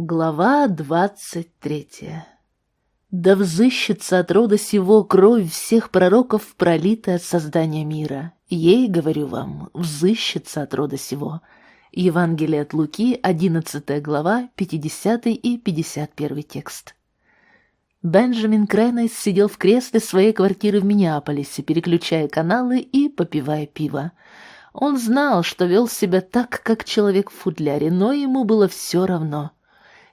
Глава двадцать третья Да взыщется от рода сего кровь всех пророков, пролитая от создания мира. Ей, говорю вам, взыщется от рода сего. Евангелие от Луки, одиннадцатая глава, пятидесятый и пятьдесят первый текст. Бенджамин Креннейс сидел в кресле своей квартиры в Миннеаполисе, переключая каналы и попивая пиво. Он знал, что вел себя так, как человек в футляре, но ему было все равно —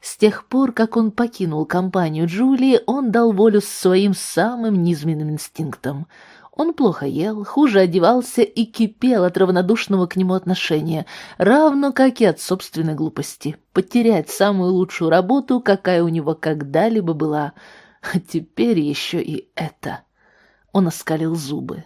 с тех пор, как он покинул компанию Джулии, он дал волю своим самым низменным инстинктам. Он плохо ел, хуже одевался и кипел от равнодушного к нему отношения, равно как и от собственной глупости. Потерять самую лучшую работу, какая у него когда-либо была. А теперь еще и это. Он оскалил зубы.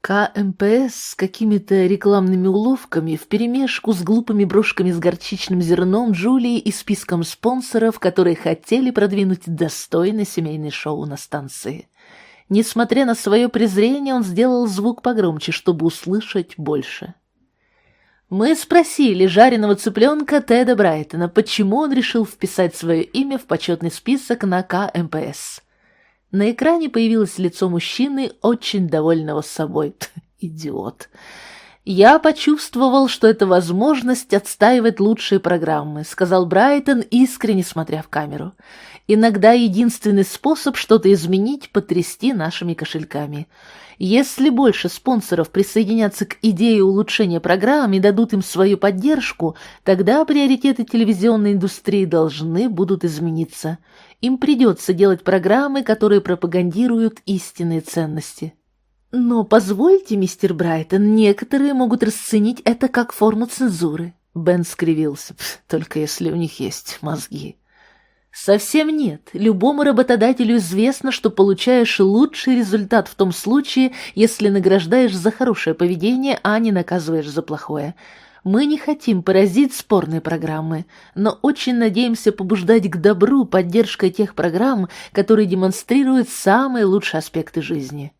КМПС с какими-то рекламными уловками вперемешку с глупыми брошками с горчичным зерном Джулии и списком спонсоров, которые хотели продвинуть достойное семейное шоу на станции. Несмотря на свое презрение, он сделал звук погромче, чтобы услышать больше. Мы спросили жареного цыпленка Теда Брайтона, почему он решил вписать свое имя в почетный список на КМПС. На экране появилось лицо мужчины, очень довольного собой. Идиот. «Я почувствовал, что это возможность отстаивать лучшие программы», сказал Брайтон, искренне смотря в камеру. «Иногда единственный способ что-то изменить — потрясти нашими кошельками. Если больше спонсоров присоединятся к идее улучшения программ и дадут им свою поддержку, тогда приоритеты телевизионной индустрии должны будут измениться. Им придется делать программы, которые пропагандируют истинные ценности. Но позвольте, мистер Брайтон, некоторые могут расценить это как форму цензуры. Бен скривился. Только если у них есть мозги. Совсем нет. Любому работодателю известно, что получаешь лучший результат в том случае, если награждаешь за хорошее поведение, а не наказываешь за плохое. Мы не хотим поразить спорные программы, но очень надеемся побуждать к добру поддержкой тех программ, которые демонстрируют самые лучшие аспекты жизни.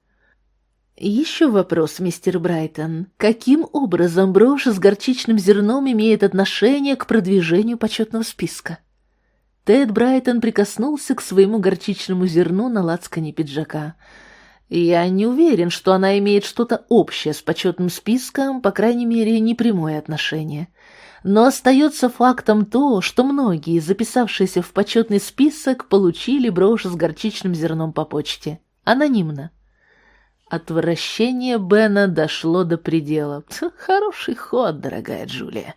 Еще вопрос, мистер Брайтон. Каким образом брошь с горчичным зерном имеет отношение к продвижению почетного списка? Тед Брайтон прикоснулся к своему горчичному зерну на лацкане пиджака. Я не уверен, что она имеет что-то общее с почетным списком, по крайней мере, непрямое отношение. Но остается фактом то, что многие, записавшиеся в почетный список, получили брошь с горчичным зерном по почте. Анонимно. Отвращение Бена дошло до предела. Хороший ход, дорогая Джулия.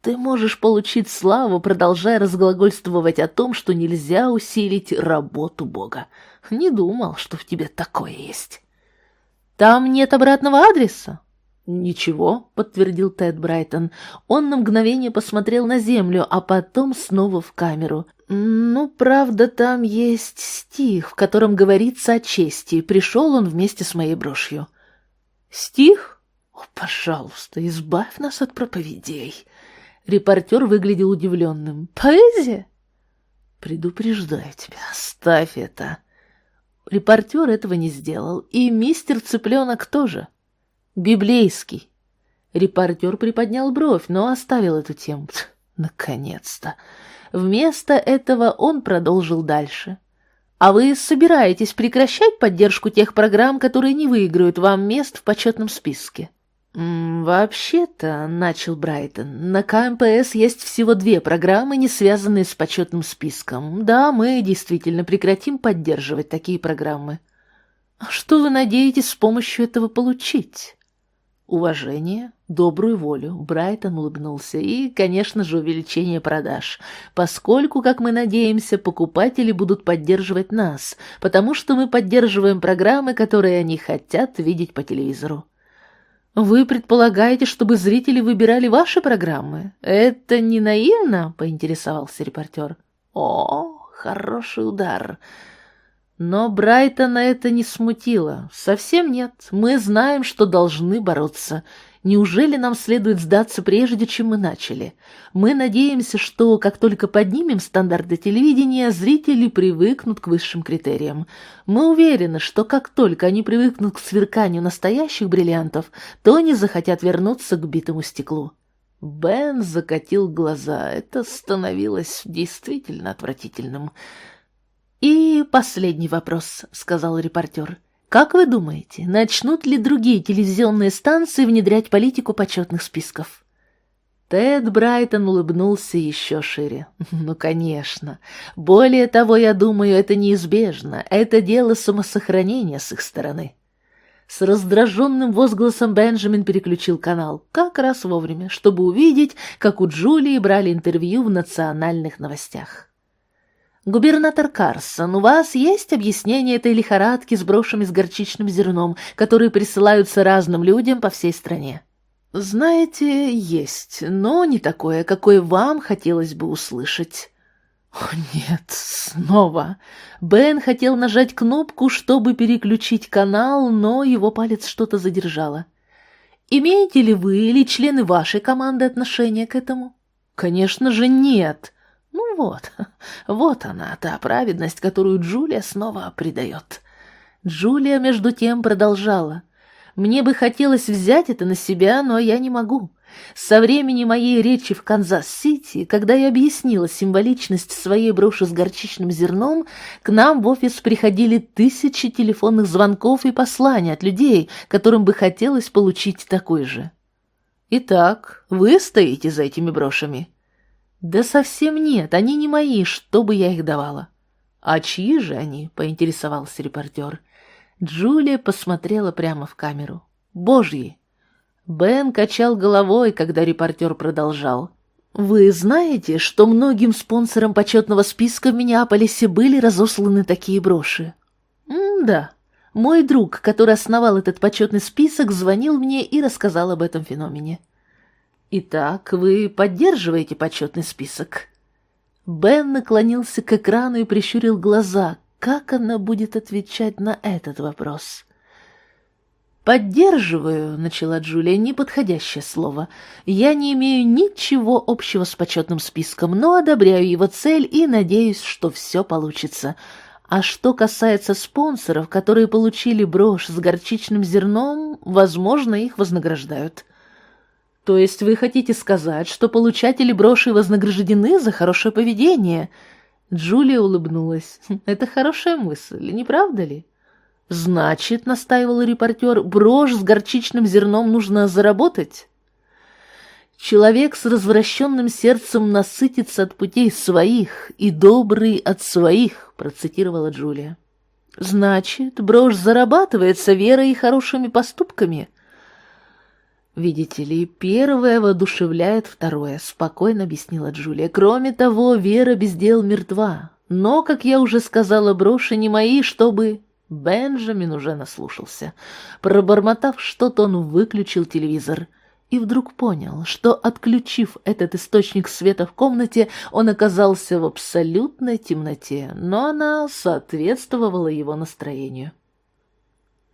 Ты можешь получить славу, продолжая разглагольствовать о том, что нельзя усилить работу Бога. Не думал, что в тебе такое есть. Там нет обратного адреса? Ничего, подтвердил Тед Брайтон. Он на мгновение посмотрел на землю, а потом снова в камеру. Ну, правда, там есть стих, в котором говорится о чести. Пришел он вместе с моей брошью. Стих? О, пожалуйста, избавь нас от проповедей. Репортер выглядел удивленным. «Поэзия?» «Предупреждаю тебя, оставь это». Репортер этого не сделал, и мистер Цыпленок тоже. «Библейский». Репортер приподнял бровь, но оставил эту тему. Наконец-то. Вместо этого он продолжил дальше. «А вы собираетесь прекращать поддержку тех программ, которые не выиграют вам мест в почетном списке?» «Вообще-то», — начал Брайтон, — «на КМПС есть всего две программы, не связанные с почетным списком. Да, мы действительно прекратим поддерживать такие программы». А «Что вы надеетесь с помощью этого получить?» «Уважение, добрую волю», — Брайтон улыбнулся, «и, конечно же, увеличение продаж, поскольку, как мы надеемся, покупатели будут поддерживать нас, потому что мы поддерживаем программы, которые они хотят видеть по телевизору». Вы предполагаете, чтобы зрители выбирали ваши программы? Это не наивно? Поинтересовался репортер. О, хороший удар. Но Брайтона это не смутило. Совсем нет. Мы знаем, что должны бороться. Неужели нам следует сдаться прежде, чем мы начали? Мы надеемся, что как только поднимем стандарты телевидения, зрители привыкнут к высшим критериям. Мы уверены, что как только они привыкнут к сверканию настоящих бриллиантов, то они захотят вернуться к битому стеклу. Бен закатил глаза. Это становилось действительно отвратительным. «И последний вопрос», — сказал репортер. «Как вы думаете, начнут ли другие телевизионные станции внедрять политику почетных списков?» Тед Брайтон улыбнулся еще шире. «Ну, конечно. Более того, я думаю, это неизбежно. Это дело самосохранения с их стороны». С раздраженным возгласом Бенджамин переключил канал, как раз вовремя, чтобы увидеть, как у Джулии брали интервью в национальных новостях. «Губернатор Карсон, у вас есть объяснение этой лихорадки с брошами с горчичным зерном, которые присылаются разным людям по всей стране?» «Знаете, есть, но не такое, какое вам хотелось бы услышать». О, нет, снова. Бен хотел нажать кнопку, чтобы переключить канал, но его палец что-то задержало. Имеете ли вы или члены вашей команды отношение к этому? Конечно же, нет. Ну вот, вот она, та праведность, которую Джулия снова придает. Джулия, между тем, продолжала. Мне бы хотелось взять это на себя, но я не могу. Со времени моей речи в Канзас-Сити, когда я объяснила символичность своей броши с горчичным зерном, к нам в офис приходили тысячи телефонных звонков и посланий от людей, которым бы хотелось получить такой же. Итак, вы стоите за этими брошами? Да совсем нет, они не мои, чтобы я их давала. А чьи же они? поинтересовался репортер. Джулия посмотрела прямо в камеру. Божьи. Бен качал головой, когда репортер продолжал. «Вы знаете, что многим спонсорам почетного списка в Миннеаполисе были разосланы такие броши?» М «Да. Мой друг, который основал этот почетный список, звонил мне и рассказал об этом феномене». «Итак, вы поддерживаете почетный список?» Бен наклонился к экрану и прищурил глаза. Как она будет отвечать на этот вопрос? «Поддерживаю», — начала Джулия, — неподходящее слово. «Я не имею ничего общего с почетным списком, но одобряю его цель и надеюсь, что все получится. А что касается спонсоров, которые получили брошь с горчичным зерном, возможно, их вознаграждают». «То есть вы хотите сказать, что получатели броши вознаграждены за хорошее поведение?» Джулия улыбнулась. «Это хорошая мысль, не правда ли?» «Значит, — настаивал репортер, — брошь с горчичным зерном нужно заработать?» «Человек с развращенным сердцем насытится от путей своих, и добрый от своих», — процитировала Джулия. «Значит, брошь зарабатывается верой и хорошими поступками». «Видите ли, первое воодушевляет второе», — спокойно объяснила Джулия. «Кроме того, вера без дел мертва. Но, как я уже сказала, броши не мои, чтобы...» Бенджамин уже наслушался. Пробормотав что-то, он выключил телевизор и вдруг понял, что, отключив этот источник света в комнате, он оказался в абсолютной темноте, но она соответствовала его настроению.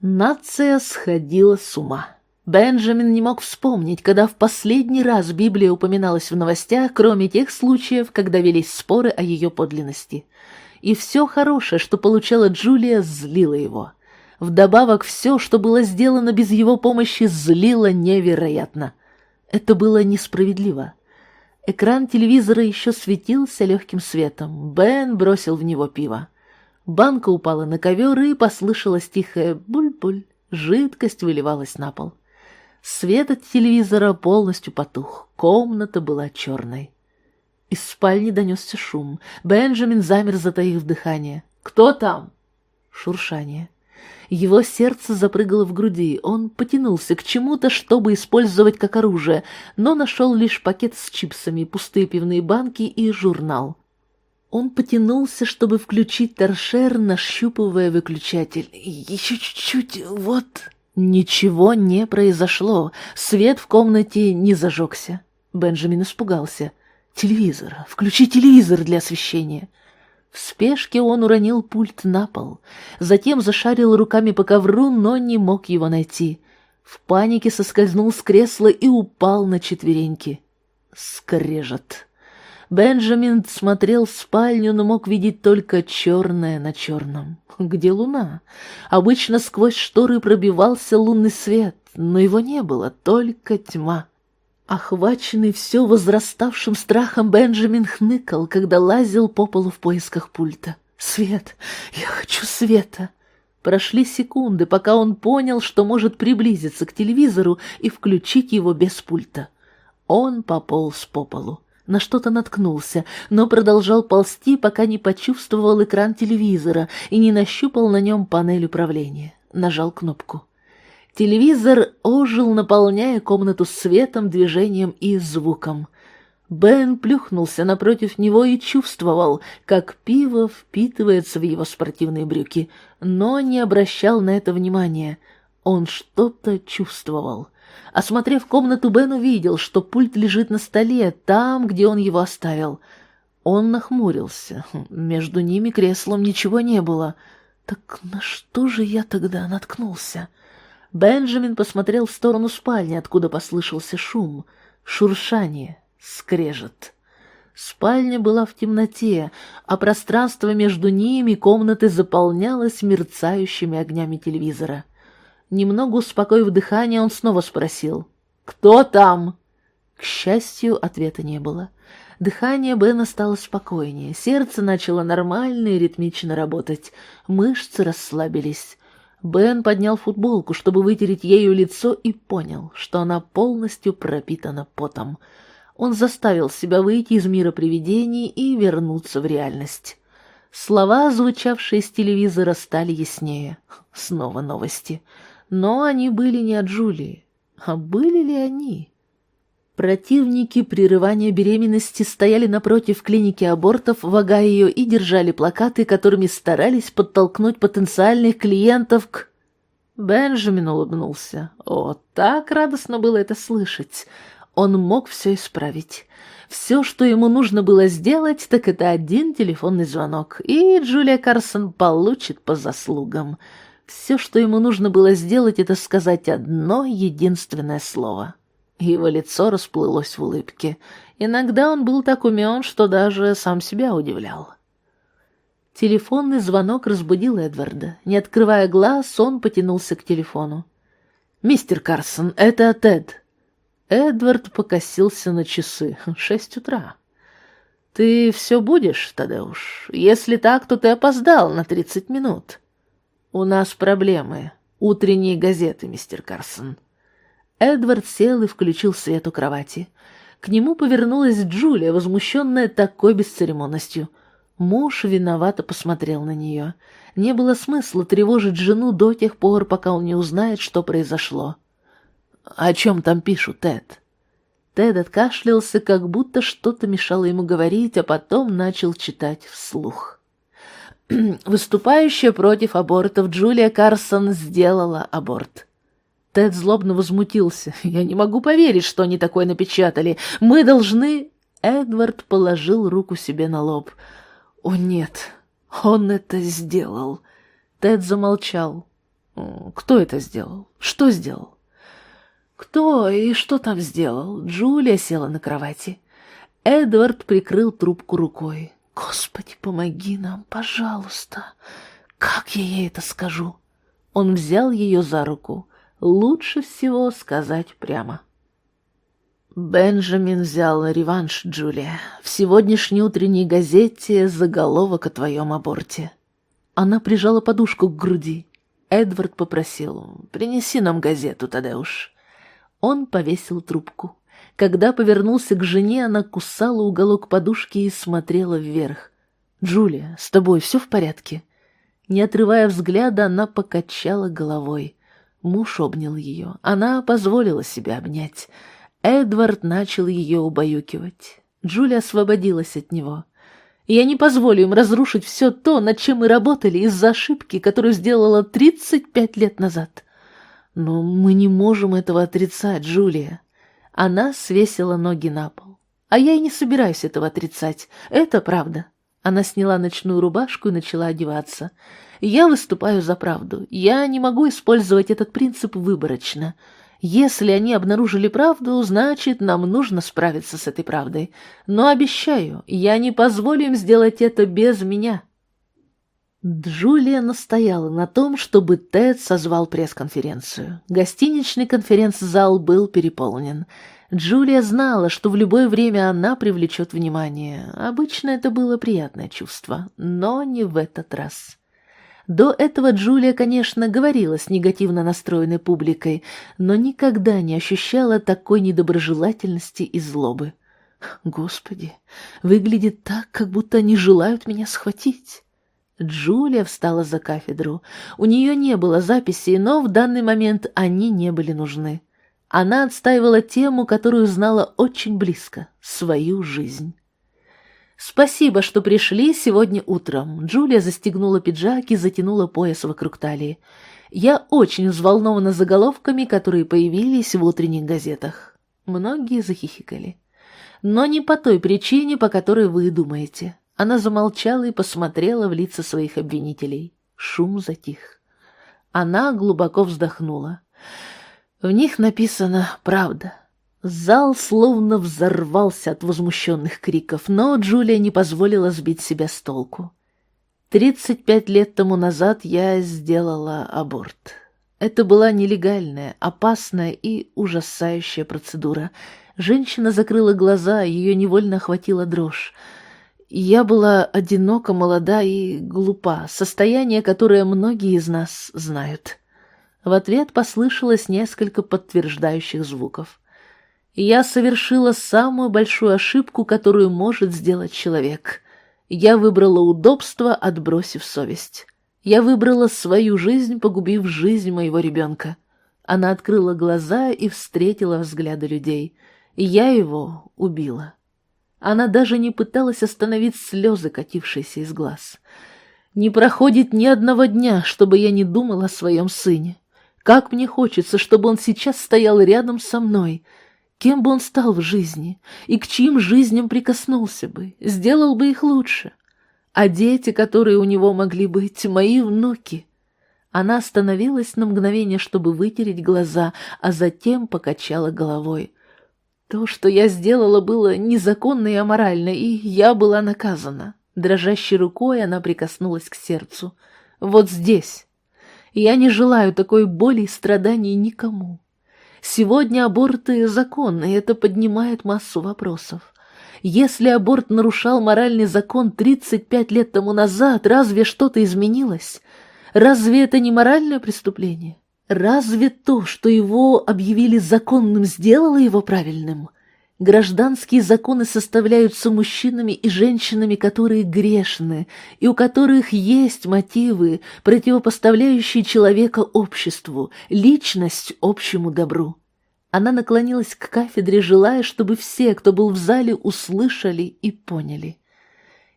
Нация сходила с ума. Бенджамин не мог вспомнить, когда в последний раз Библия упоминалась в новостях, кроме тех случаев, когда велись споры о ее подлинности — и все хорошее, что получала Джулия, злило его. Вдобавок, все, что было сделано без его помощи, злило невероятно. Это было несправедливо. Экран телевизора еще светился легким светом. Бен бросил в него пиво. Банка упала на ковер, и послышалось тихое «буль-буль». Жидкость выливалась на пол. Свет от телевизора полностью потух. Комната была черной. Из спальни донесся шум. Бенджамин замер, затаив дыхание. «Кто там?» Шуршание. Его сердце запрыгало в груди. Он потянулся к чему-то, чтобы использовать как оружие, но нашел лишь пакет с чипсами, пустые пивные банки и журнал. Он потянулся, чтобы включить торшер, нащупывая выключатель. Еще чуть-чуть, вот... Ничего не произошло. Свет в комнате не зажегся. Бенджамин испугался. Телевизор. Включи телевизор для освещения. В спешке он уронил пульт на пол. Затем зашарил руками по ковру, но не мог его найти. В панике соскользнул с кресла и упал на четвереньки. Скрежет. Бенджамин смотрел в спальню, но мог видеть только черное на черном. Где луна? Обычно сквозь шторы пробивался лунный свет, но его не было, только тьма. Охваченный все возраставшим страхом, Бенджамин хныкал, когда лазил по полу в поисках пульта. «Свет! Я хочу света!» Прошли секунды, пока он понял, что может приблизиться к телевизору и включить его без пульта. Он пополз по полу, на что-то наткнулся, но продолжал ползти, пока не почувствовал экран телевизора и не нащупал на нем панель управления. Нажал кнопку. Телевизор ожил, наполняя комнату светом, движением и звуком. Бен плюхнулся напротив него и чувствовал, как пиво впитывается в его спортивные брюки, но не обращал на это внимания. Он что-то чувствовал. Осмотрев комнату, Бен увидел, что пульт лежит на столе, там, где он его оставил. Он нахмурился. Между ними креслом ничего не было. Так на что же я тогда наткнулся? Бенджамин посмотрел в сторону спальни, откуда послышался шум, шуршание скрежет. Спальня была в темноте, а пространство между ними комнаты заполнялось мерцающими огнями телевизора. Немного успокоив дыхание, он снова спросил «Кто там?». К счастью, ответа не было. Дыхание Бена стало спокойнее, сердце начало нормально и ритмично работать, мышцы расслабились. Бен поднял футболку, чтобы вытереть ею лицо, и понял, что она полностью пропитана потом — он заставил себя выйти из мира привидений и вернуться в реальность. Слова, звучавшие с телевизора, стали яснее. Снова новости. Но они были не от Джулии. А были ли они? Противники прерывания беременности стояли напротив клиники абортов в Огайо и держали плакаты, которыми старались подтолкнуть потенциальных клиентов к... Бенджамин улыбнулся. О, так радостно было это слышать. Он мог все исправить. Все, что ему нужно было сделать, так это один телефонный звонок, и Джулия Карсон получит по заслугам. Все, что ему нужно было сделать, это сказать одно единственное слово. Его лицо расплылось в улыбке. Иногда он был так умен, что даже сам себя удивлял. Телефонный звонок разбудил Эдварда. Не открывая глаз, он потянулся к телефону. «Мистер Карсон, это Тед». Эдвард покосился на часы. Шесть утра. «Ты все будешь, Тадеуш? Если так, то ты опоздал на тридцать минут». «У нас проблемы. Утренние газеты, мистер Карсон». Эдвард сел и включил свет у кровати. К нему повернулась Джулия, возмущенная такой бесцеремонностью. Муж виновато посмотрел на нее. Не было смысла тревожить жену до тех пор, пока он не узнает, что произошло. «О чем там пишут, Тед?» Тед откашлялся, как будто что-то мешало ему говорить, а потом начал читать вслух. Выступающая против абортов Джулия Карсон сделала аборт. Тед злобно возмутился. «Я не могу поверить, что они такое напечатали. Мы должны...» Эдвард положил руку себе на лоб. «О, нет, он это сделал». Тед замолчал. «Кто это сделал? Что сделал?» «Кто и что там сделал?» Джулия села на кровати. Эдвард прикрыл трубку рукой. «Господи, помоги нам, пожалуйста! Как я ей это скажу?» Он взял ее за руку. Лучше всего сказать прямо. Бенджамин взял реванш, Джулия. В сегодняшней утренней газете заголовок о твоем аборте. Она прижала подушку к груди. Эдвард попросил, принеси нам газету, Тадеуш. Он повесил трубку. Когда повернулся к жене, она кусала уголок подушки и смотрела вверх. «Джулия, с тобой все в порядке?» Не отрывая взгляда, она покачала головой. Муж обнял ее. Она позволила себя обнять. Эдвард начал ее убаюкивать. Джулия освободилась от него. «Я не позволю им разрушить все то, над чем мы работали из-за ошибки, которую сделала тридцать пять лет назад. Но мы не можем этого отрицать, Джулия. Она свесила ноги на пол. А я и не собираюсь этого отрицать. Это правда. Она сняла ночную рубашку и начала одеваться. Я выступаю за правду. Я не могу использовать этот принцип выборочно. Если они обнаружили правду, значит, нам нужно справиться с этой правдой. Но обещаю, я не позволю им сделать это без меня. Джулия настояла на том, чтобы Тед созвал пресс-конференцию. Гостиничный конференц-зал был переполнен. Джулия знала, что в любое время она привлечет внимание. Обычно это было приятное чувство, но не в этот раз. До этого Джулия, конечно, говорила с негативно настроенной публикой, но никогда не ощущала такой недоброжелательности и злобы. Господи, выглядит так, как будто они желают меня схватить. Джулия встала за кафедру. У нее не было записей, но в данный момент они не были нужны. Она отстаивала тему, которую знала очень близко — свою жизнь. «Спасибо, что пришли сегодня утром». Джулия застегнула пиджак и затянула пояс вокруг талии. «Я очень взволнована заголовками, которые появились в утренних газетах». Многие захихикали. «Но не по той причине, по которой вы думаете». Она замолчала и посмотрела в лица своих обвинителей. Шум затих. Она глубоко вздохнула. В них написано «правда». Зал словно взорвался от возмущенных криков, но Джулия не позволила сбить себя с толку. Тридцать пять лет тому назад я сделала аборт. Это была нелегальная, опасная и ужасающая процедура. Женщина закрыла глаза, ее невольно охватила дрожь. Я была одинока, молода и глупа, состояние, которое многие из нас знают. В ответ послышалось несколько подтверждающих звуков я совершила самую большую ошибку, которую может сделать человек. Я выбрала удобство, отбросив совесть. Я выбрала свою жизнь, погубив жизнь моего ребенка. Она открыла глаза и встретила взгляды людей. Я его убила. Она даже не пыталась остановить слезы, катившиеся из глаз. Не проходит ни одного дня, чтобы я не думала о своем сыне. Как мне хочется, чтобы он сейчас стоял рядом со мной — Кем бы он стал в жизни и к чьим жизням прикоснулся бы, сделал бы их лучше. А дети, которые у него могли быть, мои внуки. Она остановилась на мгновение, чтобы вытереть глаза, а затем покачала головой. То, что я сделала, было незаконно и аморально, и я была наказана. Дрожащей рукой она прикоснулась к сердцу. Вот здесь. Я не желаю такой боли и страданий никому. Сегодня аборты законны, и это поднимает массу вопросов. Если аборт нарушал моральный закон 35 лет тому назад, разве что-то изменилось? Разве это не моральное преступление? Разве то, что его объявили законным, сделало его правильным? Гражданские законы составляются мужчинами и женщинами, которые грешны, и у которых есть мотивы, противопоставляющие человека обществу, личность общему добру. Она наклонилась к кафедре, желая, чтобы все, кто был в зале, услышали и поняли.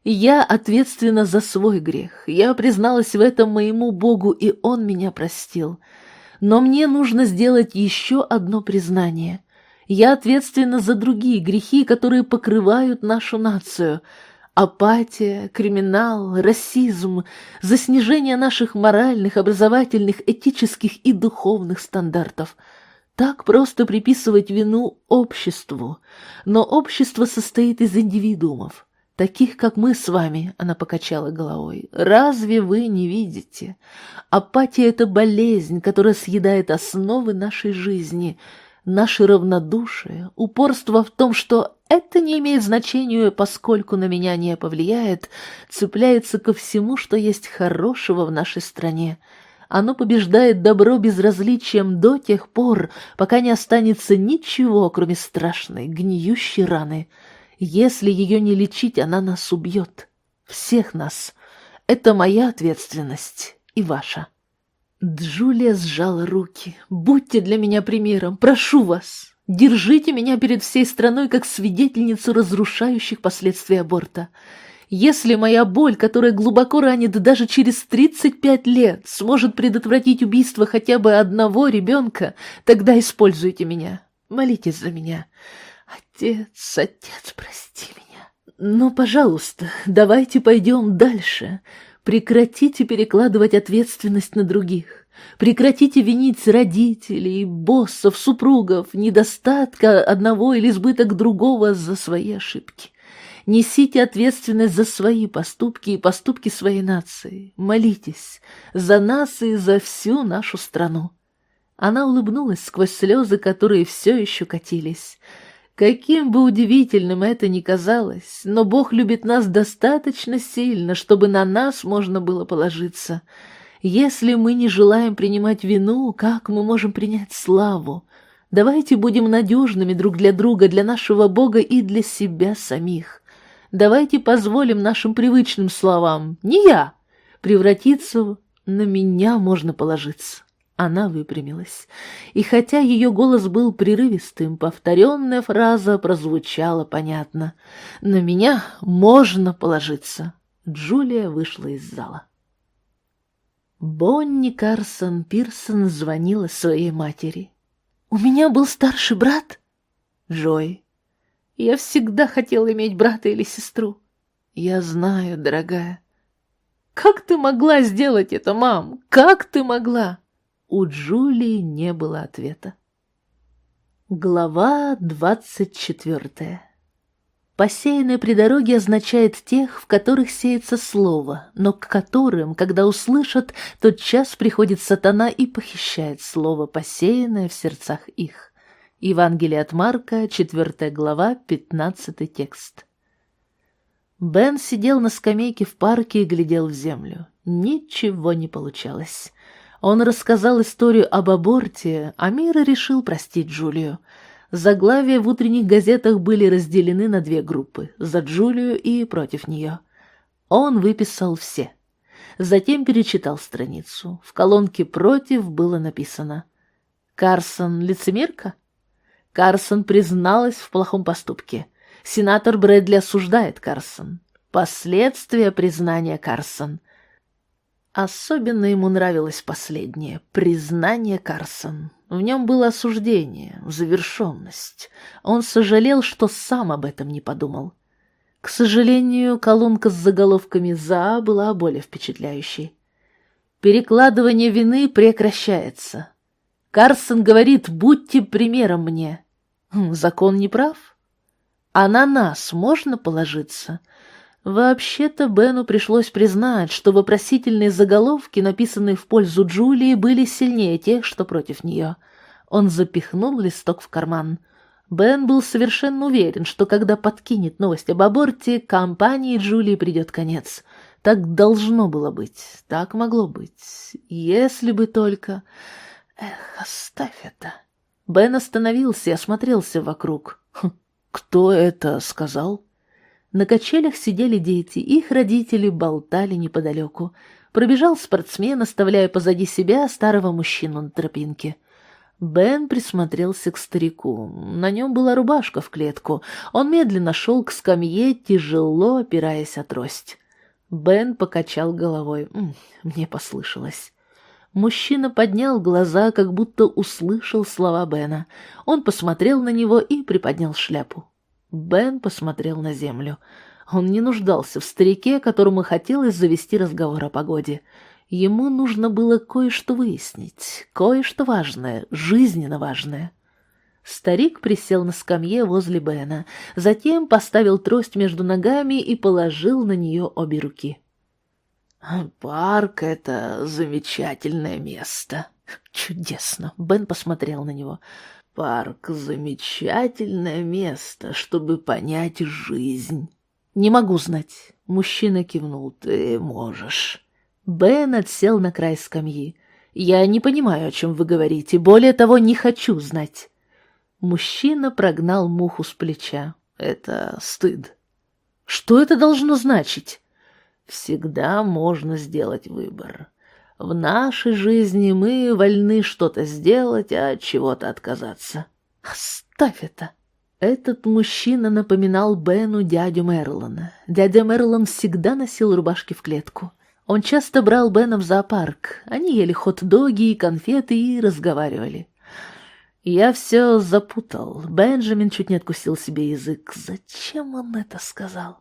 Я ответственна за свой грех. Я призналась в этом моему Богу, и Он меня простил. Но мне нужно сделать еще одно признание — я ответственна за другие грехи, которые покрывают нашу нацию. Апатия, криминал, расизм, за снижение наших моральных, образовательных, этических и духовных стандартов. Так просто приписывать вину обществу. Но общество состоит из индивидуумов. Таких, как мы с вами, она покачала головой. Разве вы не видите? Апатия — это болезнь, которая съедает основы нашей жизни — Наше равнодушие, упорство в том, что это не имеет значения, поскольку на меня не повлияет, цепляется ко всему, что есть хорошего в нашей стране. Оно побеждает добро безразличием до тех пор, пока не останется ничего, кроме страшной, гниющей раны. Если ее не лечить, она нас убьет. Всех нас. Это моя ответственность и ваша. Джулия сжала руки. «Будьте для меня примером, прошу вас. Держите меня перед всей страной как свидетельницу разрушающих последствий аборта. Если моя боль, которая глубоко ранит даже через 35 лет, сможет предотвратить убийство хотя бы одного ребенка, тогда используйте меня. Молитесь за меня. Отец, отец, прости меня. Но, пожалуйста, давайте пойдем дальше. Прекратите перекладывать ответственность на других. Прекратите винить родителей, боссов, супругов, недостатка одного или избыток другого за свои ошибки. Несите ответственность за свои поступки и поступки своей нации. Молитесь за нас и за всю нашу страну. Она улыбнулась сквозь слезы, которые все еще катились. Каким бы удивительным это ни казалось, но Бог любит нас достаточно сильно, чтобы на нас можно было положиться. Если мы не желаем принимать вину, как мы можем принять славу? Давайте будем надежными друг для друга, для нашего Бога и для себя самих. Давайте позволим нашим привычным словам «не я» превратиться в «на меня можно положиться». Она выпрямилась, и хотя ее голос был прерывистым, повторенная фраза прозвучала понятно. «На меня можно положиться». Джулия вышла из зала. Бонни Карсон Пирсон звонила своей матери. «У меня был старший брат?» «Джой, я всегда хотела иметь брата или сестру». «Я знаю, дорогая». «Как ты могла сделать это, мам? Как ты могла?» У Джулии не было ответа. Глава двадцать четвертая Посеянное при дороге означает тех, в которых сеется слово, но к которым, когда услышат, тот час приходит сатана и похищает слово, посеянное в сердцах их. Евангелие от Марка, четвертая глава, пятнадцатый текст. Бен сидел на скамейке в парке и глядел в землю. Ничего не получалось. Он рассказал историю об аборте, а Мира решил простить Джулию. Заглавия в утренних газетах были разделены на две группы – за Джулию и против нее. Он выписал все. Затем перечитал страницу. В колонке «Против» было написано «Карсон – лицемерка?» Карсон призналась в плохом поступке. Сенатор Брэдли осуждает Карсон. Последствия признания Карсон – Особенно ему нравилось последнее — признание Карсон. В нем было осуждение, завершенность. Он сожалел, что сам об этом не подумал. К сожалению, колонка с заголовками «За» была более впечатляющей. Перекладывание вины прекращается. Карсон говорит «Будьте примером мне». Хм, закон не прав? А на нас можно положиться — Вообще-то Бену пришлось признать, что вопросительные заголовки, написанные в пользу Джулии, были сильнее тех, что против нее. Он запихнул листок в карман. Бен был совершенно уверен, что когда подкинет новость об аборте, компании Джулии придет конец. Так должно было быть, так могло быть. Если бы только... Эх, оставь это. Бен остановился и осмотрелся вокруг. Хм, «Кто это сказал?» На качелях сидели дети, их родители болтали неподалеку. Пробежал спортсмен, оставляя позади себя старого мужчину на тропинке. Бен присмотрелся к старику. На нем была рубашка в клетку. Он медленно шел к скамье, тяжело опираясь о трость. Бен покачал головой. Мне послышалось. Мужчина поднял глаза, как будто услышал слова Бена. Он посмотрел на него и приподнял шляпу. Бен посмотрел на землю. Он не нуждался в старике, которому хотелось завести разговор о погоде. Ему нужно было кое-что выяснить, кое-что важное, жизненно важное. Старик присел на скамье возле Бена, затем поставил трость между ногами и положил на нее обе руки. «Парк — это замечательное место». «Чудесно!» — Бен посмотрел на него. Парк — замечательное место, чтобы понять жизнь. Не могу знать. Мужчина кивнул. Ты можешь. Бен отсел на край скамьи. Я не понимаю, о чем вы говорите. Более того, не хочу знать. Мужчина прогнал муху с плеча. Это стыд. Что это должно значить? Всегда можно сделать выбор. В нашей жизни мы вольны что-то сделать, а от чего-то отказаться. Оставь это. Этот мужчина напоминал Бену дядю Мерлона. Дядя Мерлон всегда носил рубашки в клетку. Он часто брал Бена в зоопарк. Они ели хот-доги и конфеты и разговаривали. Я все запутал. Бенджамин чуть не откусил себе язык. Зачем он это сказал?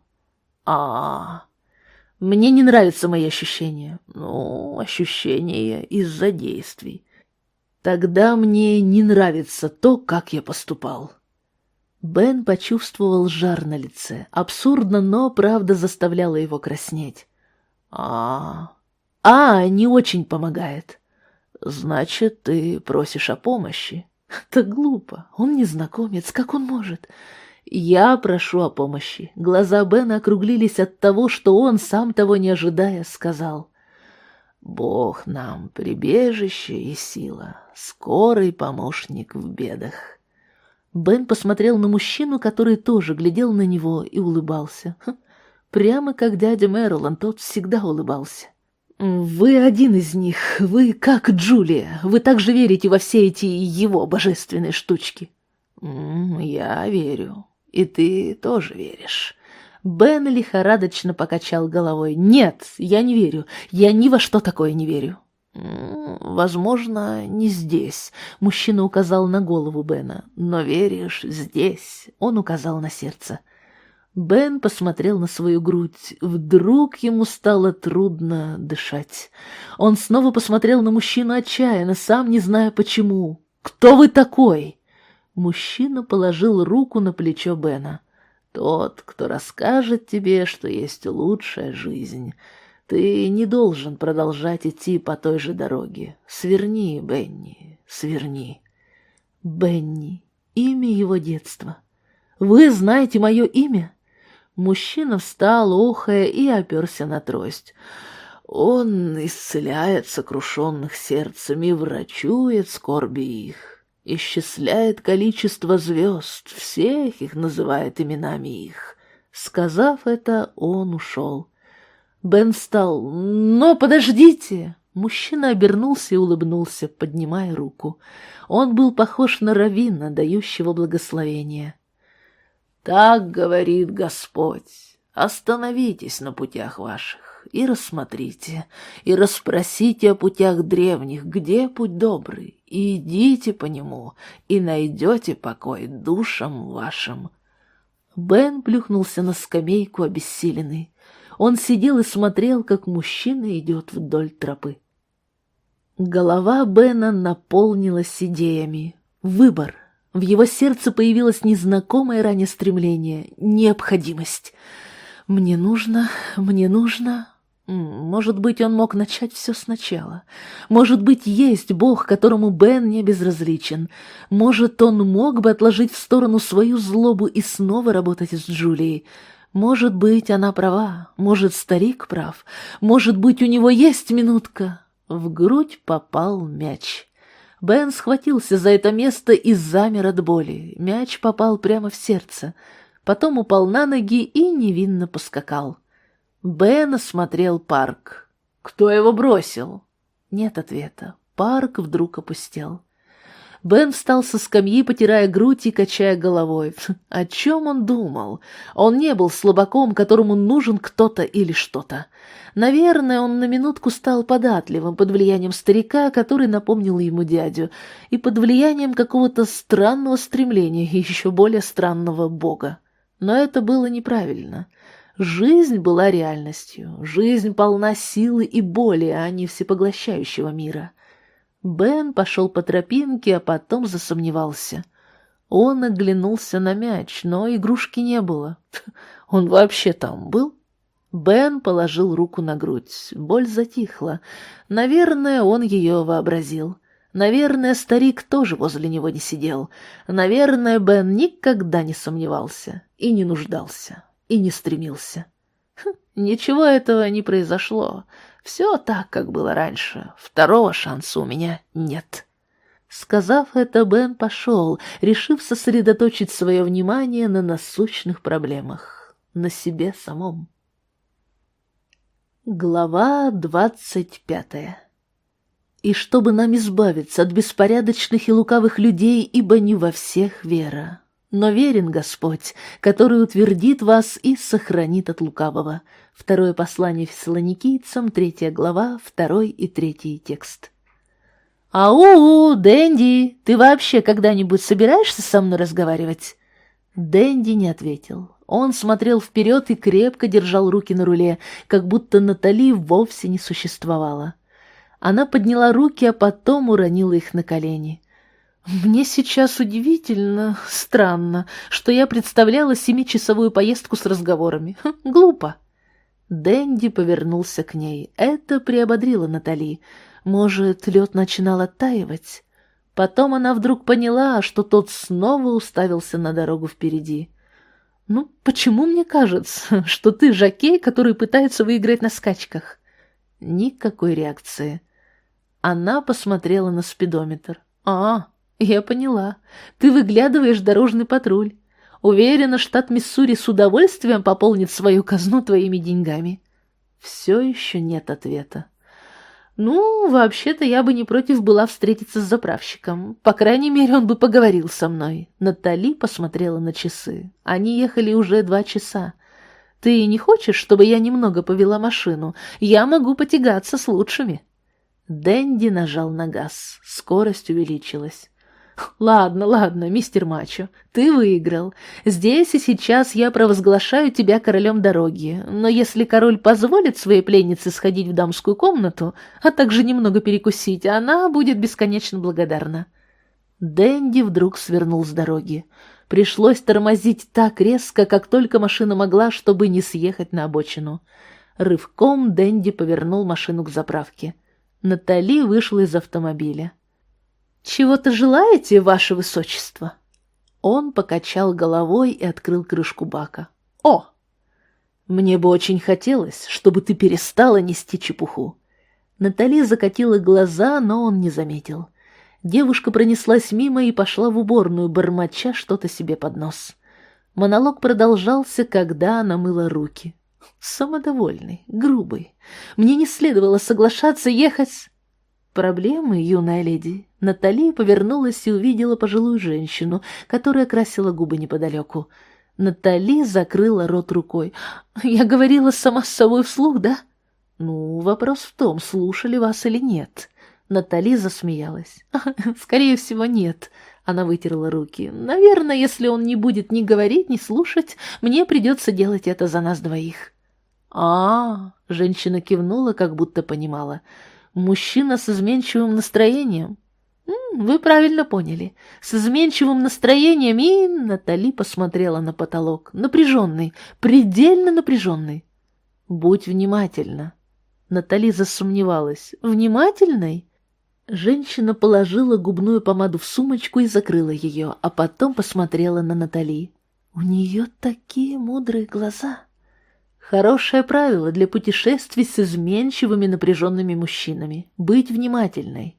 А, -а, -а. Мне не нравятся мои ощущения. Ну, ощущения из-за действий. Тогда мне не нравится то, как я поступал. Бен почувствовал жар на лице. Абсурдно, но правда заставляла его краснеть. А, а, не очень помогает. «Значит, ты просишь о помощи?» «Так глупо. Он незнакомец. Как он может?» «Я прошу о помощи». Глаза Бена округлились от того, что он, сам того не ожидая, сказал. «Бог нам прибежище и сила, скорый помощник в бедах». Бен посмотрел на мужчину, который тоже глядел на него и улыбался. Прямо как дядя Мэрилон, тот всегда улыбался. «Вы один из них, вы как Джулия, вы также верите во все эти его божественные штучки». «Я верю, и ты тоже веришь». Бен лихорадочно покачал головой. «Нет, я не верю, я ни во что такое не верю». «Возможно, не здесь», — мужчина указал на голову Бена. «Но веришь, здесь», — он указал на сердце. Бен посмотрел на свою грудь. Вдруг ему стало трудно дышать. Он снова посмотрел на мужчину отчаянно, сам не зная почему. «Кто вы такой?» Мужчина положил руку на плечо Бена. «Тот, кто расскажет тебе, что есть лучшая жизнь. Ты не должен продолжать идти по той же дороге. Сверни, Бенни, сверни». Бенни. Имя его детства. «Вы знаете мое имя?» Мужчина встал, охая, и оперся на трость. Он исцеляет сокрушенных сердцем и врачует скорби их, исчисляет количество звезд, всех их называет именами их. Сказав это, он ушел. Бен встал. «Но подождите!» Мужчина обернулся и улыбнулся, поднимая руку. Он был похож на равина, дающего благословение. Так говорит Господь. Остановитесь на путях ваших и рассмотрите, и расспросите о путях древних, где путь добрый, и идите по нему, и найдете покой душам вашим. Бен плюхнулся на скамейку обессиленный. Он сидел и смотрел, как мужчина идет вдоль тропы. Голова Бена наполнилась идеями. Выбор — в его сердце появилось незнакомое ранее стремление, необходимость. «Мне нужно, мне нужно...» Может быть, он мог начать все сначала. Может быть, есть Бог, которому Бен не безразличен. Может, он мог бы отложить в сторону свою злобу и снова работать с Джулией. Может быть, она права. Может, старик прав. Может быть, у него есть минутка. В грудь попал мяч. Бен схватился за это место и замер от боли. Мяч попал прямо в сердце. Потом упал на ноги и невинно поскакал. Бен осмотрел парк. «Кто его бросил?» Нет ответа. Парк вдруг опустел. Бен встал со скамьи, потирая грудь и качая головой. О чем он думал? Он не был слабаком, которому нужен кто-то или что-то. Наверное, он на минутку стал податливым под влиянием старика, который напомнил ему дядю, и под влиянием какого-то странного стремления и еще более странного бога. Но это было неправильно. Жизнь была реальностью, жизнь полна силы и боли, а не всепоглощающего мира. Бен пошел по тропинке, а потом засомневался. Он оглянулся на мяч, но игрушки не было. Он вообще там был? Бен положил руку на грудь. Боль затихла. Наверное, он ее вообразил. Наверное, старик тоже возле него не сидел. Наверное, Бен никогда не сомневался и не нуждался, и не стремился. Хм, ничего этого не произошло. Все так, как было раньше. Второго шанса у меня нет. Сказав это, Бен пошел, решив сосредоточить свое внимание на насущных проблемах, на себе самом. Глава двадцать пятая И чтобы нам избавиться от беспорядочных и лукавых людей, ибо не во всех вера, но верен Господь, который утвердит вас и сохранит от лукавого. Второе послание фессалоникийцам, третья глава, второй и третий текст. «Ау, Дэнди, ты вообще когда-нибудь собираешься со мной разговаривать?» Дэнди не ответил. Он смотрел вперед и крепко держал руки на руле, как будто Натали вовсе не существовала. Она подняла руки, а потом уронила их на колени. Мне сейчас удивительно, странно, что я представляла семичасовую поездку с разговорами. Хм, глупо. Дэнди повернулся к ней. Это приободрило Натали. Может, лед начинал оттаивать? Потом она вдруг поняла, что тот снова уставился на дорогу впереди. «Ну, почему мне кажется, что ты жокей, который пытается выиграть на скачках?» Никакой реакции. Она посмотрела на спидометр. «А, я поняла. Ты выглядываешь дорожный патруль. Уверена, штат Миссури с удовольствием пополнит свою казну твоими деньгами». Все еще нет ответа. «Ну, вообще-то я бы не против была встретиться с заправщиком. По крайней мере, он бы поговорил со мной». Натали посмотрела на часы. Они ехали уже два часа. «Ты не хочешь, чтобы я немного повела машину? Я могу потягаться с лучшими». Дэнди нажал на газ. Скорость увеличилась. «Ладно, ладно, мистер Мачо, ты выиграл. Здесь и сейчас я провозглашаю тебя королем дороги, но если король позволит своей пленнице сходить в дамскую комнату, а также немного перекусить, она будет бесконечно благодарна». Дэнди вдруг свернул с дороги. Пришлось тормозить так резко, как только машина могла, чтобы не съехать на обочину. Рывком Дэнди повернул машину к заправке. Натали вышла из автомобиля. «Чего-то желаете, ваше высочество?» Он покачал головой и открыл крышку бака. «О! Мне бы очень хотелось, чтобы ты перестала нести чепуху». Натали закатила глаза, но он не заметил. Девушка пронеслась мимо и пошла в уборную, бормоча что-то себе под нос. Монолог продолжался, когда она мыла руки. Самодовольный, грубый. Мне не следовало соглашаться ехать проблемы, юная леди?» Натали повернулась и увидела пожилую женщину, которая красила губы неподалеку. Натали закрыла рот рукой. «Я говорила сама с собой вслух, да?» «Ну, вопрос в том, слушали вас или нет». Натали засмеялась. «Скорее всего, нет». Она вытерла руки. «Наверное, если он не будет ни говорить, ни слушать, мне придется делать это за нас двоих». «А-а-а!» женщина кивнула, как будто понимала. Мужчина с изменчивым настроением. Вы правильно поняли. С изменчивым настроением и Натали посмотрела на потолок. Напряженный, предельно напряженный. Будь внимательна. Натали засомневалась. Внимательной? Женщина положила губную помаду в сумочку и закрыла ее, а потом посмотрела на Натали. У нее такие мудрые глаза. Хорошее правило для путешествий с изменчивыми напряженными мужчинами — быть внимательной.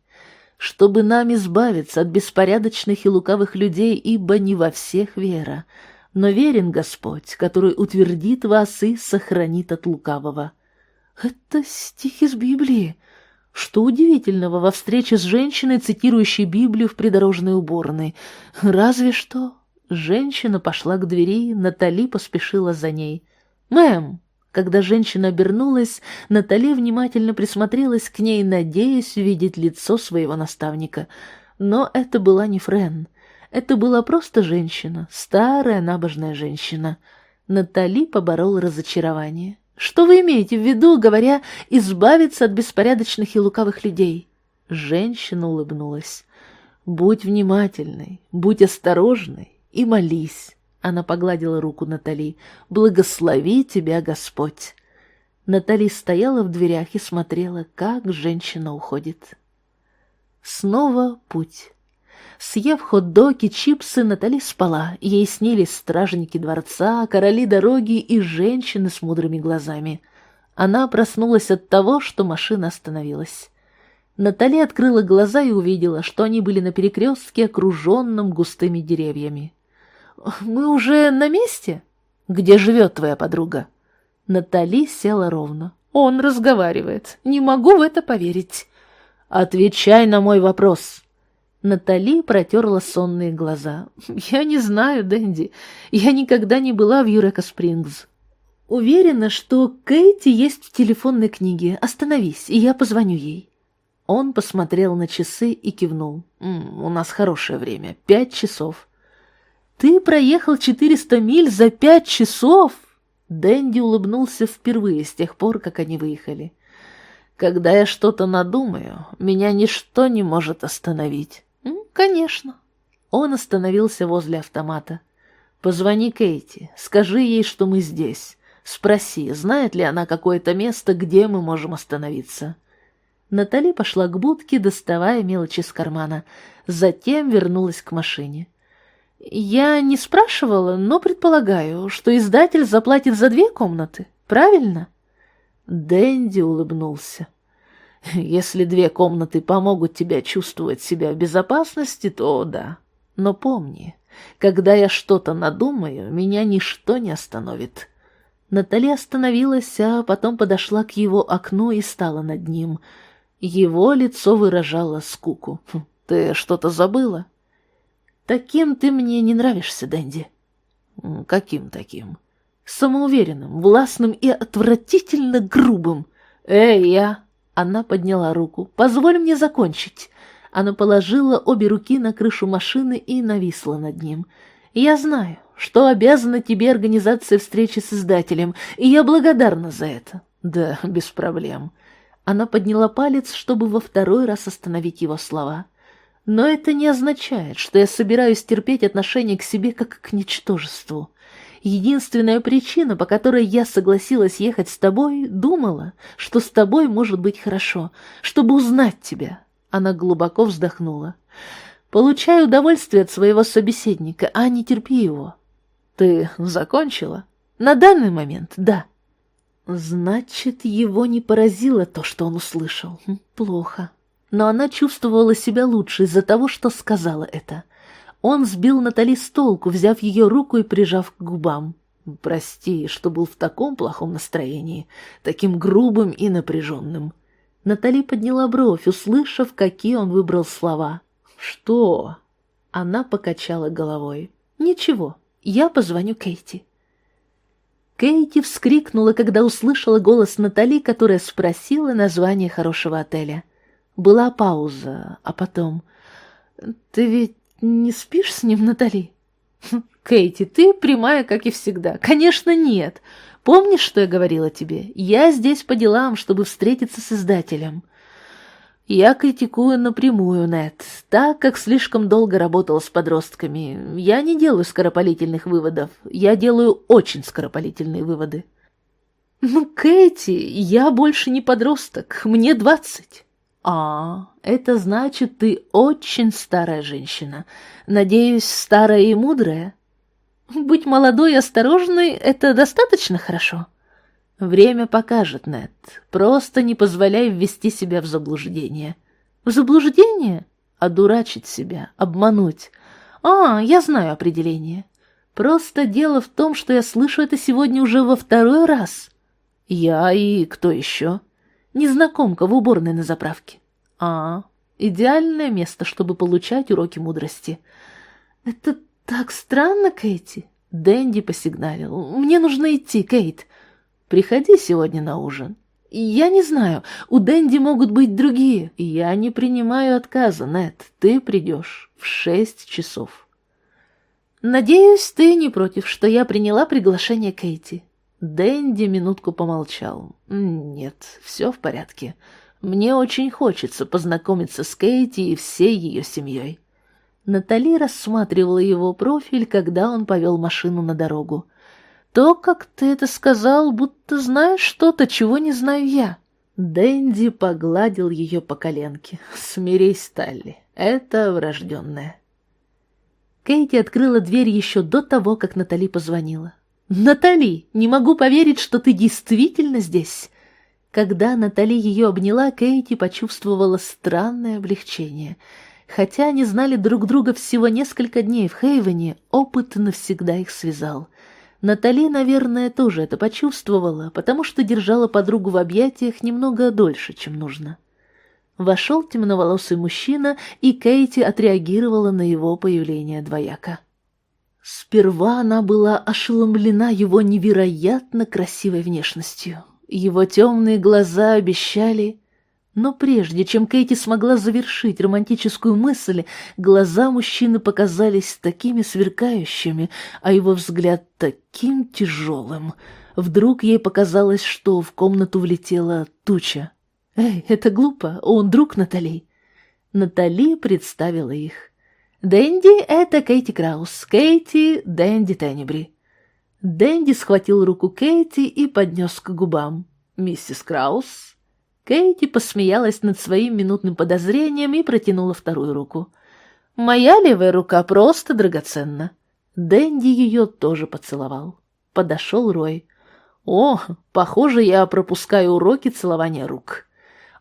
Чтобы нам избавиться от беспорядочных и лукавых людей, ибо не во всех вера, но верен Господь, который утвердит вас и сохранит от лукавого. Это стих из Библии. Что удивительного во встрече с женщиной, цитирующей Библию в придорожной уборной? Разве что... Женщина пошла к двери, Натали поспешила за ней — «Мэм!» Когда женщина обернулась, Натали внимательно присмотрелась к ней, надеясь увидеть лицо своего наставника. Но это была не Френ. Это была просто женщина, старая набожная женщина. Натали поборола разочарование. «Что вы имеете в виду, говоря, избавиться от беспорядочных и лукавых людей?» Женщина улыбнулась. «Будь внимательной, будь осторожной и молись». Она погладила руку Натали. «Благослови тебя, Господь!» Натали стояла в дверях и смотрела, как женщина уходит. Снова путь. Съев хот-доги, чипсы, Натали спала. Ей снились стражники дворца, короли дороги и женщины с мудрыми глазами. Она проснулась от того, что машина остановилась. Натали открыла глаза и увидела, что они были на перекрестке, окруженном густыми деревьями. «Мы уже на месте?» «Где живет твоя подруга?» Натали села ровно. «Он разговаривает. Не могу в это поверить». «Отвечай на мой вопрос». Натали протерла сонные глаза. «Я не знаю, Дэнди. Я никогда не была в Юрека Спрингс. Уверена, что Кейти есть в телефонной книге. Остановись, и я позвоню ей». Он посмотрел на часы и кивнул. «У нас хорошее время. Пять часов. «Ты проехал четыреста миль за пять часов?» Дэнди улыбнулся впервые с тех пор, как они выехали. «Когда я что-то надумаю, меня ничто не может остановить». «Конечно». Он остановился возле автомата. «Позвони Кейти, скажи ей, что мы здесь. Спроси, знает ли она какое-то место, где мы можем остановиться». Натали пошла к будке, доставая мелочи из кармана. Затем вернулась к машине. «Я не спрашивала, но предполагаю, что издатель заплатит за две комнаты, правильно?» Дэнди улыбнулся. «Если две комнаты помогут тебе чувствовать себя в безопасности, то да. Но помни, когда я что-то надумаю, меня ничто не остановит». Натали остановилась, а потом подошла к его окну и стала над ним — его лицо выражало скуку. «Хм, «Ты что-то забыла?» «Таким ты мне не нравишься, Дэнди». «Каким таким?» «Самоуверенным, властным и отвратительно грубым». «Эй, я...» Она подняла руку. «Позволь мне закончить». Она положила обе руки на крышу машины и нависла над ним. «Я знаю, что обязана тебе организация встречи с издателем, и я благодарна за это». «Да, без проблем». Она подняла палец, чтобы во второй раз остановить его слова. «Но это не означает, что я собираюсь терпеть отношение к себе как к ничтожеству. Единственная причина, по которой я согласилась ехать с тобой, думала, что с тобой может быть хорошо, чтобы узнать тебя». Она глубоко вздохнула. «Получаю удовольствие от своего собеседника, а не терпи его». «Ты закончила?» «На данный момент, да». Значит, его не поразило то, что он услышал. Хм, плохо. Но она чувствовала себя лучше из-за того, что сказала это. Он сбил Натали с толку, взяв ее руку и прижав к губам. «Прости, что был в таком плохом настроении, таким грубым и напряженным». Натали подняла бровь, услышав, какие он выбрал слова. «Что?» Она покачала головой. «Ничего, я позвоню Кейти». Кейти вскрикнула, когда услышала голос Натали, которая спросила название хорошего отеля. Была пауза, а потом... «Ты ведь не спишь с ним, Натали?» «Кейти, ты прямая, как и всегда. Конечно, нет. Помнишь, что я говорила тебе? Я здесь по делам, чтобы встретиться с издателем. Я критикую напрямую, Нет, так как слишком долго работала с подростками. Я не делаю скоропалительных выводов, я делаю очень скоропалительные выводы. Ну, Кэти, я больше не подросток, мне двадцать. А, это значит, ты очень старая женщина. Надеюсь, старая и мудрая? Быть молодой и осторожной — это достаточно хорошо. — Время покажет, Нет. Просто не позволяй ввести себя в заблуждение. В заблуждение? Одурачить себя, обмануть. А, я знаю определение. Просто дело в том, что я слышу это сегодня уже во второй раз. Я и кто еще? Незнакомка в уборной на заправке. А, идеальное место, чтобы получать уроки мудрости. Это так странно, Кейти. Дэнди посигналил. Мне нужно идти, Кейт. Приходи сегодня на ужин. Я не знаю, у Дэнди могут быть другие. Я не принимаю отказа, Нет. Ты придешь в шесть часов. Надеюсь, ты не против, что я приняла приглашение Кейти. Дэнди минутку помолчал. Нет, все в порядке. Мне очень хочется познакомиться с Кейти и всей ее семьей. Натали рассматривала его профиль, когда он повел машину на дорогу. То, как ты это сказал, будто знаешь что-то, чего не знаю я. Дэнди погладил ее по коленке. Смирись, Талли, это врожденное. Кейти открыла дверь еще до того, как Натали позвонила. «Натали, не могу поверить, что ты действительно здесь!» Когда Натали ее обняла, Кейти почувствовала странное облегчение. Хотя они знали друг друга всего несколько дней в Хейвене, опыт навсегда их связал — Натали, наверное, тоже это почувствовала, потому что держала подругу в объятиях немного дольше, чем нужно. Вошел темноволосый мужчина, и Кейти отреагировала на его появление двояко. Сперва она была ошеломлена его невероятно красивой внешностью. Его темные глаза обещали но прежде чем Кейти смогла завершить романтическую мысль, глаза мужчины показались такими сверкающими, а его взгляд таким тяжелым. Вдруг ей показалось, что в комнату влетела туча. «Эй, это глупо, он друг Натали». Натали представила их. «Дэнди — это Кейти Краус, Кейти — Дэнди Теннибри». Дэнди схватил руку Кейти и поднес к губам. «Миссис Краус, Кейти посмеялась над своим минутным подозрением и протянула вторую руку. «Моя левая рука просто драгоценна». Дэнди ее тоже поцеловал. Подошел Рой. «О, похоже, я пропускаю уроки целования рук».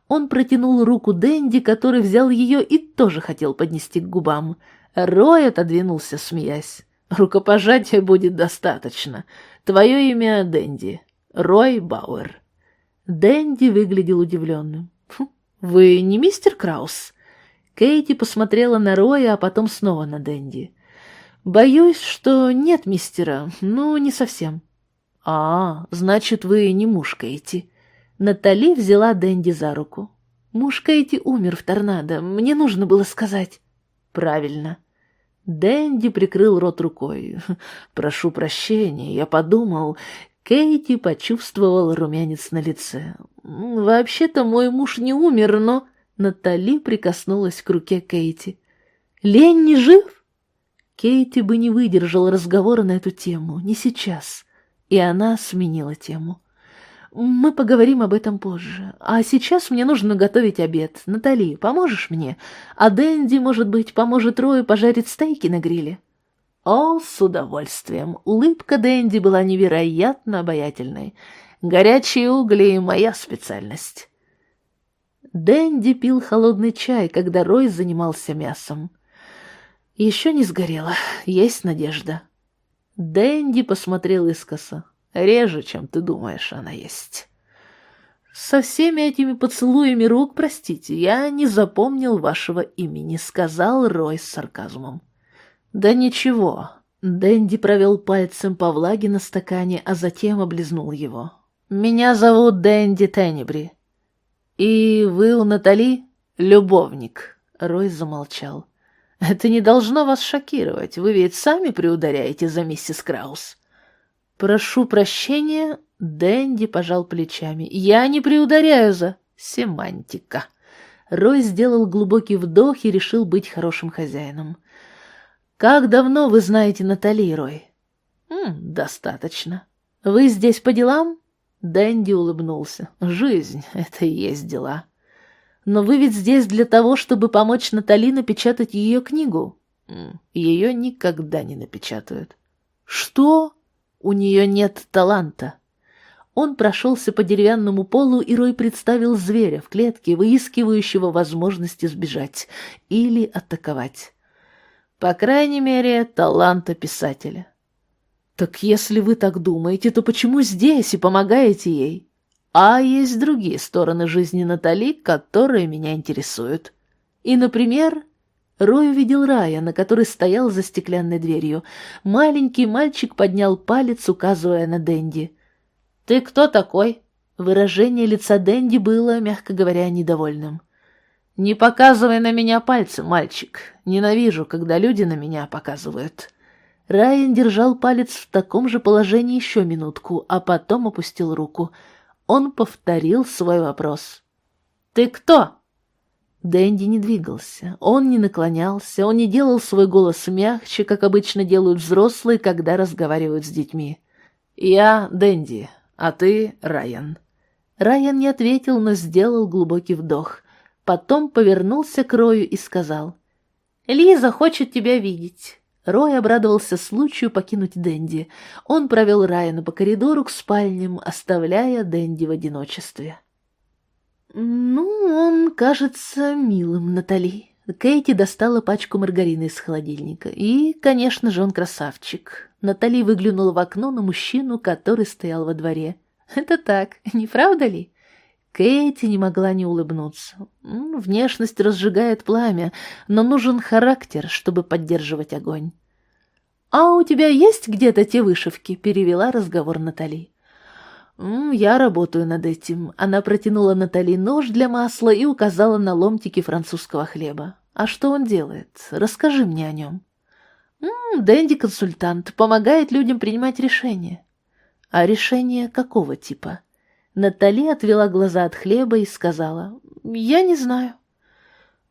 Он протянул руку Дэнди, который взял ее и тоже хотел поднести к губам. Рой отодвинулся, смеясь. «Рукопожатия будет достаточно. Твое имя Дэнди. Рой Бауэр». Дэнди выглядел удивленным. «Вы не мистер Краус?» Кейти посмотрела на Роя, а потом снова на Дэнди. «Боюсь, что нет мистера. Ну, не совсем». «А, значит, вы не муж Кейти». Натали взяла Дэнди за руку. «Муж Кейти умер в торнадо. Мне нужно было сказать». «Правильно». Дэнди прикрыл рот рукой. «Прошу прощения, я подумал, Кейти почувствовал румянец на лице. «Вообще-то мой муж не умер, но...» Натали прикоснулась к руке Кейти. «Ленни жив?» Кейти бы не выдержала разговора на эту тему, не сейчас. И она сменила тему. «Мы поговорим об этом позже. А сейчас мне нужно готовить обед. Натали, поможешь мне? А Дэнди, может быть, поможет Рою пожарить стейки на гриле?» О, с удовольствием! Улыбка Дэнди была невероятно обаятельной. Горячие угли — моя специальность. Дэнди пил холодный чай, когда Рой занимался мясом. Еще не сгорело, есть надежда. Дэнди посмотрел искоса. Реже, чем ты думаешь, она есть. Со всеми этими поцелуями рук, простите, я не запомнил вашего имени, сказал Рой с сарказмом. «Да ничего». Дэнди провел пальцем по влаге на стакане, а затем облизнул его. «Меня зовут Дэнди Теннибри». «И вы у Натали любовник?» Рой замолчал. «Это не должно вас шокировать. Вы ведь сами приударяете за миссис Краус». «Прошу прощения», — Дэнди пожал плечами. «Я не приударяю за...» «Семантика». Рой сделал глубокий вдох и решил быть хорошим хозяином. «Как давно вы знаете Натали, Рой?» М, «Достаточно. Вы здесь по делам?» Дэнди улыбнулся. «Жизнь — это и есть дела. Но вы ведь здесь для того, чтобы помочь Натали напечатать ее книгу. Ее никогда не напечатают». «Что?» «У нее нет таланта». Он прошелся по деревянному полу, и Рой представил зверя в клетке, выискивающего возможности сбежать или атаковать. По крайней мере, таланта писателя. Так если вы так думаете, то почему здесь и помогаете ей? А есть другие стороны жизни Натали, которые меня интересуют. И, например, Рой увидел Рая, на который стоял за стеклянной дверью. Маленький мальчик поднял палец, указывая на Дэнди. «Ты кто такой?» Выражение лица Дэнди было, мягко говоря, недовольным. «Не показывай на меня пальцем, мальчик. Ненавижу, когда люди на меня показывают». Райан держал палец в таком же положении еще минутку, а потом опустил руку. Он повторил свой вопрос. «Ты кто?» Дэнди не двигался, он не наклонялся, он не делал свой голос мягче, как обычно делают взрослые, когда разговаривают с детьми. «Я Дэнди, а ты Райан». Райан не ответил, но сделал глубокий вдох. Потом повернулся к Рою и сказал. «Лиза хочет тебя видеть». Рой обрадовался случаю покинуть Дэнди. Он провел Райана по коридору к спальням, оставляя Дэнди в одиночестве. «Ну, он кажется милым, Натали». Кейти достала пачку маргарина из холодильника. И, конечно же, он красавчик. Натали выглянула в окно на мужчину, который стоял во дворе. «Это так, не правда ли?» Кейти не могла не улыбнуться. Внешность разжигает пламя, но нужен характер, чтобы поддерживать огонь. «А у тебя есть где-то те вышивки?» — перевела разговор Натали. «Я работаю над этим». Она протянула Натали нож для масла и указала на ломтики французского хлеба. «А что он делает? Расскажи мне о нем». «Дэнди консультант, помогает людям принимать решения». «А решения какого типа?» Натали отвела глаза от хлеба и сказала, «Я не знаю».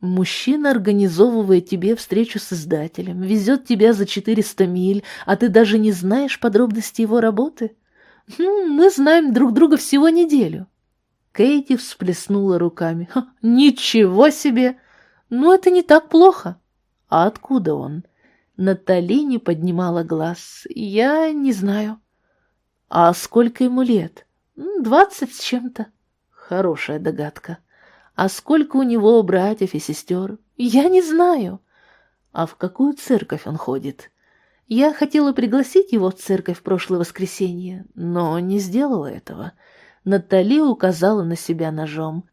Мужчина организовывает тебе встречу с издателем, везет тебя за 400 миль, а ты даже не знаешь подробности его работы? Ну, мы знаем друг друга всего неделю. Кейти всплеснула руками. «Ничего себе! Ну, это не так плохо!» «А откуда он?» Натали не поднимала глаз. «Я не знаю». «А сколько ему лет?» «Двадцать с чем-то». «Хорошая догадка. А сколько у него братьев и сестер?» «Я не знаю». «А в какую церковь он ходит?» «Я хотела пригласить его в церковь в прошлое воскресенье, но не сделала этого». Натали указала на себя ножом.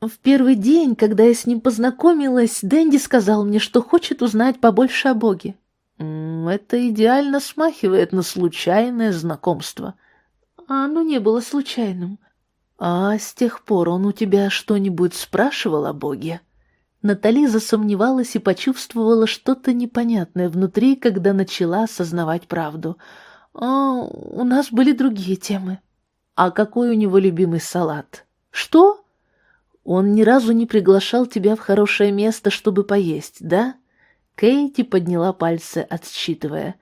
В первый день, когда я с ним познакомилась, Дэнди сказал мне, что хочет узнать побольше о Боге. Это идеально смахивает на случайное знакомство. А оно не было случайным. А с тех пор он у тебя что-нибудь спрашивал о Боге? Натали засомневалась и почувствовала что-то непонятное внутри, когда начала осознавать правду. А у нас были другие темы. А какой у него любимый салат? Что? Он ни разу не приглашал тебя в хорошее место, чтобы поесть, да? Кейти подняла пальцы, отсчитывая.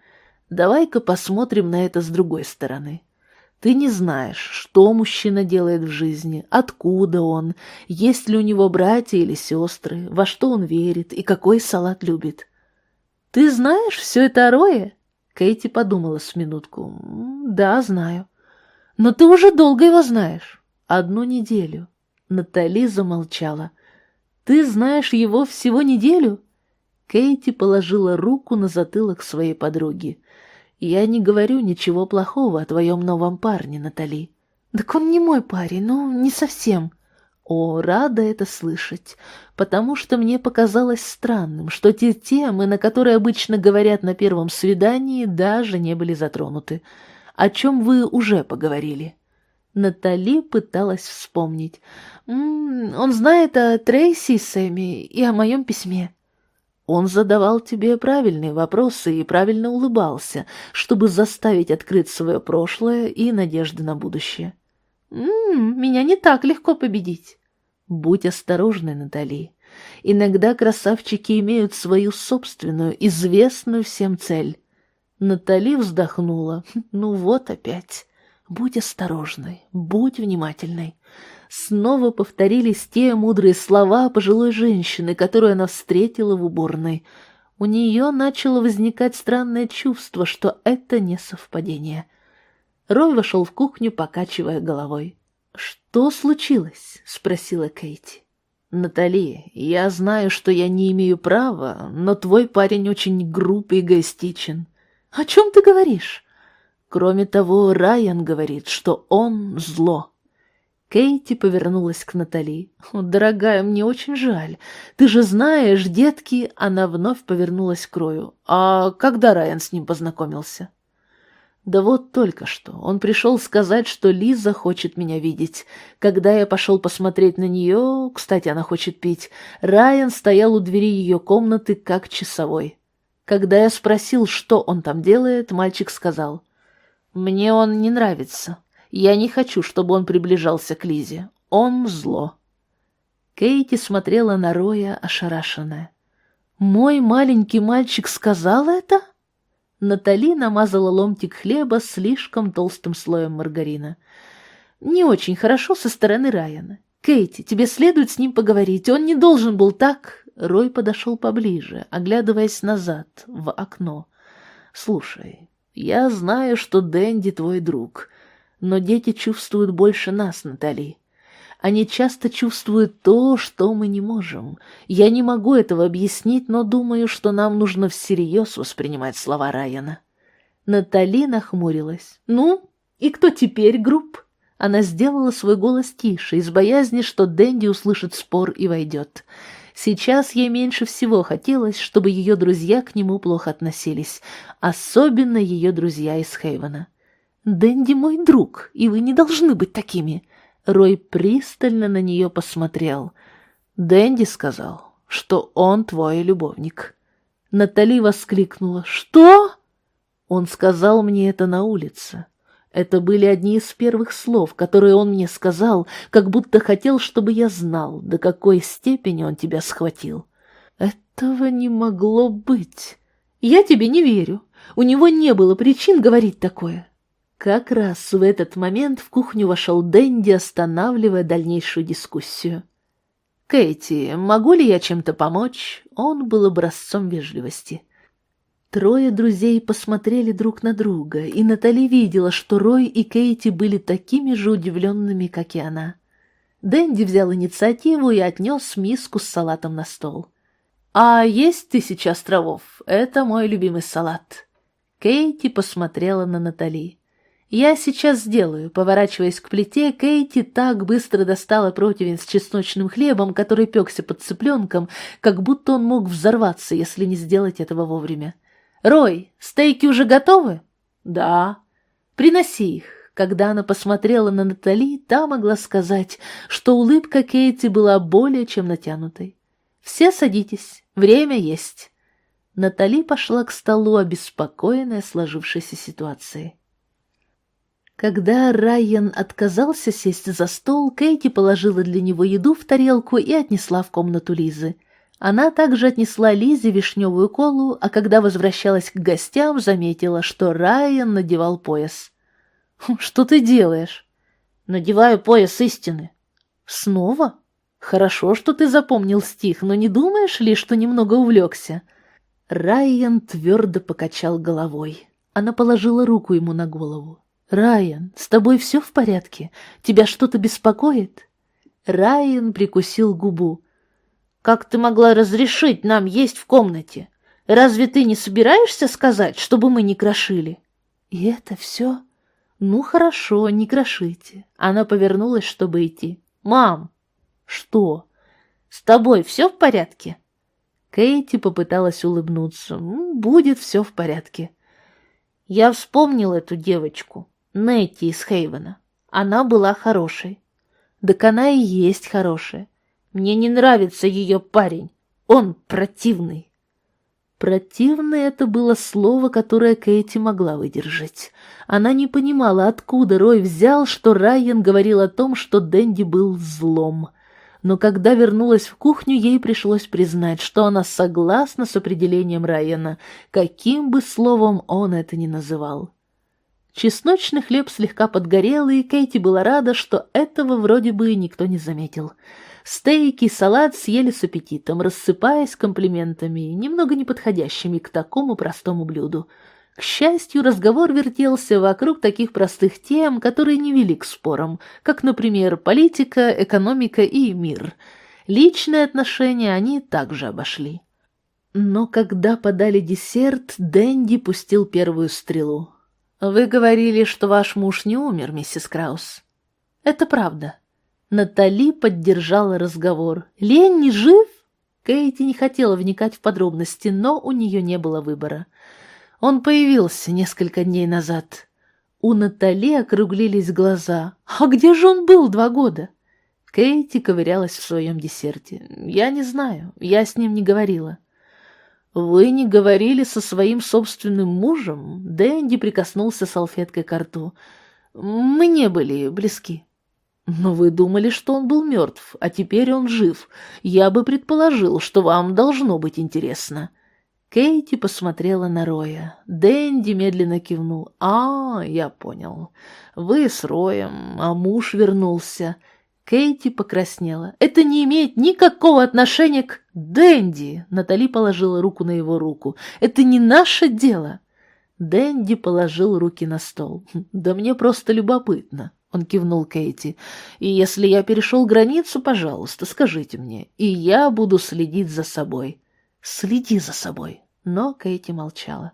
Давай-ка посмотрим на это с другой стороны. Ты не знаешь, что мужчина делает в жизни, откуда он, есть ли у него братья или сестры, во что он верит и какой салат любит. Ты знаешь все это о Рое? Кейти подумала с минутку. Да, знаю. Но ты уже долго его знаешь. Одну неделю. Натали замолчала. Ты знаешь его всего неделю? Кейти положила руку на затылок своей подруги. Я не говорю ничего плохого о твоем новом парне, Натали. Так он не мой парень, ну, не совсем. О, рада это слышать, потому что мне показалось странным, что те темы, на которые обычно говорят на первом свидании, даже не были затронуты о чем вы уже поговорили?» Натали пыталась вспомнить. «М -м, «Он знает о Трейси и Сэмми и о моем письме». Он задавал тебе правильные вопросы и правильно улыбался, чтобы заставить открыть свое прошлое и надежды на будущее. «М -м, «Меня не так легко победить». «Будь осторожной, Натали. Иногда красавчики имеют свою собственную, известную всем цель. Натали вздохнула. «Ну вот опять. Будь осторожной, будь внимательной». Снова повторились те мудрые слова пожилой женщины, которую она встретила в уборной. У нее начало возникать странное чувство, что это не совпадение. Рой вошел в кухню, покачивая головой. «Что случилось?» — спросила Кейти. «Натали, я знаю, что я не имею права, но твой парень очень груб и эгоистичен. «О чем ты говоришь?» Кроме того, Райан говорит, что он зло. Кейти повернулась к Натали. «Дорогая, мне очень жаль. Ты же знаешь, детки...» Она вновь повернулась к Рою. «А когда Райан с ним познакомился?» «Да вот только что. Он пришел сказать, что Лиза хочет меня видеть. Когда я пошел посмотреть на нее... Кстати, она хочет пить. Райан стоял у двери ее комнаты, как часовой. Когда я спросил, что он там делает, мальчик сказал, «Мне он не нравится. Я не хочу, чтобы он приближался к Лизе. Он зло». Кейти смотрела на Роя, ошарашенная. «Мой маленький мальчик сказал это?» Натали намазала ломтик хлеба слишком толстым слоем маргарина. «Не очень хорошо со стороны Райана. Кейти, тебе следует с ним поговорить. Он не должен был так...» Рой подошел поближе, оглядываясь назад, в окно. «Слушай, я знаю, что Дэнди твой друг, но дети чувствуют больше нас, Натали. Они часто чувствуют то, что мы не можем. Я не могу этого объяснить, но думаю, что нам нужно всерьез воспринимать слова Райана». Натали нахмурилась. «Ну, и кто теперь, групп?» Она сделала свой голос тише, из боязни, что Дэнди услышит спор и войдет. Сейчас ей меньше всего хотелось, чтобы ее друзья к нему плохо относились, особенно ее друзья из Хейвена. «Дэнди мой друг, и вы не должны быть такими!» Рой пристально на нее посмотрел. Дэнди сказал, что он твой любовник. Натали воскликнула. «Что?» Он сказал мне это на улице. Это были одни из первых слов, которые он мне сказал, как будто хотел, чтобы я знал, до какой степени он тебя схватил. Этого не могло быть. Я тебе не верю. У него не было причин говорить такое. Как раз в этот момент в кухню вошел Дэнди, останавливая дальнейшую дискуссию. «Кэти, могу ли я чем-то помочь?» Он был образцом вежливости. Трое друзей посмотрели друг на друга, и Натали видела, что Рой и Кейти были такими же удивленными, как и она. Дэнди взял инициативу и отнес миску с салатом на стол. «А есть тысяча островов? Это мой любимый салат». Кейти посмотрела на Натали. «Я сейчас сделаю». Поворачиваясь к плите, Кейти так быстро достала противень с чесночным хлебом, который пекся под цыпленком, как будто он мог взорваться, если не сделать этого вовремя. «Рой, стейки уже готовы?» «Да». «Приноси их». Когда она посмотрела на Натали, та могла сказать, что улыбка Кейти была более чем натянутой. «Все садитесь, время есть». Натали пошла к столу, обеспокоенная сложившейся ситуацией. Когда Райан отказался сесть за стол, Кейти положила для него еду в тарелку и отнесла в комнату Лизы. Она также отнесла Лизе вишневую колу, а когда возвращалась к гостям, заметила, что Райан надевал пояс. «Хм, «Что ты делаешь?» «Надеваю пояс истины». «Снова? Хорошо, что ты запомнил стих, но не думаешь ли, что немного увлекся?» Райан твердо покачал головой. Она положила руку ему на голову. «Райан, с тобой все в порядке? Тебя что-то беспокоит?» Райан прикусил губу. «Как ты могла разрешить нам есть в комнате? Разве ты не собираешься сказать, чтобы мы не крошили?» «И это все?» «Ну, хорошо, не крошите». Она повернулась, чтобы идти. «Мам!» «Что?» «С тобой все в порядке?» Кейти попыталась улыбнуться. «Будет все в порядке». Я вспомнил эту девочку. Нетти из Хейвена. Она была хорошей. Так она и есть хорошая. Мне не нравится ее парень. Он противный. Противный это было слово, которое Кэти могла выдержать. Она не понимала, откуда Рой взял, что Райан говорил о том, что Дэнди был злом. Но когда вернулась в кухню, ей пришлось признать, что она согласна с определением Райана, каким бы словом он это ни называл. Чесночный хлеб слегка подгорел, и Кейти была рада, что этого вроде бы никто не заметил. Стейки и салат съели с аппетитом, рассыпаясь комплиментами, немного неподходящими к такому простому блюду. К счастью, разговор вертелся вокруг таких простых тем, которые не вели к спорам, как, например, политика, экономика и мир. Личные отношения они также обошли. Но когда подали десерт, Дэнди пустил первую стрелу. «Вы говорили, что ваш муж не умер, миссис Краус». «Это правда». Натали поддержала разговор. «Ленни жив?» Кейти не хотела вникать в подробности, но у нее не было выбора. Он появился несколько дней назад. У Натали округлились глаза. «А где же он был два года?» Кейти ковырялась в своем десерте. «Я не знаю, я с ним не говорила». «Вы не говорили со своим собственным мужем?» Дэнди прикоснулся салфеткой к рту. «Мы не были близки». «Но вы думали, что он был мертв, а теперь он жив. Я бы предположил, что вам должно быть интересно». Кейти посмотрела на Роя. Дэнди медленно кивнул. «А, я понял. Вы с Роем, а муж вернулся. Кейти покраснела. «Это не имеет никакого отношения к Дэнди!» Натали положила руку на его руку. «Это не наше дело!» Дэнди положил руки на стол. «Да мне просто любопытно», — он кивнул Кейти. «И если я перешел границу, пожалуйста, скажите мне, и я буду следить за собой». «Следи за собой». Но Кейти молчала.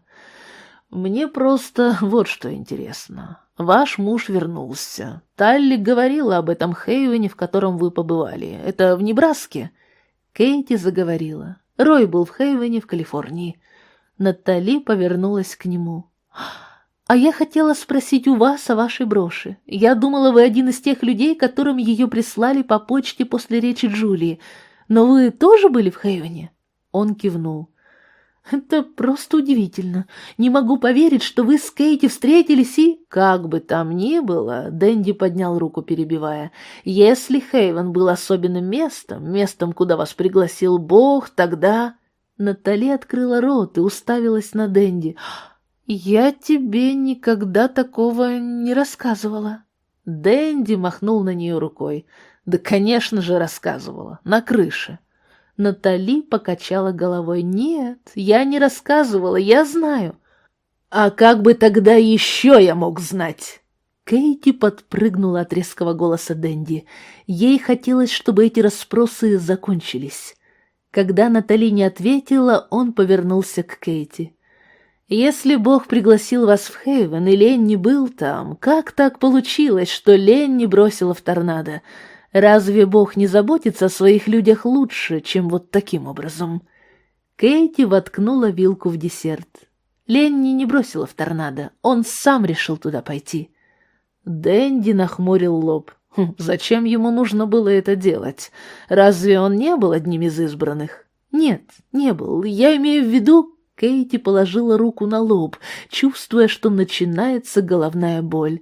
«Мне просто вот что интересно. Ваш муж вернулся. Талли говорила об этом Хейвене, в котором вы побывали. Это в Небраске?» Кейти заговорила. Рой был в Хейвене, в Калифорнии. Натали повернулась к нему. «А я хотела спросить у вас о вашей броши. Я думала, вы один из тех людей, которым ее прислали по почте после речи Джулии. Но вы тоже были в Хейвене?» Он кивнул. Это просто удивительно. Не могу поверить, что вы с Кейти встретились и... Как бы там ни было, Дэнди поднял руку, перебивая. Если Хейвен был особенным местом, местом, куда вас пригласил Бог, тогда... Натали открыла рот и уставилась на Дэнди. «Я тебе никогда такого не рассказывала». Дэнди махнул на нее рукой. «Да, конечно же, рассказывала. На крыше». Натали покачала головой. «Нет, я не рассказывала, я знаю». «А как бы тогда еще я мог знать?» Кейти подпрыгнула от резкого голоса Дэнди. Ей хотелось, чтобы эти расспросы закончились. Когда Натали не ответила, он повернулся к Кейти. «Если Бог пригласил вас в Хейвен, и Лен не был там, как так получилось, что Лен не бросила в торнадо? Разве Бог не заботится о своих людях лучше, чем вот таким образом?» Кейти воткнула вилку в десерт. Ленни не бросила в торнадо, он сам решил туда пойти. Дэнди нахмурил лоб. Хм, зачем ему нужно было это делать? Разве он не был одним из избранных? Нет, не был. Я имею в виду... Кейти положила руку на лоб, чувствуя, что начинается головная боль.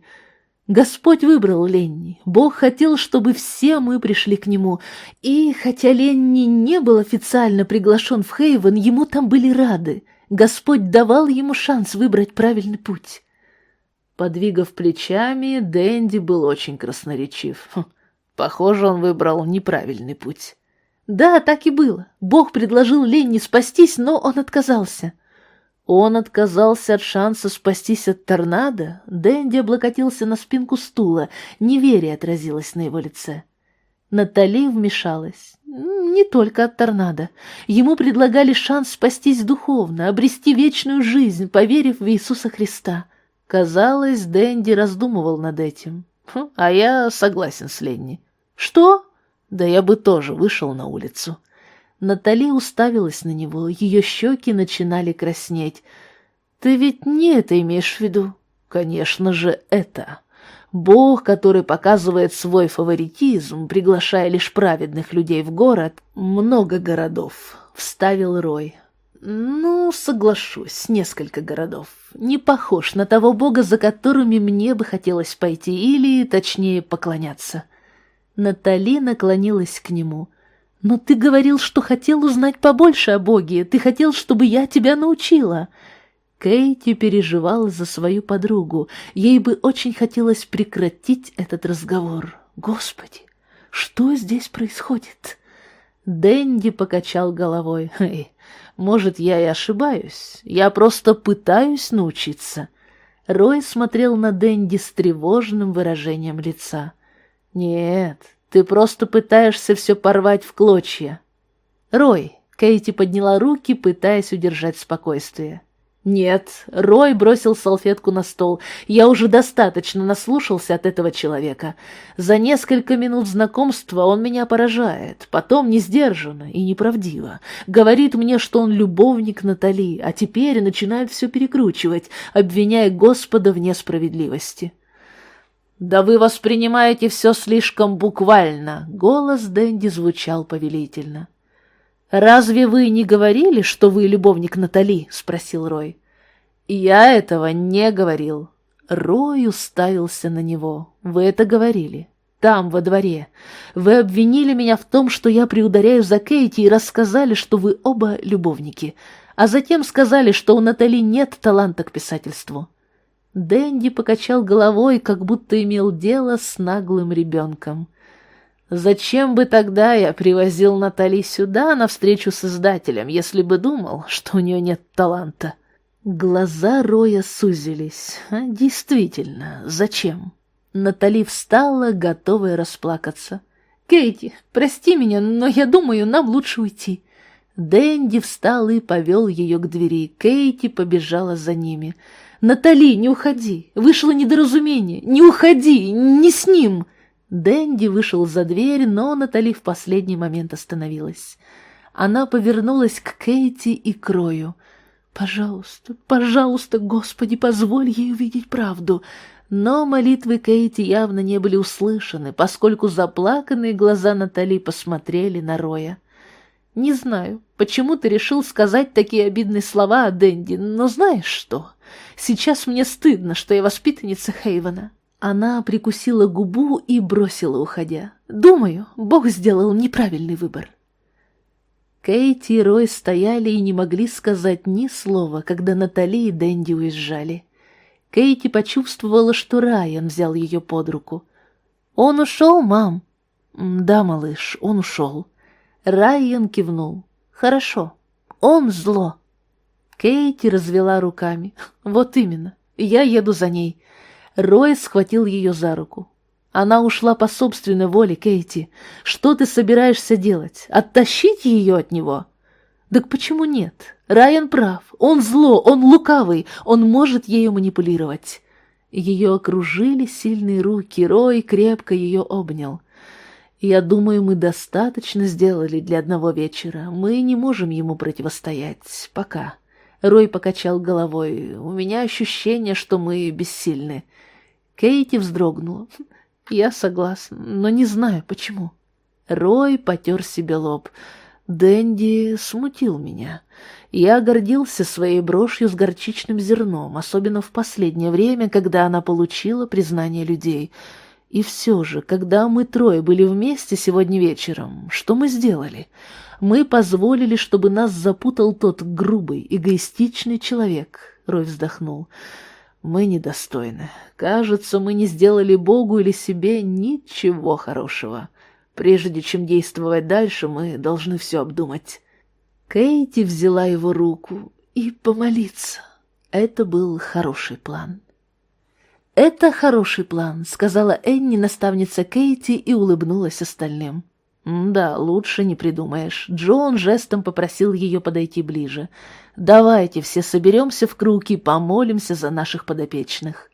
Господь выбрал Ленни. Бог хотел, чтобы все мы пришли к нему. И хотя Ленни не был официально приглашен в Хейвен, ему там были рады. Господь давал ему шанс выбрать правильный путь. Подвигав плечами, Дэнди был очень красноречив. Хм, похоже, он выбрал неправильный путь. Да, так и было. Бог предложил Ленни спастись, но он отказался. Он отказался от шанса спастись от торнадо. Дэнди облокотился на спинку стула. Неверие отразилось на его лице. Натали вмешалась. Не только от торнадо. Ему предлагали шанс спастись духовно, обрести вечную жизнь, поверив в Иисуса Христа. Казалось, Дэнди раздумывал над этим. Хм, а я согласен с Ленни. Что? Да я бы тоже вышел на улицу. Натали уставилась на него, ее щеки начинали краснеть. Ты ведь не это имеешь в виду? Конечно же, это. Бог, который показывает свой фаворитизм, приглашая лишь праведных людей в город, много городов, вставил Рой. Ну, соглашусь, несколько городов. Не похож на того бога, за которыми мне бы хотелось пойти, или, точнее, поклоняться. Натали наклонилась к нему. «Но ты говорил, что хотел узнать побольше о боге. Ты хотел, чтобы я тебя научила». Кейти переживала за свою подругу. Ей бы очень хотелось прекратить этот разговор. Господи, что здесь происходит? Дэнди покачал головой. Эй, может, я и ошибаюсь. Я просто пытаюсь научиться. Рой смотрел на Дэнди с тревожным выражением лица. Нет, ты просто пытаешься все порвать в клочья. Рой, Кейти подняла руки, пытаясь удержать спокойствие. «Нет», — Рой бросил салфетку на стол, — «я уже достаточно наслушался от этого человека. За несколько минут знакомства он меня поражает, потом не сдержанно и неправдиво. Говорит мне, что он любовник Натали, а теперь начинает все перекручивать, обвиняя Господа в несправедливости». «Да вы воспринимаете все слишком буквально», — голос Дэнди звучал повелительно. «Разве вы не говорили, что вы любовник Натали?» — спросил Рой. «Я этого не говорил». Рой уставился на него. «Вы это говорили. Там, во дворе. Вы обвинили меня в том, что я приударяю за Кейти и рассказали, что вы оба любовники, а затем сказали, что у Натали нет таланта к писательству». Дэнди покачал головой, как будто имел дело с наглым ребенком. Зачем бы тогда я привозил Натали сюда на встречу с издателем, если бы думал, что у нее нет таланта? Глаза Роя сузились. А, действительно, зачем? Натали встала, готовая расплакаться. «Кейти, прости меня, но я думаю, нам лучше уйти». Дэнди встал и повел ее к двери. Кейти побежала за ними. «Натали, не уходи! Вышло недоразумение! Не уходи! Не с ним!» Дэнди вышел за дверь, но Натали в последний момент остановилась. Она повернулась к Кейти и Крою. «Пожалуйста, пожалуйста, Господи, позволь ей увидеть правду!» Но молитвы Кейти явно не были услышаны, поскольку заплаканные глаза Натали посмотрели на Роя. «Не знаю, почему ты решил сказать такие обидные слова о Дэнди, но знаешь что? Сейчас мне стыдно, что я воспитанница Хейвена. Она прикусила губу и бросила, уходя. «Думаю, Бог сделал неправильный выбор». Кейти и Рой стояли и не могли сказать ни слова, когда Натали и Дэнди уезжали. Кейти почувствовала, что Райан взял ее под руку. «Он ушел, мам?» «Да, малыш, он ушел». Райан кивнул. «Хорошо. Он зло». Кейти развела руками. «Вот именно. Я еду за ней». Рой схватил ее за руку. Она ушла по собственной воле, Кейти. Что ты собираешься делать? Оттащить ее от него? Так почему нет? Райан прав. Он зло, он лукавый, он может ею манипулировать. Ее окружили сильные руки, Рой крепко ее обнял. Я думаю, мы достаточно сделали для одного вечера. Мы не можем ему противостоять. Пока. Рой покачал головой. У меня ощущение, что мы бессильны. Кейти вздрогнула. Я согласна, но не знаю, почему. Рой потер себе лоб. Дэнди смутил меня. Я гордился своей брошью с горчичным зерном, особенно в последнее время, когда она получила признание людей. И все же, когда мы трое были вместе сегодня вечером, что мы сделали? Мы позволили, чтобы нас запутал тот грубый, эгоистичный человек. Рой вздохнул. Мы недостойны. Кажется, мы не сделали Богу или себе ничего хорошего. Прежде чем действовать дальше, мы должны все обдумать. Кейти взяла его руку и помолиться. Это был хороший план. «Это хороший план», — сказала Энни, наставница Кейти, и улыбнулась остальным. «Да, лучше не придумаешь». Джон жестом попросил ее подойти ближе. «Давайте все соберемся в круг и помолимся за наших подопечных».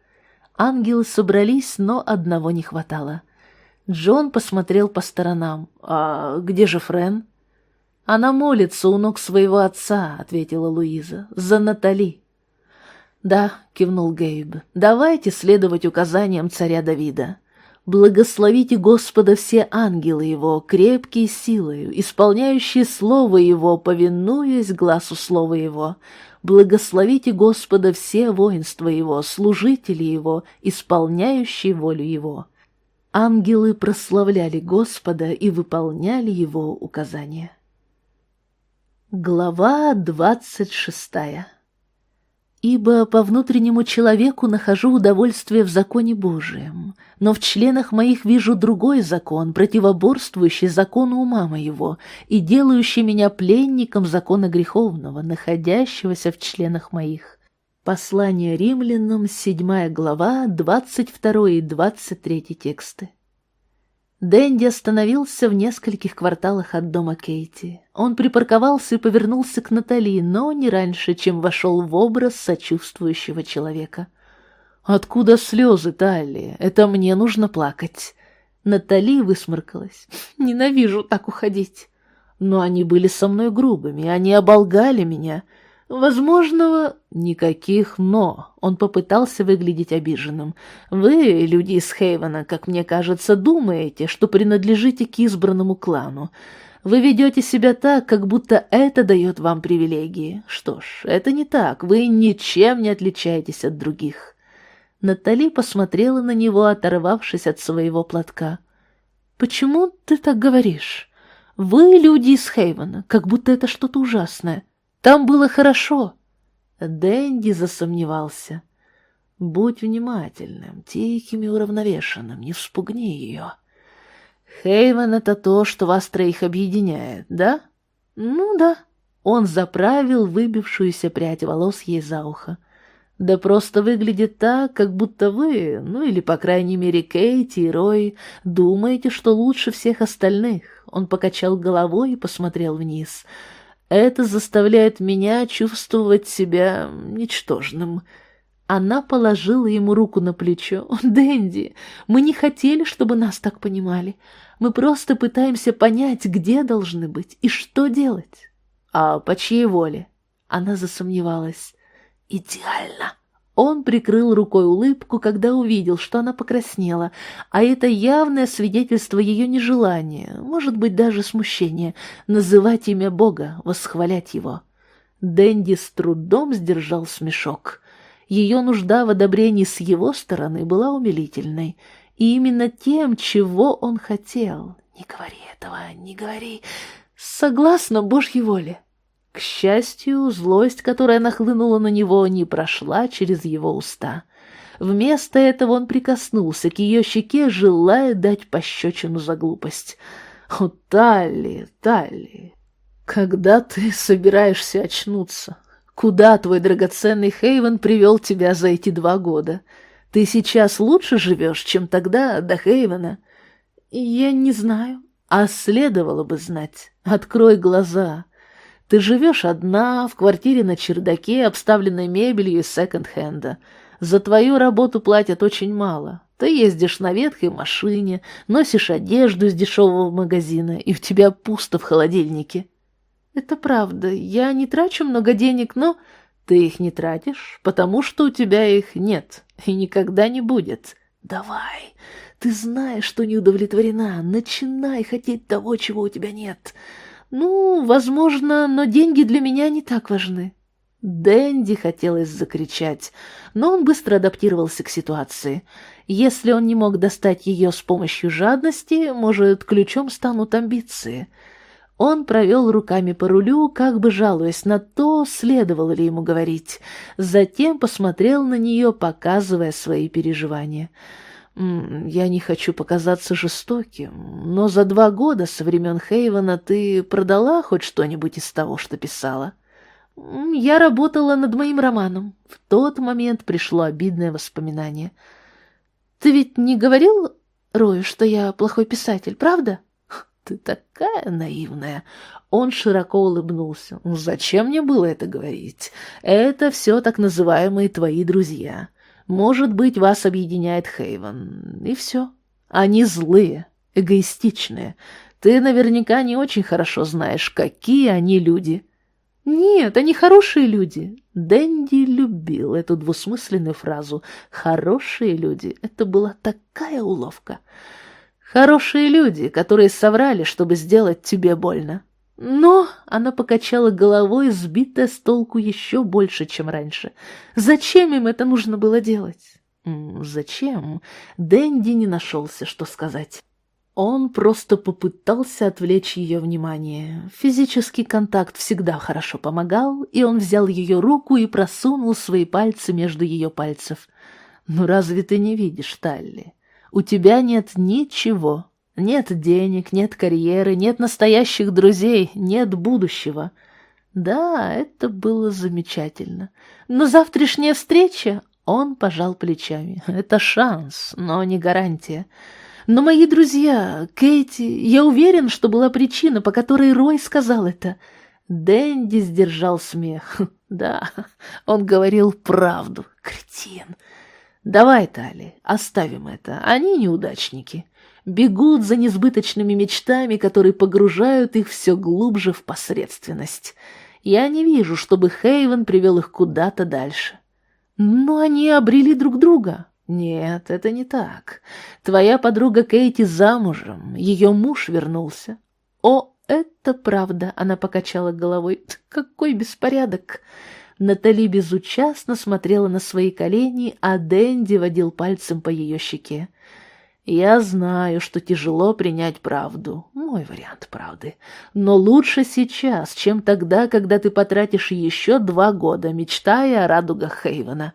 Ангелы собрались, но одного не хватало. Джон посмотрел по сторонам. «А где же Френ?» «Она молится у ног своего отца», — ответила Луиза. «За Натали». «Да», — кивнул Гейб, — «давайте следовать указаниям царя Давида. Благословите Господа все ангелы Его, крепкие силою, исполняющие Слово Его, повинуясь глазу Слова Его. Благословите Господа все воинства Его, служители Его, исполняющие волю Его. Ангелы прославляли Господа и выполняли Его указания. Глава двадцать шестая Ибо по внутреннему человеку нахожу удовольствие в законе Божием, но в членах моих вижу другой закон, противоборствующий закону ума моего и делающий меня пленником закона греховного, находящегося в членах моих. Послание римлянам, 7 глава, 22 и 23 тексты. Дэнди остановился в нескольких кварталах от дома Кейти. Он припарковался и повернулся к Натали, но не раньше, чем вошел в образ сочувствующего человека. «Откуда слезы, Талли? Это мне нужно плакать». Натали высморкалась. «Ненавижу так уходить». «Но они были со мной грубыми, они оболгали меня». Возможного никаких «но». Он попытался выглядеть обиженным. Вы, люди из Хейвена, как мне кажется, думаете, что принадлежите к избранному клану. Вы ведете себя так, как будто это дает вам привилегии. Что ж, это не так. Вы ничем не отличаетесь от других. Натали посмотрела на него, оторвавшись от своего платка. «Почему ты так говоришь? Вы люди из Хейвена, как будто это что-то ужасное». Там было хорошо. Дэнди засомневался. Будь внимательным, тихим и уравновешенным, не вспугни ее. Хейвен — это то, что вас троих объединяет, да? Ну да. Он заправил выбившуюся прядь волос ей за ухо. Да просто выглядит так, как будто вы, ну или, по крайней мере, Кейти и Рой, думаете, что лучше всех остальных. Он покачал головой и посмотрел вниз — это заставляет меня чувствовать себя ничтожным. Она положила ему руку на плечо. «Дэнди, мы не хотели, чтобы нас так понимали. Мы просто пытаемся понять, где должны быть и что делать». «А по чьей воле?» Она засомневалась. «Идеально!» Он прикрыл рукой улыбку, когда увидел, что она покраснела, а это явное свидетельство ее нежелания, может быть, даже смущения, называть имя Бога, восхвалять его. Дэнди с трудом сдержал смешок. Ее нужда в одобрении с его стороны была умилительной, и именно тем, чего он хотел. «Не говори этого, не говори!» Согласно Божьей воле. К счастью, злость, которая нахлынула на него, не прошла через его уста. Вместо этого он прикоснулся к ее щеке, желая дать пощечину за глупость. «О, Талли, Талли, когда ты собираешься очнуться? Куда твой драгоценный Хейвен привел тебя за эти два года? Ты сейчас лучше живешь, чем тогда до Хейвена?» «Я не знаю». «А следовало бы знать. Открой глаза». Ты живешь одна, в квартире на чердаке, обставленной мебелью из секонд-хенда. За твою работу платят очень мало. Ты ездишь на ветхой машине, носишь одежду из дешевого магазина, и у тебя пусто в холодильнике. Это правда, я не трачу много денег, но ты их не тратишь, потому что у тебя их нет и никогда не будет. Давай, ты знаешь, что не удовлетворена, начинай хотеть того, чего у тебя нет. «Ну, возможно, но деньги для меня не так важны». Дэнди хотелось закричать, но он быстро адаптировался к ситуации. Если он не мог достать ее с помощью жадности, может, ключом станут амбиции. Он провел руками по рулю, как бы жалуясь на то, следовало ли ему говорить. Затем посмотрел на нее, показывая свои переживания. Я не хочу показаться жестоким, но за два года со времен Хейвена ты продала хоть что-нибудь из того, что писала? Я работала над моим романом. В тот момент пришло обидное воспоминание. Ты ведь не говорил Рою, что я плохой писатель, правда? Ты такая наивная. Он широко улыбнулся. Зачем мне было это говорить? Это все так называемые твои друзья. Может быть, вас объединяет Хейвен. И все. Они злые, эгоистичные. Ты наверняка не очень хорошо знаешь, какие они люди. Нет, они хорошие люди. Дэнди любил эту двусмысленную фразу. Хорошие люди. Это была такая уловка. Хорошие люди, которые соврали, чтобы сделать тебе больно. Но она покачала головой, сбитая с толку еще больше, чем раньше. Зачем им это нужно было делать? Зачем? Дэнди не нашелся, что сказать. Он просто попытался отвлечь ее внимание. Физический контакт всегда хорошо помогал, и он взял ее руку и просунул свои пальцы между ее пальцев. «Ну разве ты не видишь, Талли? У тебя нет ничего, нет денег, нет карьеры, нет настоящих друзей, нет будущего. Да, это было замечательно. Но завтрашняя встреча... Он пожал плечами. Это шанс, но не гарантия. Но мои друзья, Кэти, я уверен, что была причина, по которой Рой сказал это. Дэнди сдержал смех. Да, он говорил правду, кретин. Давай, Тали, оставим это. Они неудачники бегут за несбыточными мечтами, которые погружают их все глубже в посредственность. Я не вижу, чтобы Хейвен привел их куда-то дальше. Но они обрели друг друга. Нет, это не так. Твоя подруга Кейти замужем, ее муж вернулся. О, это правда, она покачала головой. Какой беспорядок! Натали безучастно смотрела на свои колени, а Дэнди водил пальцем по ее щеке. Я знаю, что тяжело принять правду, мой вариант правды, но лучше сейчас, чем тогда, когда ты потратишь еще два года, мечтая о радугах Хейвена.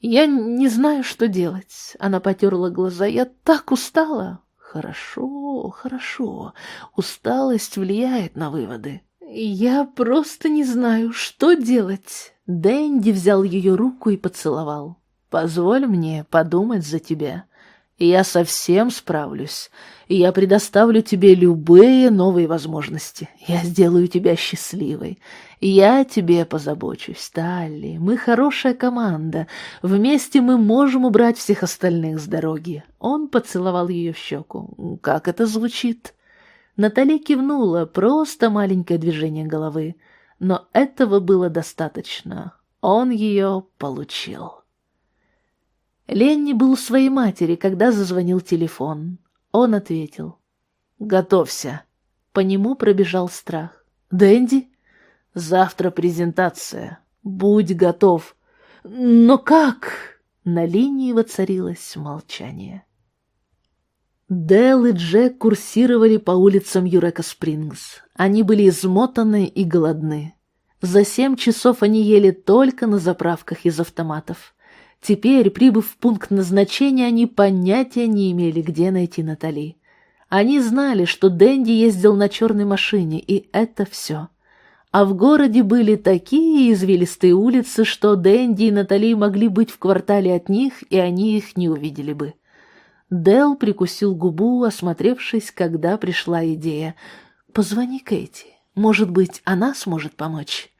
Я не знаю, что делать. Она потерла глаза. Я так устала. Хорошо, хорошо. Усталость влияет на выводы. Я просто не знаю, что делать. Дэнди взял ее руку и поцеловал. Позволь мне подумать за тебя я совсем справлюсь, я предоставлю тебе любые новые возможности. Я сделаю тебя счастливой. Я тебе позабочусь, Талли. Мы хорошая команда. Вместе мы можем убрать всех остальных с дороги. Он поцеловал ее в щеку. Как это звучит? Натали кивнула, просто маленькое движение головы. Но этого было достаточно. Он ее получил. Ленни был у своей матери, когда зазвонил телефон. Он ответил. «Готовься». По нему пробежал страх. «Дэнди?» «Завтра презентация. Будь готов». «Но как?» На линии воцарилось молчание. Дэл и Джек курсировали по улицам Юрека Спрингс. Они были измотаны и голодны. За семь часов они ели только на заправках из автоматов. Теперь, прибыв в пункт назначения, они понятия не имели, где найти Натали. Они знали, что Дэнди ездил на черной машине, и это все. А в городе были такие извилистые улицы, что Дэнди и Натали могли быть в квартале от них, и они их не увидели бы. Дэл прикусил губу, осмотревшись, когда пришла идея. «Позвони Кэти. Может быть, она сможет помочь?»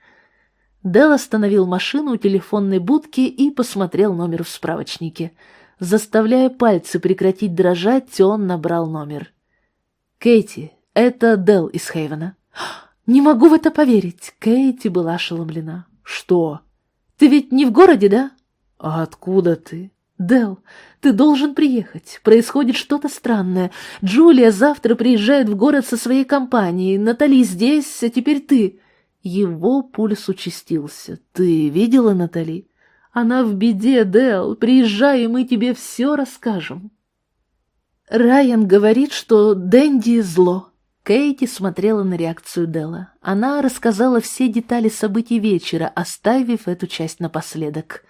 Дэл остановил машину у телефонной будки и посмотрел номер в справочнике. Заставляя пальцы прекратить дрожать, он набрал номер. «Кэти, это Дэл из Хейвена». «Не могу в это поверить!» Кэти была ошеломлена. «Что? Ты ведь не в городе, да?» «А откуда ты?» «Дел, ты должен приехать. Происходит что-то странное. Джулия завтра приезжает в город со своей компанией. Натали здесь, а теперь ты». Его пульс участился. «Ты видела Натали?» «Она в беде, Дел. Приезжай, и мы тебе все расскажем». Райан говорит, что Дэнди зло. Кейти смотрела на реакцию Дела. Она рассказала все детали событий вечера, оставив эту часть напоследок.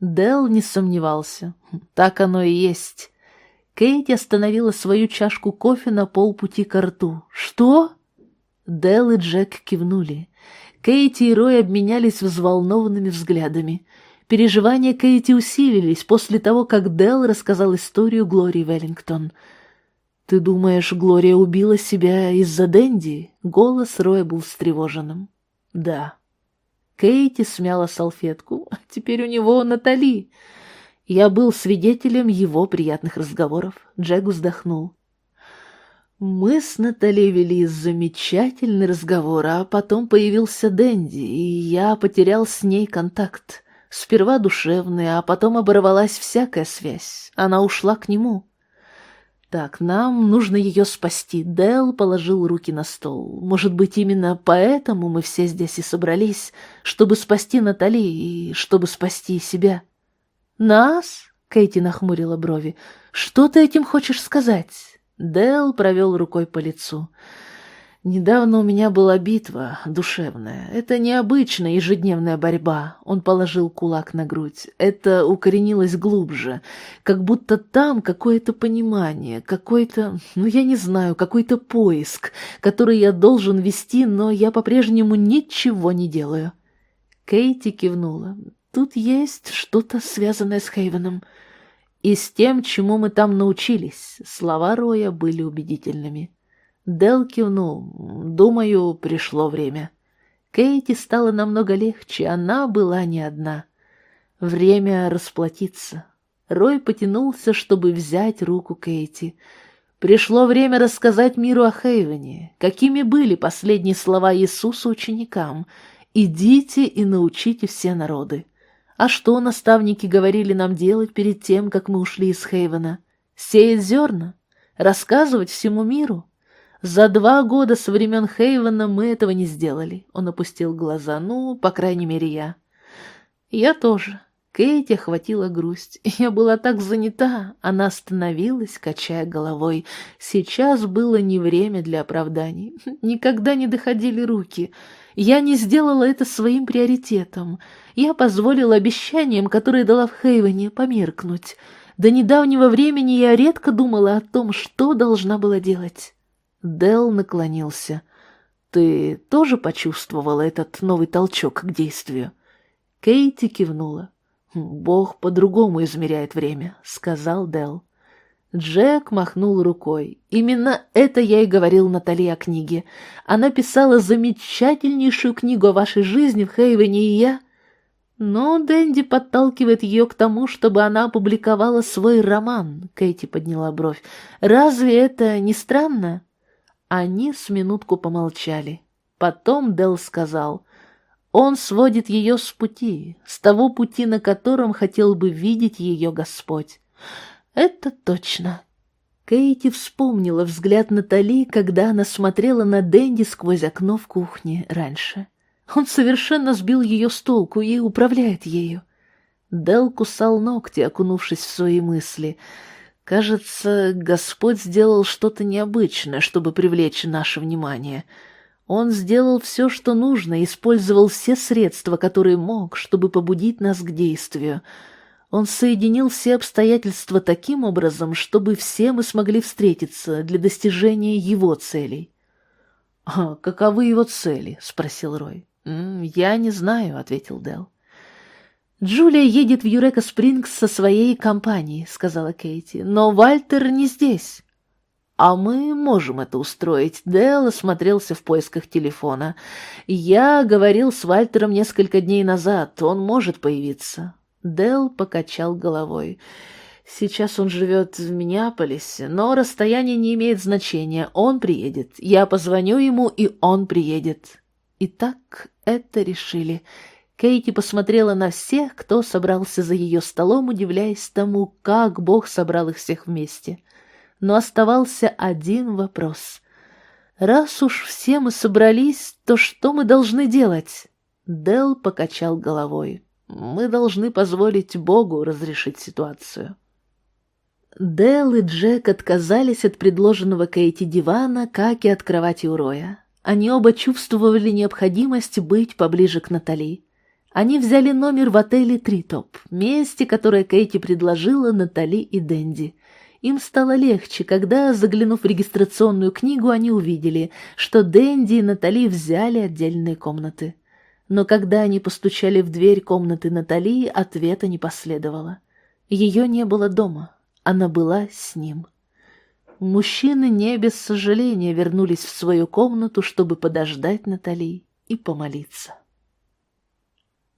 Дел не сомневался. Так оно и есть. Кейти остановила свою чашку кофе на полпути к рту. «Что?» Дел и Джек кивнули. Кейти и Рой обменялись взволнованными взглядами. Переживания Кейти усилились после того, как Дел рассказал историю Глории Веллингтон. «Ты думаешь, Глория убила себя из-за Дэнди?» Голос Роя был встревоженным. «Да». Кейти смяла салфетку. А теперь у него Натали. Я был свидетелем его приятных разговоров. Джек вздохнул. Мы с Натали вели замечательный разговор, а потом появился Дэнди, и я потерял с ней контакт. Сперва душевный, а потом оборвалась всякая связь. Она ушла к нему. Так, нам нужно ее спасти. Дэл положил руки на стол. Может быть, именно поэтому мы все здесь и собрались, чтобы спасти Натали и чтобы спасти себя. Нас? Кейти нахмурила брови. Что ты этим хочешь сказать? Дэл провел рукой по лицу. Недавно у меня была битва душевная. Это необычная ежедневная борьба. Он положил кулак на грудь. Это укоренилось глубже. Как будто там какое-то понимание, какой-то, ну я не знаю, какой-то поиск, который я должен вести, но я по-прежнему ничего не делаю. Кейти кивнула. Тут есть что-то связанное с Хейвеном. И с тем, чему мы там научились. Слова Роя были убедительными. Дел кивнул. «Думаю, пришло время». Кейти стало намного легче, она была не одна. Время расплатиться. Рой потянулся, чтобы взять руку Кейти. Пришло время рассказать миру о Хейвене, какими были последние слова Иисуса ученикам. «Идите и научите все народы». А что наставники говорили нам делать перед тем, как мы ушли из Хейвена? Сеять зерна? Рассказывать всему миру? За два года со времен Хейвена мы этого не сделали. Он опустил глаза. Ну, по крайней мере, я. Я тоже. Кейти охватила грусть. Я была так занята. Она остановилась, качая головой. Сейчас было не время для оправданий. Никогда не доходили руки. Я не сделала это своим приоритетом. Я позволила обещаниям, которые дала в Хейвене, померкнуть. До недавнего времени я редко думала о том, что должна была делать. Дел наклонился. «Ты тоже почувствовала этот новый толчок к действию?» Кейти кивнула. «Бог по-другому измеряет время», — сказал Дел. Джек махнул рукой. «Именно это я и говорил Натали о книге. Она писала замечательнейшую книгу о вашей жизни в Хейвене, и я...» Но Дэнди подталкивает ее к тому, чтобы она опубликовала свой роман. Кейти подняла бровь. «Разве это не странно?» Они с минутку помолчали. Потом Дел сказал, «Он сводит ее с пути, с того пути, на котором хотел бы видеть ее Господь». «Это точно». Кейти вспомнила взгляд Натали, когда она смотрела на Дэнди сквозь окно в кухне раньше. Он совершенно сбил ее с толку и управляет ею. Дел кусал ногти, окунувшись в свои мысли — Кажется, Господь сделал что-то необычное, чтобы привлечь наше внимание. Он сделал все, что нужно, использовал все средства, которые мог, чтобы побудить нас к действию. Он соединил все обстоятельства таким образом, чтобы все мы смогли встретиться для достижения его целей. «А каковы его цели?» — спросил Рой. «Я не знаю», — ответил Дел. «Джулия едет в Юрека Спрингс со своей компанией», — сказала Кейти, — «но Вальтер не здесь». «А мы можем это устроить», — Дэл осмотрелся в поисках телефона. «Я говорил с Вальтером несколько дней назад, он может появиться». Дэл покачал головой. «Сейчас он живет в Миннеаполисе, но расстояние не имеет значения, он приедет. Я позвоню ему, и он приедет». Итак, это решили. Кейти посмотрела на всех, кто собрался за ее столом, удивляясь тому, как Бог собрал их всех вместе. Но оставался один вопрос. «Раз уж все мы собрались, то что мы должны делать?» Дел покачал головой. «Мы должны позволить Богу разрешить ситуацию». Дел и Джек отказались от предложенного Кейти дивана, как и от кровати у Роя. Они оба чувствовали необходимость быть поближе к Натали. Они взяли номер в отеле «Тритоп», месте, которое Кейти предложила Натали и Дэнди. Им стало легче, когда, заглянув в регистрационную книгу, они увидели, что Дэнди и Натали взяли отдельные комнаты. Но когда они постучали в дверь комнаты Натали, ответа не последовало. Ее не было дома, она была с ним. Мужчины не без сожаления вернулись в свою комнату, чтобы подождать Натали и помолиться.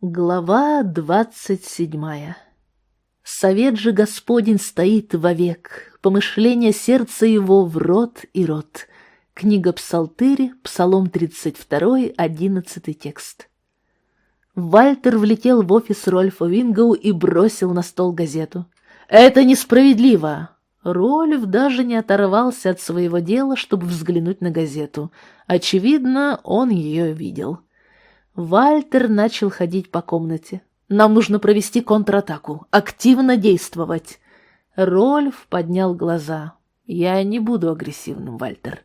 Глава двадцать седьмая Совет же Господень стоит вовек, помышление сердца его в рот и рот. Книга Псалтыри, Псалом тридцать второй, одиннадцатый текст. Вальтер влетел в офис Рольфа Вингоу и бросил на стол газету. «Это несправедливо!» Рольф даже не оторвался от своего дела, чтобы взглянуть на газету. Очевидно, он ее видел. Вальтер начал ходить по комнате. «Нам нужно провести контратаку, активно действовать». Рольф поднял глаза. «Я не буду агрессивным, Вальтер».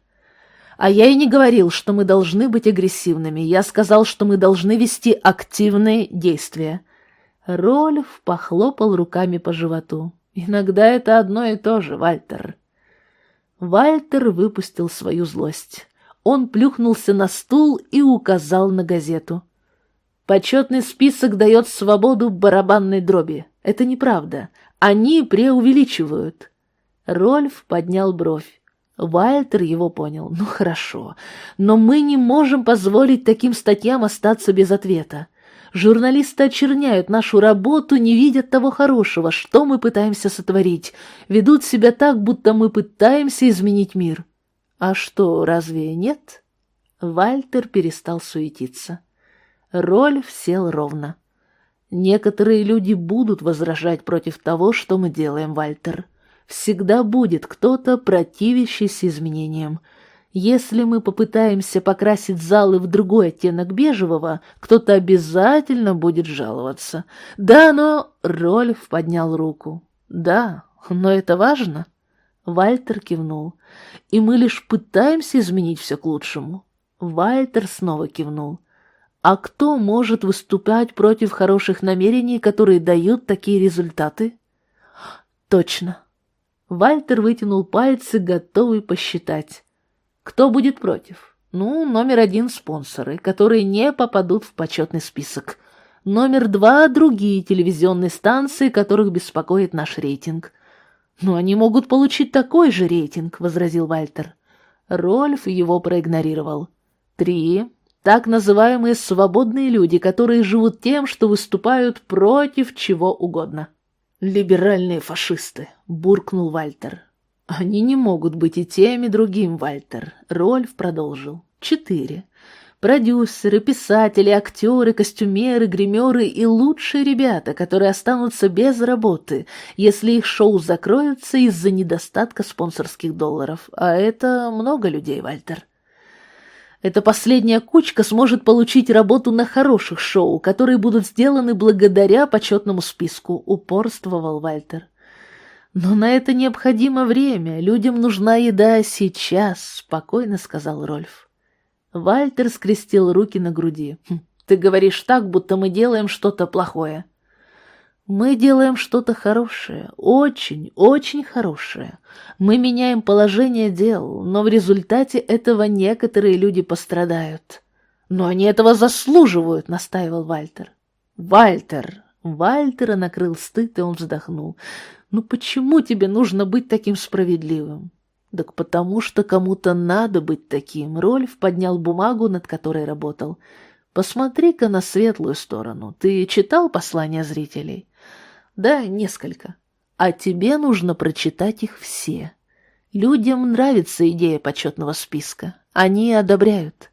«А я и не говорил, что мы должны быть агрессивными. Я сказал, что мы должны вести активные действия». Рольф похлопал руками по животу. «Иногда это одно и то же, Вальтер». Вальтер выпустил свою злость. Он плюхнулся на стул и указал на газету. Почетный список дает свободу барабанной дроби. Это неправда. Они преувеличивают. Рольф поднял бровь. Вальтер его понял. Ну хорошо, но мы не можем позволить таким статьям остаться без ответа. Журналисты очерняют нашу работу, не видят того хорошего, что мы пытаемся сотворить, ведут себя так, будто мы пытаемся изменить мир. А что, разве нет? Вальтер перестал суетиться. Рольф сел ровно. Некоторые люди будут возражать против того, что мы делаем, Вальтер. Всегда будет кто-то, противящийся изменениям. Если мы попытаемся покрасить залы в другой оттенок бежевого, кто-то обязательно будет жаловаться. Да, но... Рольф поднял руку. Да, но это важно. Вальтер кивнул. «И мы лишь пытаемся изменить все к лучшему». Вальтер снова кивнул. «А кто может выступать против хороших намерений, которые дают такие результаты?» «Точно». Вальтер вытянул пальцы, готовый посчитать. «Кто будет против?» «Ну, номер один — спонсоры, которые не попадут в почетный список. Номер два — другие телевизионные станции, которых беспокоит наш рейтинг. «Но они могут получить такой же рейтинг», — возразил Вальтер. Рольф его проигнорировал. «Три. Так называемые свободные люди, которые живут тем, что выступают против чего угодно». «Либеральные фашисты», — буркнул Вальтер. «Они не могут быть и тем, и другим, Вальтер», — Рольф продолжил. «Четыре. Продюсеры, писатели, актеры, костюмеры, гримеры и лучшие ребята, которые останутся без работы, если их шоу закроются из-за недостатка спонсорских долларов. А это много людей, Вальтер. Эта последняя кучка сможет получить работу на хороших шоу, которые будут сделаны благодаря почетному списку, упорствовал Вальтер. «Но на это необходимо время, людям нужна еда сейчас», — спокойно сказал Рольф. Вальтер скрестил руки на груди. «Хм, «Ты говоришь так, будто мы делаем что-то плохое». Мы делаем что-то хорошее, очень, очень хорошее. Мы меняем положение дел, но в результате этого некоторые люди пострадают. Но они этого заслуживают, настаивал Вальтер. Вальтер! Вальтера накрыл стыд, и он вздохнул. Ну почему тебе нужно быть таким справедливым? Так потому что кому-то надо быть таким. Рольф поднял бумагу, над которой работал. Посмотри-ка на светлую сторону. Ты читал послания зрителей? Да, несколько. А тебе нужно прочитать их все. Людям нравится идея почетного списка. Они одобряют.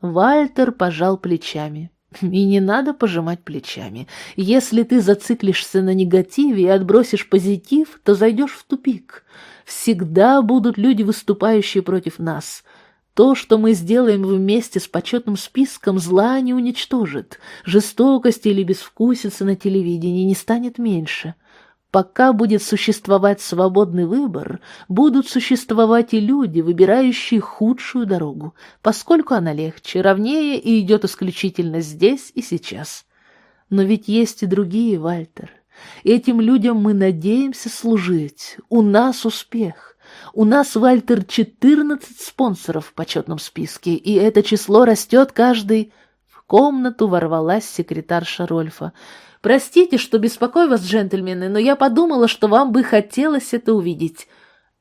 Вальтер пожал плечами. И не надо пожимать плечами. Если ты зациклишься на негативе и отбросишь позитив, то зайдешь в тупик. Всегда будут люди, выступающие против нас. То, что мы сделаем вместе с почетным списком, зла не уничтожит. Жестокости или безвкусица на телевидении не станет меньше. Пока будет существовать свободный выбор, будут существовать и люди, выбирающие худшую дорогу, поскольку она легче, ровнее и идет исключительно здесь и сейчас. Но ведь есть и другие, Вальтер. Этим людям мы надеемся служить. У нас успех. У нас, Вальтер, 14 спонсоров в почетном списке, и это число растет каждый... В комнату ворвалась секретарша Рольфа. «Простите, что беспокою вас, джентльмены, но я подумала, что вам бы хотелось это увидеть».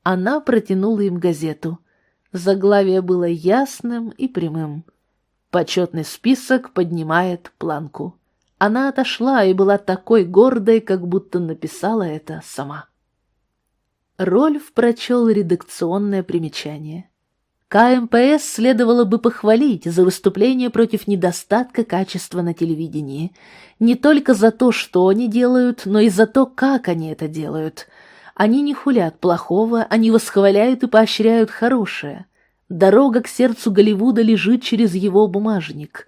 Она протянула им газету. Заглавие было ясным и прямым. Почетный список поднимает планку. Она отошла и была такой гордой, как будто написала это сама. Рольф прочел редакционное примечание. КМПС следовало бы похвалить за выступление против недостатка качества на телевидении. Не только за то, что они делают, но и за то, как они это делают. Они не хулят плохого, они восхваляют и поощряют хорошее. Дорога к сердцу Голливуда лежит через его бумажник.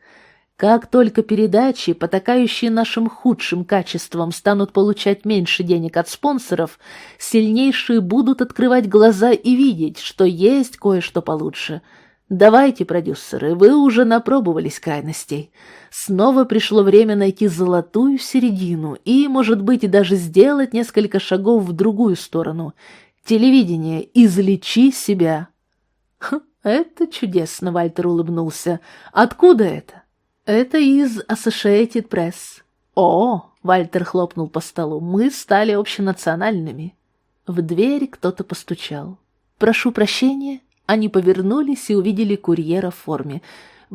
Как только передачи, потакающие нашим худшим качествам, станут получать меньше денег от спонсоров, сильнейшие будут открывать глаза и видеть, что есть кое-что получше. Давайте, продюсеры, вы уже напробовались крайностей. Снова пришло время найти золотую середину и, может быть, даже сделать несколько шагов в другую сторону. Телевидение, излечи себя. Хм, это чудесно, Вальтер улыбнулся. Откуда это? «Это из Associated Press». «О!» — Вальтер хлопнул по столу. «Мы стали общенациональными». В дверь кто-то постучал. «Прошу прощения». Они повернулись и увидели курьера в форме.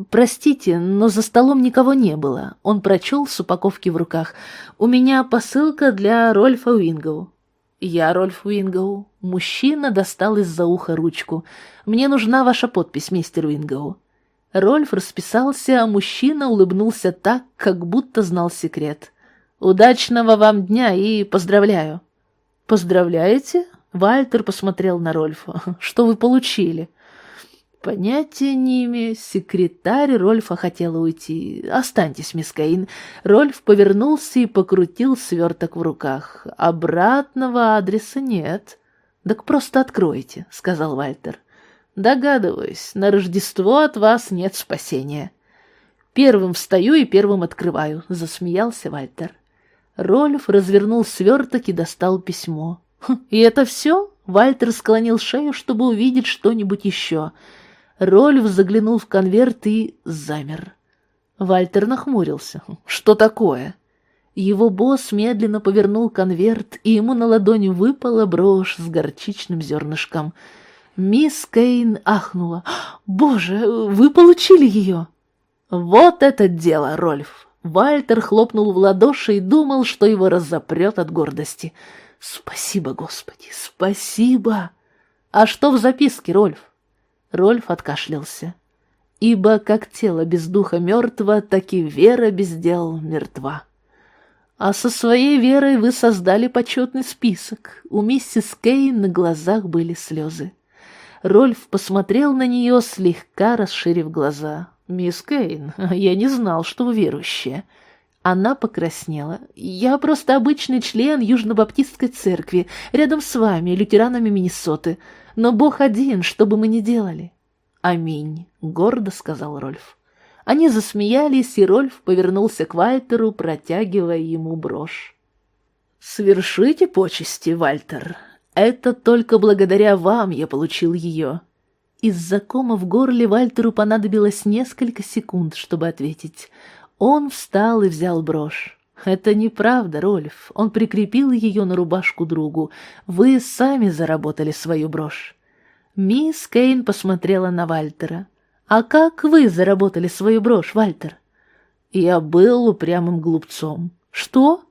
«Простите, но за столом никого не было». Он прочел с упаковки в руках. «У меня посылка для Рольфа Уингоу». «Я Рольф Уингоу». Мужчина достал из-за уха ручку. «Мне нужна ваша подпись, мистер Уингоу». Рольф расписался, а мужчина улыбнулся так, как будто знал секрет. «Удачного вам дня и поздравляю!» «Поздравляете?» Вальтер посмотрел на Рольфа. «Что вы получили?» «Понятия не имею. Секретарь Рольфа хотела уйти. Останьтесь, мисс Каин». Рольф повернулся и покрутил сверток в руках. «Обратного адреса нет». «Так просто откройте», — сказал Вальтер. Догадываюсь, на Рождество от вас нет спасения. Первым встаю и первым открываю, засмеялся Вальтер. Рольф развернул сверток и достал письмо. «Хм, «И это все?» Вальтер склонил шею, чтобы увидеть что-нибудь еще. Рольф заглянул в конверт и замер. Вальтер нахмурился. «Хм, «Что такое?» Его босс медленно повернул конверт, и ему на ладони выпала брошь с горчичным зернышком — Мисс Кейн ахнула. «Боже, вы получили ее!» «Вот это дело, Рольф!» Вальтер хлопнул в ладоши и думал, что его разопрет от гордости. «Спасибо, Господи, спасибо!» «А что в записке, Рольф?» Рольф откашлялся. «Ибо как тело без духа мертво, так и вера без дел мертва». А со своей верой вы создали почетный список. У миссис Кейн на глазах были слезы. Рольф посмотрел на нее, слегка расширив глаза. «Мисс Кейн, я не знал, что вы верующая». Она покраснела. «Я просто обычный член Южно-Баптистской церкви, рядом с вами, лютеранами Миннесоты. Но Бог один, что бы мы ни делали». «Аминь», — гордо сказал Рольф. Они засмеялись, и Рольф повернулся к Вальтеру, протягивая ему брошь. «Свершите почести, Вальтер. Это только благодаря вам я получил ее». Из-за кома в горле Вальтеру понадобилось несколько секунд, чтобы ответить. Он встал и взял брошь. «Это неправда, Рольф. Он прикрепил ее на рубашку другу. Вы сами заработали свою брошь». Мисс Кейн посмотрела на Вальтера. «А как вы заработали свою брошь, Вальтер?» «Я был упрямым глупцом». «Что?»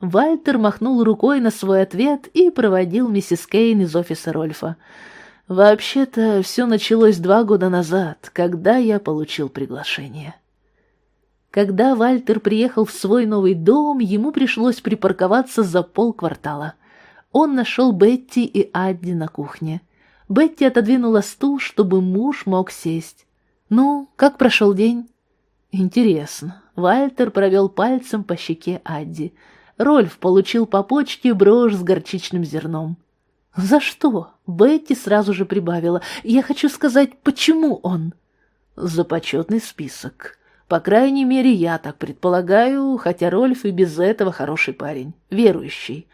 Вальтер махнул рукой на свой ответ и проводил миссис Кейн из офиса Рольфа. «Вообще-то все началось два года назад, когда я получил приглашение». Когда Вальтер приехал в свой новый дом, ему пришлось припарковаться за полквартала. Он нашел Бетти и Адди на кухне. Бетти отодвинула стул, чтобы муж мог сесть. «Ну, как прошел день?» «Интересно». Вальтер провел пальцем по щеке Адди. Рольф получил по почте брошь с горчичным зерном. «За что?» Бетти сразу же прибавила. «Я хочу сказать, почему он?» «За почетный список. По крайней мере, я так предполагаю, хотя Рольф и без этого хороший парень, верующий.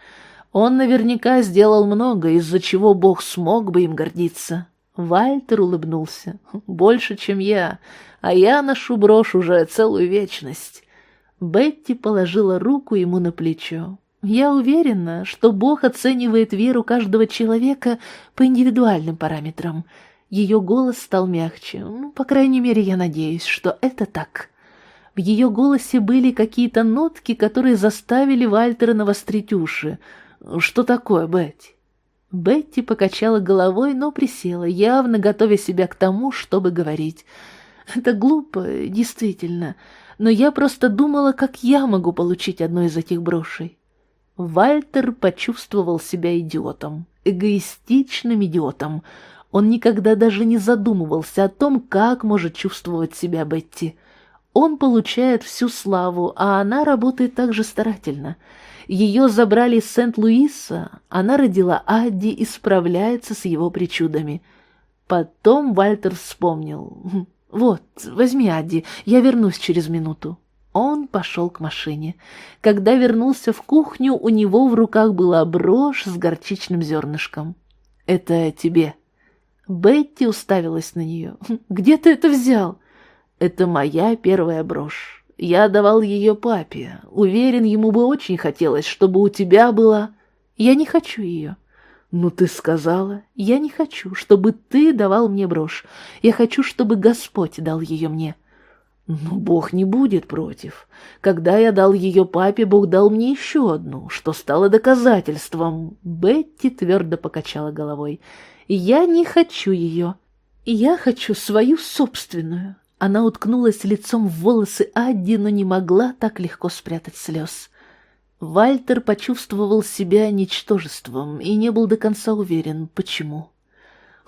Он наверняка сделал много, из-за чего Бог смог бы им гордиться. Вальтер улыбнулся. «Больше, чем я, а я ношу брошь уже целую вечность». Бетти положила руку ему на плечо. «Я уверена, что Бог оценивает веру каждого человека по индивидуальным параметрам. Ее голос стал мягче. Ну, по крайней мере, я надеюсь, что это так. В ее голосе были какие-то нотки, которые заставили Вальтера навострить уши. «Что такое, Бетти?» Бетти покачала головой, но присела, явно готовя себя к тому, чтобы говорить. «Это глупо, действительно, но я просто думала, как я могу получить одну из этих брошей». Вальтер почувствовал себя идиотом, эгоистичным идиотом. Он никогда даже не задумывался о том, как может чувствовать себя Бетти. Он получает всю славу, а она работает так же старательно. Ее забрали из Сент-Луиса, она родила Адди и справляется с его причудами. Потом Вальтер вспомнил. «Хм, «Вот, возьми Адди, я вернусь через минуту». Он пошел к машине. Когда вернулся в кухню, у него в руках была брошь с горчичным зернышком. «Это тебе», Бетти уставилась на нее. «Где ты это взял?» «Это моя первая брошь. Я давал ее папе. Уверен, ему бы очень хотелось, чтобы у тебя была...» «Я не хочу ее». «Ну, ты сказала. Я не хочу, чтобы ты давал мне брошь. Я хочу, чтобы Господь дал ее мне». «Ну, Бог не будет против. Когда я дал ее папе, Бог дал мне еще одну, что стало доказательством». Бетти твердо покачала головой. Я не хочу ее. Я хочу свою собственную. Она уткнулась лицом в волосы Адди, но не могла так легко спрятать слез. Вальтер почувствовал себя ничтожеством и не был до конца уверен, почему.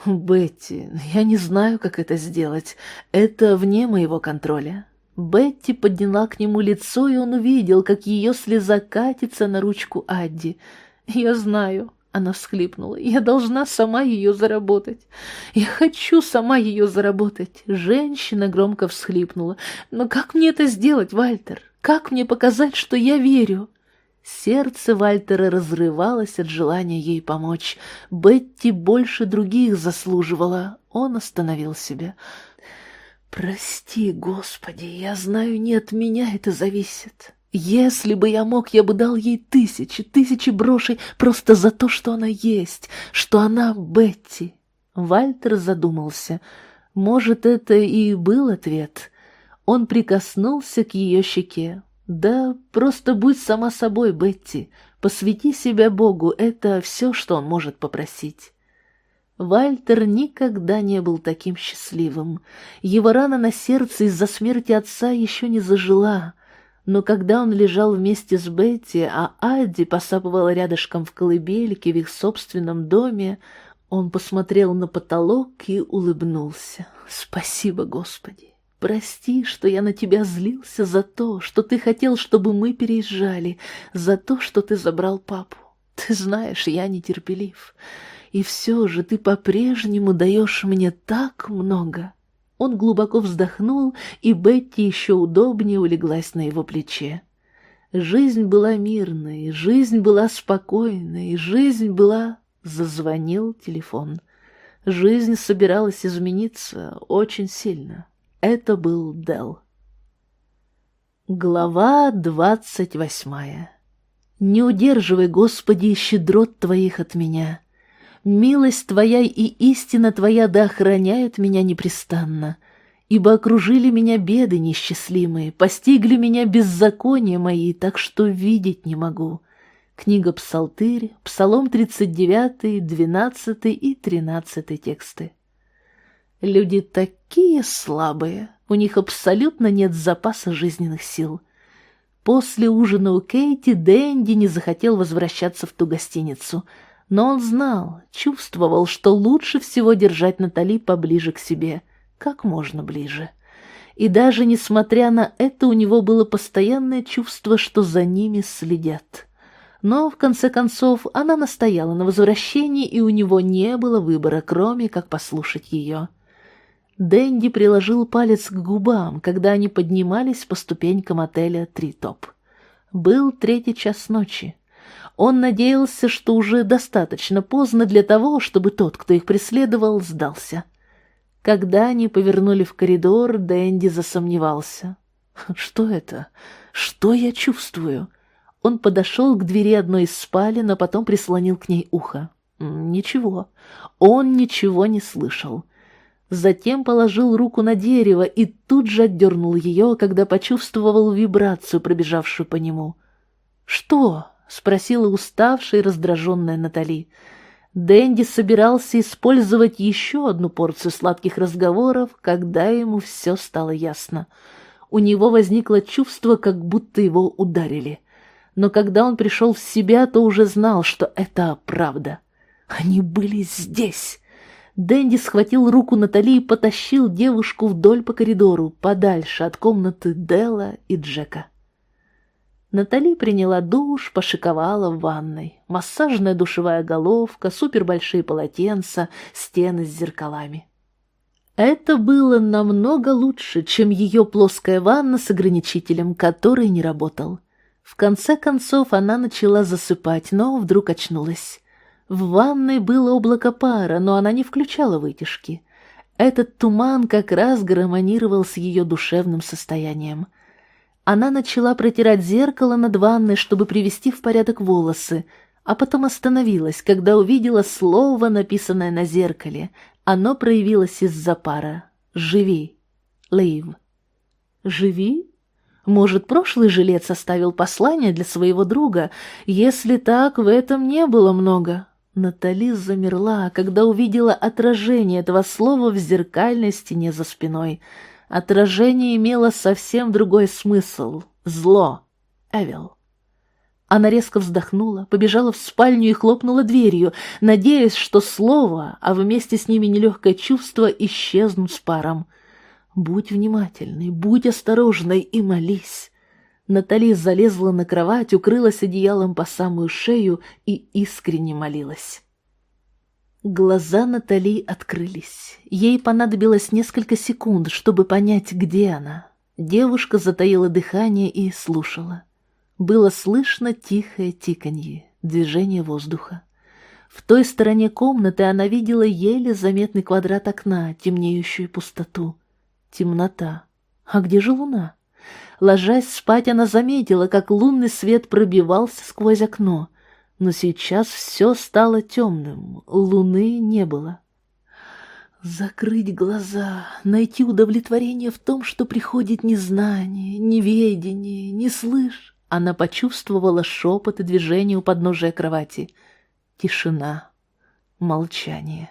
«Бетти, я не знаю, как это сделать. Это вне моего контроля». Бетти подняла к нему лицо, и он увидел, как ее слеза катится на ручку Адди. «Я знаю, она всхлипнула. «Я должна сама ее заработать. Я хочу сама ее заработать». Женщина громко всхлипнула. «Но как мне это сделать, Вальтер? Как мне показать, что я верю?» Сердце Вальтера разрывалось от желания ей помочь. Бетти больше других заслуживала. Он остановил себя. «Прости, Господи, я знаю, не от меня это зависит. Если бы я мог, я бы дал ей тысячи, тысячи брошей просто за то, что она есть, что она Бетти. Вальтер задумался. Может, это и был ответ. Он прикоснулся к ее щеке. Да, просто будь сама собой, Бетти. Посвяти себя Богу, это все, что он может попросить. Вальтер никогда не был таким счастливым. Его рана на сердце из-за смерти отца еще не зажила но когда он лежал вместе с Бетти, а Адди посапывала рядышком в колыбельке в их собственном доме, он посмотрел на потолок и улыбнулся. «Спасибо, Господи! Прости, что я на тебя злился за то, что ты хотел, чтобы мы переезжали, за то, что ты забрал папу. Ты знаешь, я нетерпелив. И все же ты по-прежнему даешь мне так много. Он глубоко вздохнул, и Бетти еще удобнее улеглась на его плече. Жизнь была мирной, жизнь была спокойной, жизнь была... Зазвонил телефон. Жизнь собиралась измениться очень сильно. Это был Дел. Глава двадцать восьмая. «Не удерживай, Господи, щедрот Твоих от меня. Милость Твоя и истина Твоя да охраняют меня непрестанно, ибо окружили меня беды несчастливые, постигли меня беззакония мои, так что видеть не могу». Книга Псалтырь, Псалом 39, 12 и 13 тексты. Люди такие слабые, у них абсолютно нет запаса жизненных сил. После ужина у Кейти Дэнди не захотел возвращаться в ту гостиницу, но он знал, чувствовал, что лучше всего держать Натали поближе к себе, как можно ближе. И даже несмотря на это, у него было постоянное чувство, что за ними следят. Но, в конце концов, она настояла на возвращении, и у него не было выбора, кроме как послушать ее. Дэнди приложил палец к губам, когда они поднимались по ступенькам отеля «Тритоп». Был третий час ночи. Он надеялся, что уже достаточно поздно для того, чтобы тот, кто их преследовал, сдался. Когда они повернули в коридор, Дэнди засомневался. «Что это? Что я чувствую?» Он подошел к двери одной из спален, а потом прислонил к ней ухо. Ничего. Он ничего не слышал. Затем положил руку на дерево и тут же отдернул ее, когда почувствовал вибрацию, пробежавшую по нему. «Что?» — спросила уставшая и раздраженная Натали. Дэнди собирался использовать еще одну порцию сладких разговоров, когда ему все стало ясно. У него возникло чувство, как будто его ударили. Но когда он пришел в себя, то уже знал, что это правда. Они были здесь. Дэнди схватил руку Натали и потащил девушку вдоль по коридору, подальше от комнаты Дела и Джека. Натали приняла душ, пошиковала в ванной. Массажная душевая головка, супербольшие полотенца, стены с зеркалами. Это было намного лучше, чем ее плоская ванна с ограничителем, который не работал. В конце концов она начала засыпать, но вдруг очнулась. В ванной было облако пара, но она не включала вытяжки. Этот туман как раз гармонировал с ее душевным состоянием. Она начала протирать зеркало над ванной, чтобы привести в порядок волосы, а потом остановилась, когда увидела слово, написанное на зеркале. Оно проявилось из-за пара. «Живи». Лейв. «Живи?» Может, прошлый жилец оставил послание для своего друга? Если так, в этом не было много. Натали замерла, когда увидела отражение этого слова в зеркальной стене за спиной. Отражение имело совсем другой смысл — зло, Эвел. Она резко вздохнула, побежала в спальню и хлопнула дверью, надеясь, что слово, а вместе с ними нелегкое чувство исчезнут с паром. «Будь внимательной, будь осторожной и молись». Натали залезла на кровать, укрылась одеялом по самую шею и искренне молилась. Глаза Натали открылись. Ей понадобилось несколько секунд, чтобы понять, где она. Девушка затаила дыхание и слушала. Было слышно тихое тиканье, движение воздуха. В той стороне комнаты она видела еле заметный квадрат окна, темнеющую пустоту. Темнота. А где же луна? Ложась спать, она заметила, как лунный свет пробивался сквозь окно. Но сейчас все стало темным, луны не было. Закрыть глаза, найти удовлетворение в том, что приходит незнание, неведение, не слышь. Она почувствовала шепот и движение у подножия кровати. Тишина, молчание.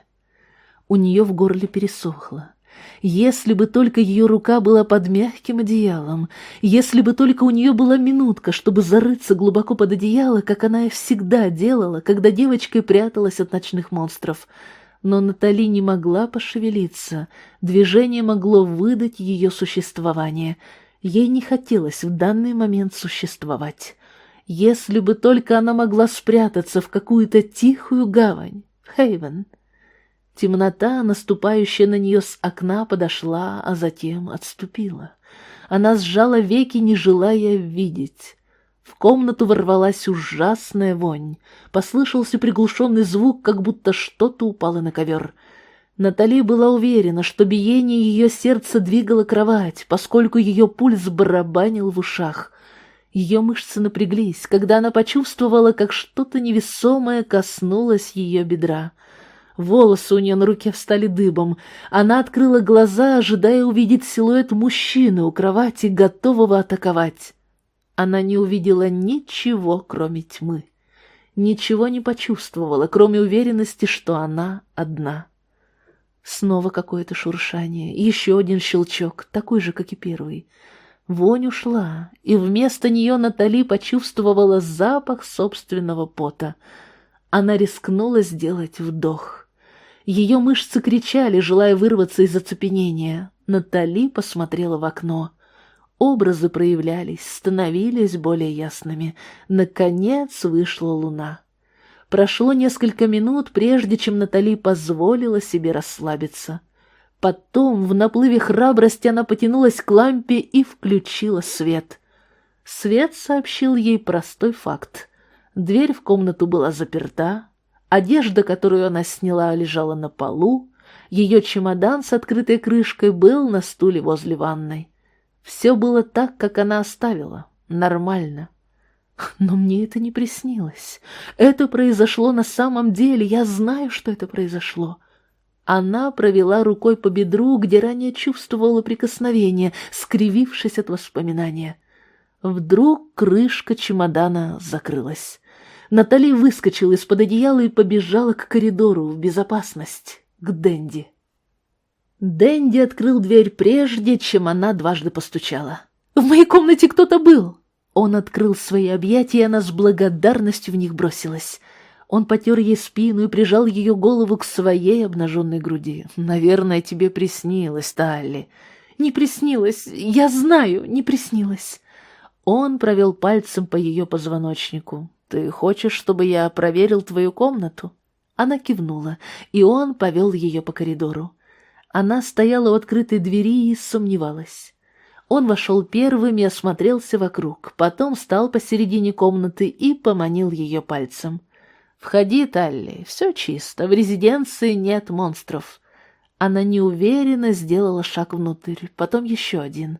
У нее в горле пересохло. Если бы только ее рука была под мягким одеялом, если бы только у нее была минутка, чтобы зарыться глубоко под одеяло, как она и всегда делала, когда девочкой пряталась от ночных монстров. Но Натали не могла пошевелиться, движение могло выдать ее существование. Ей не хотелось в данный момент существовать. Если бы только она могла спрятаться в какую-то тихую гавань, Хейвен. Темнота, наступающая на нее с окна, подошла, а затем отступила. Она сжала веки, не желая видеть. В комнату ворвалась ужасная вонь. Послышался приглушенный звук, как будто что-то упало на ковер. Натали была уверена, что биение ее сердца двигало кровать, поскольку ее пульс барабанил в ушах. Ее мышцы напряглись, когда она почувствовала, как что-то невесомое коснулось ее бедра. Волосы у нее на руке встали дыбом. Она открыла глаза, ожидая увидеть силуэт мужчины у кровати, готового атаковать. Она не увидела ничего, кроме тьмы. Ничего не почувствовала, кроме уверенности, что она одна. Снова какое-то шуршание, еще один щелчок, такой же, как и первый. Вонь ушла, и вместо нее Натали почувствовала запах собственного пота. Она рискнула сделать вдох. Ее мышцы кричали, желая вырваться из оцепенения. Натали посмотрела в окно. Образы проявлялись, становились более ясными. Наконец вышла луна. Прошло несколько минут, прежде чем Натали позволила себе расслабиться. Потом, в наплыве храбрости, она потянулась к лампе и включила свет. Свет сообщил ей простой факт. Дверь в комнату была заперта, одежда, которую она сняла, лежала на полу, ее чемодан с открытой крышкой был на стуле возле ванной. Все было так, как она оставила. Нормально. Но мне это не приснилось. Это произошло на самом деле. Я знаю, что это произошло. Она провела рукой по бедру, где ранее чувствовала прикосновение, скривившись от воспоминания. Вдруг крышка чемодана закрылась. Натали выскочила из-под одеяла и побежала к коридору в безопасность, к Дэнди. Дэнди открыл дверь прежде, чем она дважды постучала. «В моей комнате кто-то был!» Он открыл свои объятия, и она с благодарностью в них бросилась. Он потер ей спину и прижал ее голову к своей обнаженной груди. «Наверное, тебе приснилось, Талли». «Не приснилось, я знаю, не приснилось». Он провел пальцем по ее позвоночнику. «Ты хочешь, чтобы я проверил твою комнату?» Она кивнула, и он повел ее по коридору. Она стояла у открытой двери и сомневалась. Он вошел первым и осмотрелся вокруг, потом встал посередине комнаты и поманил ее пальцем. «Входи, Талли, все чисто, в резиденции нет монстров». Она неуверенно сделала шаг внутрь, потом еще один.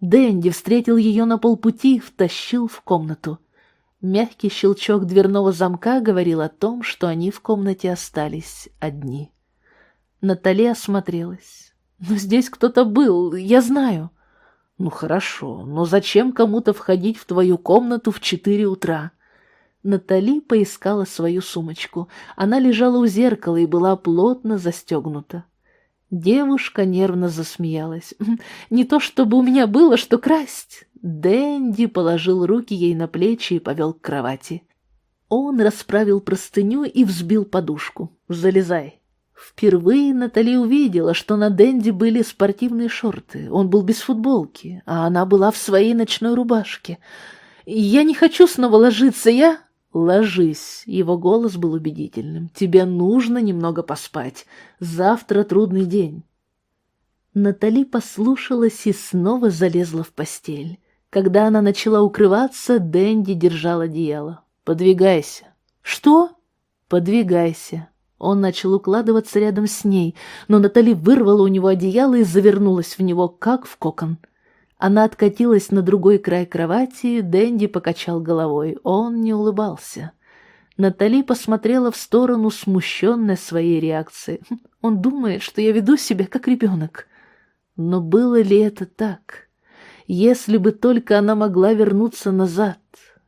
Дэнди встретил ее на полпути и втащил в комнату. Мягкий щелчок дверного замка говорил о том, что они в комнате остались одни. Натали осмотрелась. «Но здесь кто-то был, я знаю». «Ну хорошо, но зачем кому-то входить в твою комнату в четыре утра?» Натали поискала свою сумочку. Она лежала у зеркала и была плотно застегнута. Девушка нервно засмеялась. «Не то чтобы у меня было что красть!» Дэнди положил руки ей на плечи и повел к кровати. Он расправил простыню и взбил подушку. «Залезай!» Впервые Натали увидела, что на Дэнди были спортивные шорты. Он был без футболки, а она была в своей ночной рубашке. «Я не хочу снова ложиться, я...» «Ложись!» — его голос был убедительным. «Тебе нужно немного поспать. Завтра трудный день». Натали послушалась и снова залезла в постель. Когда она начала укрываться, Дэнди держал одеяло. «Подвигайся». «Что?» «Подвигайся». Он начал укладываться рядом с ней, но Натали вырвала у него одеяло и завернулась в него, как в кокон. Она откатилась на другой край кровати, Дэнди покачал головой. Он не улыбался. Натали посмотрела в сторону, смущенная своей реакцией. «Хм, он думает, что я веду себя как ребенок. Но было ли это так? Если бы только она могла вернуться назад,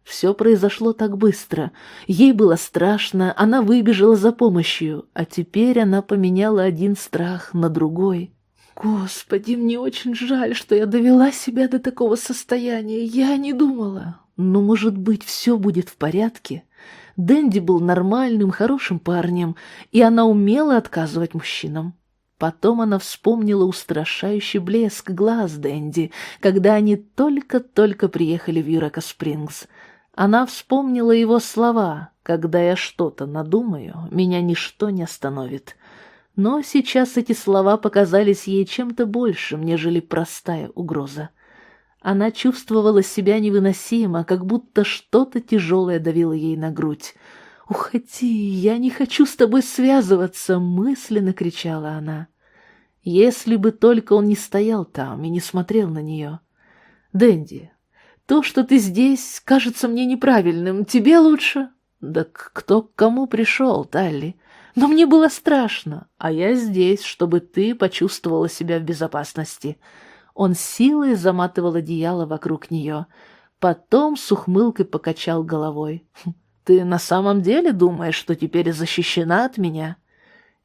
все произошло так быстро. Ей было страшно, она выбежала за помощью, а теперь она поменяла один страх на другой. Господи, мне очень жаль, что я довела себя до такого состояния. Я не думала. Но, может быть, все будет в порядке? Дэнди был нормальным, хорошим парнем, и она умела отказывать мужчинам. Потом она вспомнила устрашающий блеск глаз Дэнди, когда они только-только приехали в Юрака Спрингс. Она вспомнила его слова «Когда я что-то надумаю, меня ничто не остановит». Но сейчас эти слова показались ей чем-то большим, нежели простая угроза. Она чувствовала себя невыносимо, как будто что-то тяжелое давило ей на грудь. «Уходи, я не хочу с тобой связываться!» — мысленно кричала она. Если бы только он не стоял там и не смотрел на нее. «Дэнди, то, что ты здесь, кажется мне неправильным. Тебе лучше?» «Да кто к кому пришел, Талли? Но мне было страшно, а я здесь, чтобы ты почувствовала себя в безопасности». Он силой заматывал одеяло вокруг нее. Потом с ухмылкой покачал головой. «Хм, «Ты на самом деле думаешь, что теперь защищена от меня?»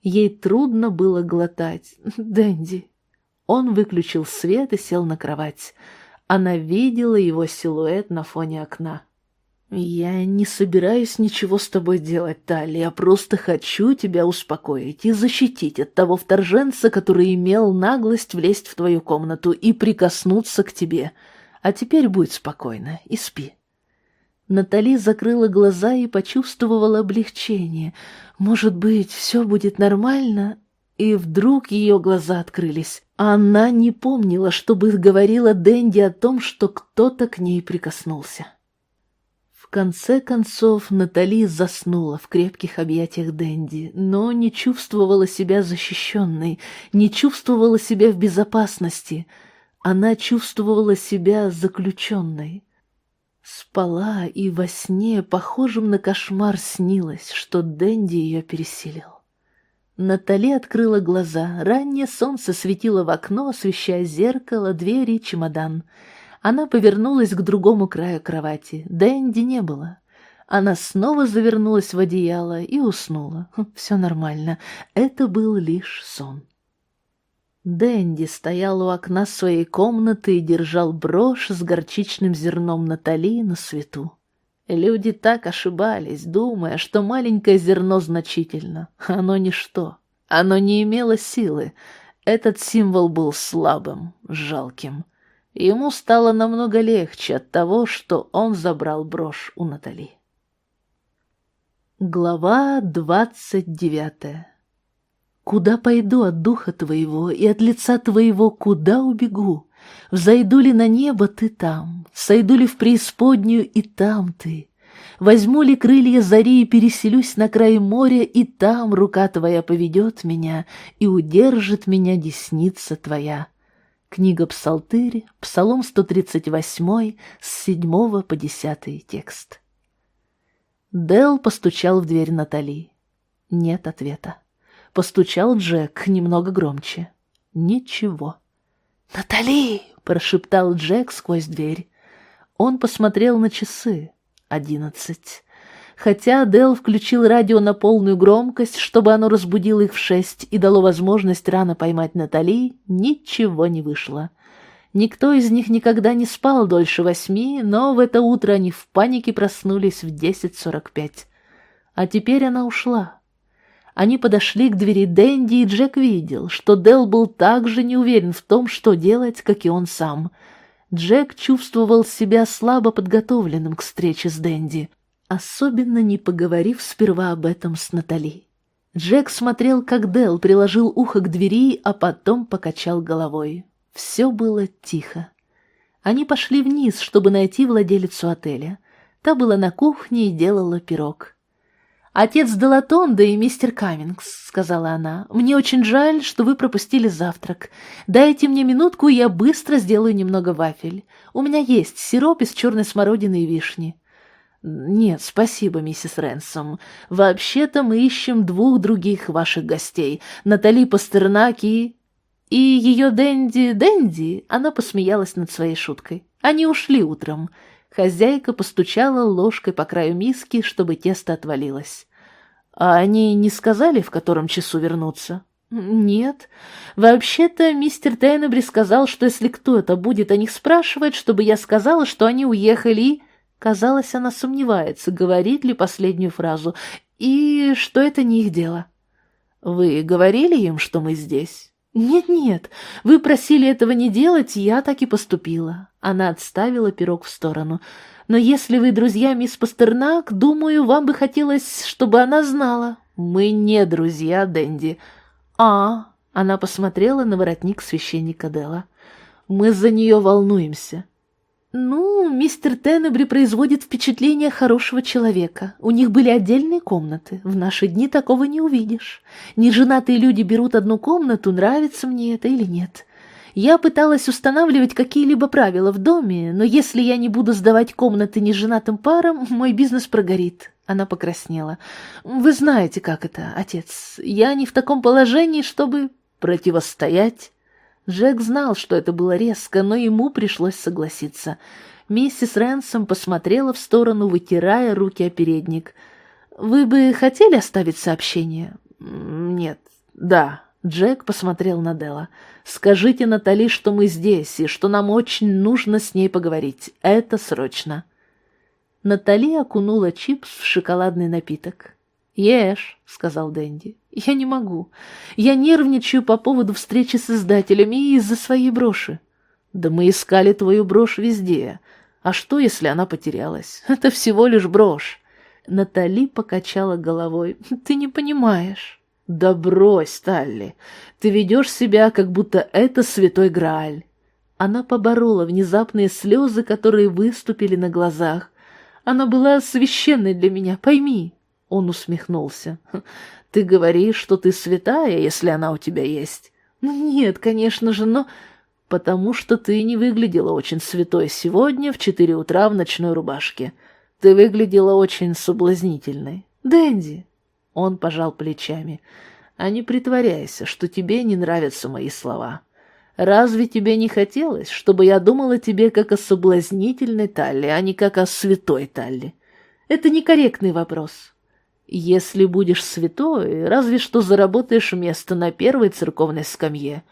Ей трудно было глотать. «Дэнди». Он выключил свет и сел на кровать. Она видела его силуэт на фоне окна. «Я не собираюсь ничего с тобой делать, Тали, я просто хочу тебя успокоить и защитить от того вторженца, который имел наглость влезть в твою комнату и прикоснуться к тебе. А теперь будь спокойна и спи». Натали закрыла глаза и почувствовала облегчение. «Может быть, все будет нормально?» И вдруг ее глаза открылись. Она не помнила, чтобы говорила Дэнди о том, что кто-то к ней прикоснулся конце концов Натали заснула в крепких объятиях Дэнди, но не чувствовала себя защищенной, не чувствовала себя в безопасности. Она чувствовала себя заключенной. Спала и во сне, похожим на кошмар, снилось, что Дэнди ее пересилил. Натали открыла глаза. Раннее солнце светило в окно, освещая зеркало, двери и чемодан — она повернулась к другому краю кровати. Дэнди не было. Она снова завернулась в одеяло и уснула. Хм, Все нормально. Это был лишь сон. Дэнди стоял у окна своей комнаты и держал брошь с горчичным зерном Натали на свету. Люди так ошибались, думая, что маленькое зерно значительно. Оно ничто. Оно не имело силы. Этот символ был слабым, жалким. Ему стало намного легче от того, что он забрал брошь у Натали. Глава двадцать девятая Куда пойду от духа твоего и от лица твоего куда убегу? Взойду ли на небо ты там, сойду ли в преисподнюю и там ты? Возьму ли крылья зари и переселюсь на край моря, и там рука твоя поведет меня, и удержит меня десница твоя. Книга Псалтырь, Псалом 138, с 7 по 10 текст. Дел постучал в дверь Натали. Нет ответа. Постучал Джек немного громче. Ничего. «Натали!» — прошептал Джек сквозь дверь. Он посмотрел на часы. Одиннадцать. Хотя Дел включил радио на полную громкость, чтобы оно разбудило их в шесть и дало возможность рано поймать Натали, ничего не вышло. Никто из них никогда не спал дольше восьми, но в это утро они в панике проснулись в десять сорок пять. А теперь она ушла. Они подошли к двери Дэнди, и Джек видел, что Дел был так же не уверен в том, что делать, как и он сам. Джек чувствовал себя слабо подготовленным к встрече с Дэнди особенно не поговорив сперва об этом с Натали. Джек смотрел, как Дел приложил ухо к двери, а потом покачал головой. Все было тихо. Они пошли вниз, чтобы найти владелицу отеля. Та была на кухне и делала пирог. «Отец Делатонда и мистер Каммингс», — сказала она, — «мне очень жаль, что вы пропустили завтрак. Дайте мне минутку, и я быстро сделаю немного вафель. У меня есть сироп из черной смородины и вишни». «Нет, спасибо, миссис Ренсом. Вообще-то мы ищем двух других ваших гостей, Натали Пастернак и...» «И ее Дэнди Дэнди?» Она посмеялась над своей шуткой. «Они ушли утром». Хозяйка постучала ложкой по краю миски, чтобы тесто отвалилось. «А они не сказали, в котором часу вернуться?» «Нет. Вообще-то мистер Тейнебри сказал, что если кто-то будет о них спрашивать, чтобы я сказала, что они уехали Казалось, она сомневается, говорит ли последнюю фразу, и что это не их дело. «Вы говорили им, что мы здесь?» «Нет-нет, вы просили этого не делать, я так и поступила». Она отставила пирог в сторону. «Но если вы друзья мисс Пастернак, думаю, вам бы хотелось, чтобы она знала». «Мы не друзья, Дэнди». «А...» — она посмотрела на воротник священника Дела. «Мы за нее волнуемся». «Ну, мистер Теннебри производит впечатление хорошего человека. У них были отдельные комнаты. В наши дни такого не увидишь. Неженатые люди берут одну комнату, нравится мне это или нет. Я пыталась устанавливать какие-либо правила в доме, но если я не буду сдавать комнаты неженатым парам, мой бизнес прогорит». Она покраснела. «Вы знаете, как это, отец. Я не в таком положении, чтобы противостоять». Джек знал, что это было резко, но ему пришлось согласиться. Миссис Рэнсом посмотрела в сторону, вытирая руки о передник. «Вы бы хотели оставить сообщение?» «Нет, да». Джек посмотрел на Дела. «Скажите Натали, что мы здесь, и что нам очень нужно с ней поговорить. Это срочно». Натали окунула чипс в шоколадный напиток. «Ешь», — сказал Дэнди. «Я не могу. Я нервничаю по поводу встречи с издателями и из-за своей броши». «Да мы искали твою брошь везде. А что, если она потерялась? Это всего лишь брошь». Натали покачала головой. «Ты не понимаешь». «Да брось, Талли. Ты ведешь себя, как будто это святой Грааль». Она поборола внезапные слезы, которые выступили на глазах. Она была священной для меня, пойми. Он усмехнулся. «Ты говоришь, что ты святая, если она у тебя есть?» «Ну нет, конечно же, но...» «Потому что ты не выглядела очень святой сегодня в четыре утра в ночной рубашке. Ты выглядела очень соблазнительной. Дэнди!» Он пожал плечами. «А не притворяйся, что тебе не нравятся мои слова. Разве тебе не хотелось, чтобы я думала тебе как о соблазнительной Талли, а не как о святой Талли? Это некорректный вопрос. Если будешь святой, разве что заработаешь место на первой церковной скамье.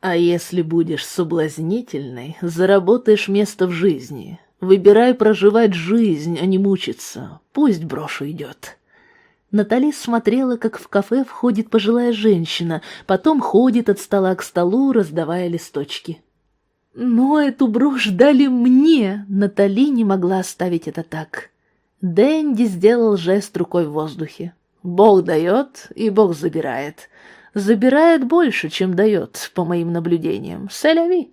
А если будешь соблазнительной, заработаешь место в жизни. Выбирай проживать жизнь, а не мучиться. Пусть брошу идет. Натали смотрела, как в кафе входит пожилая женщина, потом ходит от стола к столу, раздавая листочки. «Но эту брошь дали мне!» Натали не могла оставить это так. Дэнди сделал жест рукой в воздухе. «Бог дает, и Бог забирает. Забирает больше, чем дает, по моим наблюдениям. Соляви!»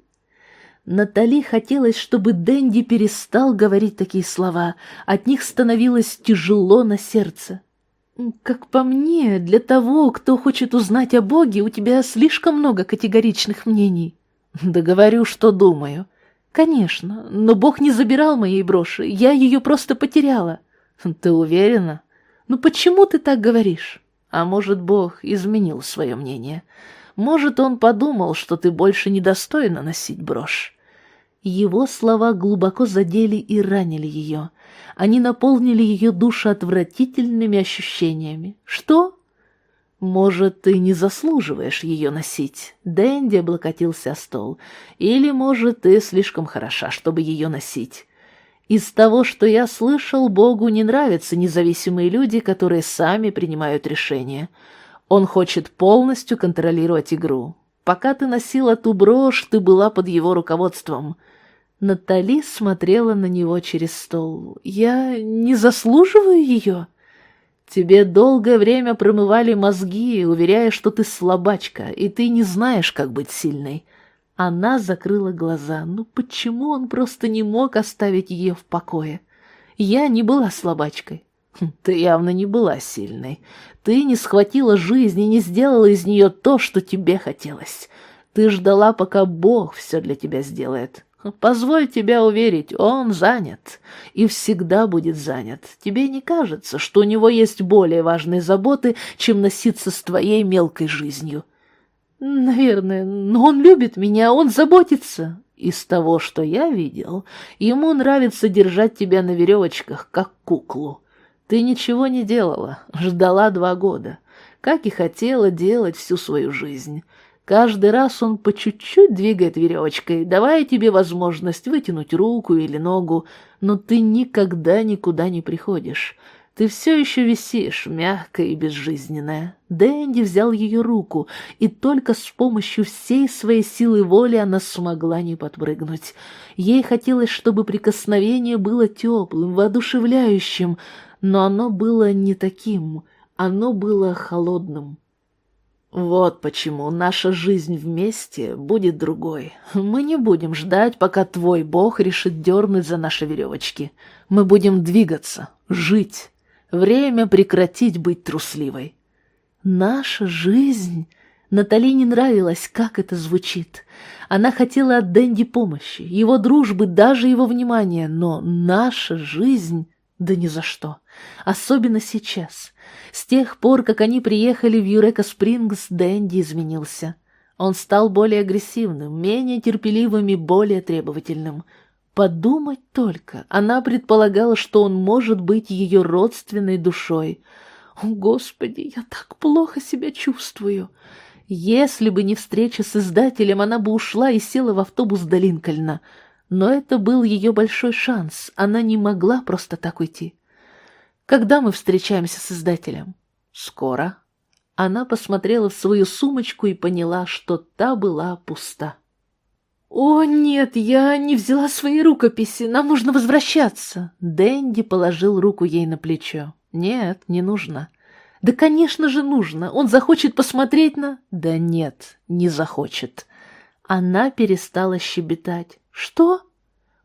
Натали хотелось, чтобы Дэнди перестал говорить такие слова. От них становилось тяжело на сердце. «Как по мне, для того, кто хочет узнать о Боге, у тебя слишком много категоричных мнений». «Да говорю, что думаю». «Конечно, но Бог не забирал моей броши, я ее просто потеряла». «Ты уверена?» «Ну почему ты так говоришь?» «А может, Бог изменил свое мнение? Может, он подумал, что ты больше недостойна носить брошь?» Его слова глубоко задели и ранили ее. Они наполнили ее душу отвратительными ощущениями. «Что?» «Может, ты не заслуживаешь ее носить?» Дэнди облокотился о стол. «Или, может, ты слишком хороша, чтобы ее носить?» «Из того, что я слышал, Богу не нравятся независимые люди, которые сами принимают решения. Он хочет полностью контролировать игру. Пока ты носила ту брошь, ты была под его руководством». Натали смотрела на него через стол. «Я не заслуживаю ее?» Тебе долгое время промывали мозги, уверяя, что ты слабачка, и ты не знаешь, как быть сильной. Она закрыла глаза. Ну почему он просто не мог оставить ее в покое? Я не была слабачкой. Хм, ты явно не была сильной. Ты не схватила жизнь и не сделала из нее то, что тебе хотелось. Ты ждала, пока Бог все для тебя сделает. Позволь тебя уверить, он занят и всегда будет занят. Тебе не кажется, что у него есть более важные заботы, чем носиться с твоей мелкой жизнью? Наверное, но он любит меня, он заботится. Из того, что я видел, ему нравится держать тебя на веревочках, как куклу. Ты ничего не делала, ждала два года, как и хотела делать всю свою жизнь. Каждый раз он по чуть-чуть двигает веревочкой, давая тебе возможность вытянуть руку или ногу, но ты никогда никуда не приходишь. Ты все еще висишь, мягкая и безжизненная. Дэнди взял ее руку, и только с помощью всей своей силы воли она смогла не подпрыгнуть. Ей хотелось, чтобы прикосновение было теплым, воодушевляющим, но оно было не таким, оно было холодным. Вот почему наша жизнь вместе будет другой. Мы не будем ждать, пока твой бог решит дернуть за наши веревочки. Мы будем двигаться, жить. Время прекратить быть трусливой. Наша жизнь... Натали не нравилось, как это звучит. Она хотела от Дэнди помощи, его дружбы, даже его внимания, но наша жизнь... Да ни за что. Особенно сейчас. С тех пор, как они приехали в Юрека Спрингс, Дэнди изменился. Он стал более агрессивным, менее терпеливым и более требовательным. Подумать только, она предполагала, что он может быть ее родственной душой. О, Господи, я так плохо себя чувствую. Если бы не встреча с издателем, она бы ушла и села в автобус до Линкольна. Но это был ее большой шанс, она не могла просто так уйти. Когда мы встречаемся с издателем? Скоро. Она посмотрела в свою сумочку и поняла, что та была пуста. «О, нет, я не взяла свои рукописи, нам нужно возвращаться!» Дэнди положил руку ей на плечо. «Нет, не нужно». «Да, конечно же, нужно. Он захочет посмотреть на...» «Да нет, не захочет». Она перестала щебетать. «Что?»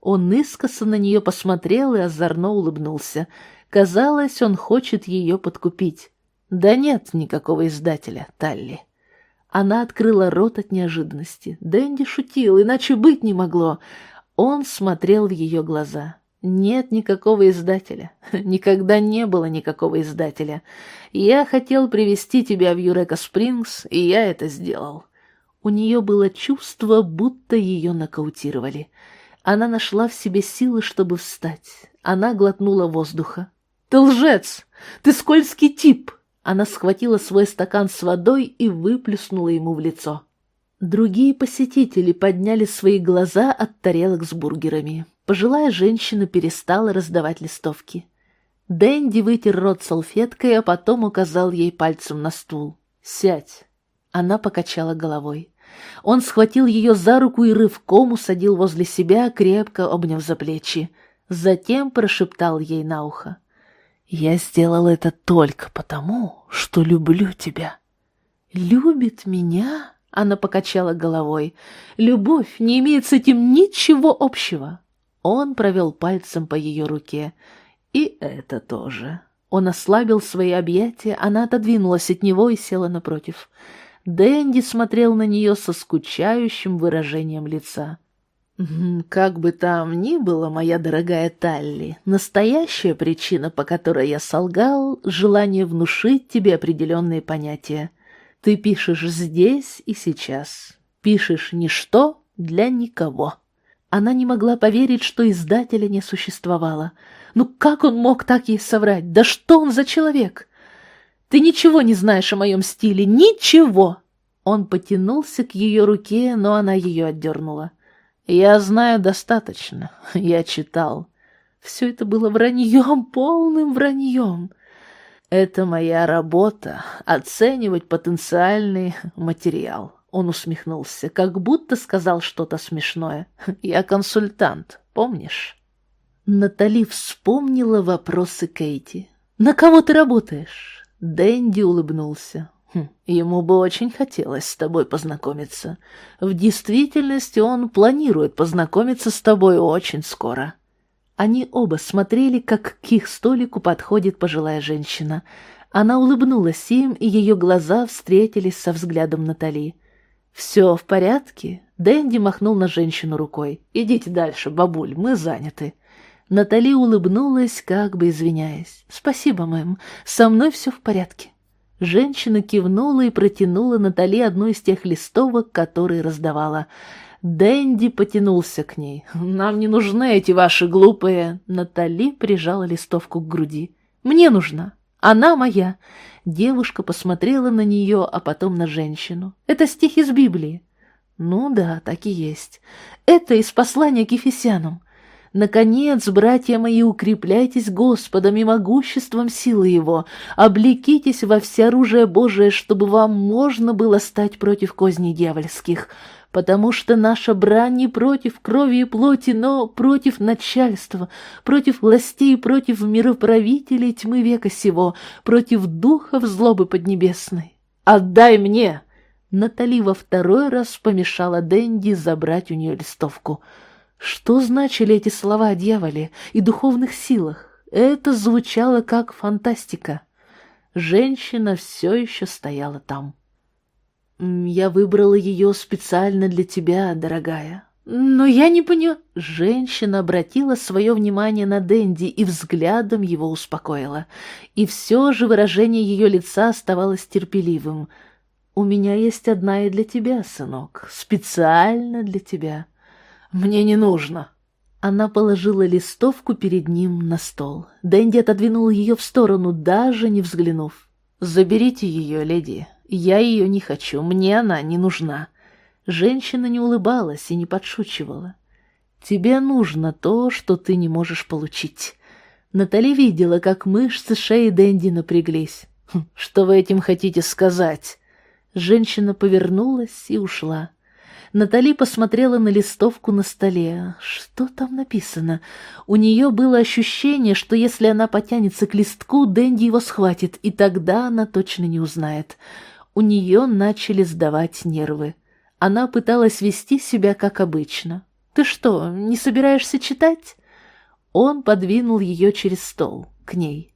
Он искоса на нее посмотрел и озорно улыбнулся. Казалось, он хочет ее подкупить. «Да нет никакого издателя, Талли». Она открыла рот от неожиданности. Дэнди шутил, иначе быть не могло. Он смотрел в ее глаза. Нет никакого издателя. Никогда не было никакого издателя. Я хотел привести тебя в Юрека Спрингс, и я это сделал. У нее было чувство, будто ее нокаутировали. Она нашла в себе силы, чтобы встать. Она глотнула воздуха. «Ты лжец! Ты скользкий тип!» Она схватила свой стакан с водой и выплюснула ему в лицо. Другие посетители подняли свои глаза от тарелок с бургерами. Пожилая женщина перестала раздавать листовки. Дэнди вытер рот салфеткой, а потом указал ей пальцем на стул. «Сядь!» Она покачала головой. Он схватил ее за руку и рывком усадил возле себя, крепко обняв за плечи. Затем прошептал ей на ухо. Я сделал это только потому, что люблю тебя. Любит меня? Она покачала головой. Любовь не имеет с этим ничего общего. Он провел пальцем по ее руке. И это тоже. Он ослабил свои объятия, она отодвинулась от него и села напротив. Дэнди смотрел на нее со скучающим выражением лица. «Как бы там ни было, моя дорогая Талли, настоящая причина, по которой я солгал, — желание внушить тебе определенные понятия. Ты пишешь здесь и сейчас. Пишешь ничто для никого». Она не могла поверить, что издателя не существовало. Ну как он мог так ей соврать? Да что он за человек? Ты ничего не знаешь о моем стиле, ничего!» Он потянулся к ее руке, но она ее отдернула. Я знаю достаточно, я читал. Все это было враньем, полным враньем. Это моя работа — оценивать потенциальный материал. Он усмехнулся, как будто сказал что-то смешное. Я консультант, помнишь? Натали вспомнила вопросы Кейти. «На кого ты работаешь?» Дэнди улыбнулся. Хм, ему бы очень хотелось с тобой познакомиться. В действительности он планирует познакомиться с тобой очень скоро. Они оба смотрели, как к их столику подходит пожилая женщина. Она улыбнулась им, и ее глаза встретились со взглядом Натали. «Все в порядке?» Дэнди махнул на женщину рукой. «Идите дальше, бабуль, мы заняты». Натали улыбнулась, как бы извиняясь. «Спасибо, мэм, со мной все в порядке». Женщина кивнула и протянула Натали одну из тех листовок, которые раздавала. Дэнди потянулся к ней. «Нам не нужны эти ваши глупые...» Натали прижала листовку к груди. «Мне нужна». Она моя. Девушка посмотрела на нее, а потом на женщину. Это стих из Библии. Ну да, так и есть. Это из послания к Ефесянам. Наконец, братья мои, укрепляйтесь Господом и могуществом силы Его, облекитесь во всеоружие Божие, чтобы вам можно было стать против козней дьявольских, потому что наша брань не против крови и плоти, но против начальства, против властей, против мироправителей тьмы века сего, против духов злобы поднебесной. Отдай мне!» Натали во второй раз помешала Дэнди забрать у нее листовку — что значили эти слова о дьяволе и духовных силах? Это звучало как фантастика. Женщина все еще стояла там. «Я выбрала ее специально для тебя, дорогая», «Но я не поняла...» Женщина обратила свое внимание на Дэнди и взглядом его успокоила. И все же выражение ее лица оставалось терпеливым. «У меня есть одна и для тебя, сынок, специально для тебя. «Мне не нужно». Она положила листовку перед ним на стол. Дэнди отодвинул ее в сторону, даже не взглянув. «Заберите ее, леди. Я ее не хочу, мне она не нужна». Женщина не улыбалась и не подшучивала. «Тебе нужно то, что ты не можешь получить». Натали видела, как мышцы шеи Дэнди напряглись. «Хм, «Что вы этим хотите сказать?» Женщина повернулась и ушла. Натали посмотрела на листовку на столе. Что там написано? У нее было ощущение, что если она потянется к листку, Дэнди его схватит, и тогда она точно не узнает. У нее начали сдавать нервы. Она пыталась вести себя как обычно. «Ты что, не собираешься читать?» Он подвинул ее через стол, к ней.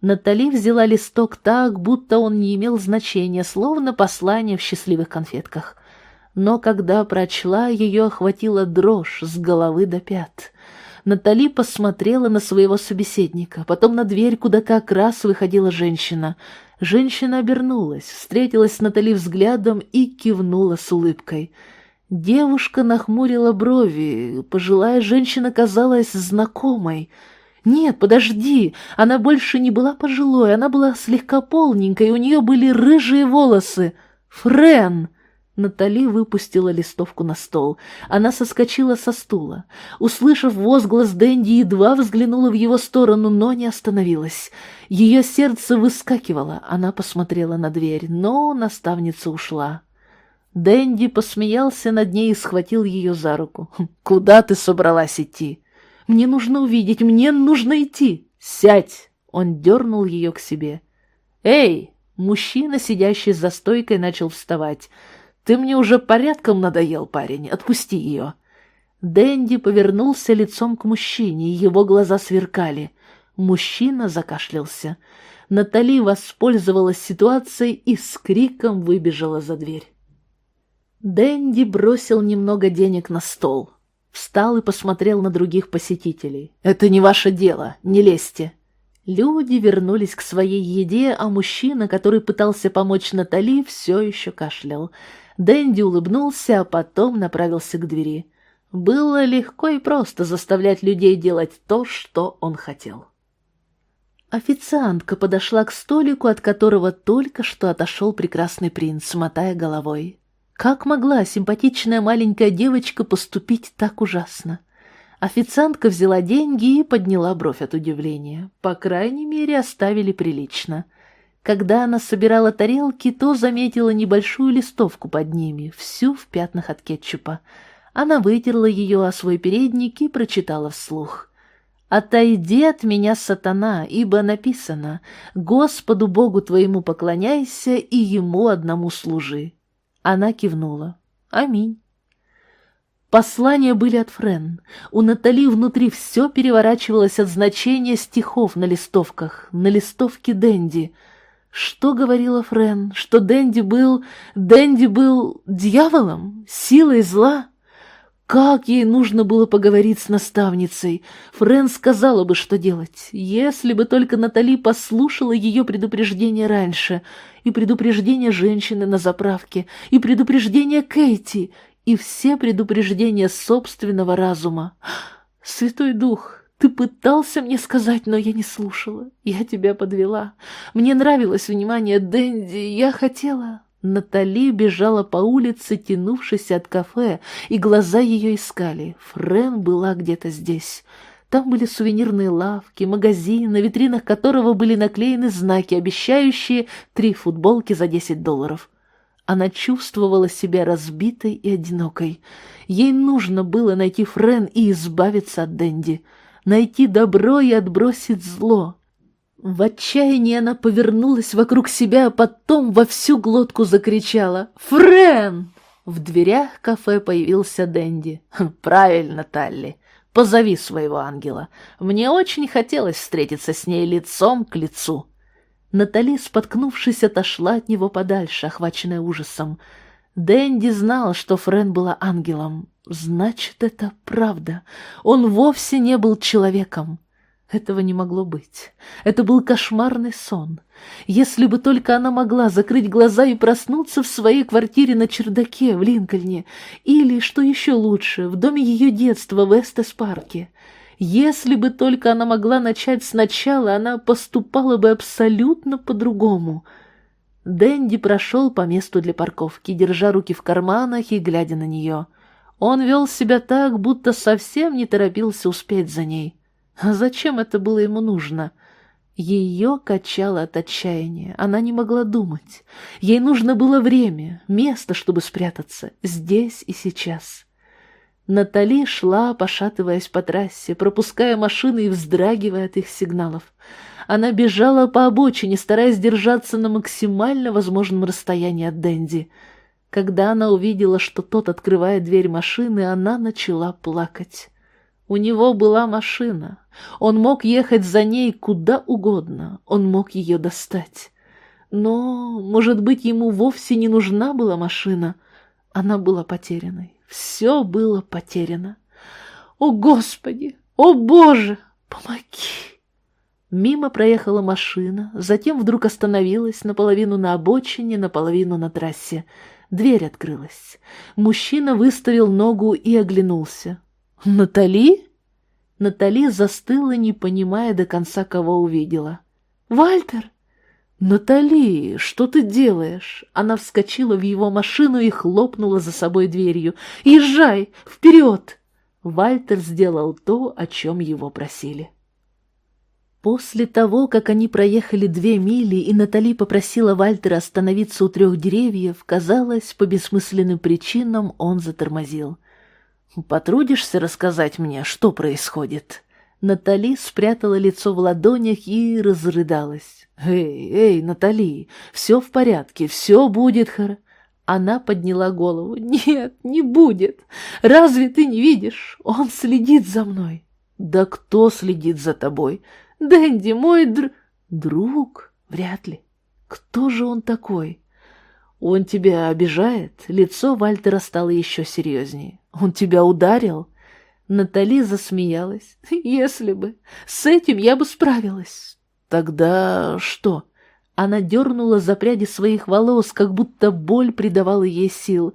Натали взяла листок так, будто он не имел значения, словно послание в счастливых конфетках но когда прочла, ее охватила дрожь с головы до пят. Натали посмотрела на своего собеседника, потом на дверь, куда как раз выходила женщина. Женщина обернулась, встретилась с Натали взглядом и кивнула с улыбкой. Девушка нахмурила брови, пожилая женщина казалась знакомой. «Нет, подожди, она больше не была пожилой, она была слегка полненькой, у нее были рыжие волосы. Френ!» Натали выпустила листовку на стол. Она соскочила со стула. Услышав возглас, Дэнди едва взглянула в его сторону, но не остановилась. Ее сердце выскакивало. Она посмотрела на дверь, но наставница ушла. Дэнди посмеялся над ней и схватил ее за руку. «Хм, «Куда ты собралась идти?» «Мне нужно увидеть, мне нужно идти!» «Сядь!» Он дернул ее к себе. «Эй!» Мужчина, сидящий за стойкой, начал вставать. Ты мне уже порядком надоел, парень, отпусти ее. Дэнди повернулся лицом к мужчине, его глаза сверкали. Мужчина закашлялся. Натали воспользовалась ситуацией и с криком выбежала за дверь. Дэнди бросил немного денег на стол. Встал и посмотрел на других посетителей. «Это не ваше дело, не лезьте!» Люди вернулись к своей еде, а мужчина, который пытался помочь Натали, все еще кашлял. Дэнди улыбнулся, а потом направился к двери. Было легко и просто заставлять людей делать то, что он хотел. Официантка подошла к столику, от которого только что отошел прекрасный принц, мотая головой. Как могла симпатичная маленькая девочка поступить так ужасно? Официантка взяла деньги и подняла бровь от удивления. По крайней мере, оставили прилично. Когда она собирала тарелки, то заметила небольшую листовку под ними, всю в пятнах от кетчупа. Она вытерла ее о свой передник и прочитала вслух. «Отойди от меня, сатана, ибо написано, Господу Богу твоему поклоняйся и Ему одному служи». Она кивнула. «Аминь». Послания были от Френ. У Натали внутри все переворачивалось от значения стихов на листовках, на листовке Дэнди — что говорила Френ? Что Дэнди был... Дэнди был дьяволом? Силой зла? Как ей нужно было поговорить с наставницей? Френ сказала бы, что делать, если бы только Натали послушала ее предупреждение раньше, и предупреждение женщины на заправке, и предупреждение Кейти, и все предупреждения собственного разума. Святой Дух, Ты пытался мне сказать, но я не слушала. Я тебя подвела. Мне нравилось внимание Дэнди, я хотела... Натали бежала по улице, тянувшись от кафе, и глаза ее искали. Френ была где-то здесь. Там были сувенирные лавки, магазин, на витринах которого были наклеены знаки, обещающие три футболки за десять долларов. Она чувствовала себя разбитой и одинокой. Ей нужно было найти Френ и избавиться от Дэнди, найти добро и отбросить зло. В отчаянии она повернулась вокруг себя, а потом во всю глотку закричала «Френ!». В дверях кафе появился Дэнди. «Хм, «Правильно, Талли. Позови своего ангела. Мне очень хотелось встретиться с ней лицом к лицу». Натали, споткнувшись, отошла от него подальше, охваченная ужасом. Дэнди знал, что Френ была ангелом. Значит, это правда. Он вовсе не был человеком. Этого не могло быть. Это был кошмарный сон. Если бы только она могла закрыть глаза и проснуться в своей квартире на чердаке в Линкольне, или, что еще лучше, в доме ее детства в Эстес-парке. Если бы только она могла начать сначала, она поступала бы абсолютно по-другому. Дэнди прошел по месту для парковки, держа руки в карманах и глядя на нее. Он вел себя так, будто совсем не торопился успеть за ней. А зачем это было ему нужно? Ее качало от отчаяния, она не могла думать. Ей нужно было время, место, чтобы спрятаться, здесь и сейчас. Натали шла, пошатываясь по трассе, пропуская машины и вздрагивая от их сигналов. Она бежала по обочине, стараясь держаться на максимально возможном расстоянии от Дэнди. Когда она увидела, что тот открывает дверь машины, она начала плакать. У него была машина. Он мог ехать за ней куда угодно. Он мог ее достать. Но, может быть, ему вовсе не нужна была машина. Она была потерянной. Все было потеряно. О, Господи! О, Боже! Помоги! Мимо проехала машина, затем вдруг остановилась наполовину на обочине, наполовину на трассе. Дверь открылась. Мужчина выставил ногу и оглянулся. «Натали?» Натали застыла, не понимая до конца, кого увидела. «Вальтер!» «Натали, что ты делаешь?» Она вскочила в его машину и хлопнула за собой дверью. «Езжай! Вперед!» Вальтер сделал то, о чем его просили. После того, как они проехали две мили, и Натали попросила Вальтера остановиться у трех деревьев, казалось, по бессмысленным причинам он затормозил. «Потрудишься рассказать мне, что происходит?» Натали спрятала лицо в ладонях и разрыдалась. «Эй, эй, Натали, все в порядке, все будет хоро...» Она подняла голову. «Нет, не будет. Разве ты не видишь? Он следит за мной». «Да кто следит за тобой?» «Дэнди, мой др...» «Друг? Вряд ли. Кто же он такой?» «Он тебя обижает?» Лицо Вальтера стало еще серьезнее. Он тебя ударил?» Натали засмеялась. «Если бы. С этим я бы справилась». «Тогда что?» Она дернула за пряди своих волос, как будто боль придавала ей сил.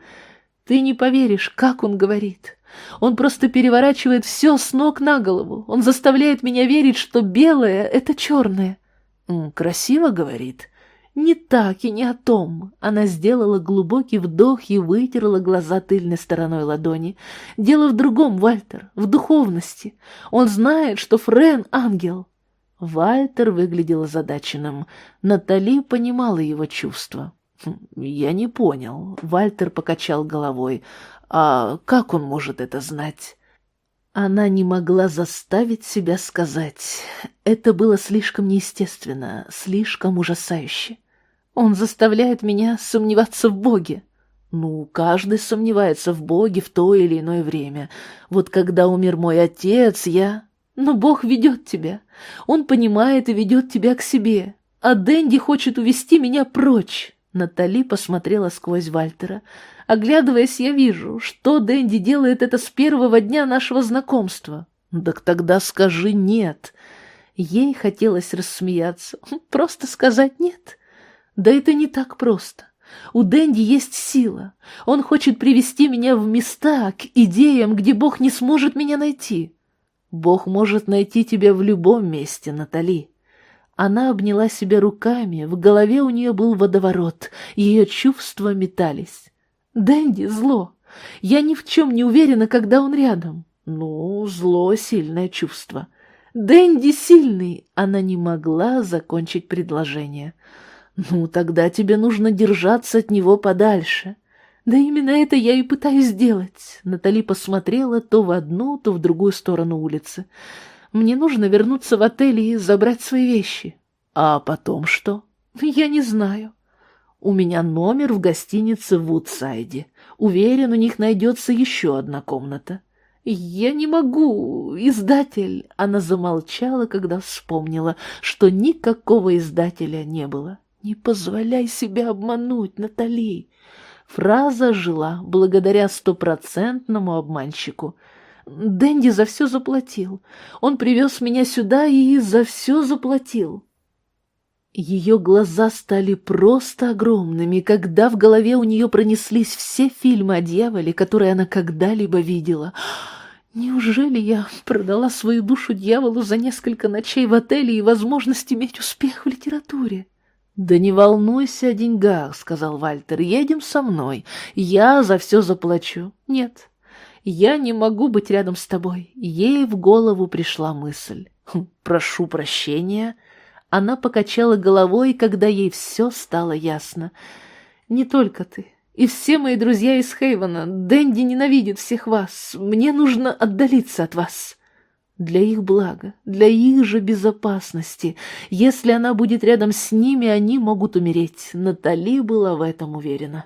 «Ты не поверишь, как он говорит. Он просто переворачивает все с ног на голову. Он заставляет меня верить, что белое — это черное». «Красиво, — говорит. Не так и не о том. Она сделала глубокий вдох и вытерла глаза тыльной стороной ладони. Дело в другом, Вальтер, в духовности. Он знает, что Френ — ангел. Вальтер выглядел озадаченным. Натали понимала его чувства. «Хм, «Я не понял», — Вальтер покачал головой. «А как он может это знать?» Она не могла заставить себя сказать. Это было слишком неестественно, слишком ужасающе. Он заставляет меня сомневаться в Боге. Ну, каждый сомневается в Боге в то или иное время. Вот когда умер мой отец, я... Но Бог ведет тебя. Он понимает и ведет тебя к себе. А Дэнди хочет увести меня прочь. Натали посмотрела сквозь Вальтера. Оглядываясь, я вижу, что Дэнди делает это с первого дня нашего знакомства. Так тогда скажи «нет». Ей хотелось рассмеяться. Просто сказать «нет». Да это не так просто. У Дэнди есть сила. Он хочет привести меня в места, к идеям, где Бог не сможет меня найти. Бог может найти тебя в любом месте, Натали. Она обняла себя руками, в голове у нее был водоворот, ее чувства метались. Дэнди зло. Я ни в чем не уверена, когда он рядом. Ну, зло — сильное чувство. Дэнди сильный. Она не могла закончить предложение. Ну, тогда тебе нужно держаться от него подальше. Да именно это я и пытаюсь сделать. Натали посмотрела то в одну, то в другую сторону улицы. Мне нужно вернуться в отель и забрать свои вещи. А потом что? Я не знаю. У меня номер в гостинице в Вудсайде. Уверен, у них найдется еще одна комната. Я не могу, издатель. Она замолчала, когда вспомнила, что никакого издателя не было. Не позволяй себя обмануть, Натали. Фраза жила благодаря стопроцентному обманщику. Дэнди за все заплатил. Он привез меня сюда и за все заплатил. Ее глаза стали просто огромными, когда в голове у нее пронеслись все фильмы о дьяволе, которые она когда-либо видела. Неужели я продала свою душу дьяволу за несколько ночей в отеле и возможность иметь успех в литературе? «Да не волнуйся о деньгах», — сказал Вальтер, — «едем со мной, я за все заплачу». «Нет, я не могу быть рядом с тобой». Ей в голову пришла мысль. «Хм, «Прошу прощения». Она покачала головой, когда ей все стало ясно. «Не только ты. И все мои друзья из Хейвена. Дэнди ненавидит всех вас. Мне нужно отдалиться от вас» для их блага, для их же безопасности. Если она будет рядом с ними, они могут умереть. Натали была в этом уверена.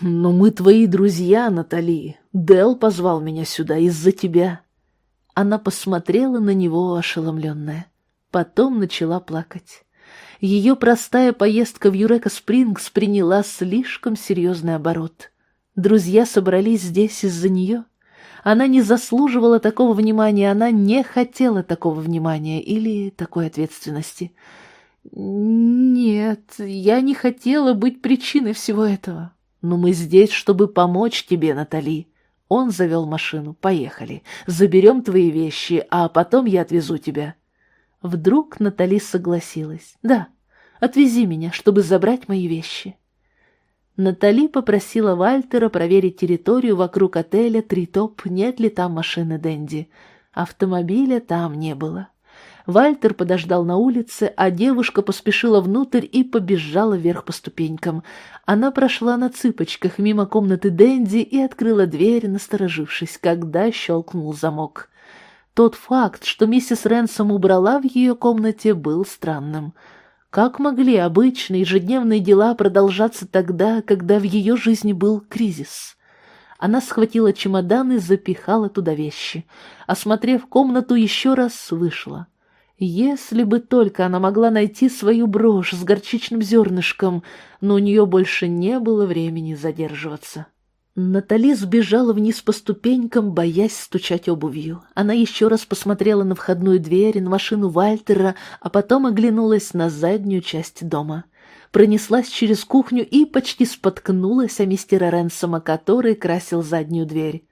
«Но мы твои друзья, Натали. Дел позвал меня сюда из-за тебя». Она посмотрела на него ошеломленная. Потом начала плакать. Ее простая поездка в Юрека-Спрингс приняла слишком серьезный оборот. Друзья собрались здесь из-за нее. Она не заслуживала такого внимания, она не хотела такого внимания или такой ответственности. «Нет, я не хотела быть причиной всего этого. Но мы здесь, чтобы помочь тебе, Натали». Он завел машину. «Поехали. Заберем твои вещи, а потом я отвезу тебя». Вдруг Натали согласилась. «Да, отвези меня, чтобы забрать мои вещи». Натали попросила Вальтера проверить территорию вокруг отеля «Тритоп», нет ли там машины Дэнди. Автомобиля там не было. Вальтер подождал на улице, а девушка поспешила внутрь и побежала вверх по ступенькам. Она прошла на цыпочках мимо комнаты Дэнди и открыла дверь, насторожившись, когда щелкнул замок. Тот факт, что миссис Ренсом убрала в ее комнате, был странным — как могли обычные ежедневные дела продолжаться тогда, когда в ее жизни был кризис? Она схватила чемодан и запихала туда вещи. Осмотрев комнату, еще раз вышла. Если бы только она могла найти свою брошь с горчичным зернышком, но у нее больше не было времени задерживаться. Натали сбежала вниз по ступенькам, боясь стучать обувью. Она еще раз посмотрела на входную дверь, на машину Вальтера, а потом оглянулась на заднюю часть дома. Пронеслась через кухню и почти споткнулась о мистера Ренсома, который красил заднюю дверь.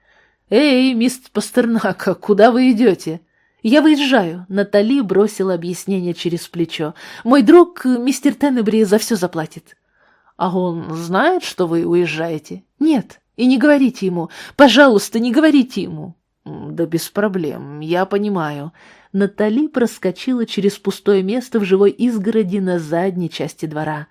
«Эй, мистер Пастернака, куда вы идете?» «Я выезжаю», — Натали бросила объяснение через плечо. «Мой друг, мистер Теннебри, за все заплатит». «А он знает, что вы уезжаете?» «Нет». И не говорите ему, пожалуйста, не говорите ему. Да без проблем, я понимаю. Натали проскочила через пустое место в живой изгороди на задней части двора.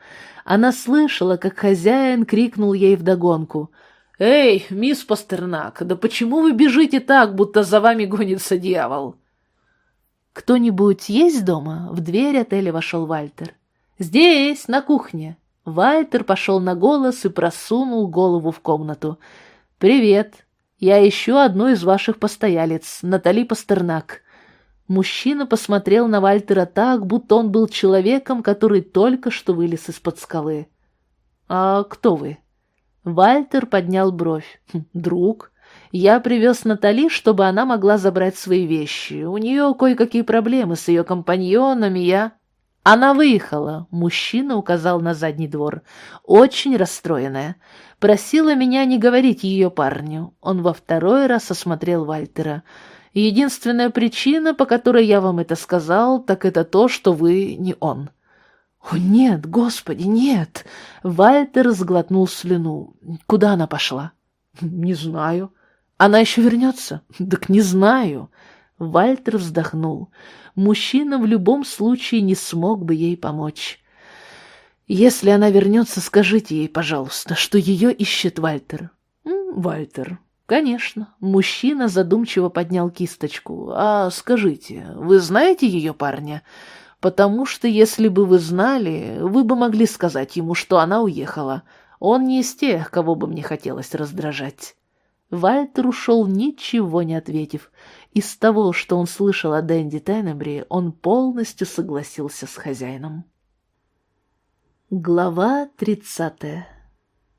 Она слышала, как хозяин крикнул ей вдогонку. «Эй, мисс Пастернак, да почему вы бежите так, будто за вами гонится дьявол?» «Кто-нибудь есть дома?» В дверь отеля вошел Вальтер. «Здесь, на кухне». Вальтер пошел на голос и просунул голову в комнату. «Привет. Я ищу одну из ваших постоялец, Натали Пастернак». Мужчина посмотрел на Вальтера так, будто он был человеком, который только что вылез из-под скалы. «А кто вы?» Вальтер поднял бровь. «Хм, «Друг. Я привез Натали, чтобы она могла забрать свои вещи. У нее кое-какие проблемы с ее компаньонами, я...» Она выехала, мужчина указал на задний двор, очень расстроенная. Просила меня не говорить ее парню. Он во второй раз осмотрел Вальтера. Единственная причина, по которой я вам это сказал, так это то, что вы не он. «О, нет, господи, нет!» Вальтер сглотнул слюну. «Куда она пошла?» «Не знаю». «Она еще вернется?» «Так не знаю». Вальтер вздохнул. Мужчина в любом случае не смог бы ей помочь. «Если она вернется, скажите ей, пожалуйста, что ее ищет Вальтер». «Вальтер, конечно». Мужчина задумчиво поднял кисточку. «А скажите, вы знаете ее парня?» потому что если бы вы знали, вы бы могли сказать ему, что она уехала. Он не из тех, кого бы мне хотелось раздражать». Вальтер ушел, ничего не ответив. Из того, что он слышал о Дэнди Теннебри, он полностью согласился с хозяином. Глава тридцатая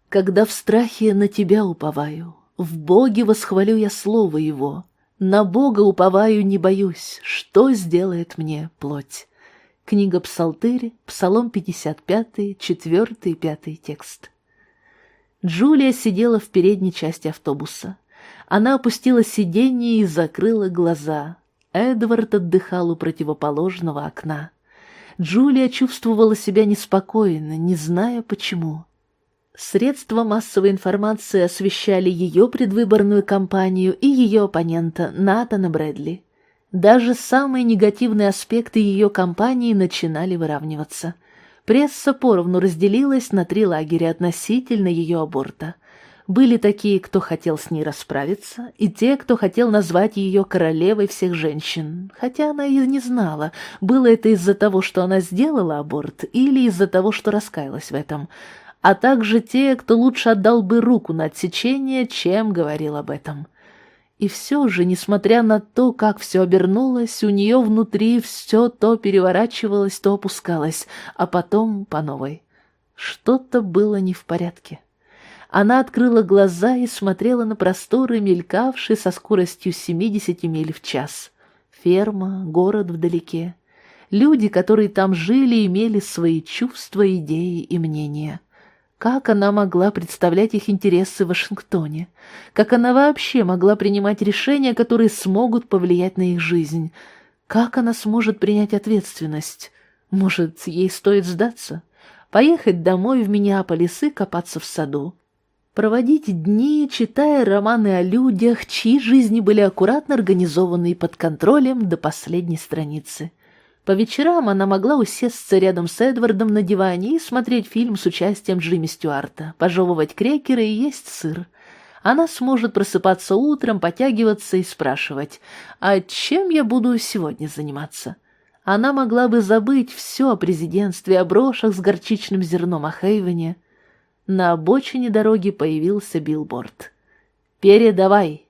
Когда в страхе на тебя уповаю, В Боге восхвалю я слово его, На Бога уповаю не боюсь, Что сделает мне плоть. Книга Псалтырь, Псалом 55, 4 и 5 текст. Джулия сидела в передней части автобуса. Она опустила сиденье и закрыла глаза. Эдвард отдыхал у противоположного окна. Джулия чувствовала себя неспокойно, не зная почему. Средства массовой информации освещали ее предвыборную кампанию и ее оппонента Натана Брэдли. Даже самые негативные аспекты ее кампании начинали выравниваться. Пресса поровну разделилась на три лагеря относительно ее аборта. Были такие, кто хотел с ней расправиться, и те, кто хотел назвать ее королевой всех женщин, хотя она и не знала, было это из-за того, что она сделала аборт, или из-за того, что раскаялась в этом, а также те, кто лучше отдал бы руку на отсечение, чем говорил об этом. И все же, несмотря на то, как все обернулось, у нее внутри все то переворачивалось, то опускалось, а потом по новой. Что-то было не в порядке. Она открыла глаза и смотрела на просторы, мелькавшие со скоростью 70 миль в час. Ферма, город вдалеке. Люди, которые там жили, имели свои чувства, идеи и мнения. Как она могла представлять их интересы в Вашингтоне? Как она вообще могла принимать решения, которые смогут повлиять на их жизнь? Как она сможет принять ответственность? Может, ей стоит сдаться? Поехать домой в Миннеаполис и копаться в саду? Проводить дни, читая романы о людях, чьи жизни были аккуратно организованы и под контролем до последней страницы. По вечерам она могла усесться рядом с Эдвардом на диване и смотреть фильм с участием Джимми Стюарта, пожевывать крекеры и есть сыр. Она сможет просыпаться утром, потягиваться и спрашивать, а чем я буду сегодня заниматься? Она могла бы забыть все о президентстве, о брошах с горчичным зерном о Хейвене. На обочине дороги появился билборд. «Передавай!»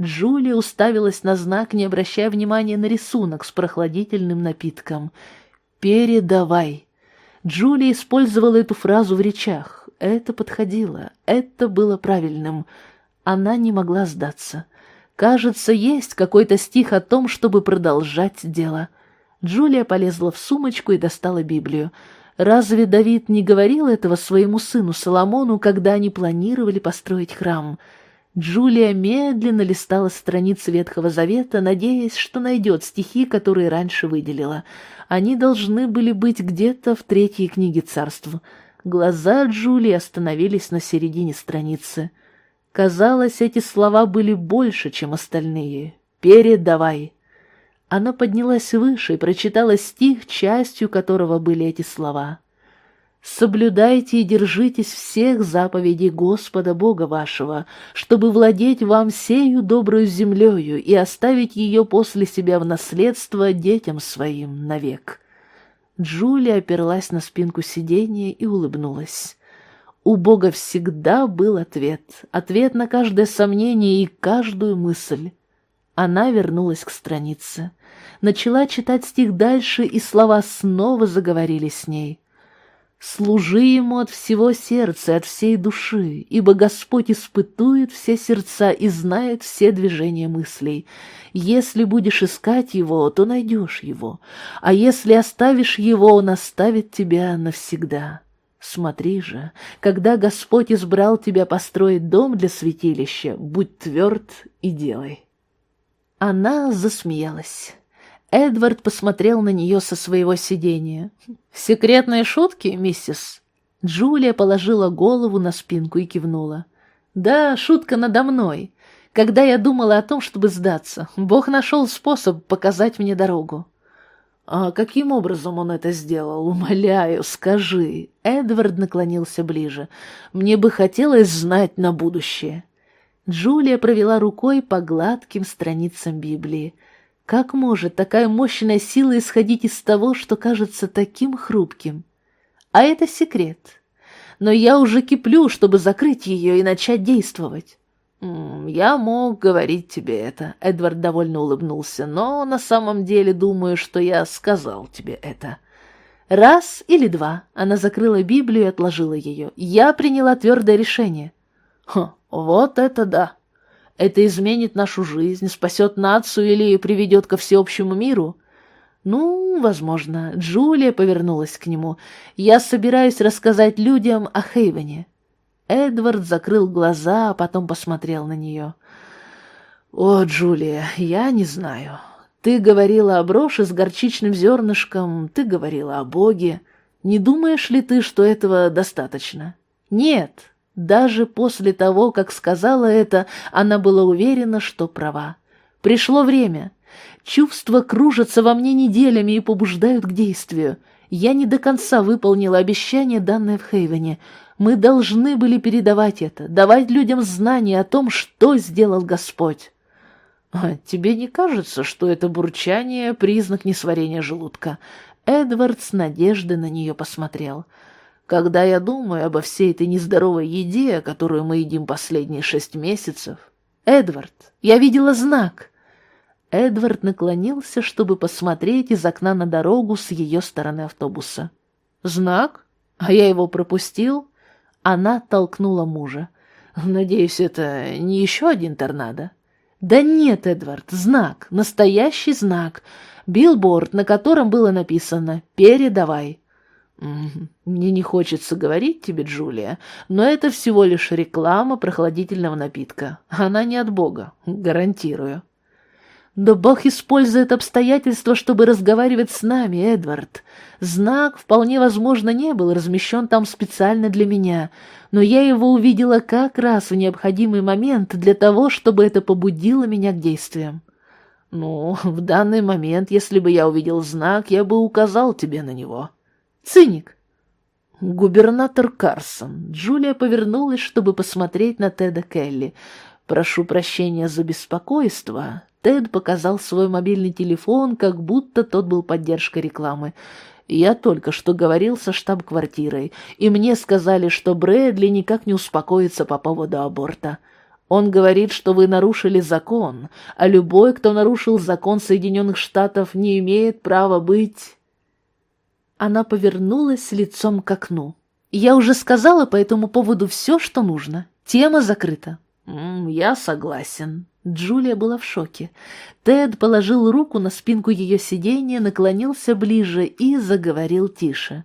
Джулия уставилась на знак, не обращая внимания на рисунок с прохладительным напитком. «Передавай». Джулия использовала эту фразу в речах. Это подходило, это было правильным. Она не могла сдаться. Кажется, есть какой-то стих о том, чтобы продолжать дело. Джулия полезла в сумочку и достала Библию. Разве Давид не говорил этого своему сыну Соломону, когда они планировали построить храм? Джулия медленно листала страницы Ветхого Завета, надеясь, что найдет стихи, которые раньше выделила. Они должны были быть где-то в третьей книге царств. Глаза Джулии остановились на середине страницы. Казалось, эти слова были больше, чем остальные. «Передавай». Она поднялась выше и прочитала стих, частью которого были эти слова. Соблюдайте и держитесь всех заповедей Господа Бога вашего, чтобы владеть вам сею добрую землею и оставить ее после себя в наследство детям своим навек». Джулия оперлась на спинку сиденья и улыбнулась. У Бога всегда был ответ, ответ на каждое сомнение и каждую мысль. Она вернулась к странице, начала читать стих дальше, и слова снова заговорили с ней — Служи ему от всего сердца, от всей души, ибо Господь испытует все сердца и знает все движения мыслей. Если будешь искать его, то найдешь его, а если оставишь его, он оставит тебя навсегда. Смотри же, когда Господь избрал тебя построить дом для святилища, будь тверд и делай. Она засмеялась. Эдвард посмотрел на нее со своего сидения. «Секретные шутки, миссис?» Джулия положила голову на спинку и кивнула. «Да, шутка надо мной. Когда я думала о том, чтобы сдаться, Бог нашел способ показать мне дорогу». «А каким образом он это сделал? Умоляю, скажи». Эдвард наклонился ближе. «Мне бы хотелось знать на будущее». Джулия провела рукой по гладким страницам Библии. Как может такая мощная сила исходить из того, что кажется таким хрупким? А это секрет. Но я уже киплю, чтобы закрыть ее и начать действовать. «Я мог говорить тебе это», — Эдвард довольно улыбнулся, «но на самом деле думаю, что я сказал тебе это». «Раз или два», — она закрыла Библию и отложила ее, «я приняла твердое решение». «Хм, вот это да!» Это изменит нашу жизнь, спасет нацию или приведет ко всеобщему миру? Ну, возможно. Джулия повернулась к нему. Я собираюсь рассказать людям о Хейвене. Эдвард закрыл глаза, а потом посмотрел на нее. «О, Джулия, я не знаю. Ты говорила о броши с горчичным зернышком, ты говорила о Боге. Не думаешь ли ты, что этого достаточно?» «Нет, даже после того, как сказала это, она была уверена, что права. Пришло время. Чувства кружатся во мне неделями и побуждают к действию. Я не до конца выполнила обещание, данное в Хейвене. Мы должны были передавать это, давать людям знания о том, что сделал Господь. А тебе не кажется, что это бурчание — признак несварения желудка? Эдвард с надеждой на нее посмотрел. — когда я думаю обо всей этой нездоровой еде, которую мы едим последние шесть месяцев... Эдвард, я видела знак. Эдвард наклонился, чтобы посмотреть из окна на дорогу с ее стороны автобуса. Знак? А я его пропустил? Она толкнула мужа. Надеюсь, это не еще один торнадо? Да нет, Эдвард, знак, настоящий знак. Билборд, на котором было написано «Передавай». Мне не хочется говорить тебе, Джулия, но это всего лишь реклама прохладительного напитка. Она не от Бога, гарантирую. Но Бог использует обстоятельства, чтобы разговаривать с нами, Эдвард. Знак, вполне возможно, не был размещен там специально для меня, но я его увидела как раз в необходимый момент для того, чтобы это побудило меня к действиям. Ну, в данный момент, если бы я увидел знак, я бы указал тебе на него. Циник. Губернатор Карсон. Джулия повернулась, чтобы посмотреть на Теда Келли. Прошу прощения за беспокойство. Тед показал свой мобильный телефон, как будто тот был поддержкой рекламы. Я только что говорил со штаб-квартирой, и мне сказали, что Брэдли никак не успокоится по поводу аборта. Он говорит, что вы нарушили закон, а любой, кто нарушил закон Соединенных Штатов, не имеет права быть... Она повернулась лицом к окну. «Я уже сказала по этому поводу все, что нужно. Тема закрыта». «Я согласен». Джулия была в шоке. Тед положил руку на спинку ее сиденья, наклонился ближе и заговорил тише.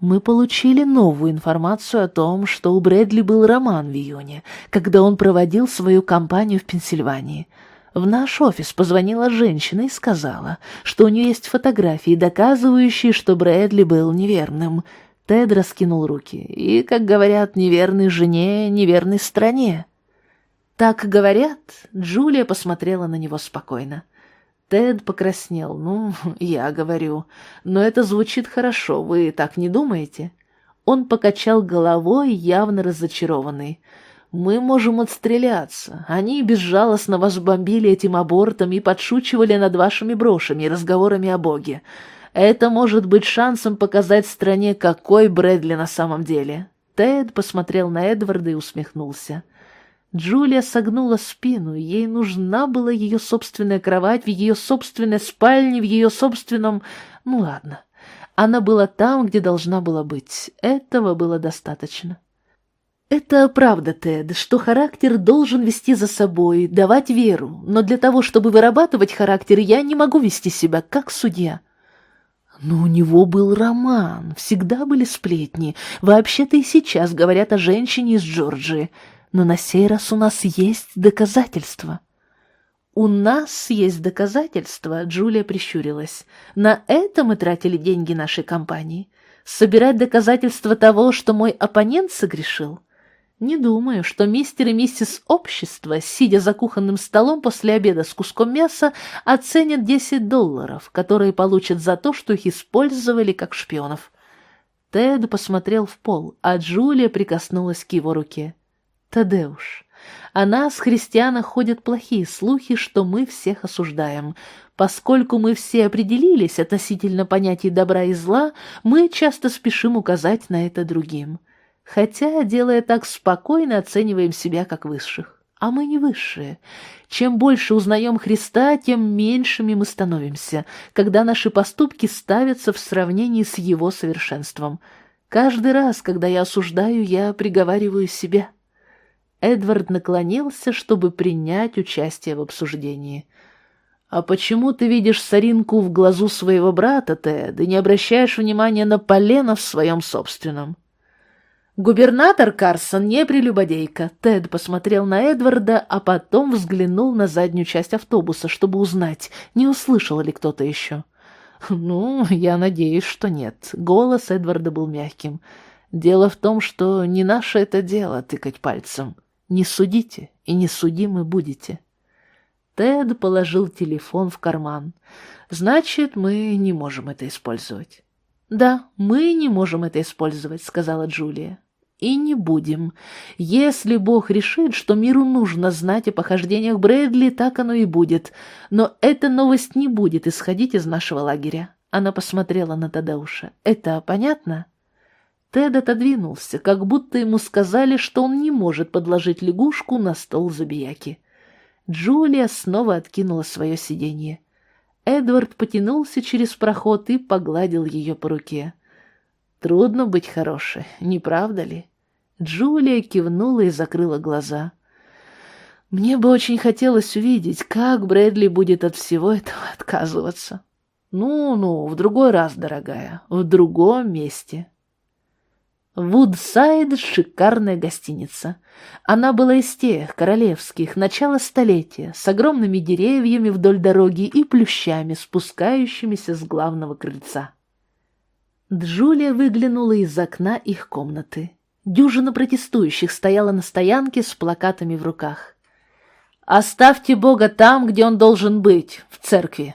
«Мы получили новую информацию о том, что у Брэдли был роман в июне, когда он проводил свою кампанию в Пенсильвании. В наш офис позвонила женщина и сказала, что у нее есть фотографии, доказывающие, что Брэдли был неверным. Тед раскинул руки. И, как говорят, неверной жене, неверной стране. «Так говорят?» Джулия посмотрела на него спокойно. Тед покраснел. «Ну, я говорю. Но это звучит хорошо, вы так не думаете?» Он покачал головой, явно разочарованный. Мы можем отстреляться. Они безжалостно вас бомбили этим абортом и подшучивали над вашими брошами и разговорами о Боге. Это может быть шансом показать стране, какой Брэдли на самом деле». Тед посмотрел на Эдварда и усмехнулся. Джулия согнула спину, ей нужна была ее собственная кровать в ее собственной спальне, в ее собственном... Ну ладно. Она была там, где должна была быть. Этого было достаточно. Это правда, Тед, что характер должен вести за собой, давать веру, но для того, чтобы вырабатывать характер, я не могу вести себя как судья. Но у него был роман, всегда были сплетни. Вообще-то и сейчас говорят о женщине из Джорджии. Но на сей раз у нас есть доказательства. «У нас есть доказательства», — Джулия прищурилась. «На это мы тратили деньги нашей компании. Собирать доказательства того, что мой оппонент согрешил?» Не думаю, что мистер и миссис общества, сидя за кухонным столом после обеда с куском мяса, оценят 10 долларов, которые получат за то, что их использовали как шпионов. Тед посмотрел в пол, а Джулия прикоснулась к его руке. «Тадеуш, о нас, христианах, ходят плохие слухи, что мы всех осуждаем. Поскольку мы все определились относительно понятий добра и зла, мы часто спешим указать на это другим» хотя, делая так спокойно, оцениваем себя как высших. А мы не высшие. Чем больше узнаем Христа, тем меньшими мы становимся, когда наши поступки ставятся в сравнении с Его совершенством. Каждый раз, когда я осуждаю, я приговариваю себя. Эдвард наклонился, чтобы принять участие в обсуждении. «А почему ты видишь соринку в глазу своего брата, Тед, и не обращаешь внимания на полено в своем собственном?» «Губернатор Карсон не прелюбодейка». Тед посмотрел на Эдварда, а потом взглянул на заднюю часть автобуса, чтобы узнать, не услышал ли кто-то еще. «Ну, я надеюсь, что нет». Голос Эдварда был мягким. «Дело в том, что не наше это дело тыкать пальцем. Не судите, и не судимы будете». Тед положил телефон в карман. «Значит, мы не можем это использовать». «Да, мы не можем это использовать», — сказала Джулия. «И не будем. Если Бог решит, что миру нужно знать о похождениях Брэдли, так оно и будет. Но эта новость не будет исходить из нашего лагеря». Она посмотрела на Тадауша. «Это понятно?» Тед отодвинулся, как будто ему сказали, что он не может подложить лягушку на стол забияки. Джулия снова откинула свое сиденье. Эдвард потянулся через проход и погладил ее по руке. «Трудно быть хорошей, не правда ли?» Джулия кивнула и закрыла глаза. «Мне бы очень хотелось увидеть, как Брэдли будет от всего этого отказываться. Ну-ну, в другой раз, дорогая, в другом месте». Вудсайд — шикарная гостиница. Она была из тех, королевских, начала столетия, с огромными деревьями вдоль дороги и плющами, спускающимися с главного крыльца. Джулия выглянула из окна их комнаты. Дюжина протестующих стояла на стоянке с плакатами в руках. «Оставьте Бога там, где он должен быть, в церкви.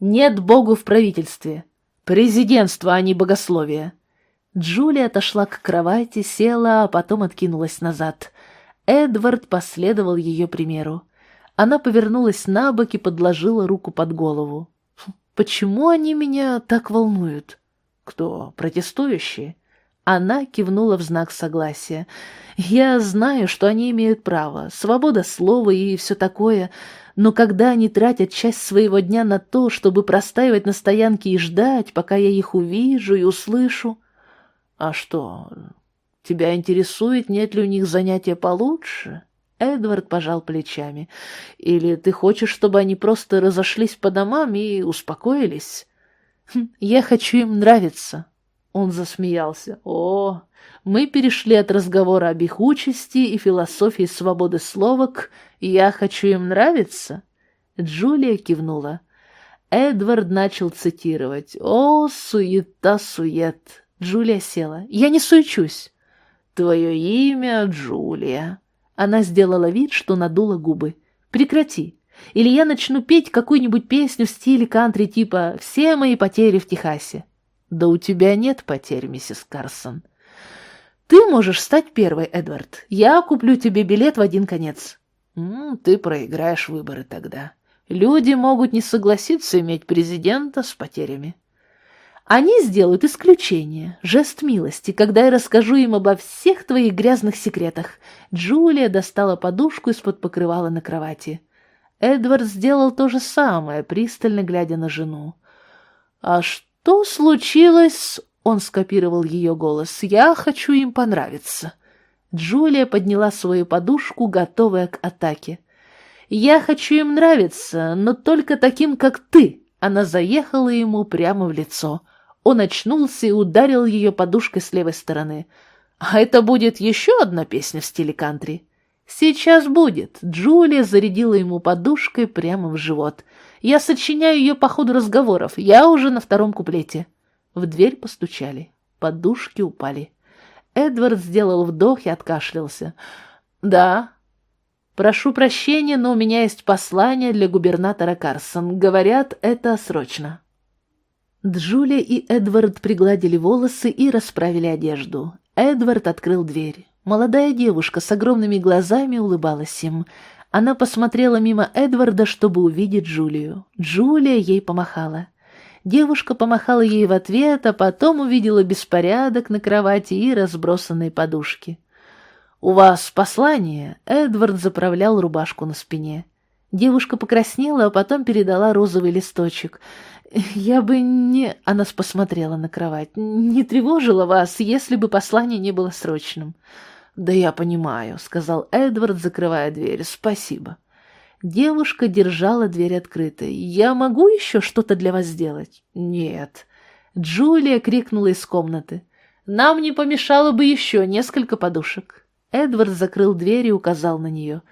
Нет Богу в правительстве. Президентство, а не богословие. Джулия отошла к кровати, села, а потом откинулась назад. Эдвард последовал ее примеру. Она повернулась на бок и подложила руку под голову. «Почему они меня так волнуют?» «Кто? Протестующие?» Она кивнула в знак согласия. «Я знаю, что они имеют право, свобода слова и все такое, но когда они тратят часть своего дня на то, чтобы простаивать на стоянке и ждать, пока я их увижу и услышу...» «А что, тебя интересует, нет ли у них занятия получше?» Эдвард пожал плечами. «Или ты хочешь, чтобы они просто разошлись по домам и успокоились?» хм, «Я хочу им нравиться». Он засмеялся. «О, мы перешли от разговора об их участи и философии свободы слова к «я хочу им нравиться». Джулия кивнула. Эдвард начал цитировать. «О, суета-сует! Джулия села. «Я не суечусь». «Твое имя Джулия». Она сделала вид, что надула губы. «Прекрати. Или я начну петь какую-нибудь песню в стиле кантри типа «Все мои потери в Техасе». «Да у тебя нет потерь, миссис Карсон». «Ты можешь стать первой, Эдвард. Я куплю тебе билет в один конец». М -м, «Ты проиграешь выборы тогда. Люди могут не согласиться иметь президента с потерями». Они сделают исключение, жест милости, когда я расскажу им обо всех твоих грязных секретах. Джулия достала подушку из-под покрывала на кровати. Эдвард сделал то же самое, пристально глядя на жену. А что «Что случилось?» — он скопировал ее голос. «Я хочу им понравиться». Джулия подняла свою подушку, готовая к атаке. «Я хочу им нравиться, но только таким, как ты!» Она заехала ему прямо в лицо. Он очнулся и ударил ее подушкой с левой стороны. «А это будет еще одна песня в стиле кантри?» «Сейчас будет!» Джулия зарядила ему подушкой прямо в живот. «Я сочиняю ее по ходу разговоров. Я уже на втором куплете». В дверь постучали. Подушки упали. Эдвард сделал вдох и откашлялся. «Да». «Прошу прощения, но у меня есть послание для губернатора Карсон. Говорят, это срочно». Джулия и Эдвард пригладили волосы и расправили одежду. Эдвард открыл дверь. Молодая девушка с огромными глазами улыбалась им. Она посмотрела мимо Эдварда, чтобы увидеть Джулию. Джулия ей помахала. Девушка помахала ей в ответ, а потом увидела беспорядок на кровати и разбросанные подушки. «У вас послание?» Эдвард заправлял рубашку на спине. Девушка покраснела, а потом передала розовый листочек. «Я бы не...» — она посмотрела на кровать. «Не тревожила вас, если бы послание не было срочным». «Да я понимаю», — сказал Эдвард, закрывая дверь. «Спасибо». Девушка держала дверь открытой. «Я могу еще что-то для вас сделать?» «Нет». Джулия крикнула из комнаты. «Нам не помешало бы еще несколько подушек». Эдвард закрыл дверь и указал на нее.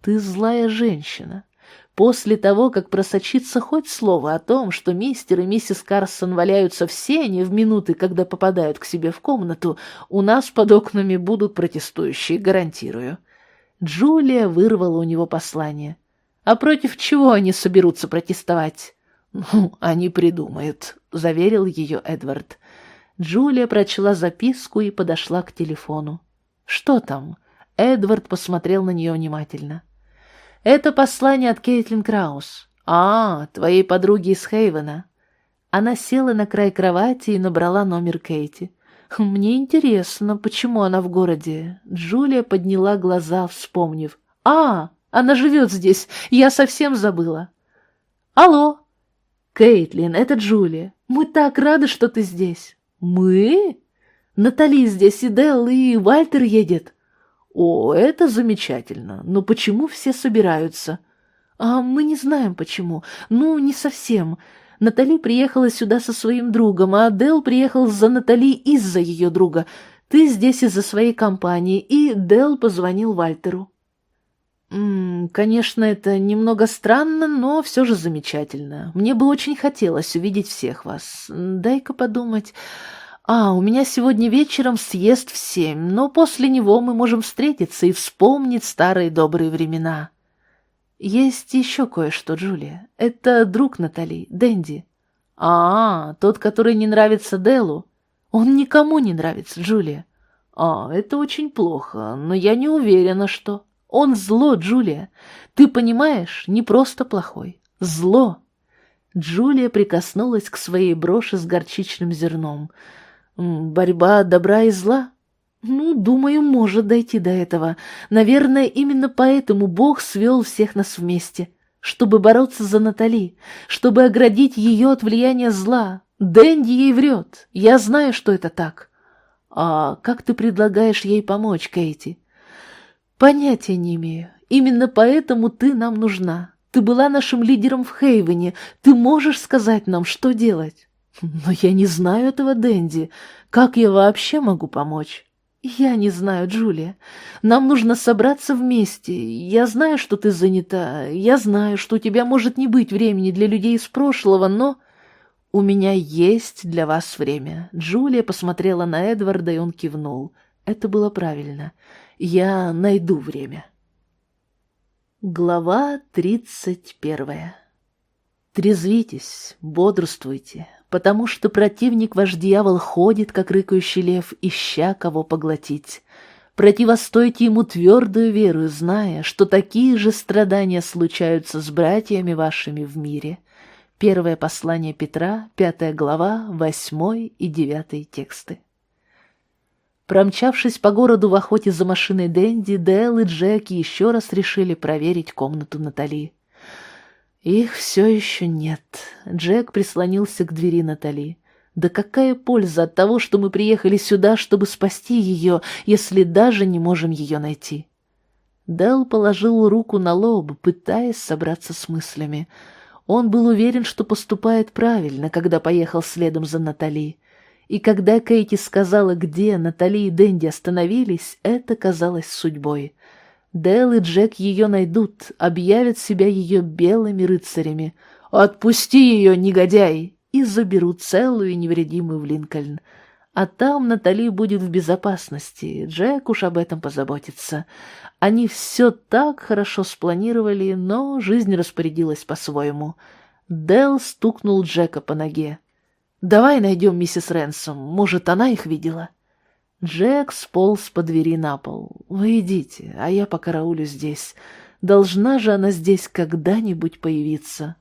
«Ты злая женщина. После того, как просочится хоть слово о том, что мистер и миссис Карсон валяются все они в минуты, когда попадают к себе в комнату, у нас под окнами будут протестующие, гарантирую». Джулия вырвала у него послание. А против чего они соберутся протестовать? Ну, они придумают, заверил ее Эдвард. Джулия прочла записку и подошла к телефону. Что там? Эдвард посмотрел на нее внимательно. Это послание от Кейтлин Краус. А, твоей подруги из Хейвена. Она села на край кровати и набрала номер Кейти. Мне интересно, почему она в городе. Джулия подняла глаза, вспомнив. А, она живет здесь. Я совсем забыла. Алло. Кейтлин, это Джулия. Мы так рады, что ты здесь. Мы? Натали здесь, и Делл, и Вальтер едет. О, это замечательно. Но почему все собираются? А мы не знаем почему. Ну, не совсем. Натали приехала сюда со своим другом, а Дел приехал за Натали из-за ее друга. Ты здесь из-за своей компании, и Дел позвонил Вальтеру. М конечно, это немного странно, но все же замечательно. Мне бы очень хотелось увидеть всех вас. Дай-ка подумать. А, у меня сегодня вечером съезд в семь, но после него мы можем встретиться и вспомнить старые добрые времена. Есть еще кое-что, Джулия. Это друг Натали, Дэнди. А, тот, который не нравится Делу. Он никому не нравится, Джулия. А, это очень плохо, но я не уверена, что... Он зло, Джулия. Ты понимаешь, не просто плохой. Зло. Джулия прикоснулась к своей броши с горчичным зерном. Борьба добра и зла? Ну, думаю, может дойти до этого. Наверное, именно поэтому Бог свел всех нас вместе, чтобы бороться за Натали, чтобы оградить ее от влияния зла. Дэнди ей врет. Я знаю, что это так. А как ты предлагаешь ей помочь, Кейти? Понятия не имею. Именно поэтому ты нам нужна. Ты была нашим лидером в Хейвене. Ты можешь сказать нам, что делать? Но я не знаю этого Дэнди. Как я вообще могу помочь? Я не знаю, Джулия. Нам нужно собраться вместе. Я знаю, что ты занята. Я знаю, что у тебя может не быть времени для людей из прошлого, но... «У меня есть для вас время». Джулия посмотрела на Эдварда, и он кивнул. Это было правильно. Я найду время. Глава тридцать первая. Трезвитесь, бодрствуйте, потому что противник ваш дьявол ходит, как рыкающий лев, ища кого поглотить. Противостойте ему твердую веру, зная, что такие же страдания случаются с братьями вашими в мире. Первое послание Петра, пятая глава, восьмой и девятый тексты. Промчавшись по городу в охоте за машиной Дэнди, Дэл и Джек еще раз решили проверить комнату Натали. Их все еще нет. Джек прислонился к двери Натали. Да какая польза от того, что мы приехали сюда, чтобы спасти ее, если даже не можем ее найти?» Дэл положил руку на лоб, пытаясь собраться с мыслями. Он был уверен, что поступает правильно, когда поехал следом за Натали. И когда Кейти сказала, где Натали и Дэнди остановились, это казалось судьбой. Дэл и Джек ее найдут, объявят себя ее белыми рыцарями. «Отпусти ее, негодяй!» и заберут целую и невредимую в Линкольн. А там Натали будет в безопасности, Джек уж об этом позаботится. Они все так хорошо спланировали, но жизнь распорядилась по-своему. Дэл стукнул Джека по ноге. «Давай найдем миссис Ренсом, может, она их видела?» Джек сполз по двери на пол. «Вы идите, а я покараулю здесь. Должна же она здесь когда-нибудь появиться».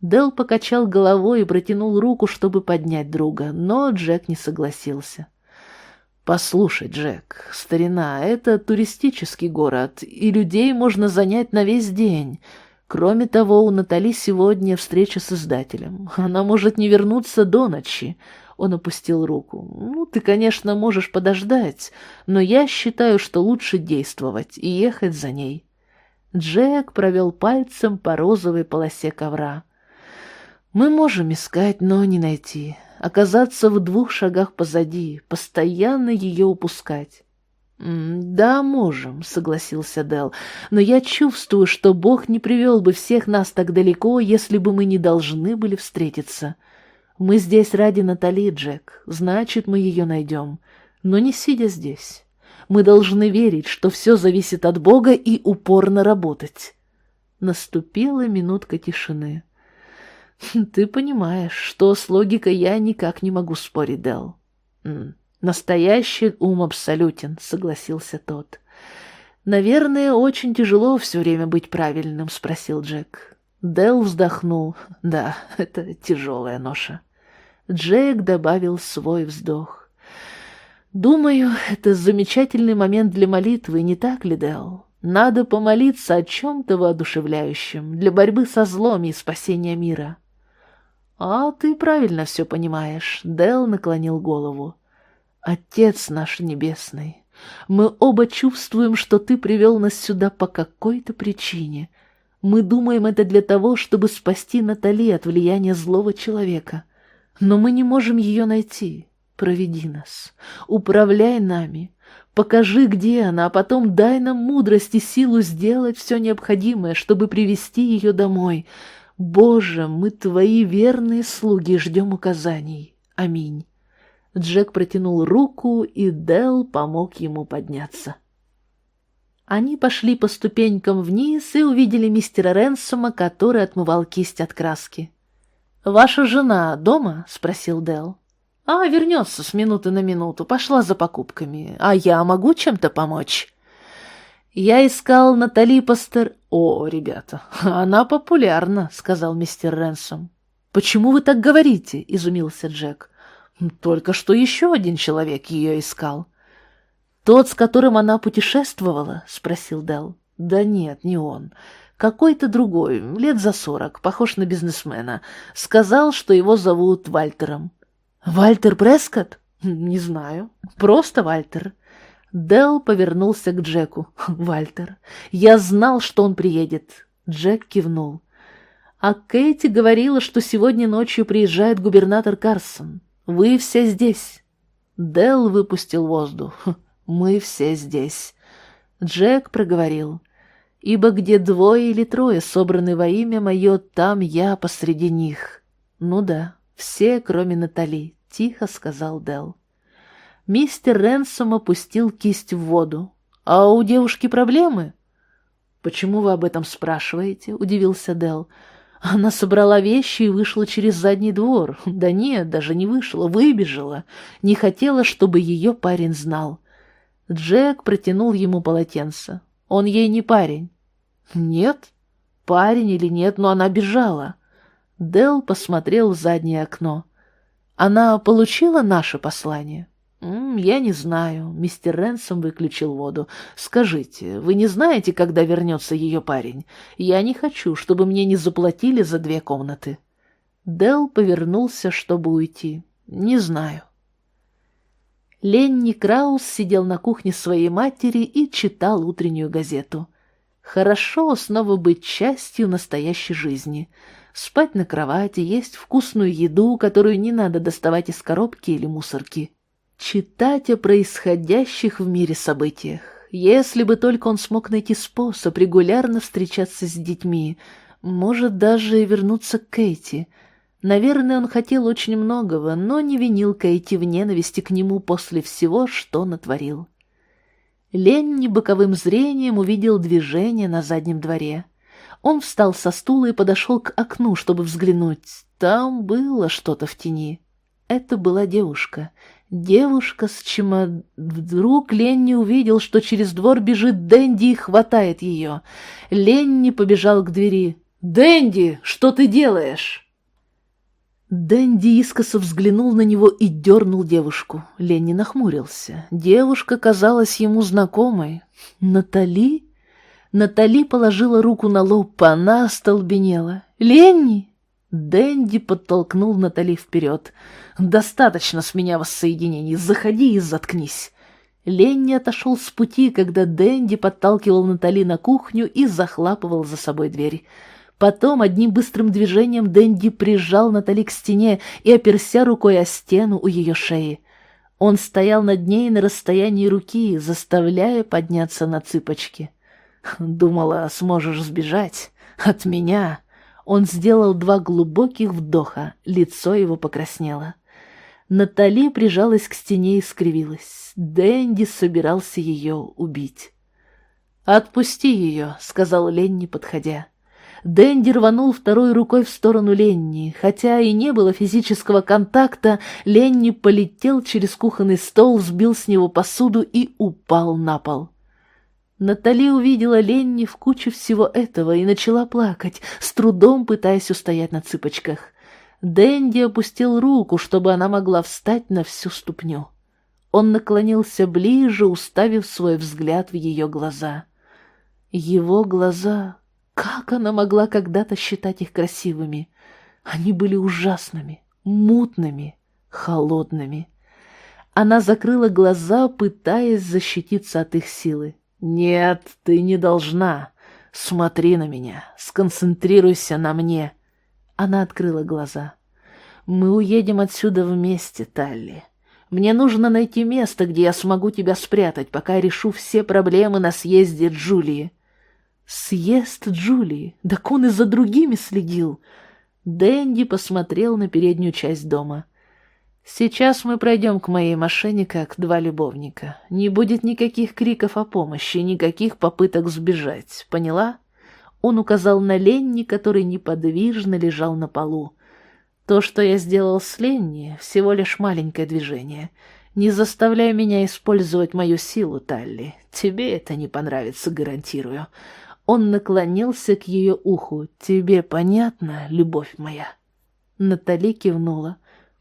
Дел покачал головой и протянул руку, чтобы поднять друга, но Джек не согласился. «Послушай, Джек, старина, это туристический город, и людей можно занять на весь день. Кроме того, у Натали сегодня встреча с издателем. Она может не вернуться до ночи». Он опустил руку. «Ну, ты, конечно, можешь подождать, но я считаю, что лучше действовать и ехать за ней». Джек провел пальцем по розовой полосе ковра. Мы можем искать, но не найти. Оказаться в двух шагах позади, постоянно ее упускать. «Да, можем», — согласился Дел, «но я чувствую, что Бог не привел бы всех нас так далеко, если бы мы не должны были встретиться. Мы здесь ради Натали, Джек, значит, мы ее найдем, но не сидя здесь. Мы должны верить, что все зависит от Бога и упорно работать». Наступила минутка тишины. Ты понимаешь, что с логикой я никак не могу спорить, Дел. Настоящий ум абсолютен, согласился тот. Наверное, очень тяжело все время быть правильным, спросил Джек. Дел вздохнул. Да, это тяжелая ноша. Джек добавил свой вздох. Думаю, это замечательный момент для молитвы, не так ли, Дел? Надо помолиться о чем-то воодушевляющем для борьбы со злом и спасения мира. «А ты правильно все понимаешь», — Дел наклонил голову. «Отец наш небесный, мы оба чувствуем, что ты привел нас сюда по какой-то причине. Мы думаем это для того, чтобы спасти Натали от влияния злого человека. Но мы не можем ее найти. Проведи нас, управляй нами, покажи, где она, а потом дай нам мудрость и силу сделать все необходимое, чтобы привести ее домой» «Боже, мы твои верные слуги, ждем указаний. Аминь». Джек протянул руку, и Дел помог ему подняться. Они пошли по ступенькам вниз и увидели мистера Ренсома, который отмывал кисть от краски. «Ваша жена дома?» — спросил Дел. «А, вернется с минуты на минуту, пошла за покупками. А я могу чем-то помочь?» «Я искал Натали Пастер...» «О, ребята, она популярна», — сказал мистер Ренсом. «Почему вы так говорите?» — изумился Джек. «Только что еще один человек ее искал». «Тот, с которым она путешествовала?» — спросил Дел. «Да нет, не он. Какой-то другой, лет за сорок, похож на бизнесмена. Сказал, что его зовут Вальтером». «Вальтер Прескотт?» «Не знаю. Просто Вальтер. Дел повернулся к Джеку. «Вальтер, я знал, что он приедет». Джек кивнул. «А Кэти говорила, что сегодня ночью приезжает губернатор Карсон. Вы все здесь». Дел выпустил воздух. «Мы все здесь». Джек проговорил. «Ибо где двое или трое собраны во имя мое, там я посреди них». «Ну да, все, кроме Натали», — тихо сказал Дел. Мистер Ренсом опустил кисть в воду. «А у девушки проблемы?» «Почему вы об этом спрашиваете?» — удивился Дел. Она собрала вещи и вышла через задний двор. Да нет, даже не вышла, выбежала. Не хотела, чтобы ее парень знал. Джек протянул ему полотенце. Он ей не парень. Нет? Парень или нет, но она бежала. Дел посмотрел в заднее окно. Она получила наше послание? «Я не знаю». Мистер Ренсом выключил воду. «Скажите, вы не знаете, когда вернется ее парень? Я не хочу, чтобы мне не заплатили за две комнаты». Дел повернулся, чтобы уйти. Не знаю. Ленни Краус сидел на кухне своей матери и читал утреннюю газету. Хорошо снова быть частью настоящей жизни. Спать на кровати, есть вкусную еду, которую не надо доставать из коробки или мусорки. Читать о происходящих в мире событиях. Если бы только он смог найти способ регулярно встречаться с детьми, может даже вернуться к Кейти — Наверное, он хотел очень многого, но не винил Кейти в ненависти к нему после всего, что натворил. Ленни боковым зрением увидел движение на заднем дворе. Он встал со стула и подошел к окну, чтобы взглянуть. Там было что-то в тени. Это была девушка. Девушка с чемод... Вдруг Ленни увидел, что через двор бежит Дэнди и хватает ее. Ленни побежал к двери. «Дэнди, что ты делаешь?» Дэнди искоса взглянул на него и дернул девушку. Ленни нахмурился. Девушка казалась ему знакомой. «Натали?» Натали положила руку на лоб, она остолбенела. «Ленни?» Дэнди подтолкнул Натали вперед. «Достаточно с меня воссоединений, заходи и заткнись». Ленни отошел с пути, когда Дэнди подталкивал Натали на кухню и захлапывал за собой дверь. Потом одним быстрым движением Дэнди прижал Натали к стене и оперся рукой о стену у ее шеи. Он стоял над ней на расстоянии руки, заставляя подняться на цыпочки. «Думала, сможешь сбежать? От меня?» Он сделал два глубоких вдоха, лицо его покраснело. Натали прижалась к стене и скривилась. Дэнди собирался ее убить. «Отпусти ее», — сказал Ленни, подходя. Дэнди рванул второй рукой в сторону Ленни. Хотя и не было физического контакта, Ленни полетел через кухонный стол, сбил с него посуду и упал на пол. Натали увидела Ленни в куче всего этого и начала плакать, с трудом пытаясь устоять на цыпочках. Дэнди опустил руку, чтобы она могла встать на всю ступню. Он наклонился ближе, уставив свой взгляд в ее глаза. Его глаза как она могла когда-то считать их красивыми? Они были ужасными, мутными, холодными. Она закрыла глаза, пытаясь защититься от их силы. «Нет, ты не должна. Смотри на меня, сконцентрируйся на мне». Она открыла глаза. «Мы уедем отсюда вместе, Талли. Мне нужно найти место, где я смогу тебя спрятать, пока решу все проблемы на съезде Джулии. Съезд Джулии, да он и за другими следил. Дэнди посмотрел на переднюю часть дома. Сейчас мы пройдем к моей машине как два любовника. Не будет никаких криков о помощи, никаких попыток сбежать. Поняла? Он указал на Ленни, который неподвижно лежал на полу. То, что я сделал с Ленни, всего лишь маленькое движение. Не заставляй меня использовать мою силу, Талли. Тебе это не понравится, гарантирую. Он наклонился к ее уху. «Тебе понятно, любовь моя?» Натали кивнула.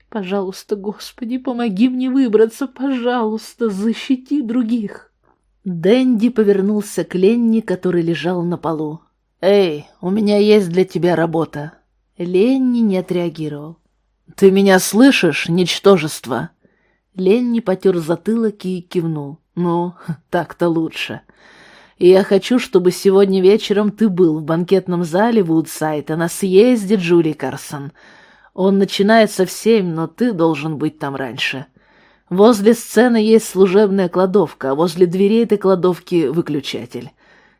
«Пожалуйста, Господи, помоги мне выбраться, пожалуйста, защити других!» Дэнди повернулся к Ленни, который лежал на полу. «Эй, у меня есть для тебя работа!» Ленни не отреагировал. «Ты меня слышишь, ничтожество?» Ленни потер затылок и кивнул. «Ну, так-то лучше и я хочу, чтобы сегодня вечером ты был в банкетном зале Вудсайта на съезде Джули Карсон. Он начинается в семь, но ты должен быть там раньше. Возле сцены есть служебная кладовка, а возле дверей этой кладовки выключатель.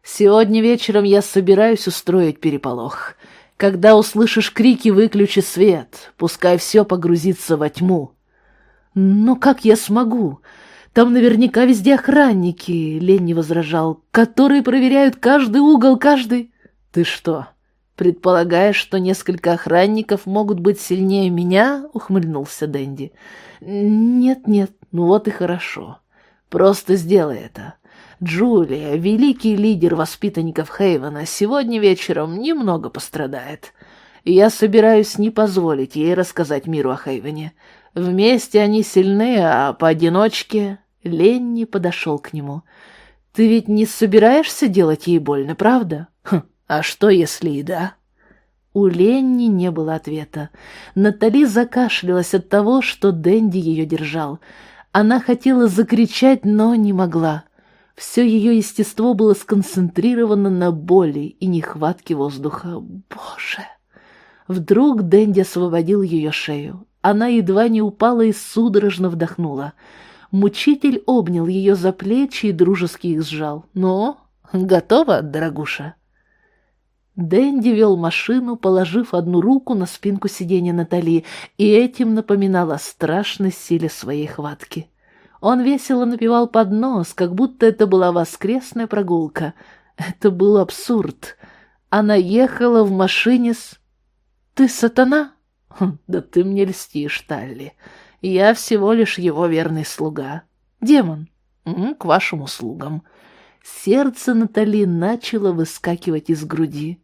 Сегодня вечером я собираюсь устроить переполох. Когда услышишь крики, выключи свет, пускай все погрузится во тьму. Но как я смогу? Там наверняка везде охранники, Лень не возражал, которые проверяют каждый угол, каждый... Ты что, предполагаешь, что несколько охранников могут быть сильнее меня? Ухмыльнулся Дэнди. Нет, нет, ну вот и хорошо. Просто сделай это. Джулия, великий лидер воспитанников Хейвена, сегодня вечером немного пострадает. Я собираюсь не позволить ей рассказать миру о Хейвене. Вместе они сильны, а поодиночке Ленни подошел к нему. «Ты ведь не собираешься делать ей больно, правда? Хм, а что, если и да?» У Ленни не было ответа. Натали закашлялась от того, что Дэнди ее держал. Она хотела закричать, но не могла. Все ее естество было сконцентрировано на боли и нехватке воздуха. Боже! Вдруг Дэнди освободил ее шею. Она едва не упала и судорожно вдохнула. Мучитель обнял ее за плечи и дружески их сжал. «Ну, готова, дорогуша?» Дэнди вел машину, положив одну руку на спинку сиденья Натали, и этим напоминал о страшной силе своей хватки. Он весело напевал под нос, как будто это была воскресная прогулка. Это был абсурд. Она ехала в машине с... «Ты сатана?» хм, «Да ты мне льстишь, Талли. Я всего лишь его верный слуга. Демон. К вашим услугам». Сердце Натали начало выскакивать из груди.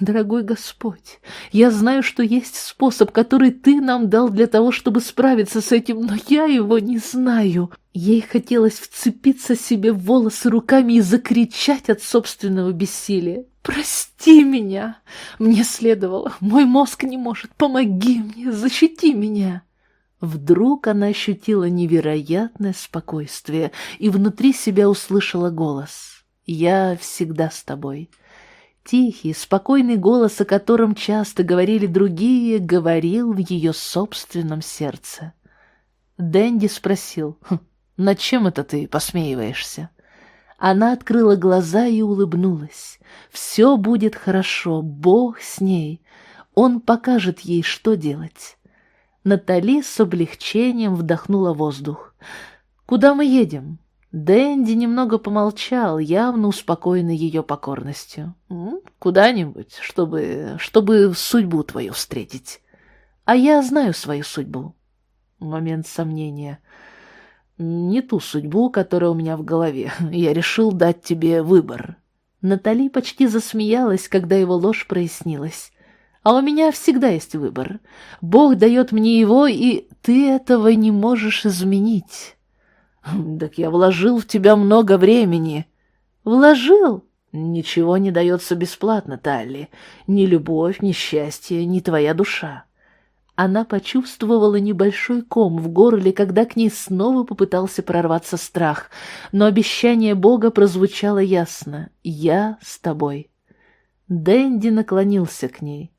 Дорогой Господь, я знаю, что есть способ, который Ты нам дал для того, чтобы справиться с этим, но я его не знаю. Ей хотелось вцепиться себе в волосы руками и закричать от собственного бессилия. «Прости меня! Мне следовало. Мой мозг не может. Помоги мне, защити меня!» Вдруг она ощутила невероятное спокойствие и внутри себя услышала голос. «Я всегда с тобой». Тихий, спокойный голос, о котором часто говорили другие, говорил в ее собственном сердце. Дэнди спросил, «Хм, «Над чем это ты посмеиваешься?» Она открыла глаза и улыбнулась. «Все будет хорошо, Бог с ней. Он покажет ей, что делать». Натали с облегчением вдохнула воздух. «Куда мы едем?» Дэнди немного помолчал, явно успокоенный ее покорностью. «Куда-нибудь, чтобы... чтобы судьбу твою встретить. А я знаю свою судьбу». Момент сомнения. «Не ту судьбу, которая у меня в голове. Я решил дать тебе выбор». Натали почти засмеялась, когда его ложь прояснилась. «А у меня всегда есть выбор. Бог дает мне его, и ты этого не можешь изменить». «Так я вложил в тебя много времени». «Вложил?» «Ничего не дается бесплатно, Талли. Ни любовь, ни счастье, ни твоя душа». Она почувствовала небольшой ком в горле, когда к ней снова попытался прорваться страх, но обещание Бога прозвучало ясно «Я с тобой». Дэнди наклонился к ней.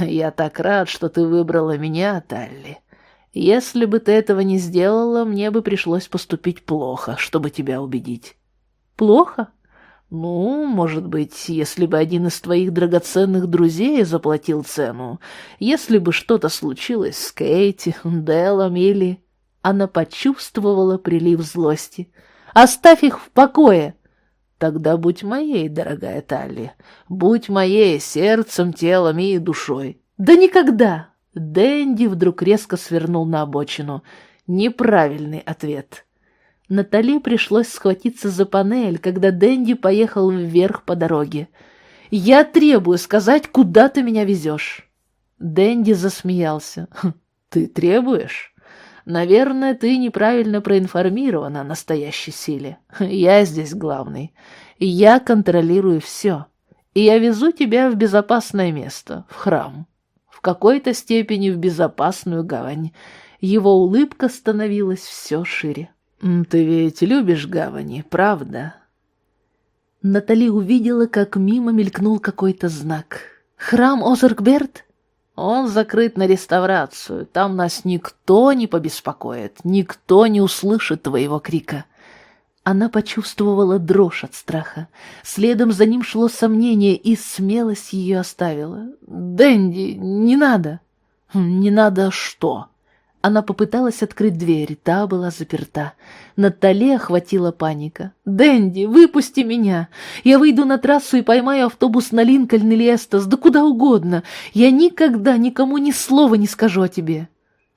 «Я так рад, что ты выбрала меня, Талли. Если бы ты этого не сделала, мне бы пришлось поступить плохо, чтобы тебя убедить. Плохо? Ну, может быть, если бы один из твоих драгоценных друзей заплатил цену, если бы что-то случилось с Кейти, Делом или... Она почувствовала прилив злости. «Оставь их в покое!» «Тогда будь моей, дорогая Талли, будь моей сердцем, телом и душой». «Да никогда!» Дэнди вдруг резко свернул на обочину. Неправильный ответ. Натали пришлось схватиться за панель, когда Дэнди поехал вверх по дороге. «Я требую сказать, куда ты меня везешь». Дэнди засмеялся. «Хм, «Ты требуешь?» «Наверное, ты неправильно проинформирована о настоящей силе. Я здесь главный. Я контролирую все. И я везу тебя в безопасное место, в храм» какой-то степени в безопасную гавань. Его улыбка становилась все шире. «Ты ведь любишь гавани, правда?» Натали увидела, как мимо мелькнул какой-то знак. «Храм Озаркберт?» «Он закрыт на реставрацию. Там нас никто не побеспокоит, никто не услышит твоего крика». Она почувствовала дрожь от страха. Следом за ним шло сомнение, и смелость ее оставила. «Дэнди, не надо!» «Хм, «Не надо что?» Она попыталась открыть дверь, та была заперта. Натали охватила паника. «Дэнди, выпусти меня! Я выйду на трассу и поймаю автобус на Линкольн или Эстас, да куда угодно. Я никогда никому ни слова не скажу о тебе».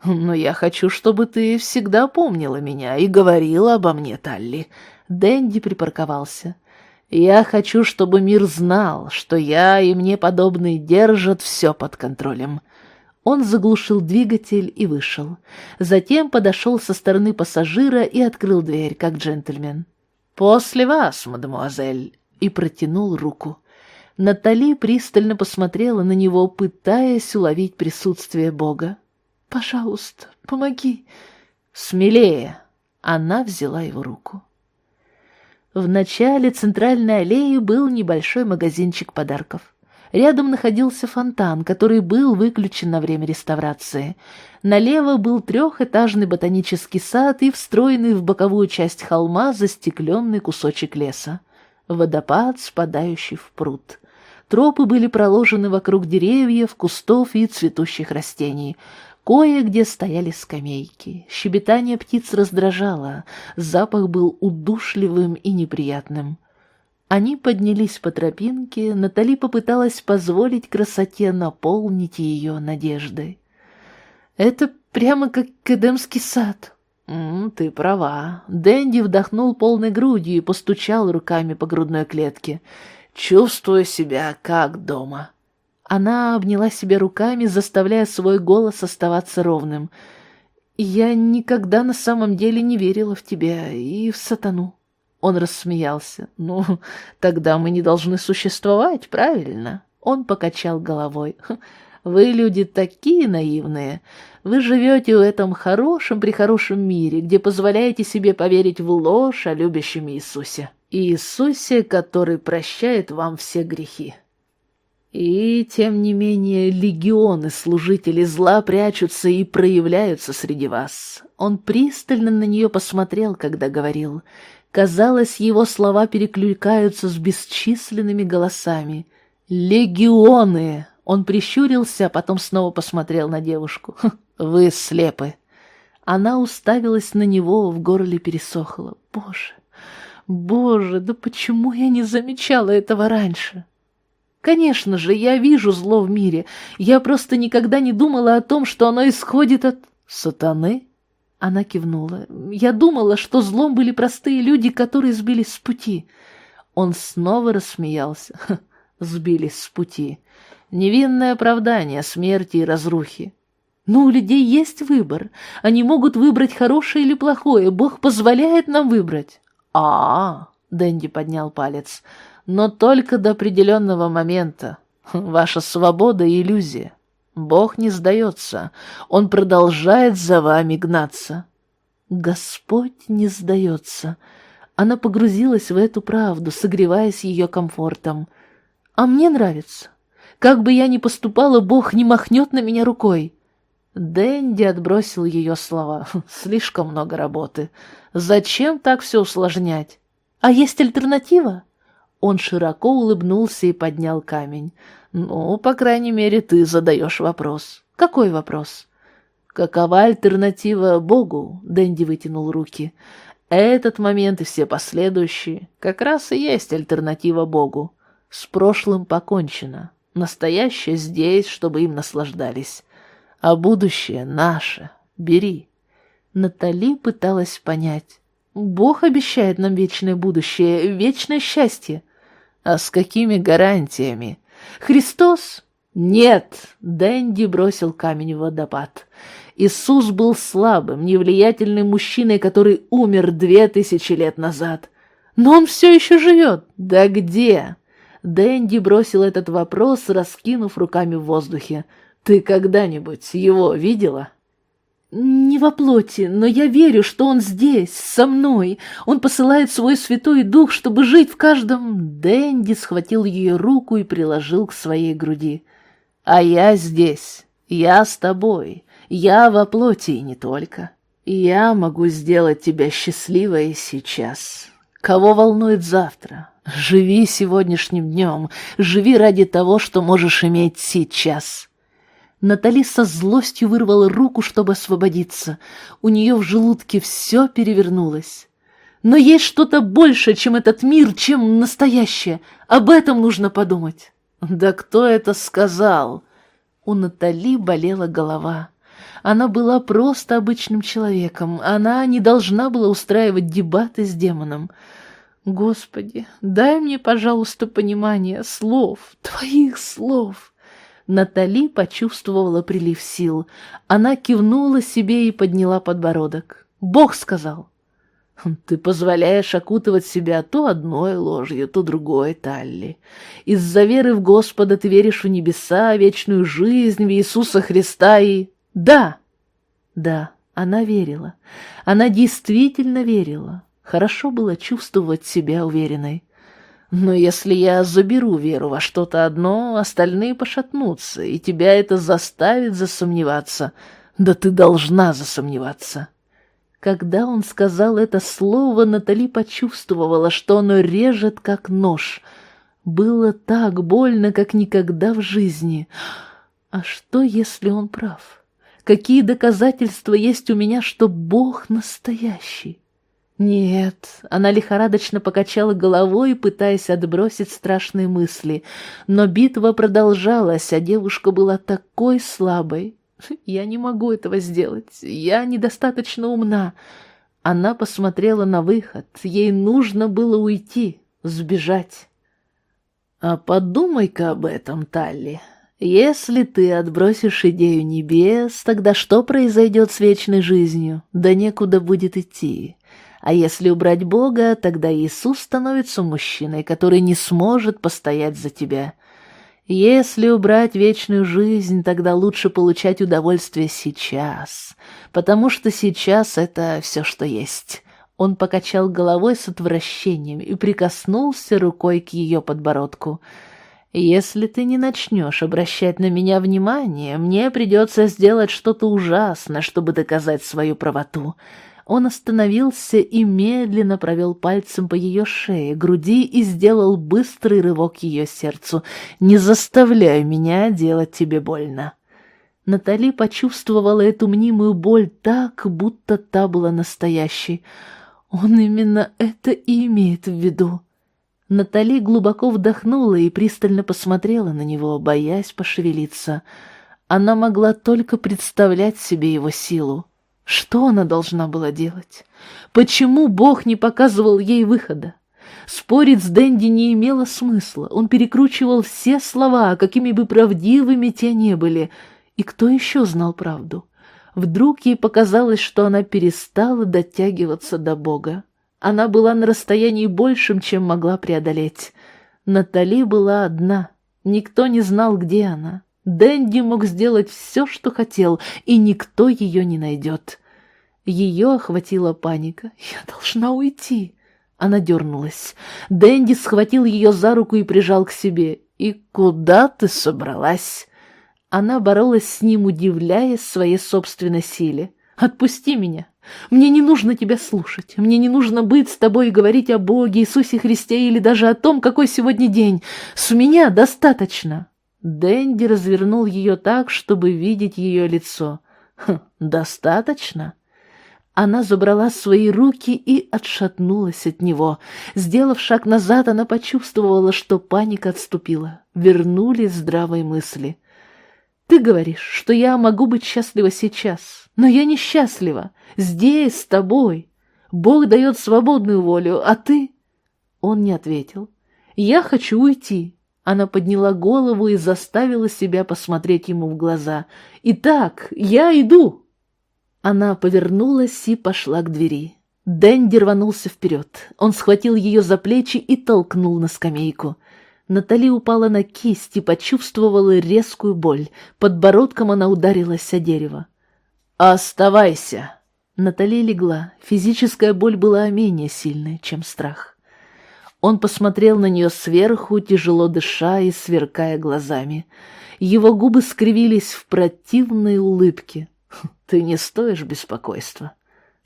«Но я хочу, чтобы ты всегда помнила меня и говорила обо мне, Талли». Дэнди припарковался. «Я хочу, чтобы мир знал, что я и мне подобные держат все под контролем». Он заглушил двигатель и вышел. Затем подошел со стороны пассажира и открыл дверь, как джентльмен. «После вас, мадемуазель», и протянул руку. Натали пристально посмотрела на него, пытаясь уловить присутствие Бога. «Пожалуйста, помоги!» «Смелее!» Она взяла его руку. В начале центральной аллеи был небольшой магазинчик подарков. Рядом находился фонтан, который был выключен на время реставрации. Налево был трехэтажный ботанический сад и встроенный в боковую часть холма застекленный кусочек леса. Водопад, спадающий в пруд. Тропы были проложены вокруг деревьев, кустов и цветущих растений. Кое-где стояли скамейки. Щебетание птиц раздражало, запах был удушливым и неприятным. Они поднялись по тропинке, Натали попыталась позволить красоте наполнить ее надеждой. «Это прямо как Эдемский сад», «М, «Ты права». Дэнди вдохнул полной грудью и постучал руками по грудной клетке. «Чувствую себя как дома». Она обняла себя руками, заставляя свой голос оставаться ровным. «Я никогда на самом деле не верила в тебя и в сатану». Он рассмеялся. «Ну, тогда мы не должны существовать, правильно?» Он покачал головой. «Вы, люди, такие наивные. Вы живете в этом хорошем-прехорошем мире, где позволяете себе поверить в ложь о любящем Иисусе. Иисусе, который прощает вам все грехи». И, тем не менее, легионы служителей зла прячутся и проявляются среди вас. Он пристально на нее посмотрел, когда говорил. Казалось, его слова перекликаются с бесчисленными голосами. «Легионы!» Он прищурился, а потом снова посмотрел на девушку. «Хм, «Вы слепы!» Она уставилась на него, в горле пересохла. «Боже! Боже, да почему я не замечала этого раньше?» Конечно же, я вижу зло в мире. Я просто никогда не думала о том, что оно исходит от сатаны. Она кивнула. Я думала, что злом были простые люди, которые сбились с пути. Он снова рассмеялся. Сбились с пути. Невинное оправдание смерти и разрухи. Но у людей есть выбор. Они могут выбрать хорошее или плохое. Бог позволяет нам выбрать. А, -а, -а Дэнди поднял палец но только до определенного момента. Ваша свобода — иллюзия. Бог не сдается, Он продолжает за вами гнаться. Господь не сдается. Она погрузилась в эту правду, согреваясь ее комфортом. А мне нравится. Как бы я ни поступала, Бог не махнет на меня рукой. Дэнди отбросил ее слова. Слишком много работы. Зачем так все усложнять? А есть альтернатива? Он широко улыбнулся и поднял камень. «Ну, по крайней мере, ты задаешь вопрос». «Какой вопрос?» «Какова альтернатива Богу?» — Дэнди вытянул руки. «Этот момент и все последующие как раз и есть альтернатива Богу. С прошлым покончено. Настоящее здесь, чтобы им наслаждались. А будущее наше. Бери». Натали пыталась понять. Бог обещает нам вечное будущее, вечное счастье. А с какими гарантиями? Христос? Нет, Дэнди бросил камень в водопад. Иисус был слабым, невлиятельным мужчиной, который умер две тысячи лет назад. Но он все еще живет. Да где? Дэнди бросил этот вопрос, раскинув руками в воздухе. Ты когда-нибудь его видела? Не во плоти, но я верю, что он здесь, со мной. Он посылает свой святой дух, чтобы жить в каждом... Дэнди схватил ее руку и приложил к своей груди. А я здесь, я с тобой, я во плоти и не только. Я могу сделать тебя счастливой сейчас. Кого волнует завтра? Живи сегодняшним днем, живи ради того, что можешь иметь сейчас. Натали со злостью вырвала руку, чтобы освободиться. У нее в желудке все перевернулось. Но есть что-то большее, чем этот мир, чем настоящее. Об этом нужно подумать. Да кто это сказал? У Натали болела голова. Она была просто обычным человеком. Она не должна была устраивать дебаты с демоном. Господи, дай мне, пожалуйста, понимание слов, твоих слов. Натали почувствовала прилив сил. Она кивнула себе и подняла подбородок. Бог сказал. Ты позволяешь окутывать себя то одной ложью, то другой, Талли. Из-за веры в Господа ты веришь в небеса, вечную жизнь, в Иисуса Христа и... Да! Да, она верила. Она действительно верила. Хорошо было чувствовать себя уверенной. Но если я заберу веру во что-то одно, остальные пошатнутся, и тебя это заставит засомневаться. Да ты должна засомневаться. Когда он сказал это слово, Натали почувствовала, что оно режет, как нож. Было так больно, как никогда в жизни. А что, если он прав? Какие доказательства есть у меня, что Бог настоящий? Нет, она лихорадочно покачала головой, пытаясь отбросить страшные мысли. Но битва продолжалась, а девушка была такой слабой, я не могу этого сделать. Я недостаточно умна. Она посмотрела на выход. Ей нужно было уйти, сбежать. А подумай-ка об этом, Талли. Если ты отбросишь идею небес, тогда что произойдет с вечной жизнью? Да некуда будет идти. А если убрать Бога, тогда Иисус становится мужчиной, который не сможет постоять за тебя. Если убрать вечную жизнь, тогда лучше получать удовольствие сейчас, потому что сейчас это все, что есть. Он покачал головой с отвращением и прикоснулся рукой к ее подбородку. «Если ты не начнешь обращать на меня внимание, мне придется сделать что-то ужасное, чтобы доказать свою правоту. Он остановился и медленно провел пальцем по ее шее, груди и сделал быстрый рывок ее сердцу. «Не заставляй меня делать тебе больно». Натали почувствовала эту мнимую боль так, будто та была настоящей. Он именно это и имеет в виду. Натали глубоко вдохнула и пристально посмотрела на него, боясь пошевелиться. Она могла только представлять себе его силу. Что она должна была делать? Почему Бог не показывал ей выхода? Спорить с Дэнди не имело смысла. Он перекручивал все слова, какими бы правдивыми те ни были. И кто еще знал правду? Вдруг ей показалось, что она перестала дотягиваться до Бога. Она была на расстоянии большим, чем могла преодолеть. Натали была одна. Никто не знал, где она. Дэнди мог сделать все, что хотел, и никто ее не найдет. Ее охватила паника. «Я должна уйти!» Она дернулась. Дэнди схватил ее за руку и прижал к себе. «И куда ты собралась?» Она боролась с ним, удивляясь своей собственной силе. «Отпусти меня! Мне не нужно тебя слушать. Мне не нужно быть с тобой и говорить о Боге, Иисусе Христе или даже о том, какой сегодня день. С меня достаточно!» Дэнди развернул ее так, чтобы видеть ее лицо. «Хм, «Достаточно?» Она забрала свои руки и отшатнулась от него. Сделав шаг назад, она почувствовала, что паника отступила. Вернулись здравые мысли. «Ты говоришь, что я могу быть счастлива сейчас, но я несчастлива. Здесь, с тобой. Бог дает свободную волю, а ты...» Он не ответил. «Я хочу уйти, она подняла голову и заставила себя посмотреть ему в глаза. «Итак, я иду!» Она повернулась и пошла к двери. Дэнди рванулся вперед. Он схватил ее за плечи и толкнул на скамейку. Натали упала на кисть и почувствовала резкую боль. Подбородком она ударилась о дерево. «Оставайся!» Натали легла. Физическая боль была менее сильная, чем страх. Он посмотрел на нее сверху, тяжело дыша и сверкая глазами. Его губы скривились в противной улыбке. «Ты не стоишь беспокойства.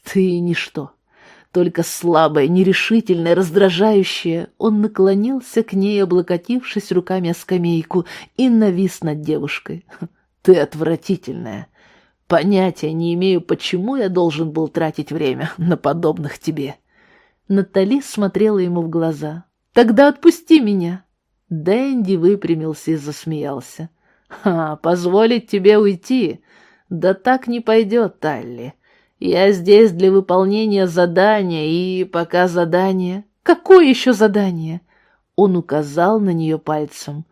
Ты ничто. Только слабая, нерешительная, раздражающая. Он наклонился к ней, облокотившись руками о скамейку, и навис над девушкой. «Ты отвратительная. Понятия не имею, почему я должен был тратить время на подобных тебе». Натали смотрела ему в глаза. «Тогда отпусти меня!» Дэнди выпрямился и засмеялся. «Ха, позволить тебе уйти? Да так не пойдет, Талли. Я здесь для выполнения задания, и пока задание...» «Какое еще задание?» Он указал на нее пальцем.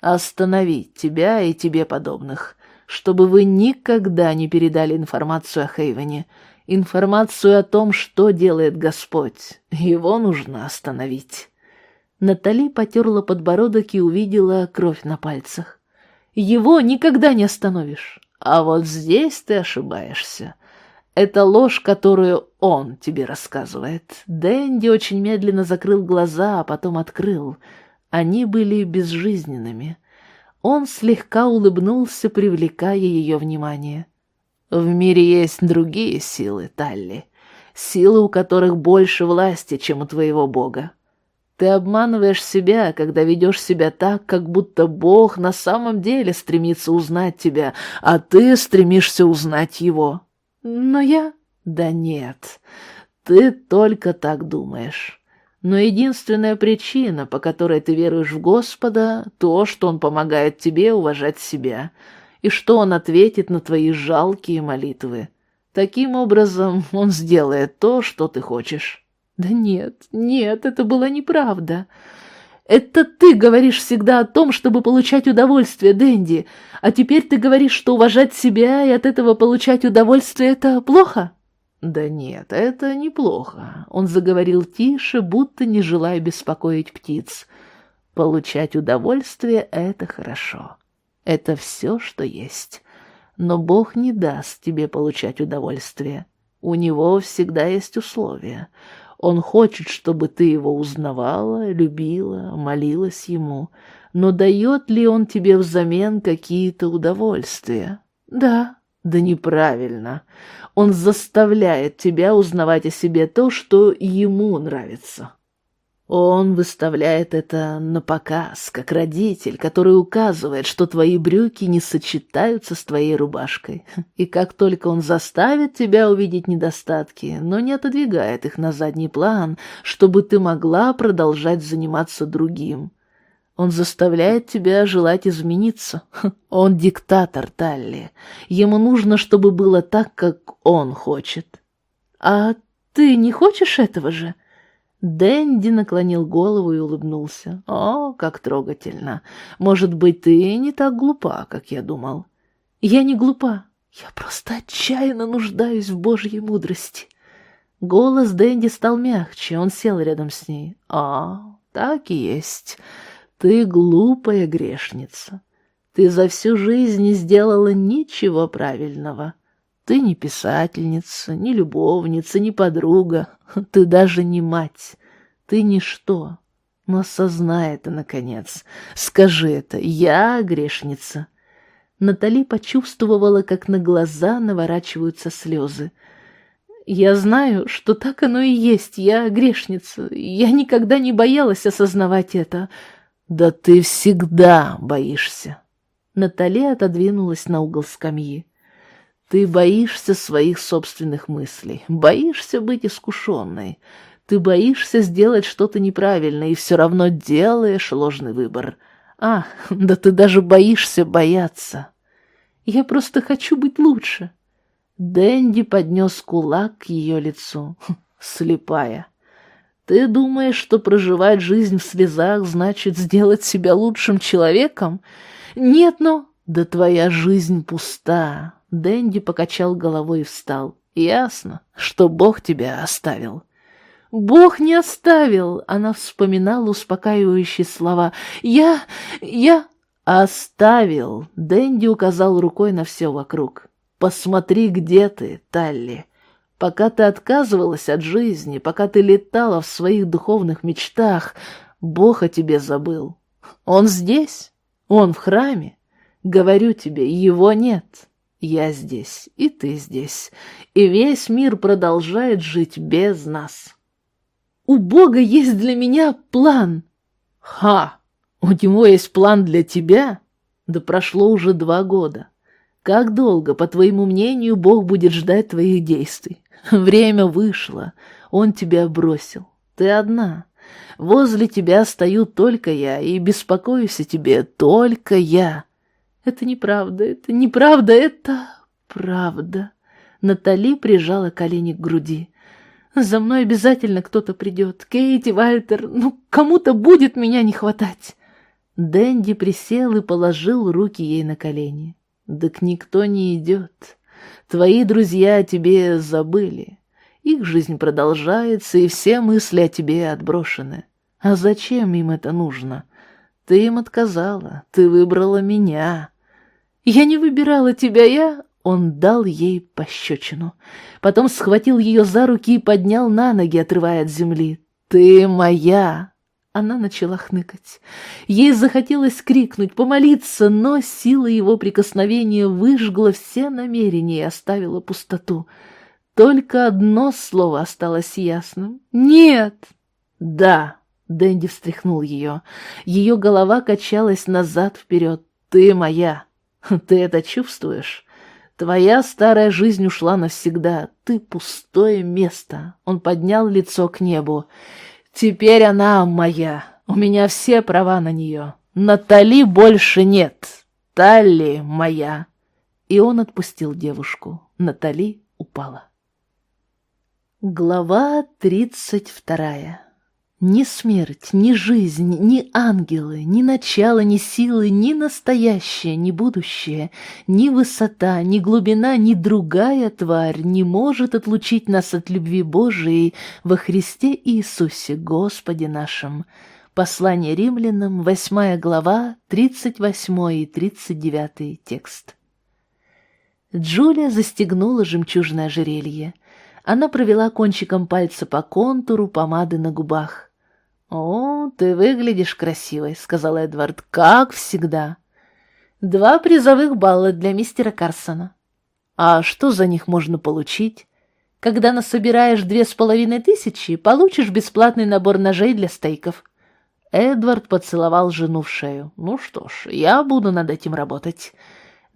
«Остановить тебя и тебе подобных, чтобы вы никогда не передали информацию о Хейвене информацию о том, что делает Господь. Его нужно остановить. Натали потерла подбородок и увидела кровь на пальцах. Его никогда не остановишь. А вот здесь ты ошибаешься. Это ложь, которую он тебе рассказывает. Дэнди очень медленно закрыл глаза, а потом открыл. Они были безжизненными. Он слегка улыбнулся, привлекая ее внимание. В мире есть другие силы, Талли. Силы, у которых больше власти, чем у твоего бога. Ты обманываешь себя, когда ведешь себя так, как будто Бог на самом деле стремится узнать тебя, а ты стремишься узнать его. Но я... Да нет, ты только так думаешь. Но единственная причина, по которой ты веруешь в Господа, то, что Он помогает тебе уважать себя, и что Он ответит на твои жалкие молитвы. Таким образом, Он сделает то, что ты хочешь. Да нет, нет, это была неправда. Это ты говоришь всегда о том, чтобы получать удовольствие, Дэнди, а теперь ты говоришь, что уважать себя и от этого получать удовольствие — это плохо? Да нет, это неплохо. Он заговорил тише, будто не желая беспокоить птиц. Получать удовольствие — это хорошо. Это все, что есть. Но Бог не даст тебе получать удовольствие. У него всегда есть условия. Он хочет, чтобы ты его узнавала, любила, молилась ему. Но дает ли он тебе взамен какие-то удовольствия? Да, да неправильно. Он заставляет тебя узнавать о себе то, что ему нравится. Он выставляет это на показ, как родитель, который указывает, что твои брюки не сочетаются с твоей рубашкой. И как только он заставит тебя увидеть недостатки, но не отодвигает их на задний план, чтобы ты могла продолжать заниматься другим. Он заставляет тебя желать измениться. Он диктатор Талли. Ему нужно, чтобы было так, как он хочет. А ты не хочешь этого же? — Дэнди наклонил голову и улыбнулся. «О, как трогательно! Может быть, ты не так глупа, как я думал?» «Я не глупа. Я просто отчаянно нуждаюсь в Божьей мудрости». Голос Дэнди стал мягче, он сел рядом с ней. «А, так и есть. Ты глупая грешница. Ты за всю жизнь не сделала ничего правильного. Ты не писательница, не любовница, не подруга, ты даже не мать, ты ничто. Но осознай это, наконец. Скажи это, я грешница. Натали почувствовала, как на глаза наворачиваются слезы. Я знаю, что так оно и есть, я грешница. Я никогда не боялась осознавать это. Да ты всегда боишься. Натали отодвинулась на угол скамьи. Ты боишься своих собственных мыслей, боишься быть искушенной. Ты боишься сделать что-то неправильное и все равно делаешь ложный выбор. А, да ты даже боишься бояться. Я просто хочу быть лучше. Дэнди поднес кулак к ее лицу. Слепая. Ты думаешь, что проживать жизнь в слезах значит сделать себя лучшим человеком? Нет, но... Да твоя жизнь пуста, Дэнди покачал головой и встал. «Ясно, что Бог тебя оставил». «Бог не оставил!» — она вспоминала успокаивающие слова. «Я... я...» «Оставил!» — Дэнди указал рукой на все вокруг. «Посмотри, где ты, Талли. Пока ты отказывалась от жизни, пока ты летала в своих духовных мечтах, Бог о тебе забыл. Он здесь, он в храме. Говорю тебе, его нет. Я здесь, и ты здесь, и весь мир продолжает жить без нас. У Бога есть для меня план. Ха! У него есть план для тебя? Да прошло уже два года. Как долго, по твоему мнению, Бог будет ждать твоих действий? Время вышло, Он тебя бросил. Ты одна. Возле тебя стою только я, и беспокоюсь о тебе только я. Это неправда, это неправда, это правда. Натали прижала колени к груди. За мной обязательно кто-то придет. Кейти, Вальтер, ну кому-то будет меня не хватать. Дэнди присел и положил руки ей на колени. Так никто не идет. Твои друзья о тебе забыли. Их жизнь продолжается, и все мысли о тебе отброшены. А зачем им это нужно? Ты им отказала, ты выбрала меня. Я не выбирала тебя, я... Он дал ей пощечину. Потом схватил ее за руки и поднял на ноги, отрывая от земли. «Ты моя!» Она начала хныкать. Ей захотелось крикнуть, помолиться, но сила его прикосновения выжгла все намерения и оставила пустоту. Только одно слово осталось ясным. «Нет!» «Да!» — Дэнди встряхнул ее. Ее голова качалась назад-вперед. «Ты моя! Ты это чувствуешь?» Твоя старая жизнь ушла навсегда. Ты пустое место. Он поднял лицо к небу. Теперь она моя. У меня все права на нее. Натали больше нет. Талли моя. И он отпустил девушку. Натали упала. Глава тридцать вторая ни смерть, ни жизнь, ни ангелы, ни начало, ни силы, ни настоящее, ни будущее, ни высота, ни глубина, ни другая тварь не может отлучить нас от любви Божией во Христе Иисусе, Господе нашим. Послание римлянам, 8 глава, 38 и 39 текст. Джулия застегнула жемчужное ожерелье. Она провела кончиком пальца по контуру помады на губах. «О, ты выглядишь красивой», — сказал Эдвард, — «как всегда». «Два призовых балла для мистера Карсона». «А что за них можно получить?» «Когда насобираешь две с половиной тысячи, получишь бесплатный набор ножей для стейков». Эдвард поцеловал жену в шею. «Ну что ж, я буду над этим работать».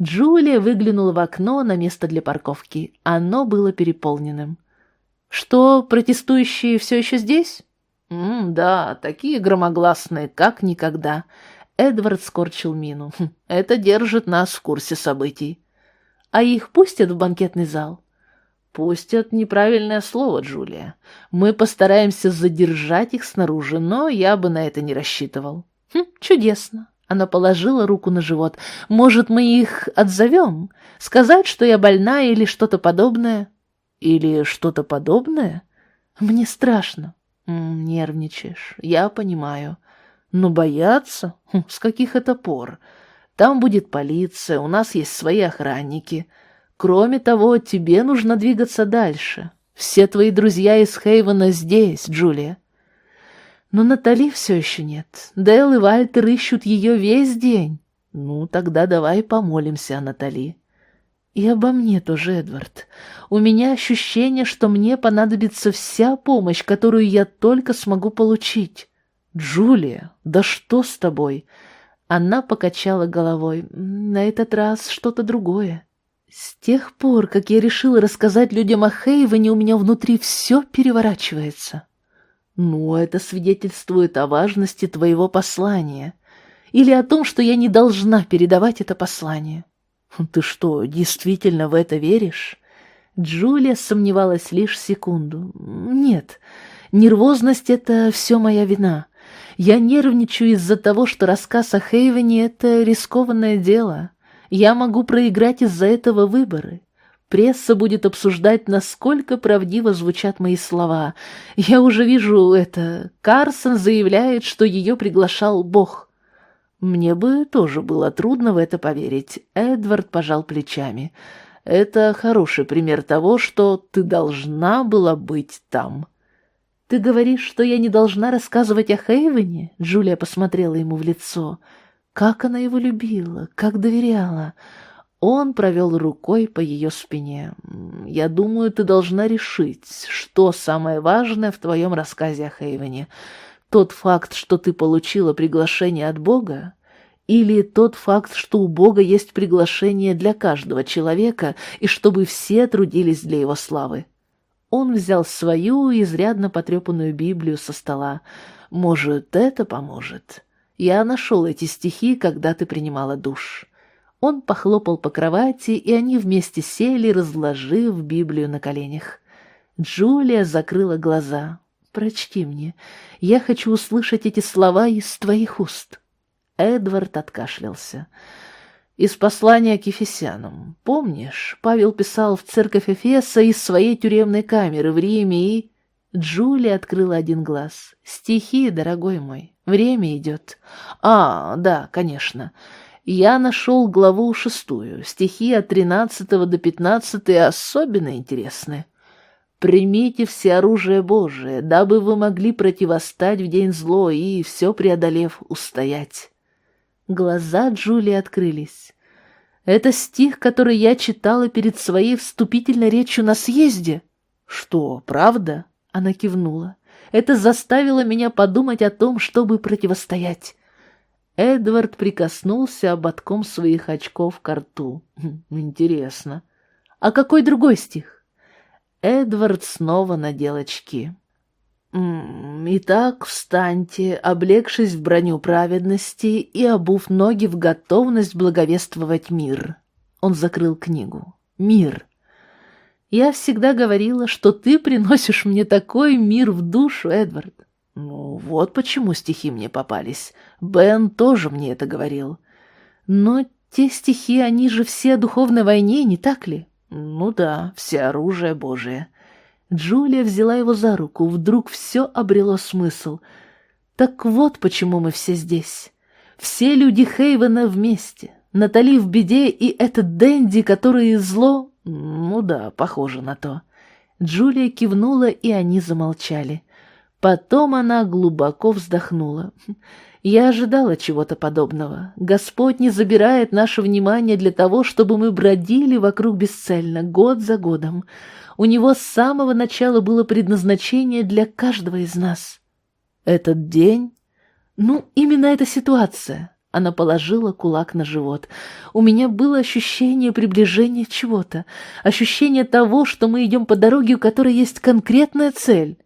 Джулия выглянула в окно на место для парковки. Оно было переполненным. «Что, протестующие все еще здесь?» «М да, такие громогласные, как никогда». Эдвард скорчил мину. «Хм, «Это держит нас в курсе событий». «А их пустят в банкетный зал?» «Пустят неправильное слово, Джулия. Мы постараемся задержать их снаружи, но я бы на это не рассчитывал». «Хм, чудесно». Она положила руку на живот. «Может, мы их отзовем? Сказать, что я больна или что-то подобное?» «Или что-то подобное?» «Мне страшно. «Нервничаешь, я понимаю. Но бояться? Хм, с каких это пор? Там будет полиция, у нас есть свои охранники. Кроме того, тебе нужно двигаться дальше. Все твои друзья из Хейвена здесь, Джулия». Но Натали все еще нет. Дэл и Вальтер ищут ее весь день. Ну, тогда давай помолимся о Натали. И обо мне тоже, Эдвард. У меня ощущение, что мне понадобится вся помощь, которую я только смогу получить. Джулия, да что с тобой? Она покачала головой. На этот раз что-то другое. С тех пор, как я решила рассказать людям о Хейвене, у меня внутри все переворачивается. Ну, это свидетельствует о важности твоего послания. Или о том, что я не должна передавать это послание. «Ты что, действительно в это веришь?» Джулия сомневалась лишь секунду. «Нет, нервозность — это все моя вина. Я нервничаю из-за того, что рассказ о Хейвене — это рискованное дело. Я могу проиграть из-за этого выборы. Пресса будет обсуждать, насколько правдиво звучат мои слова. Я уже вижу это. Карсон заявляет, что ее приглашал Бог». Мне бы тоже было трудно в это поверить. Эдвард пожал плечами. Это хороший пример того, что ты должна была быть там. Ты говоришь, что я не должна рассказывать о Хейвене? Джулия посмотрела ему в лицо. Как она его любила, как доверяла. Он провел рукой по ее спине. «Я думаю, ты должна решить, что самое важное в твоем рассказе о Хейвене. Тот факт, что ты получила приглашение от Бога, или тот факт, что у Бога есть приглашение для каждого человека, и чтобы все трудились для его славы. Он взял свою изрядно потрепанную Библию со стола. Может, это поможет? Я нашел эти стихи, когда ты принимала душ. Он похлопал по кровати, и они вместе сели, разложив Библию на коленях. Джулия закрыла глаза. «Прочти мне. Я хочу услышать эти слова из твоих уст». Эдвард откашлялся. Из послания к Ефесянам. Помнишь, Павел писал в церковь Эфеса из своей тюремной камеры в Риме и... Джулия открыла один глаз. «Стихи, дорогой мой, время идет». «А, да, конечно. Я нашел главу шестую. Стихи от тринадцатого до пятнадцатой особенно интересны. Примите все оружие Божие, дабы вы могли противостать в день зло и, все преодолев, устоять». Глаза Джулии открылись. «Это стих, который я читала перед своей вступительной речью на съезде». «Что, правда?» Она кивнула. Это заставило меня подумать о том, чтобы противостоять. Эдвард прикоснулся ободком своих очков к рту. Хм, интересно. А какой другой стих? Эдвард снова надел очки. «Итак, встаньте, облегшись в броню праведности и обув ноги в готовность благовествовать мир». Он закрыл книгу. «Мир. Я всегда говорила, что ты приносишь мне такой мир в душу, Эдвард. Ну, вот почему стихи мне попались. Бен тоже мне это говорил. Но те стихи, они же все о духовной войне, не так ли? Ну да, все оружие Божие. Джулия взяла его за руку, вдруг все обрело смысл. Так вот почему мы все здесь. Все люди Хейвена вместе. Натали в беде и этот Дэнди, который зло «Ну да, похоже на то». Джулия кивнула, и они замолчали. Потом она глубоко вздохнула. «Я ожидала чего-то подобного. Господь не забирает наше внимание для того, чтобы мы бродили вокруг бесцельно, год за годом. У него с самого начала было предназначение для каждого из нас. Этот день... Ну, именно эта ситуация. Она положила кулак на живот. У меня было ощущение приближения чего-то, ощущение того, что мы идем по дороге, у которой есть конкретная цель.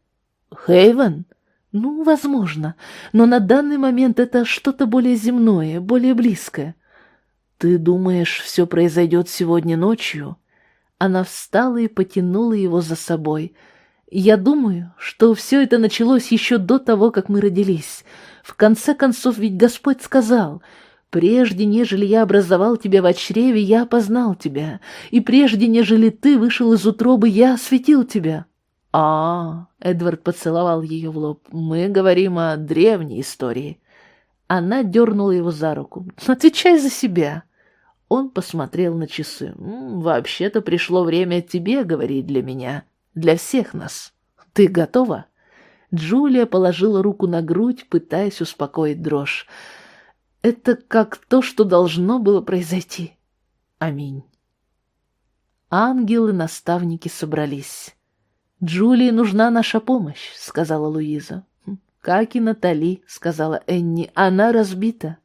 Хейвен? Ну, возможно, но на данный момент это что-то более земное, более близкое. Ты думаешь, все произойдет сегодня ночью? Она встала и потянула его за собой. Я думаю, что все это началось еще до того, как мы родились — в конце концов, ведь Господь сказал, «Прежде, нежели я образовал тебя в чреве, я опознал тебя, и прежде, нежели ты вышел из утробы, я осветил тебя». «А, — Эдвард поцеловал ее в лоб, — мы говорим о древней истории». Она дернула его за руку. «Отвечай за себя». Он посмотрел на часы. «Вообще-то пришло время тебе говорить для меня, для всех нас. Ты готова?» Джулия положила руку на грудь, пытаясь успокоить дрожь. Это как то, что должно было произойти. Аминь. Ангелы-наставники собрались. «Джулии нужна наша помощь», — сказала Луиза. «Хм, «Как и Натали», — сказала Энни, — «она разбита».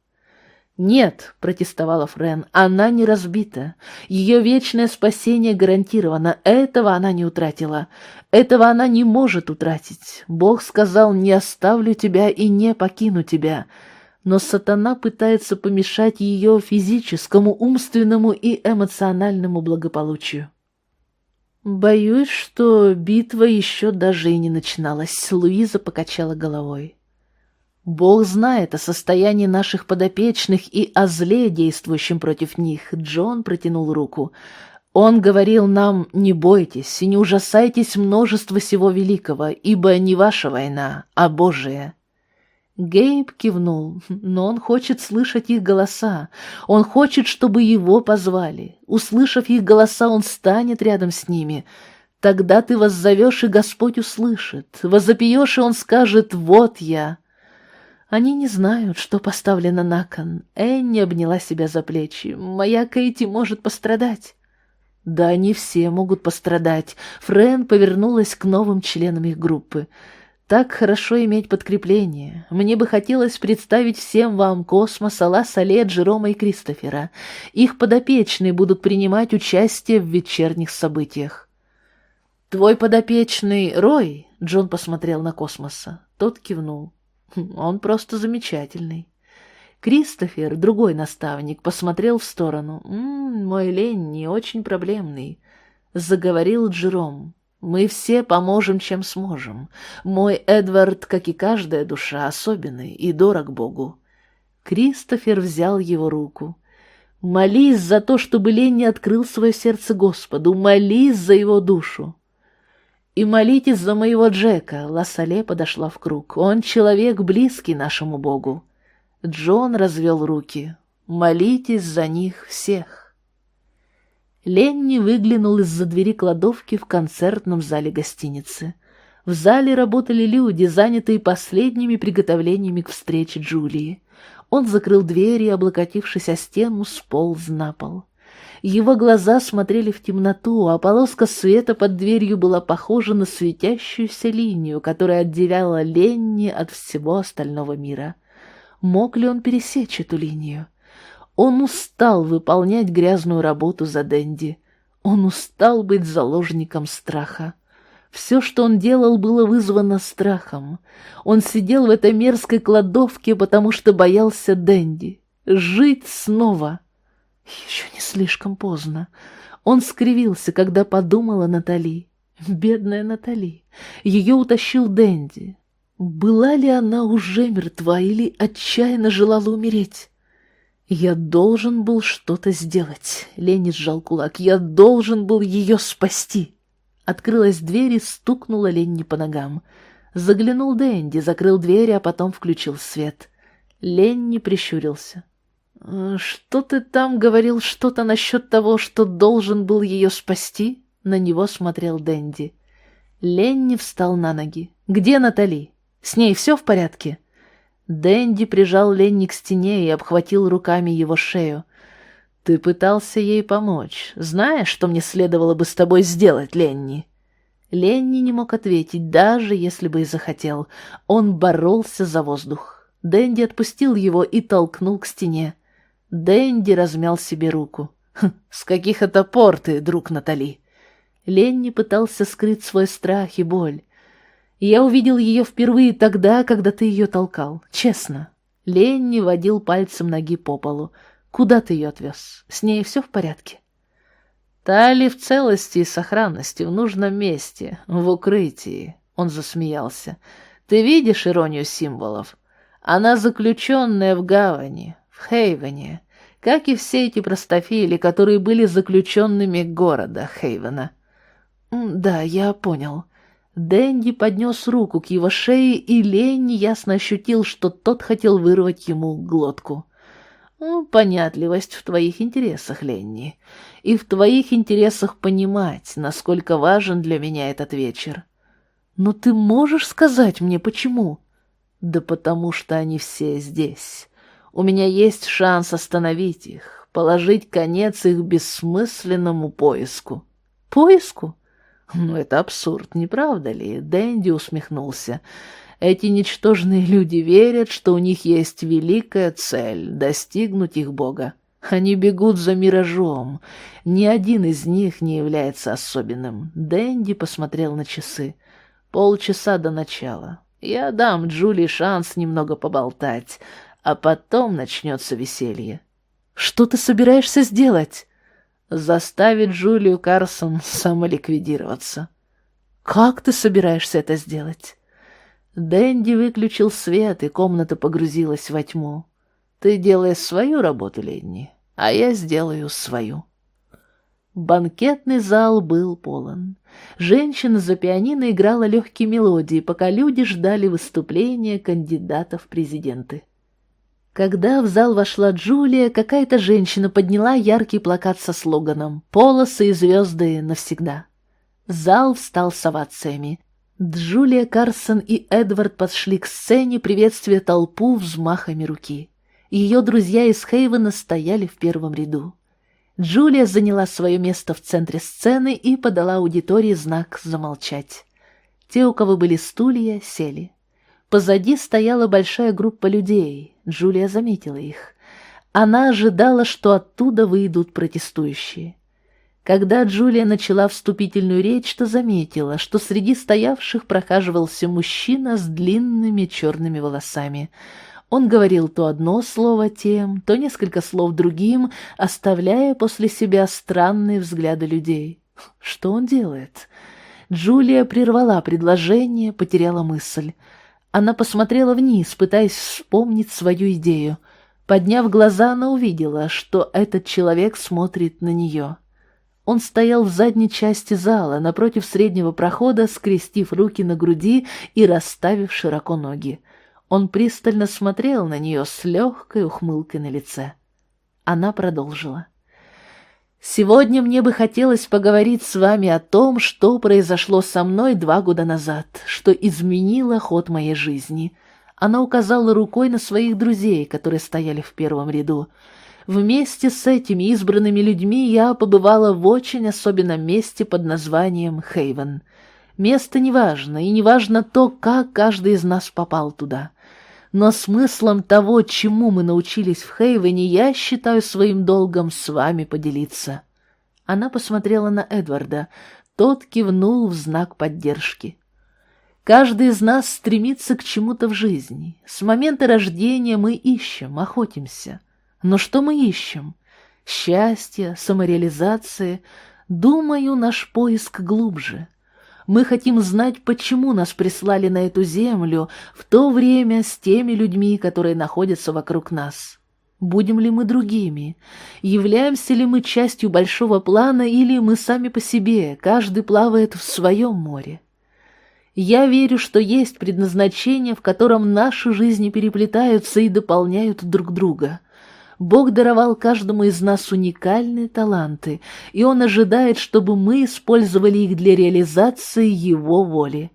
«Нет», — протестовала Френ, — «она не разбита. Ее вечное спасение гарантировано. Этого она не утратила. Этого она не может утратить. Бог сказал, не оставлю тебя и не покину тебя». Но сатана пытается помешать ее физическому, умственному и эмоциональному благополучию. «Боюсь, что битва еще даже и не начиналась», — Луиза покачала головой. Бог знает о состоянии наших подопечных и о зле, действующем против них. Джон протянул руку. Он говорил нам, не бойтесь и не ужасайтесь множества всего великого, ибо не ваша война, а Божия. Гейб кивнул, но он хочет слышать их голоса. Он хочет, чтобы его позвали. Услышав их голоса, он станет рядом с ними. Тогда ты воззовешь, и Господь услышит. Возопьешь, и он скажет «Вот я». Они не знают, что поставлено на кон. Энни обняла себя за плечи. Моя Кейти может пострадать. Да они все могут пострадать. Френ повернулась к новым членам их группы. Так хорошо иметь подкрепление. Мне бы хотелось представить всем вам Космоса, Ла Сале, Джерома и Кристофера. Их подопечные будут принимать участие в вечерних событиях. «Твой подопечный Рой?» — Джон посмотрел на Космоса. Тот кивнул. Он просто замечательный. Кристофер, другой наставник, посмотрел в сторону. «М -м, «Мой лень не очень проблемный», — заговорил Джером. «Мы все поможем, чем сможем. Мой Эдвард, как и каждая душа, особенный и дорог Богу». Кристофер взял его руку. Молись за то, чтобы Ленни открыл свое сердце Господу, молись за его душу. И молитесь за моего Джека, Лассале подошла в круг, он человек близкий нашему Богу. Джон развел руки, молитесь за них всех. Ленни выглянул из-за двери кладовки в концертном зале гостиницы. В зале работали люди, занятые последними приготовлениями к встрече Джулии. Он закрыл дверь и, облокотившись о стену, сполз на пол. Его глаза смотрели в темноту, а полоска света под дверью была похожа на светящуюся линию, которая отделяла Ленни от всего остального мира. Мог ли он пересечь эту линию? Он устал выполнять грязную работу за Дэнди. Он устал быть заложником страха. Все, что он делал, было вызвано страхом. Он сидел в этой мерзкой кладовке, потому что боялся Дэнди. Жить снова. Еще не слишком поздно. Он скривился, когда подумала Натали. Бедная Натали. Ее утащил Дэнди. Была ли она уже мертва или отчаянно желала умереть? Я должен был что-то сделать. Ленни сжал кулак. Я должен был ее спасти. Открылась дверь и стукнула Ленни по ногам. Заглянул Дэнди, закрыл дверь, а потом включил свет. Ленни прищурился. «Э, «Что ты там говорил что-то насчет того, что должен был ее спасти?» На него смотрел Дэнди. Ленни встал на ноги. «Где Натали? С ней все в порядке?» Дэнди прижал Ленни к стене и обхватил руками его шею. Ты пытался ей помочь. Знаешь, что мне следовало бы с тобой сделать, Ленни?» Ленни не мог ответить, даже если бы и захотел. Он боролся за воздух. Дэнди отпустил его и толкнул к стене. Дэнди размял себе руку. «Хм, «С каких это пор ты, друг Натали?» Ленни пытался скрыть свой страх и боль. «Я увидел ее впервые тогда, когда ты ее толкал. Честно». Ленни водил пальцем ноги по полу. Куда ты ее отвез? С ней все в порядке? Тали в целости и сохранности, в нужном месте, в укрытии. Он засмеялся. Ты видишь иронию символов? Она заключенная в гавани, в Хейвене, как и все эти простофили, которые были заключенными города Хейвена. Да, я понял. Дэнди поднес руку к его шее, и Ленни ясно ощутил, что тот хотел вырвать ему глотку. Ну, понятливость в твоих интересах, Ленни, и в твоих интересах понимать, насколько важен для меня этот вечер. Но ты можешь сказать мне, почему? Да потому что они все здесь. У меня есть шанс остановить их, положить конец их бессмысленному поиску. Поиску? Ну, это абсурд, не правда ли? Дэнди усмехнулся. Эти ничтожные люди верят, что у них есть великая цель — достигнуть их Бога. Они бегут за миражом. Ни один из них не является особенным. Дэнди посмотрел на часы. Полчаса до начала. Я дам Джули шанс немного поболтать, а потом начнется веселье. Что ты собираешься сделать? Заставить Джулию Карсон самоликвидироваться. Как ты собираешься это сделать? Дэнди выключил свет, и комната погрузилась во тьму. «Ты делаешь свою работу, Ленни, а я сделаю свою». Банкетный зал был полон. Женщина за пианино играла легкие мелодии, пока люди ждали выступления кандидатов в президенты. Когда в зал вошла Джулия, какая-то женщина подняла яркий плакат со слоганом «Полосы и звезды навсегда». Зал встал с овациями. Джулия Карсон и Эдвард подошли к сцене приветствия толпу взмахами руки. Ее друзья из Хейвена стояли в первом ряду. Джулия заняла свое место в центре сцены и подала аудитории знак «Замолчать». Те, у кого были стулья, сели. Позади стояла большая группа людей. Джулия заметила их. Она ожидала, что оттуда выйдут протестующие. Когда Джулия начала вступительную речь, то заметила, что среди стоявших прохаживался мужчина с длинными черными волосами. Он говорил то одно слово тем, то несколько слов другим, оставляя после себя странные взгляды людей. Что он делает? Джулия прервала предложение, потеряла мысль. Она посмотрела вниз, пытаясь вспомнить свою идею. Подняв глаза, она увидела, что этот человек смотрит на нее. Он стоял в задней части зала, напротив среднего прохода, скрестив руки на груди и расставив широко ноги. Он пристально смотрел на нее с легкой ухмылкой на лице. Она продолжила. «Сегодня мне бы хотелось поговорить с вами о том, что произошло со мной два года назад, что изменило ход моей жизни». Она указала рукой на своих друзей, которые стояли в первом ряду. Вместе с этими избранными людьми я побывала в очень особенном месте под названием Хейвен. Место неважно, и неважно то, как каждый из нас попал туда. Но смыслом того, чему мы научились в Хейвене, я считаю своим долгом с вами поделиться. Она посмотрела на Эдварда. Тот кивнул в знак поддержки. Каждый из нас стремится к чему-то в жизни. С момента рождения мы ищем, охотимся. Но что мы ищем? Счастье, самореализация. Думаю, наш поиск глубже. Мы хотим знать, почему нас прислали на эту землю в то время с теми людьми, которые находятся вокруг нас. Будем ли мы другими? Являемся ли мы частью большого плана или мы сами по себе, каждый плавает в своем море? Я верю, что есть предназначение, в котором наши жизни переплетаются и дополняют друг друга. Бог даровал каждому из нас уникальные таланты, и Он ожидает, чтобы мы использовали их для реализации Его воли.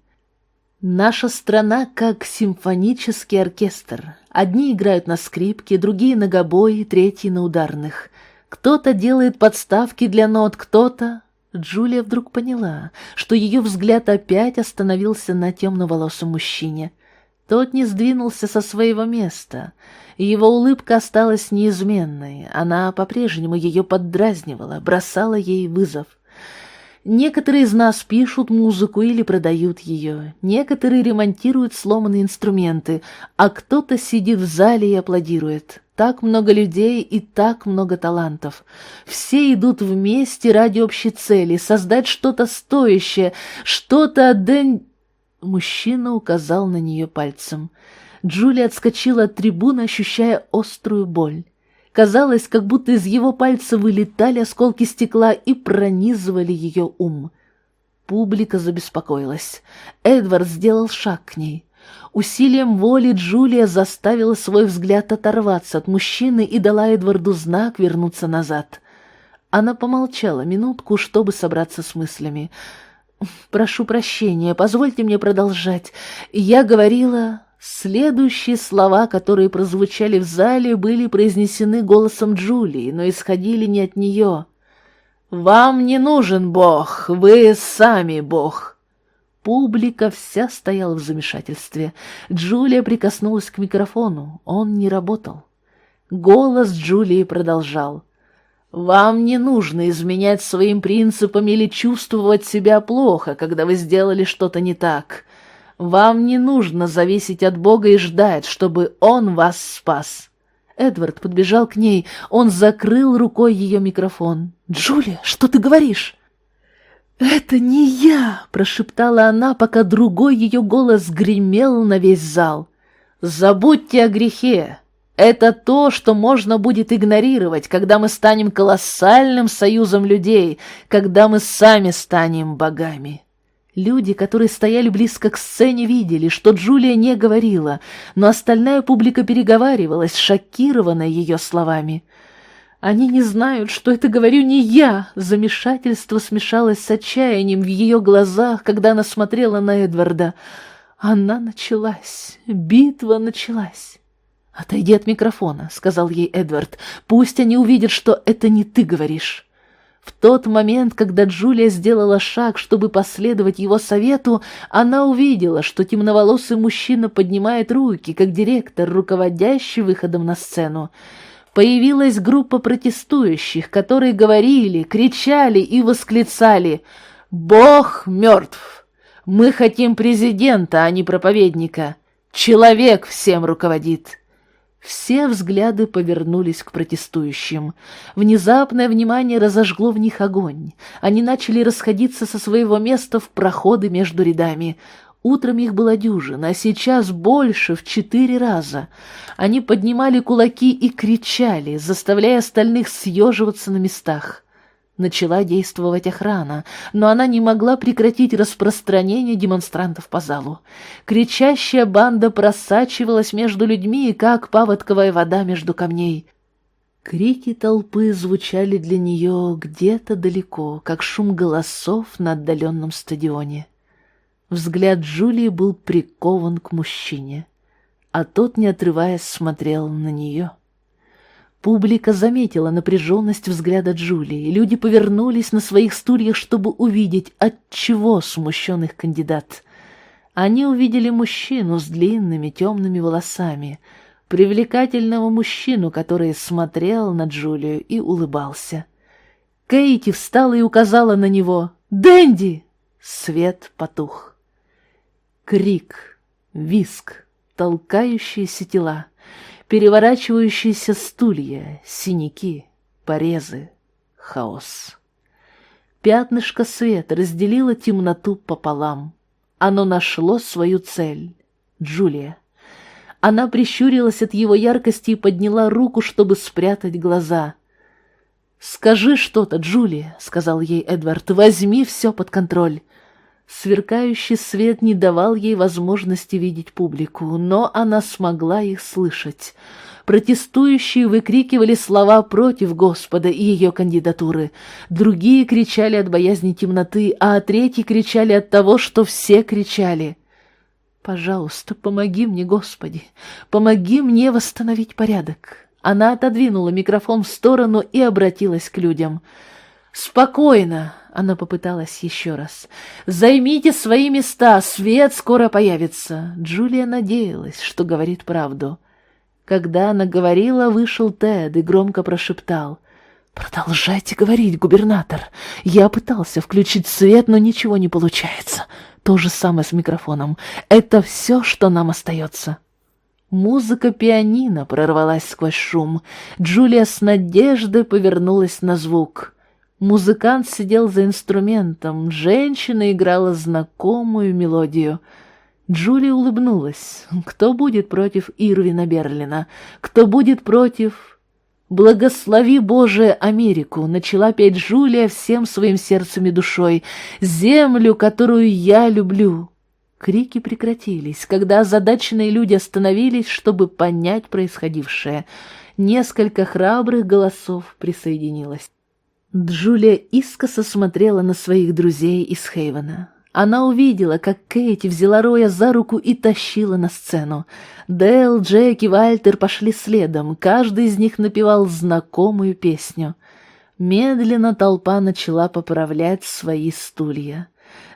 Наша страна как симфонический оркестр. Одни играют на скрипке, другие на гобое, третьи на ударных. Кто-то делает подставки для нот, кто-то Джулия вдруг поняла, что ее взгляд опять остановился на темноволосом мужчине. Тот не сдвинулся со своего места, и его улыбка осталась неизменной. Она по-прежнему ее поддразнивала, бросала ей вызов. Некоторые из нас пишут музыку или продают ее, некоторые ремонтируют сломанные инструменты, а кто-то сидит в зале и аплодирует. Так много людей и так много талантов. Все идут вместе ради общей цели, создать что-то стоящее, что-то день... Мужчина указал на нее пальцем. Джулия отскочила от трибуны, ощущая острую боль. Казалось, как будто из его пальца вылетали осколки стекла и пронизывали ее ум. Публика забеспокоилась. Эдвард сделал шаг к ней. Усилием воли Джулия заставила свой взгляд оторваться от мужчины и дала Эдварду знак вернуться назад. Она помолчала минутку, чтобы собраться с мыслями. «Прошу прощения, позвольте мне продолжать. Я говорила...» Следующие слова, которые прозвучали в зале, были произнесены голосом Джулии, но исходили не от нее. «Вам не нужен Бог, вы сами Бог». Публика вся стояла в замешательстве. Джулия прикоснулась к микрофону. Он не работал. Голос Джулии продолжал. «Вам не нужно изменять своим принципам или чувствовать себя плохо, когда вы сделали что-то не так. Вам не нужно зависеть от Бога и ждать, чтобы Он вас спас». Эдвард подбежал к ней. Он закрыл рукой ее микрофон. «Джулия, что ты говоришь?» «Это не я!» — прошептала она, пока другой ее голос гремел на весь зал. «Забудьте о грехе. Это то, что можно будет игнорировать, когда мы станем колоссальным союзом людей, когда мы сами станем богами». Люди, которые стояли близко к сцене, видели, что Джулия не говорила, но остальная публика переговаривалась, шокированная ее словами. Они не знают, что это говорю не я. Замешательство смешалось с отчаянием в ее глазах, когда она смотрела на Эдварда. Она началась. Битва началась. «Отойди от микрофона», — сказал ей Эдвард. «Пусть они увидят, что это не ты говоришь». В тот момент, когда Джулия сделала шаг, чтобы последовать его совету, она увидела, что темноволосый мужчина поднимает руки, как директор, руководящий выходом на сцену появилась группа протестующих, которые говорили, кричали и восклицали «Бог мертв! Мы хотим президента, а не проповедника! Человек всем руководит!» Все взгляды повернулись к протестующим. Внезапное внимание разожгло в них огонь. Они начали расходиться со своего места в проходы между рядами. Утром их было дюжина, а сейчас больше, в четыре раза. Они поднимали кулаки и кричали, заставляя остальных съеживаться на местах. Начала действовать охрана, но она не могла прекратить распространение демонстрантов по залу. Кричащая банда просачивалась между людьми, как паводковая вода между камней. Крики толпы звучали для нее где-то далеко, как шум голосов на отдаленном стадионе. Взгляд Джулии был прикован к мужчине, а тот, не отрываясь, смотрел на нее. Публика заметила напряженность взгляда Джулии, люди повернулись на своих стульях, чтобы увидеть, от чего смущен их кандидат. Они увидели мужчину с длинными темными волосами, привлекательного мужчину, который смотрел на Джулию и улыбался. Кейти встала и указала на него. «Дэнди!» Свет потух. Крик, виск, толкающиеся тела, переворачивающиеся стулья, синяки, порезы, хаос. Пятнышко света разделило темноту пополам. Оно нашло свою цель — Джулия. Она прищурилась от его яркости и подняла руку, чтобы спрятать глаза. «Скажи что-то, Джулия», — сказал ей Эдвард, — «возьми все под контроль». Сверкающий свет не давал ей возможности видеть публику, но она смогла их слышать. Протестующие выкрикивали слова против Господа и ее кандидатуры. Другие кричали от боязни темноты, а третьи кричали от того, что все кричали. «Пожалуйста, помоги мне, Господи! Помоги мне восстановить порядок!» Она отодвинула микрофон в сторону и обратилась к людям. «Спокойно!» Она попыталась еще раз. «Займите свои места, свет скоро появится!» Джулия надеялась, что говорит правду. Когда она говорила, вышел Тед и громко прошептал. «Продолжайте говорить, губернатор. Я пытался включить свет, но ничего не получается. То же самое с микрофоном. Это все, что нам остается». Музыка пианино прорвалась сквозь шум. Джулия с надеждой повернулась на звук. Музыкант сидел за инструментом, женщина играла знакомую мелодию. Джулия улыбнулась. Кто будет против Ирвина Берлина? Кто будет против... «Благослови, Боже, Америку!» — начала петь Джулия всем своим сердцем и душой. «Землю, которую я люблю!» Крики прекратились, когда озадаченные люди остановились, чтобы понять происходившее. Несколько храбрых голосов присоединилось. Джулия искоса смотрела на своих друзей из Хейвена. Она увидела, как Кейти взяла Роя за руку и тащила на сцену. Дэл, Джек и Вальтер пошли следом, каждый из них напевал знакомую песню. Медленно толпа начала поправлять свои стулья.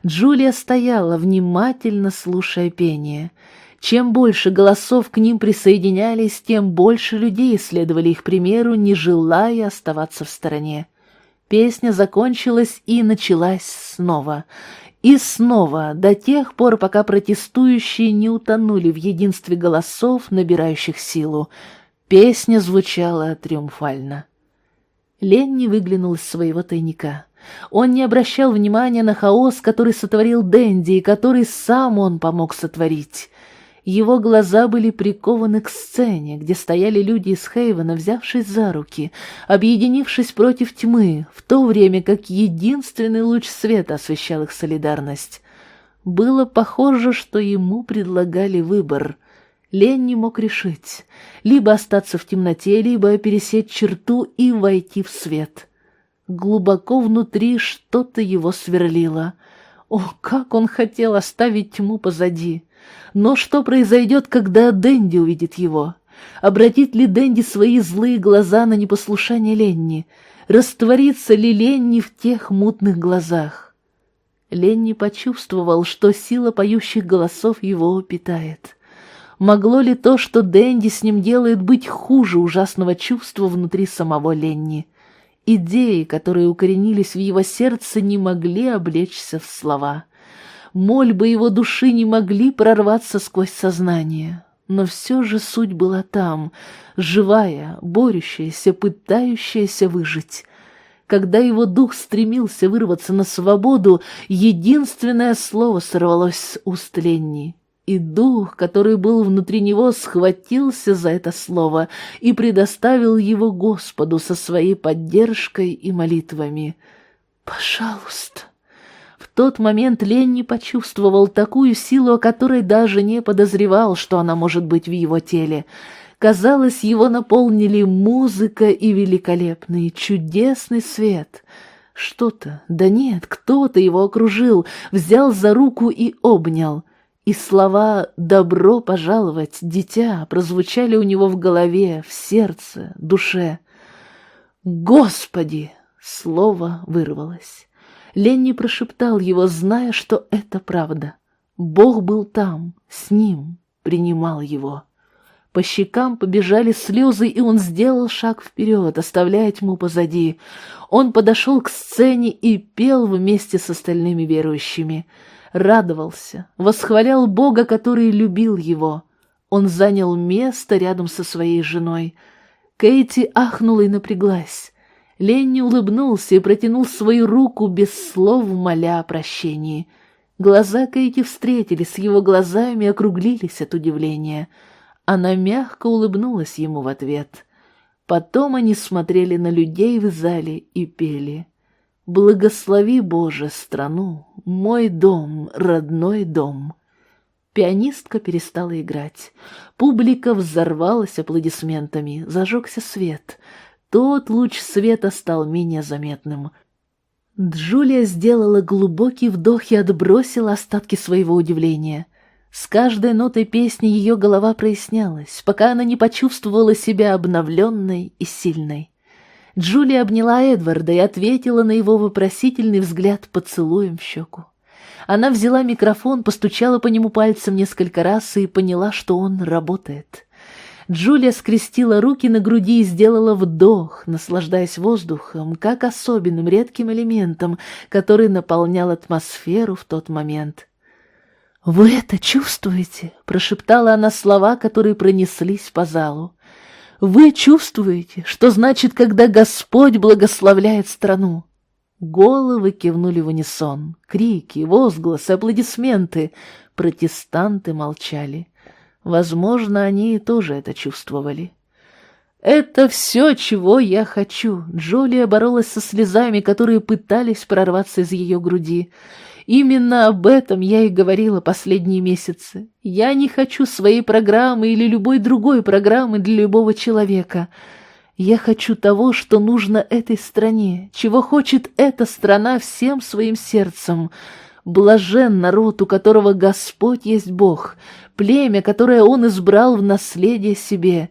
Джулия стояла, внимательно слушая пение. Чем больше голосов к ним присоединялись, тем больше людей следовали их примеру, не желая оставаться в стороне. Песня закончилась и началась снова. И снова, до тех пор, пока протестующие не утонули в единстве голосов, набирающих силу. Песня звучала триумфально. Ленни выглянул из своего тайника. Он не обращал внимания на хаос, который сотворил Дэнди и который сам он помог сотворить. Его глаза были прикованы к сцене, где стояли люди из Хейвена, взявшись за руки, объединившись против тьмы, в то время как единственный луч света освещал их солидарность. Было похоже, что ему предлагали выбор. Лен не мог решить, либо остаться в темноте, либо пересечь черту и войти в свет. Глубоко внутри что-то его сверлило. О, как он хотел оставить тьму позади! Но что произойдет, когда Дэнди увидит его? Обратит ли Дэнди свои злые глаза на непослушание Ленни? Растворится ли Ленни в тех мутных глазах? Ленни почувствовал, что сила поющих голосов его питает. Могло ли то, что Дэнди с ним делает, быть хуже ужасного чувства внутри самого Ленни? Идеи, которые укоренились в его сердце, не могли облечься в слова — Мольбы его души не могли прорваться сквозь сознание. Но все же суть была там, живая, борющаяся, пытающаяся выжить. Когда его дух стремился вырваться на свободу, единственное слово сорвалось с уст Ленни. И дух, который был внутри него, схватился за это слово и предоставил его Господу со своей поддержкой и молитвами. «Пожалуйста!» Тот момент Ленни почувствовал такую силу, о которой даже не подозревал, что она может быть в его теле — Казалось, его наполнили музыка и великолепный, чудесный свет. Что-то, да нет, кто-то его окружил, взял за руку и обнял. И слова «добро пожаловать, дитя» прозвучали у него в голове, в сердце, душе. «Господи!» — слово вырвалось. Ленни прошептал его, зная, что это правда. Бог был там, с ним, принимал его. По щекам побежали слезы, и он сделал шаг вперед, оставляя тьму позади. Он подошел к сцене и пел вместе с остальными верующими. Радовался, восхвалял Бога, который любил его. Он занял место рядом со своей женой. Кейти ахнула и напряглась. Ленни улыбнулся и протянул свою руку без слов, моля о прощении. Глаза Кейти встретились его глазами округлились от удивления — она мягко улыбнулась ему в ответ. Потом они смотрели на людей в зале и пели. «Благослови, Боже, страну, мой дом, родной дом». Пианистка перестала играть. Публика взорвалась аплодисментами, зажегся свет. Тот луч света стал менее заметным. Джулия сделала глубокий вдох и отбросила остатки своего удивления — с каждой нотой песни ее голова прояснялась, пока она не почувствовала себя обновленной и сильной. Джулия обняла Эдварда и ответила на его вопросительный взгляд поцелуем в щеку. Она взяла микрофон, постучала по нему пальцем несколько раз и поняла, что он работает. Джулия скрестила руки на груди и сделала вдох, наслаждаясь воздухом, как особенным редким элементом, который наполнял атмосферу в тот момент. «Вы это чувствуете?» — прошептала она слова, которые пронеслись по залу. «Вы чувствуете, что значит, когда Господь благословляет страну?» Головы кивнули в унисон. Крики, возгласы, аплодисменты. Протестанты молчали. Возможно, они тоже это чувствовали. «Это все, чего я хочу!» Джулия боролась со слезами, которые пытались прорваться из ее груди. Именно об этом я и говорила последние месяцы. Я не хочу своей программы или любой другой программы для любого человека. Я хочу того, что нужно этой стране, чего хочет эта страна всем своим сердцем. Блажен народ, у которого Господь есть Бог, племя, которое Он избрал в наследие себе.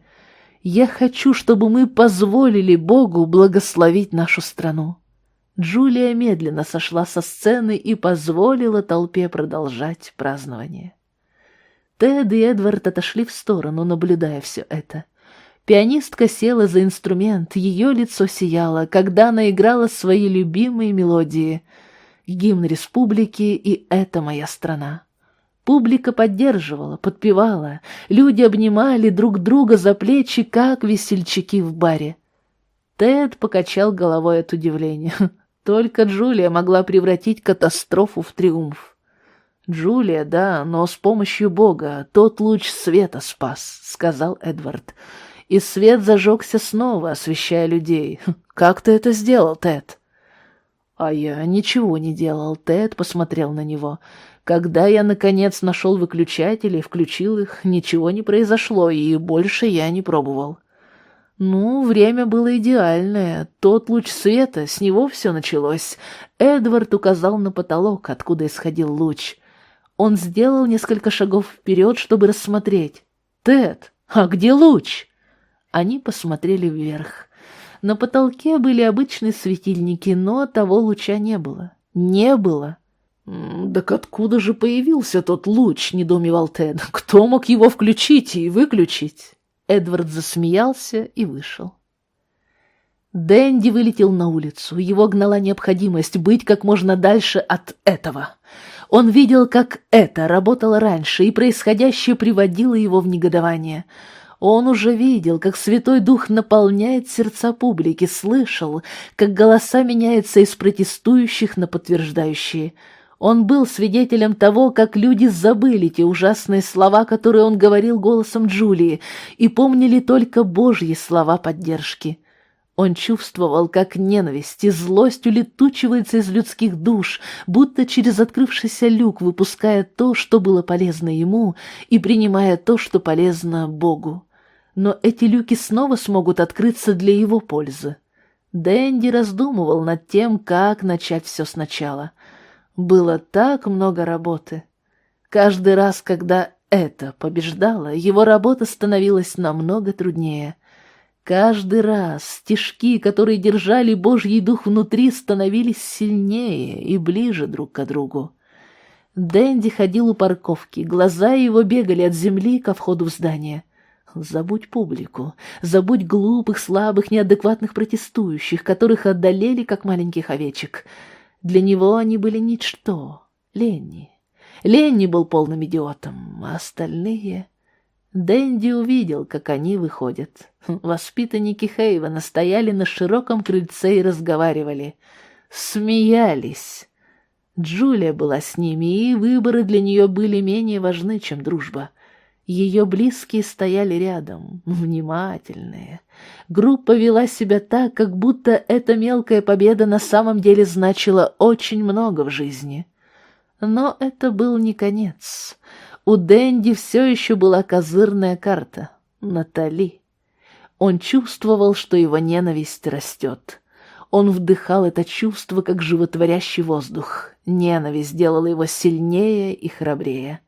Я хочу, чтобы мы позволили Богу благословить нашу страну. Джулия медленно сошла со сцены и позволила толпе продолжать празднование. Тед и Эдвард отошли в сторону, наблюдая все это. Пианистка села за инструмент, ее лицо сияло, когда она играла свои любимые мелодии. Гимн республики и «Это моя страна». Публика поддерживала, подпевала, люди обнимали друг друга за плечи, как весельчаки в баре. Тед покачал головой от удивления. Только Джулия могла превратить катастрофу в триумф. «Джулия, да, но с помощью Бога тот луч света спас», — сказал Эдвард. «И свет зажегся снова, освещая людей. Как ты это сделал, Тед?» «А я ничего не делал», — Тед посмотрел на него. «Когда я, наконец, нашел выключатели и включил их, ничего не произошло, и больше я не пробовал». Ну, время было идеальное. Тот луч света, с него все началось. Эдвард указал на потолок, откуда исходил луч. Он сделал несколько шагов вперед, чтобы рассмотреть. «Тед, а где луч?» Они посмотрели вверх. На потолке были обычные светильники, но того луча не было. Не было. «Так откуда же появился тот луч?» — недоумевал Тед. «Кто мог его включить и выключить?» Эдвард засмеялся и вышел. Дэнди вылетел на улицу. Его гнала необходимость быть как можно дальше от этого. Он видел, как это работало раньше, и происходящее приводило его в негодование. Он уже видел, как Святой Дух наполняет сердца публики, слышал, как голоса меняются из протестующих на подтверждающие. Он был свидетелем того, как люди забыли те ужасные слова, которые он говорил голосом Джулии, и помнили только Божьи слова поддержки. Он чувствовал, как ненависть и злость улетучивается из людских душ, будто через открывшийся люк выпуская то, что было полезно ему, и принимая то, что полезно Богу но эти люки снова смогут открыться для его пользы. Дэнди раздумывал над тем, как начать все сначала. Было так много работы. Каждый раз, когда это побеждало, его работа становилась намного труднее. Каждый раз стежки, которые держали Божий дух внутри, становились сильнее и ближе друг к другу. Дэнди ходил у парковки, глаза его бегали от земли ко входу в здание. Забудь публику, забудь глупых, слабых, неадекватных протестующих, которых одолели, как маленьких овечек. Для него они были ничто. Ленни. Ленни был полным идиотом, а остальные... Дэнди увидел, как они выходят. Воспитанники Хейвена стояли на широком крыльце и разговаривали. Смеялись. Джулия была с ними, и выборы для нее были менее важны, чем дружба. Ее близкие стояли рядом, внимательные. Группа вела себя так, как будто эта мелкая победа на самом деле значила очень много в жизни. Но это был не конец. У Дэнди все еще была козырная карта — Натали. Он чувствовал, что его ненависть растет. Он вдыхал это чувство, как животворящий воздух. Ненависть делала его сильнее и храбрее.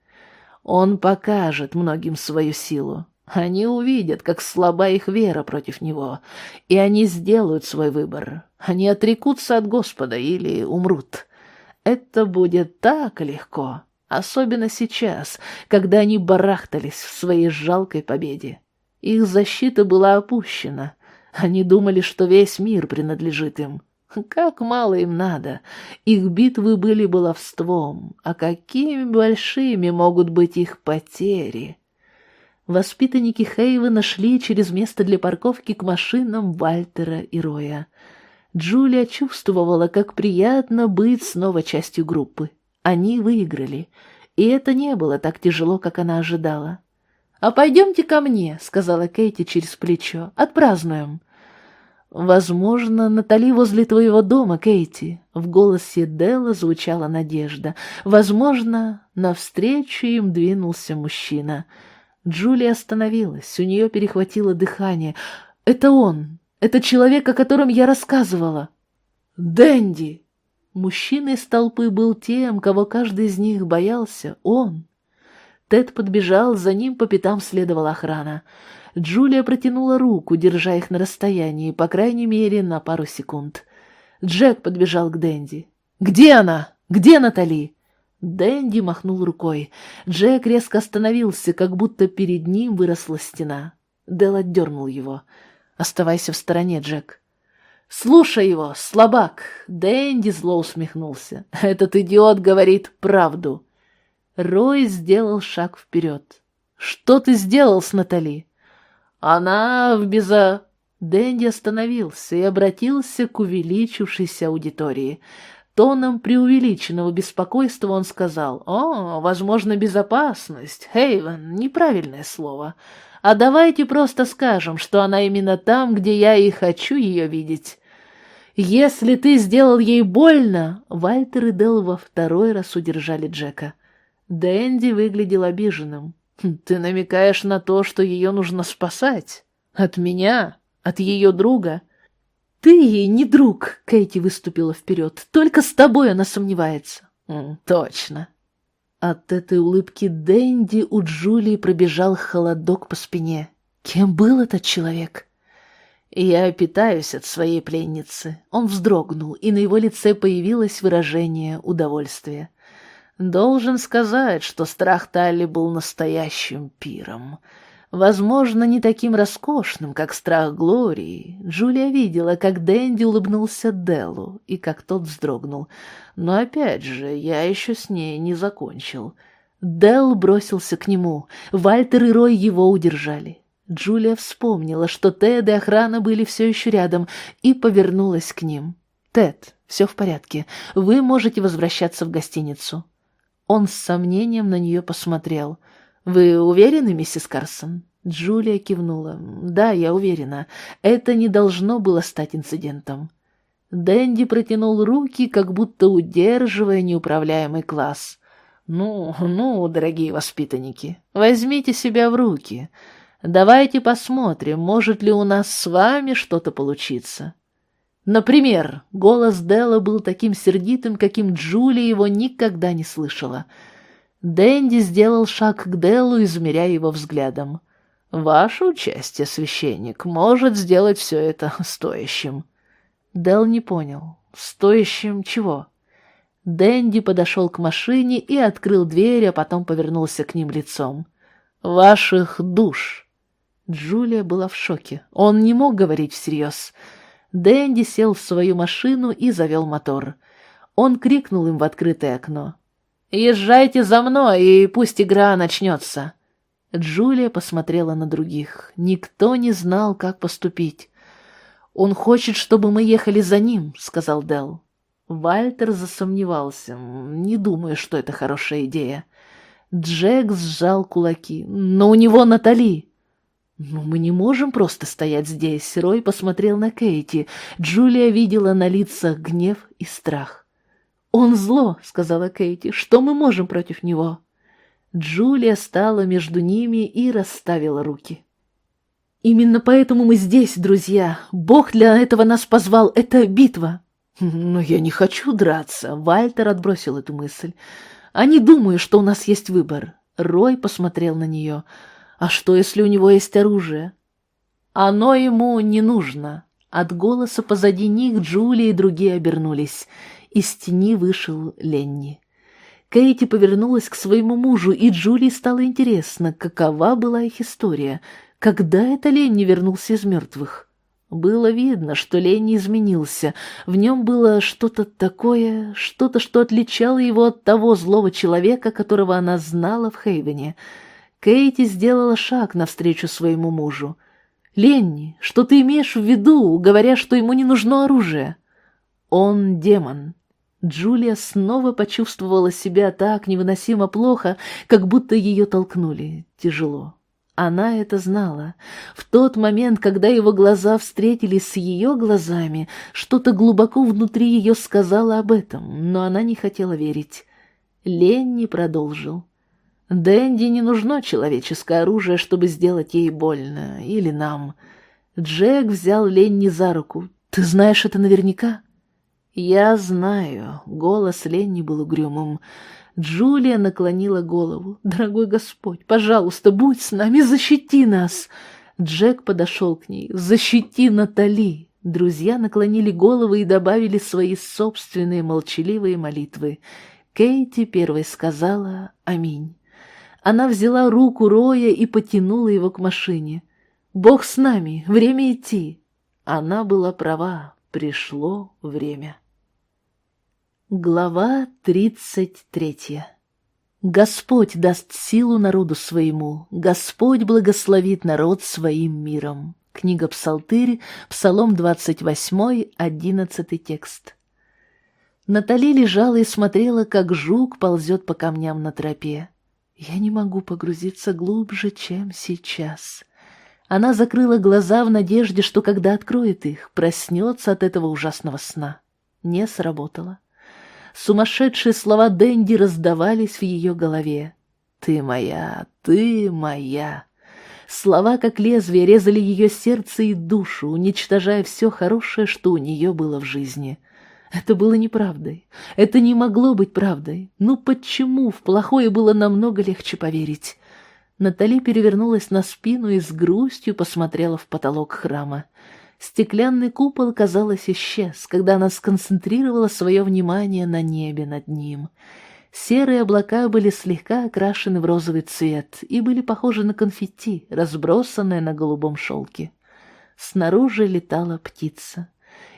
Он покажет многим свою силу. Они увидят, как слаба их вера против него, и они сделают свой выбор. Они отрекутся от Господа или умрут. Это будет так легко, особенно сейчас, когда они барахтались в своей жалкой победе. Их защита была опущена. Они думали, что весь мир принадлежит им. Как мало им надо. Их битвы были баловством, а какими большими могут быть их потери. Воспитанники Хейва нашли через место для парковки к машинам Вальтера и Роя. Джулия чувствовала, как приятно быть снова частью группы. Они выиграли, и это не было так тяжело, как она ожидала. «А пойдемте ко мне», — сказала Кейти через плечо, — «отпразднуем». «Возможно, Натали возле твоего дома, Кейти». В голосе Делла звучала надежда. «Возможно, навстречу им двинулся мужчина». Джулия остановилась, у нее перехватило дыхание. «Это он! Это человек, о котором я рассказывала!» «Дэнди!» Мужчина из толпы был тем, кого каждый из них боялся. Он. Тед подбежал, за ним по пятам следовала охрана. Джулия протянула руку, держа их на расстоянии, по крайней мере, на пару секунд. Джек подбежал к Дэнди. «Где она? Где Натали?» Дэнди махнул рукой. Джек резко остановился, как будто перед ним выросла стена. Дэл отдернул его. «Оставайся в стороне, Джек». «Слушай его, слабак!» Дэнди зло усмехнулся. «Этот идиот говорит правду». Рой сделал шаг вперед. «Что ты сделал с Натали?» Она в безо... Дэнди остановился и обратился к увеличившейся аудитории. Тоном преувеличенного беспокойства он сказал, «О, возможно, безопасность. Хейвен, неправильное слово. А давайте просто скажем, что она именно там, где я и хочу ее видеть. Если ты сделал ей больно...» Вальтер и Дел во второй раз удержали Джека. Дэнди выглядел обиженным. Ты намекаешь на то, что ее нужно спасать? От меня? От ее друга? Ты ей не друг, Кэти выступила вперед. Только с тобой она сомневается. точно. От этой улыбки Дэнди у Джулии пробежал холодок по спине. Кем был этот человек? Я питаюсь от своей пленницы. Он вздрогнул, и на его лице появилось выражение удовольствия. Должен сказать, что страх Талли был настоящим пиром. Возможно, не таким роскошным, как страх Глории. Джулия видела, как Дэнди улыбнулся Деллу и как тот вздрогнул. Но опять же, я еще с ней не закончил. Делл бросился к нему. Вальтер и Рой его удержали. Джулия вспомнила, что Тед и охрана были все еще рядом, и повернулась к ним. «Тед, все в порядке. Вы можете возвращаться в гостиницу». Он с сомнением на нее посмотрел. «Вы уверены, миссис Карсон?» Джулия кивнула. «Да, я уверена. Это не должно было стать инцидентом». Дэнди протянул руки, как будто удерживая неуправляемый класс. «Ну, ну, дорогие воспитанники, возьмите себя в руки. Давайте посмотрим, может ли у нас с вами что-то получиться». Например, голос Делла был таким сердитым, каким Джулия его никогда не слышала. Дэнди сделал шаг к Деллу, измеряя его взглядом. «Ваше участие, священник, может сделать все это стоящим». Дел не понял. «Стоящим чего?» Дэнди подошел к машине и открыл дверь, а потом повернулся к ним лицом. «Ваших душ!» Джулия была в шоке. Он не мог говорить всерьез. Дэнди сел в свою машину и завел мотор. Он крикнул им в открытое окно. «Езжайте за мной, и пусть игра начнется!» Джулия посмотрела на других. Никто не знал, как поступить. «Он хочет, чтобы мы ехали за ним», — сказал Дел. Вальтер засомневался. «Не думаю, что это хорошая идея». Джек сжал кулаки. «Но у него Натали!» «Ну, мы не можем просто стоять здесь», — Рой посмотрел на Кейти. Джулия видела на лицах гнев и страх. «Он зло», — сказала Кейти. «Что мы можем против него?» Джулия стала между ними и расставила руки. «Именно поэтому мы здесь, друзья. Бог для этого нас позвал. Это битва». «Но я не хочу драться», — Вальтер отбросил эту мысль. «А не думаю, что у нас есть выбор». Рой посмотрел на нее. А что, если у него есть оружие? Оно ему не нужно. От голоса позади них Джулия и другие обернулись. Из тени вышел Ленни. Кейти повернулась к своему мужу, и Джулии стало интересно, какова была их история. Когда это Ленни вернулся из мертвых? Было видно, что Ленни изменился. В нем было что-то такое, что-то, что отличало его от того злого человека, которого она знала в Хейвене. Кейти сделала шаг навстречу своему мужу. «Ленни, что ты имеешь в виду, говоря, что ему не нужно оружие?» «Он демон». Джулия снова почувствовала себя так невыносимо плохо, как будто ее толкнули. Тяжело. Она это знала. В тот момент, когда его глаза встретились с ее глазами, что-то глубоко внутри ее сказала об этом, но она не хотела верить. Ленни продолжил. Дэнди не нужно человеческое оружие, чтобы сделать ей больно, или нам. Джек взял Ленни за руку. «Ты знаешь это наверняка?» «Я знаю». Голос Ленни был угрюмым. Джулия наклонила голову. «Дорогой Господь, пожалуйста, будь с нами, защити нас!» Джек подошел к ней. «Защити Натали!» Друзья наклонили головы и добавили свои собственные молчаливые молитвы. Кейти первой сказала «Аминь». Она взяла руку Роя и потянула его к машине. «Бог с нами, время идти!» Она была права, пришло время. Глава тридцать третья Господь даст силу народу своему, Господь благословит народ своим миром. Книга Псалтырь, Псалом двадцать восьмой, одиннадцатый текст. Натали лежала и смотрела, как жук ползет по камням на тропе. Я не могу погрузиться глубже, чем сейчас. Она закрыла глаза в надежде, что когда откроет их, проснется от этого ужасного сна. Не сработало. Сумасшедшие слова Дэнди раздавались в ее голове. «Ты моя, ты моя». Слова, как лезвие, резали ее сердце и душу, уничтожая все хорошее, что у нее было в жизни — это было неправдой. Это не могло быть правдой. Ну почему в плохое было намного легче поверить? Натали перевернулась на спину и с грустью посмотрела в потолок храма. Стеклянный купол, казалось, исчез, когда она сконцентрировала свое внимание на небе над ним. Серые облака были слегка окрашены в розовый цвет и были похожи на конфетти, разбросанное на голубом шелке. Снаружи летала птица.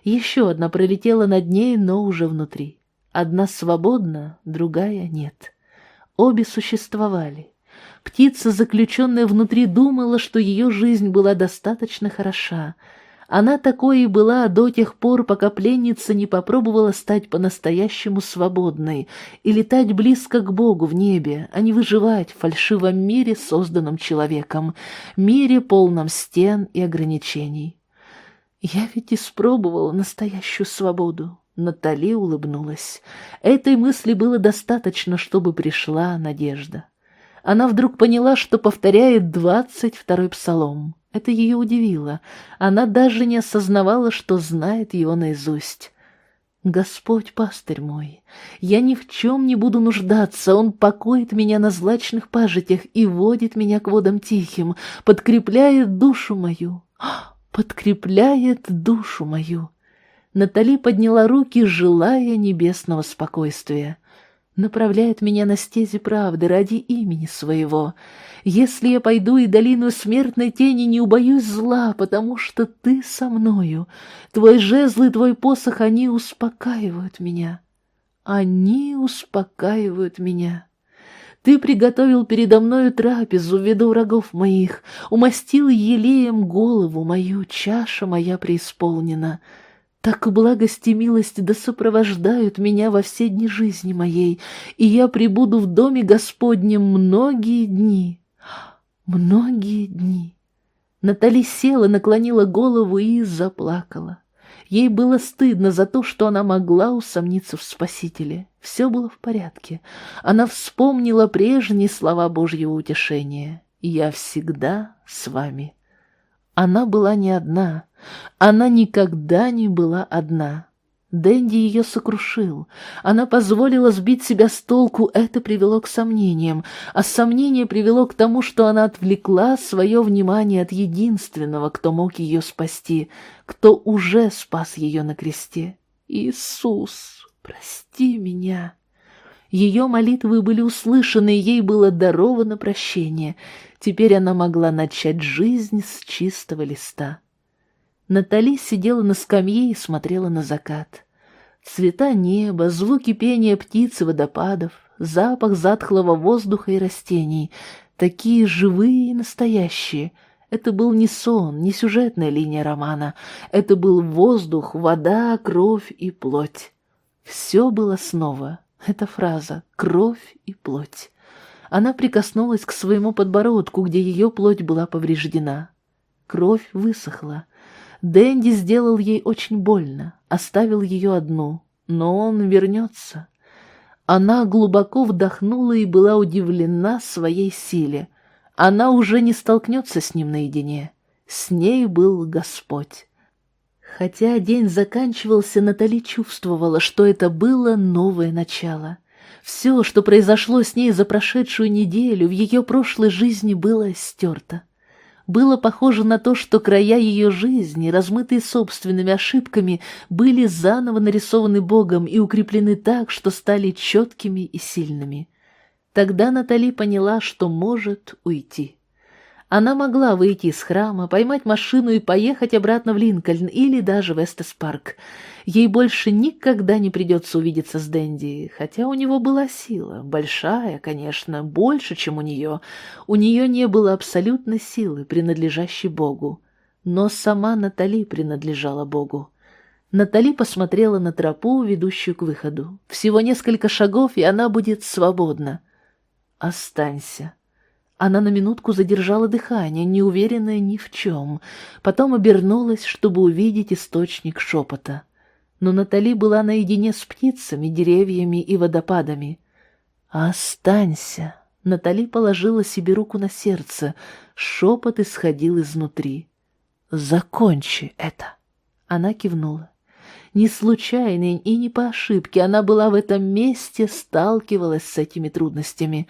Еще одна пролетела над ней, но уже внутри. Одна свободна, другая нет. Обе существовали. Птица, заключенная внутри, думала, что ее жизнь была достаточно хороша. Она такой и была до тех пор, пока пленница не попробовала стать по-настоящему свободной и летать близко к Богу в небе, а не выживать в фальшивом мире, созданном человеком, мире, полном стен и ограничений. Я ведь испробовала настоящую свободу. Натали улыбнулась. Этой мысли было достаточно, чтобы пришла надежда. Она вдруг поняла, что повторяет двадцать второй псалом. Это ее удивило. Она даже не осознавала, что знает его наизусть. «Господь, пастырь мой, я ни в чем не буду нуждаться, Он покоит меня на злачных пажитях и водит меня к водам тихим, подкрепляет душу мою, подкрепляет душу мою». Натали подняла руки, желая небесного спокойствия направляет меня на стези правды ради имени своего. Если я пойду и долину смертной тени, не убоюсь зла, потому что ты со мною. Твой жезл и твой посох, они успокаивают меня. Они успокаивают меня. Ты приготовил передо мною трапезу в виду врагов моих, умастил елеем голову мою, чаша моя преисполнена. Так благость и милость да сопровождают меня во все дни жизни моей, и я пребуду в доме Господнем многие дни, многие дни. Натали села, наклонила голову и заплакала. Ей было стыдно за то, что она могла усомниться в Спасителе. Все было в порядке. Она вспомнила прежние слова Божьего утешения. «Я всегда с вами». Она была не одна. Она никогда не была одна. Дэнди ее сокрушил. Она позволила сбить себя с толку, это привело к сомнениям, а сомнение привело к тому, что она отвлекла свое внимание от единственного, кто мог ее спасти, кто уже спас ее на кресте. «Иисус, прости меня!» Ее молитвы были услышаны, ей было даровано прощение. Теперь она могла начать жизнь с чистого листа. Натали сидела на скамье и смотрела на закат. Цвета неба, звуки пения птиц и водопадов, запах затхлого воздуха и растений, такие живые и настоящие. Это был не сон, не сюжетная линия романа. Это был воздух, вода, кровь и плоть. Все было снова. Эта фраза «кровь и плоть». Она прикоснулась к своему подбородку, где ее плоть была повреждена. Кровь высохла. Дэнди сделал ей очень больно, оставил ее одну, но он вернется. Она глубоко вдохнула и была удивлена своей силе. Она уже не столкнется с ним наедине. С ней был Господь. Хотя день заканчивался, Натали чувствовала, что это было новое начало. Все, что произошло с ней за прошедшую неделю, в ее прошлой жизни было стерто было похоже на то, что края ее жизни, размытые собственными ошибками, были заново нарисованы Богом и укреплены так, что стали четкими и сильными. Тогда Натали поняла, что может уйти. Она могла выйти из храма, поймать машину и поехать обратно в Линкольн или даже в Эстес-парк. Ей больше никогда не придется увидеться с Дэнди, хотя у него была сила, большая, конечно, больше, чем у нее. У нее не было абсолютной силы, принадлежащей Богу. Но сама Натали принадлежала Богу. Натали посмотрела на тропу, ведущую к выходу. Всего несколько шагов, и она будет свободна. «Останься», она на минутку задержала дыхание, не уверенная ни в чем. Потом обернулась, чтобы увидеть источник шепота. Но Натали была наедине с птицами, деревьями и водопадами. «Останься!» Натали положила себе руку на сердце. Шепот исходил изнутри. «Закончи это!» Она кивнула. Не случайно и не по ошибке она была в этом месте, сталкивалась с этими трудностями.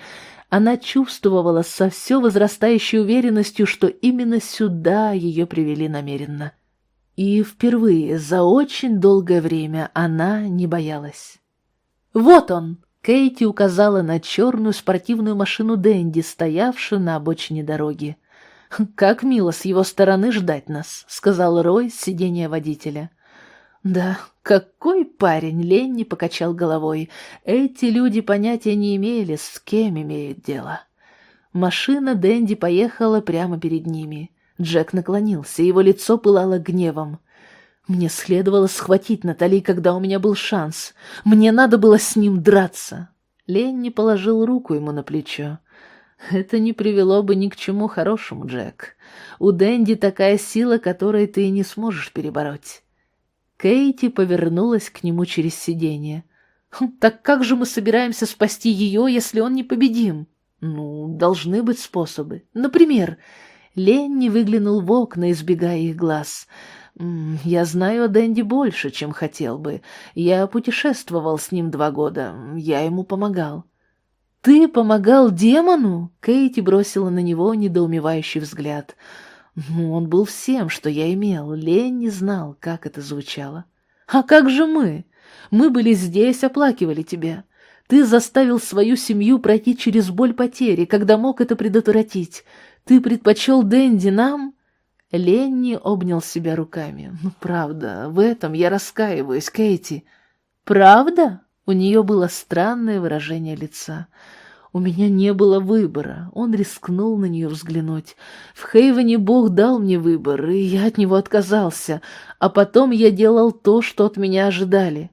Она чувствовала со все возрастающей уверенностью, что именно сюда ее привели намеренно. И впервые за очень долгое время она не боялась. «Вот он!» — Кейти указала на черную спортивную машину Дэнди, стоявшую на обочине дороги. «Как мило с его стороны ждать нас», — сказал Рой с сиденья водителя. «Да, какой парень!» — Ленни покачал головой. «Эти люди понятия не имели, с кем имеют дело». Машина Дэнди поехала прямо перед ними. Джек наклонился, его лицо пылало гневом. Мне следовало схватить Натали, когда у меня был шанс. Мне надо было с ним драться. Ленни положил руку ему на плечо. Это не привело бы ни к чему хорошему, Джек. У Дэнди такая сила, которой ты не сможешь перебороть. Кейти повернулась к нему через сиденье. «Хм, «Так как же мы собираемся спасти ее, если он не победим?» «Ну, должны быть способы. Например...» Ленни выглянул в окна, избегая их глаз. «Я знаю о Дэнди больше, чем хотел бы. Я путешествовал с ним два года. Я ему помогал». «Ты помогал демону?» Кейти бросила на него недоумевающий взгляд. «Ну, он был всем, что я имел. Лень не знал, как это звучало. А как же мы? Мы были здесь, оплакивали тебя. Ты заставил свою семью пройти через боль потери, когда мог это предотвратить. Ты предпочел Дэнди нам?» Ленни обнял себя руками. «Ну, правда, в этом я раскаиваюсь, Кейти». «Правда?» У нее было странное выражение лица. У меня не было выбора. Он рискнул на нее взглянуть. В Хейвене Бог дал мне выбор, и я от него отказался. А потом я делал то, что от меня ожидали.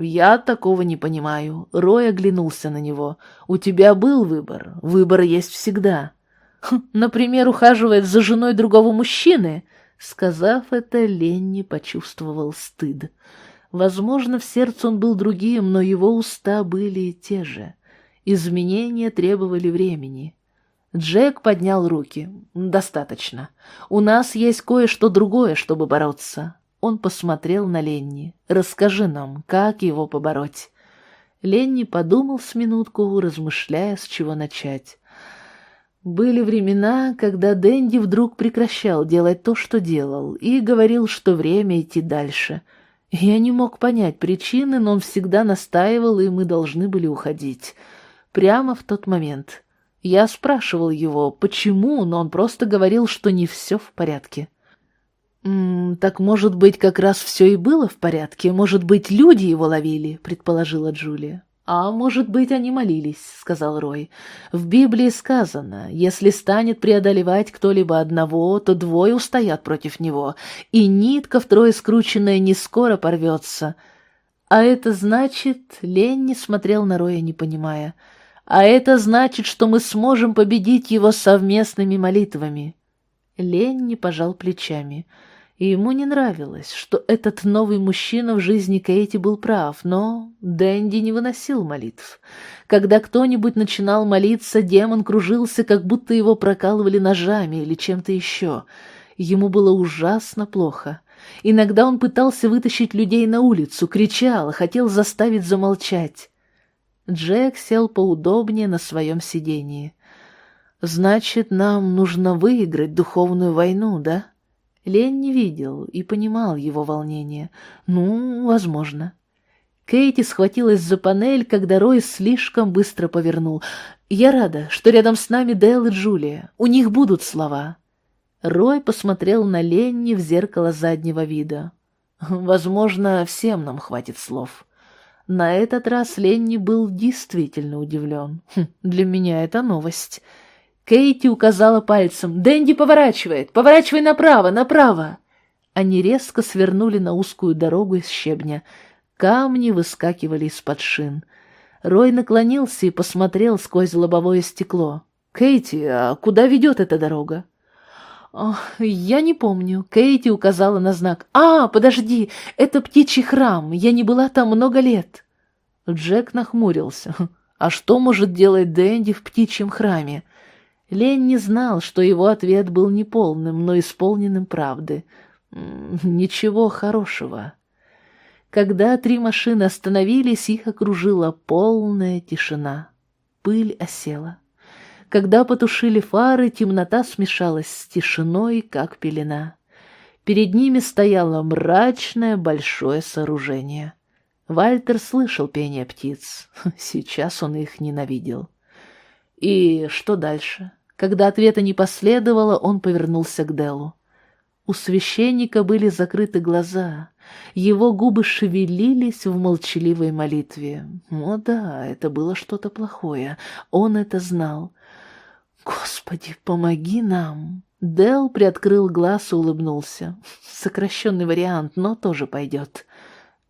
«Я такого не понимаю». Рой оглянулся на него. «У тебя был выбор. Выбор есть всегда». Хм, например, ухаживает за женой другого мужчины. Сказав это, Ленни почувствовал стыд. Возможно, в сердце он был другим, но его уста были те же. Изменения требовали времени. Джек поднял руки. «Достаточно. У нас есть кое-что другое, чтобы бороться». Он посмотрел на Ленни. «Расскажи нам, как его побороть?» Ленни подумал с минутку, размышляя, с чего начать. Были времена, когда Дэнди вдруг прекращал делать то, что делал, и говорил, что время идти дальше. Я не мог понять причины, но он всегда настаивал, и мы должны были уходить. Прямо в тот момент. Я спрашивал его, почему, но он просто говорил, что не все в порядке. «М -м, «Так, может быть, как раз все и было в порядке? Может быть, люди его ловили?» — предположила Джулия. «А может быть, они молились», — сказал Рой. «В Библии сказано, если станет преодолевать кто-либо одного, то двое устоят против него, и нитка втрое скрученная не скоро порвется». «А это значит...» — Ленни смотрел на Роя, не понимая. «А это значит, что мы сможем победить его совместными молитвами». Ленни пожал плечами и ему не нравилось, что этот новый мужчина в жизни Кейти был прав, но Дэнди не выносил молитв. Когда кто-нибудь начинал молиться, демон кружился, как будто его прокалывали ножами или чем-то еще. Ему было ужасно плохо. Иногда он пытался вытащить людей на улицу, кричал, хотел заставить замолчать. Джек сел поудобнее на своем сидении. «Значит, нам нужно выиграть духовную войну, да?» Лень не видел и понимал его волнение. Ну, возможно. Кейти схватилась за панель, когда Рой слишком быстро повернул. «Я рада, что рядом с нами Дэл и Джулия. У них будут слова». Рой посмотрел на Ленни в зеркало заднего вида. «Возможно, всем нам хватит слов». На этот раз Ленни был действительно удивлен. Хм, «Для меня это новость». Кейти указала пальцем. «Дэнди поворачивает! Поворачивай направо, направо!» Они резко свернули на узкую дорогу из щебня. Камни выскакивали из-под шин. Рой наклонился и посмотрел сквозь лобовое стекло. «Кейти, а куда ведет эта дорога?» Ох, «Я не помню». Кейти указала на знак. «А, подожди, это птичий храм. Я не была там много лет». Джек нахмурился. «А что может делать Дэнди в птичьем храме?» Лень не знал, что его ответ был неполным, но исполненным правды. Ничего хорошего. Когда три машины остановились, их окружила полная тишина. Пыль осела. Когда потушили фары, темнота смешалась с тишиной, как пелена. Перед ними стояло мрачное большое сооружение. Вальтер слышал пение птиц. Сейчас он их ненавидел. И что дальше? Когда ответа не последовало, он повернулся к Делу. У священника были закрыты глаза. Его губы шевелились в молчаливой молитве. О да, это было что-то плохое. Он это знал. Господи, помоги нам. Дел приоткрыл глаз и улыбнулся. Сокращенный вариант, но тоже пойдет.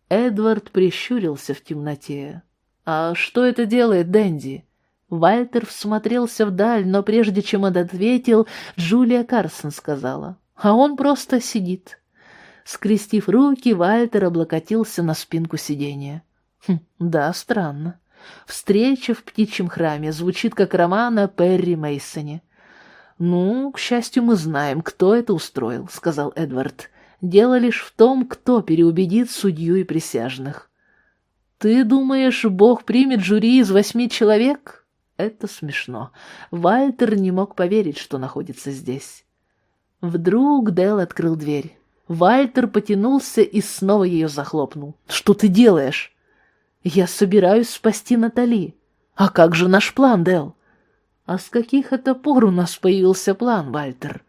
Эдвард прищурился в темноте. «А что это делает Дэнди?» Вальтер всмотрелся вдаль, но прежде чем он ответил, Джулия Карсон сказала. «А он просто сидит». Скрестив руки, Вальтер облокотился на спинку сиденья. Хм, да, странно. Встреча в птичьем храме звучит как роман о Перри Мейсоне. «Ну, к счастью, мы знаем, кто это устроил», — сказал Эдвард. «Дело лишь в том, кто переубедит судью и присяжных». «Ты думаешь, Бог примет жюри из восьми человек?» Это смешно. Вальтер не мог поверить, что находится здесь. Вдруг Дэл открыл дверь. Вальтер потянулся и снова ее захлопнул. «Что ты делаешь?» «Я собираюсь спасти Натали». «А как же наш план, Дэл?» «А с каких это пор у нас появился план, Вальтер?»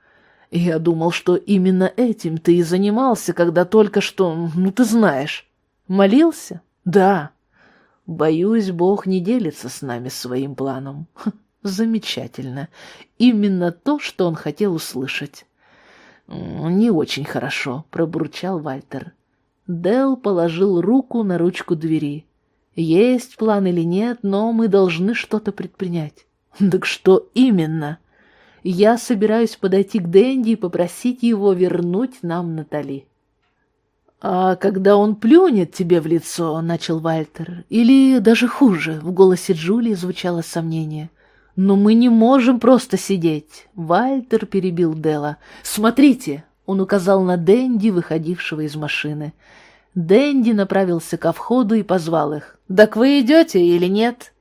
«Я думал, что именно этим ты и занимался, когда только что, ну ты знаешь». «Молился?» «Да». «Боюсь, Бог не делится с нами своим планом». «Замечательно. Именно то, что он хотел услышать». «Не очень хорошо», — пробурчал Вальтер. Дел положил руку на ручку двери. «Есть план или нет, но мы должны что-то предпринять». «Так что именно?» «Я собираюсь подойти к Дэнди и попросить его вернуть нам Натали». «А когда он плюнет тебе в лицо», — начал Вальтер, — «или даже хуже», — в голосе Джулии звучало сомнение. «Но мы не можем просто сидеть!» Вальтер перебил Дела. «Смотрите!» Он указал на Дэнди, выходившего из машины. Дэнди направился ко входу и позвал их. «Так вы идете или нет?»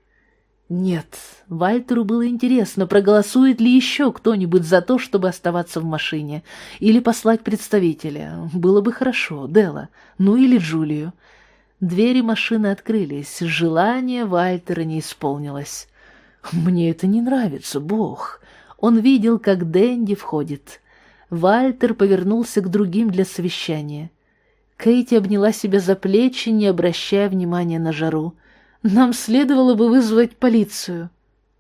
«Нет». Вальтеру было интересно, проголосует ли еще кто-нибудь за то, чтобы оставаться в машине, или послать представителя. Было бы хорошо, Дела, ну или Джулию. Двери машины открылись, желание Вальтера не исполнилось. «Мне это не нравится, Бог!» Он видел, как Дэнди входит. Вальтер повернулся к другим для совещания. Кейти обняла себя за плечи, не обращая внимания на жару. «Нам следовало бы вызвать полицию».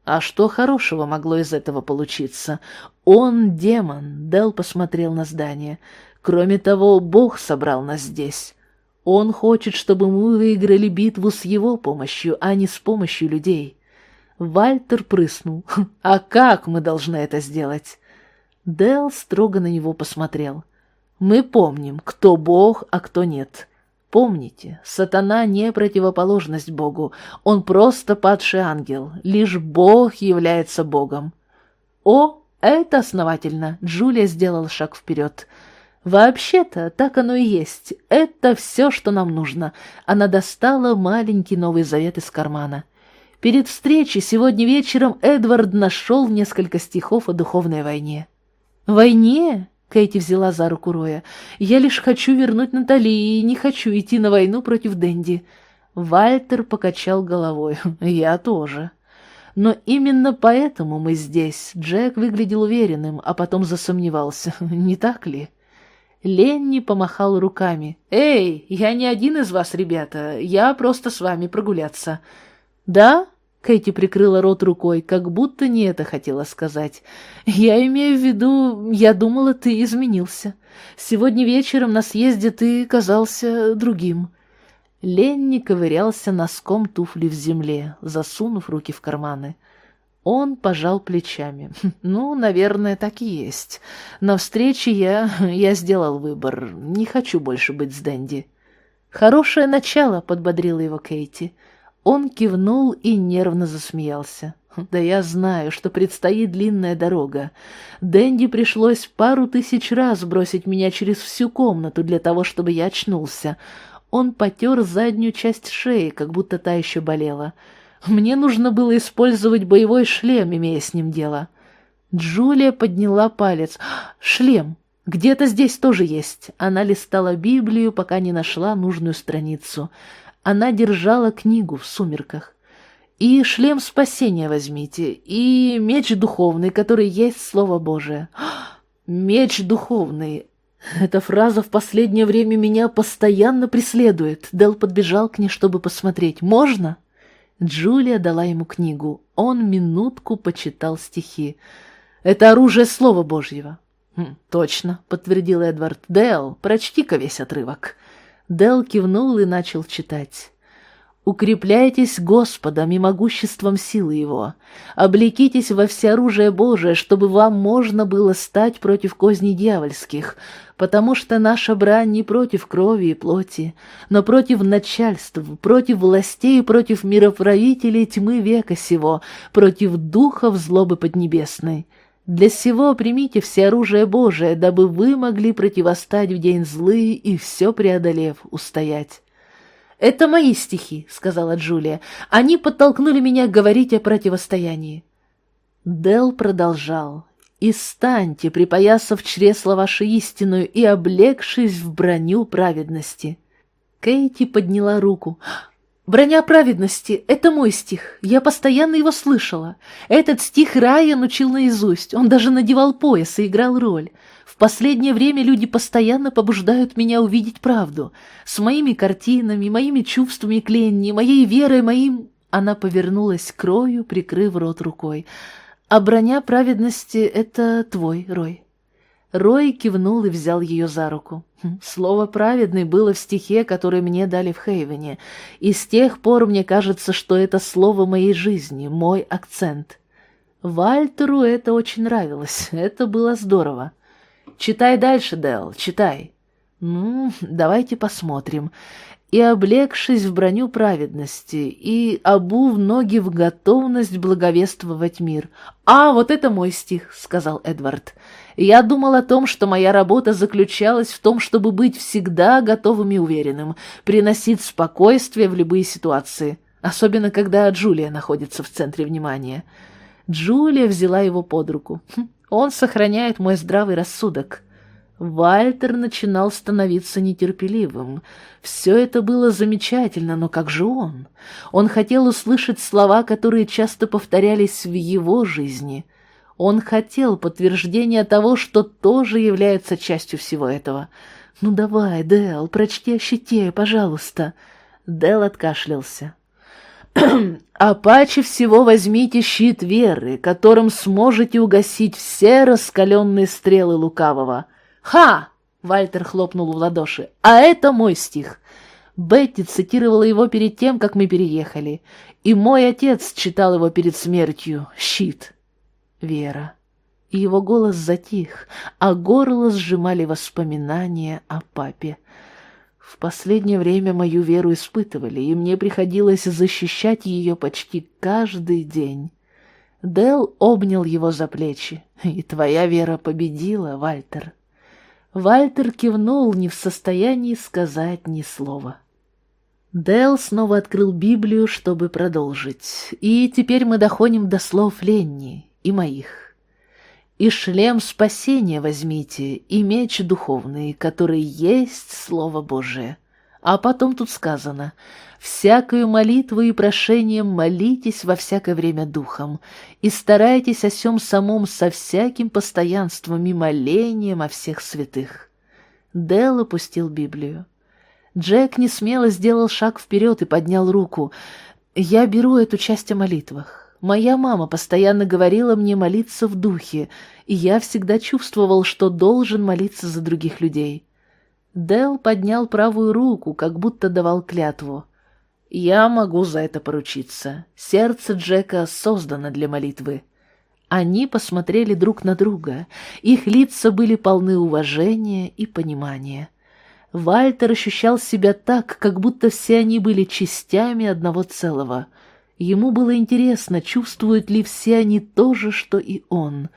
А что хорошего могло из этого получиться? Он демон, Дел посмотрел на здание. Кроме того, Бог собрал нас здесь. Он хочет, чтобы мы выиграли битву с его помощью, а не с помощью людей. Вальтер прыснул. «А как мы должны это сделать?» Дел строго на него посмотрел. «Мы помним, кто Бог, а кто нет. Помните, сатана не противоположность Богу, он просто падший ангел, лишь Бог является Богом». «О, это основательно!» — Джулия сделала шаг вперед. «Вообще-то так оно и есть. Это все, что нам нужно». Она достала маленький Новый Завет из кармана. Перед встречей сегодня вечером Эдвард нашел несколько стихов о духовной войне. «Войне?» — Кэти взяла за руку Роя. «Я лишь хочу вернуть Натали и не хочу идти на войну против Дэнди». Вальтер покачал головой. «Я тоже». «Но именно поэтому мы здесь». Джек выглядел уверенным, а потом засомневался. «Не так ли?» Ленни помахал руками. «Эй, я не один из вас, ребята. Я просто с вами прогуляться». «Да?» — Кэти прикрыла рот рукой, как будто не это хотела сказать. «Я имею в виду, я думала, ты изменился. Сегодня вечером на съезде ты казался другим». Ленни ковырялся носком туфли в земле, засунув руки в карманы. Он пожал плечами. «Ну, наверное, так и есть. На встрече я... я сделал выбор. Не хочу больше быть с Дэнди». «Хорошее начало», — подбодрила его Кейти. Он кивнул и нервно засмеялся. «Да я знаю, что предстоит длинная дорога. Дэнди пришлось пару тысяч раз бросить меня через всю комнату для того, чтобы я очнулся. Он потер заднюю часть шеи, как будто та еще болела. Мне нужно было использовать боевой шлем, имея с ним дело». Джулия подняла палец. «Шлем! Где-то здесь тоже есть». Она листала Библию, пока не нашла нужную страницу она держала книгу в сумерках. И шлем спасения возьмите, и меч духовный, который есть Слово Божие. Меч духовный. Эта фраза в последнее время меня постоянно преследует. Дел подбежал к ней, чтобы посмотреть. Можно? Джулия дала ему книгу. Он минутку почитал стихи. «Это оружие Слова Божьего». «Хм, «Точно», — подтвердил Эдвард. «Дэл, прочти-ка весь отрывок». Дэл кивнул и начал читать. Укрепляйтесь Господом и могуществом силы Его. Облекитесь во всеоружие Божие, чтобы вам можно было стать против козней дьявольских, потому что наша брань не против крови и плоти, но против начальств, против властей, против мироправителей тьмы века сего, против духов злобы поднебесной. Для сего примите все оружие Божие, дабы вы могли противостать в день злый и все преодолев устоять. «Это мои стихи», — сказала Джулия. «Они подтолкнули меня говорить о противостоянии». Дел продолжал. «И станьте, припоясав чресло ваше истинную и облегшись в броню праведности». Кейти подняла руку. «Броня праведности — это мой стих. Я постоянно его слышала. Этот стих Райан учил наизусть. Он даже надевал пояс и играл роль. В последнее время люди постоянно побуждают меня увидеть правду. С моими картинами, моими чувствами к Ленни, моей верой, моим...» Она повернулась к Рою, прикрыв рот рукой. «А броня праведности — это твой, Рой». Рой кивнул и взял ее за руку. Хм, слово «праведный» было в стихе, который мне дали в Хейвене, и с тех пор мне кажется, что это слово моей жизни, мой акцент. Вальтеру это очень нравилось, это было здорово. Читай дальше, Дэл, читай. Ну, давайте посмотрим. И, облегшись в броню праведности, и обув ноги в готовность благовествовать мир. «А, вот это мой стих», — сказал Эдвард. «Я думал о том, что моя работа заключалась в том, чтобы быть всегда готовым и уверенным, приносить спокойствие в любые ситуации, особенно когда Джулия находится в центре внимания». Джулия взяла его под руку. Хм, он сохраняет мой здравый рассудок. Вальтер начинал становиться нетерпеливым. Все это было замечательно, но как же он? Он хотел услышать слова, которые часто повторялись в его жизни. Он хотел подтверждения того, что тоже является частью всего этого. «Ну давай, Дэл, прочти о щите, пожалуйста». Дэл откашлялся. а паче всего возьмите щит веры, которым сможете угасить все раскаленные стрелы лукавого. Ха! Вальтер хлопнул в ладоши. А это мой стих. Бетти цитировала его перед тем, как мы переехали, и мой отец читал его перед смертью. Щит. Вера. Его голос затих, а горло сжимали воспоминания о папе. В последнее время мою веру испытывали, и мне приходилось защищать ее почти каждый день. Дел обнял его за плечи. «И твоя вера победила, Вальтер». Вальтер кивнул, не в состоянии сказать ни слова. Дел снова открыл Библию, чтобы продолжить. И теперь мы доходим до слов Ленни и моих. И шлем спасения возьмите, и меч духовный, который есть Слово Божие. А потом тут сказано, «Всякою молитву и прошением молитесь во всякое время духом, и старайтесь о сем самом со всяким постоянством и молением о всех святых». Дел опустил Библию. Джек несмело сделал шаг вперед и поднял руку. «Я беру эту часть о молитвах. Моя мама постоянно говорила мне молиться в духе, и я всегда чувствовал, что должен молиться за других людей. Дел поднял правую руку, как будто давал клятву. «Я могу за это поручиться. Сердце Джека создано для молитвы». Они посмотрели друг на друга. Их лица были полны уважения и понимания. Вальтер ощущал себя так, как будто все они были частями одного целого — Ему было интересно, чувствуют ли все они то же, что и он.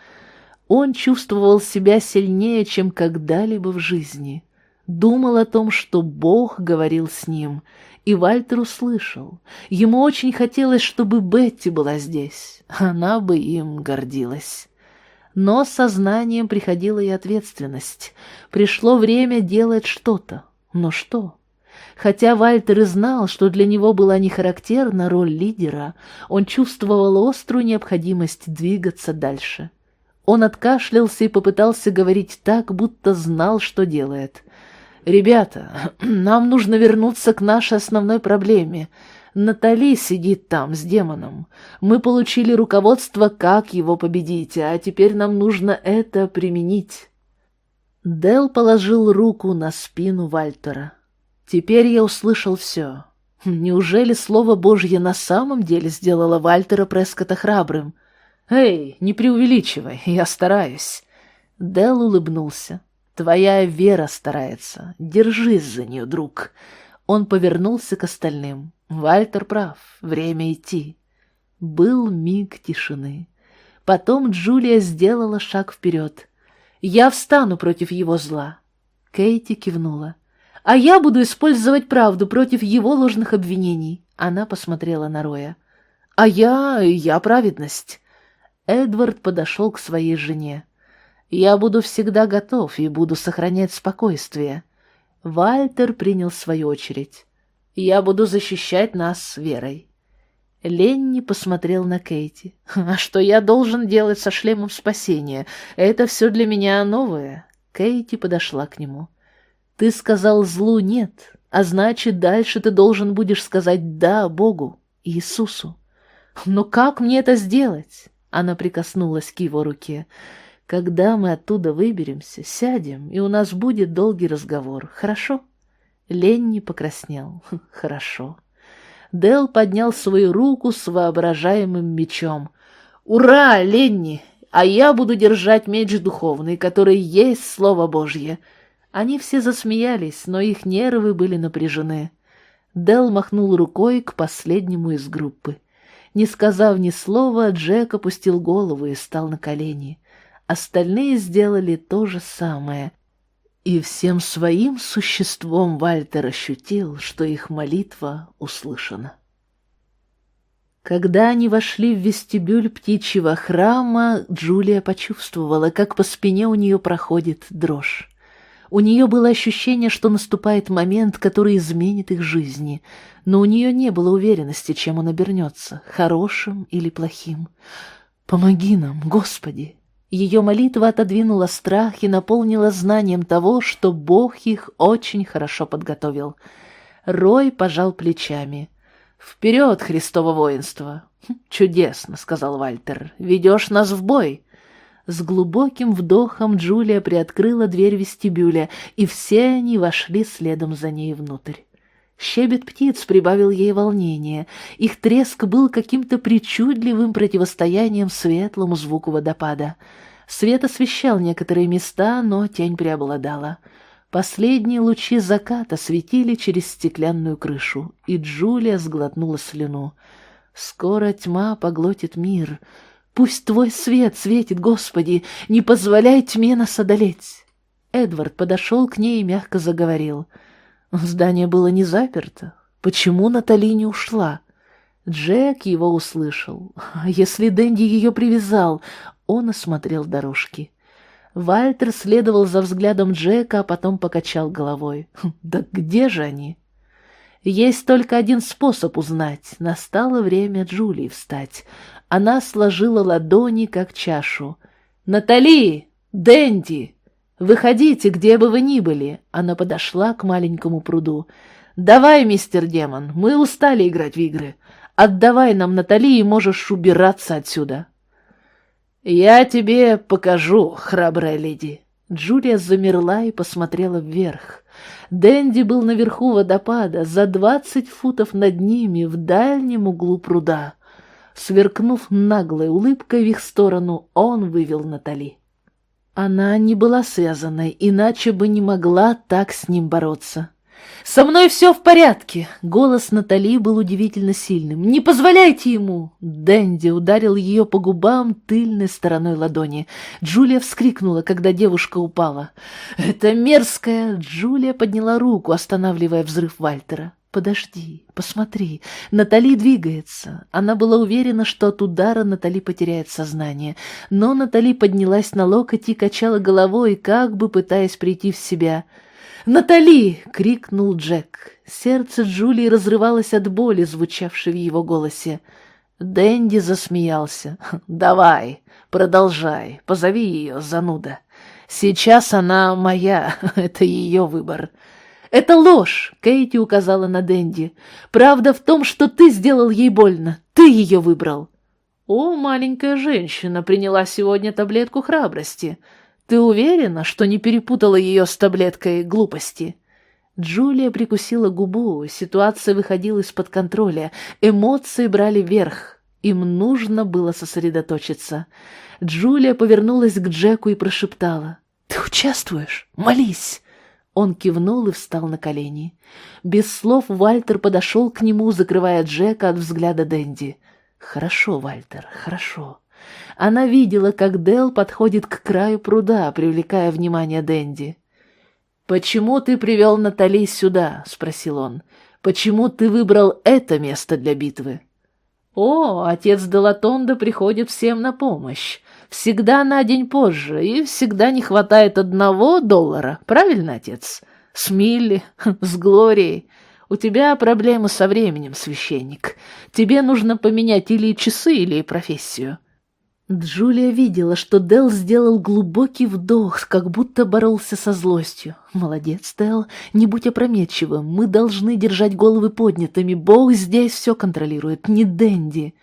Он чувствовал себя сильнее, чем когда-либо в жизни. Думал о том, что Бог говорил с ним, и Вальтер услышал. Ему очень хотелось, чтобы Бетти была здесь. Она бы им гордилась. Но сознанием приходила и ответственность. Пришло время делать что-то. Но что? Хотя Вальтер и знал, что для него была не характерна роль лидера, он чувствовал острую необходимость двигаться дальше. Он откашлялся и попытался говорить так, будто знал, что делает. «Ребята, нам нужно вернуться к нашей основной проблеме. Натали сидит там с демоном. Мы получили руководство, как его победить, а теперь нам нужно это применить. Дел положил руку на спину Вальтера. Теперь я услышал все. Неужели Слово Божье на самом деле сделало Вальтера Прескота храбрым? «Эй, не преувеличивай, я стараюсь». Дел улыбнулся. «Твоя вера старается. Держись за нее, друг». Он повернулся к остальным. Вальтер прав, время идти. Был миг тишины. Потом Джулия сделала шаг вперед. «Я встану против его зла». Кейти кивнула. «А я буду использовать правду против его ложных обвинений». Она посмотрела на Роя. «А я... я праведность». Эдвард подошел к своей жене. «Я буду всегда готов и буду сохранять спокойствие». Вальтер принял свою очередь. Я буду защищать нас с Верой. Ленни посмотрел на Кейти. «А что я должен делать со шлемом спасения? Это все для меня новое». Кейти подошла к нему. «Ты сказал злу нет, а значит, дальше ты должен будешь сказать «да» Богу, Иисусу». «Но как мне это сделать?» Она прикоснулась к его руке. «Когда мы оттуда выберемся, сядем, и у нас будет долгий разговор, хорошо?» Ленни покраснел. Хорошо. Дел поднял свою руку с воображаемым мечом. «Ура, Ленни! А я буду держать меч духовный, который есть Слово Божье!» Они все засмеялись, но их нервы были напряжены. Дел махнул рукой к последнему из группы. Не сказав ни слова, Джек опустил голову и стал на колени. Остальные сделали то же самое, и всем своим существом Вальтер ощутил, что их молитва услышана. Когда они вошли в вестибюль птичьего храма, Джулия почувствовала, как по спине у нее проходит дрожь. У нее было ощущение, что наступает момент, который изменит их жизни, но у нее не было уверенности, чем он обернется, хорошим или плохим. «Помоги нам, Господи!» Ее молитва отодвинула страх и наполнила знанием того, что Бог их очень хорошо подготовил. Рой пожал плечами. «Вперед, Христово воинство!» «Хм, «Чудесно», — сказал Вальтер. «Ведешь нас в бой!» С глубоким вдохом Джулия приоткрыла дверь вестибюля, и все они вошли следом за ней внутрь. Щебет птиц прибавил ей волнения. Их треск был каким-то причудливым противостоянием светлому звуку водопада. Свет освещал некоторые места, но тень преобладала. Последние лучи заката светили через стеклянную крышу, и Джулия сглотнула слюну. «Скоро тьма поглотит мир. Пусть твой свет светит, Господи, не позволяй тьме нас одолеть!» Эдвард подошел к ней и мягко заговорил — Здание было не заперто. Почему Натали не ушла? Джек его услышал. Если Дэнди ее привязал? Он осмотрел дорожки. Вальтер следовал за взглядом Джека, а потом покачал головой. «Хм, «Да где же они?» Есть только один способ узнать. Настало время Джулии встать. Она сложила ладони, как чашу. «Натали! Дэнди!» «Выходите, где бы вы ни были!» Она подошла к маленькому пруду. «Давай, мистер Демон, мы устали играть в игры. Отдавай нам Натали, и можешь убираться отсюда». «Я тебе покажу, храбрая леди». Джулия замерла и посмотрела вверх. Дэнди был наверху водопада, за двадцать футов над ними, в дальнем углу пруда. Сверкнув наглой улыбкой в их сторону, он вывел Натали. Она не была связанной, иначе бы не могла так с ним бороться. «Со мной все в порядке!» Голос Натали был удивительно сильным. «Не позволяйте ему!» Дэнди ударил ее по губам тыльной стороной ладони. Джулия вскрикнула, когда девушка упала. «Это мерзкая!» Джулия подняла руку, останавливая взрыв Вальтера. «Подожди, посмотри, Натали двигается». Она была уверена, что от удара Натали потеряет сознание, но Натали поднялась на локоть и качала головой, как бы пытаясь прийти в себя. «Натали!» — крикнул Джек. Сердце Джулии разрывалось от боли, звучавшей в его голосе. Дэнди засмеялся. «Давай, продолжай, позови ее, зануда. Сейчас она моя, это ее выбор». «Это ложь!» — Кейти указала на Дэнди. «Правда в том, что ты сделал ей больно. Ты ее выбрал». «О, маленькая женщина приняла сегодня таблетку храбрости. Ты уверена, что не перепутала ее с таблеткой глупости?» Джулия прикусила губу, ситуация выходила из-под контроля, эмоции брали верх, им нужно было сосредоточиться. Джулия повернулась к Джеку и прошептала. «Ты участвуешь? Молись!» Он кивнул и встал на колени. Без слов Вальтер подошел к нему, закрывая Джека от взгляда Дэнди. «Хорошо, Вальтер, хорошо». Она видела, как Дел подходит к краю пруда, привлекая внимание Дэнди. «Почему ты привел Натали сюда?» — спросил он. «Почему ты выбрал это место для битвы?» «О, отец Делатонда приходит всем на помощь. Всегда на день позже, и всегда не хватает одного доллара. Правильно, отец? С Милли, с Глорией. У тебя проблемы со временем, священник. Тебе нужно поменять или часы, или профессию». Джулия видела, что Дел сделал глубокий вдох, как будто боролся со злостью. «Молодец, Дел, не будь опрометчивым, мы должны держать головы поднятыми, Бог здесь все контролирует, не Дэнди».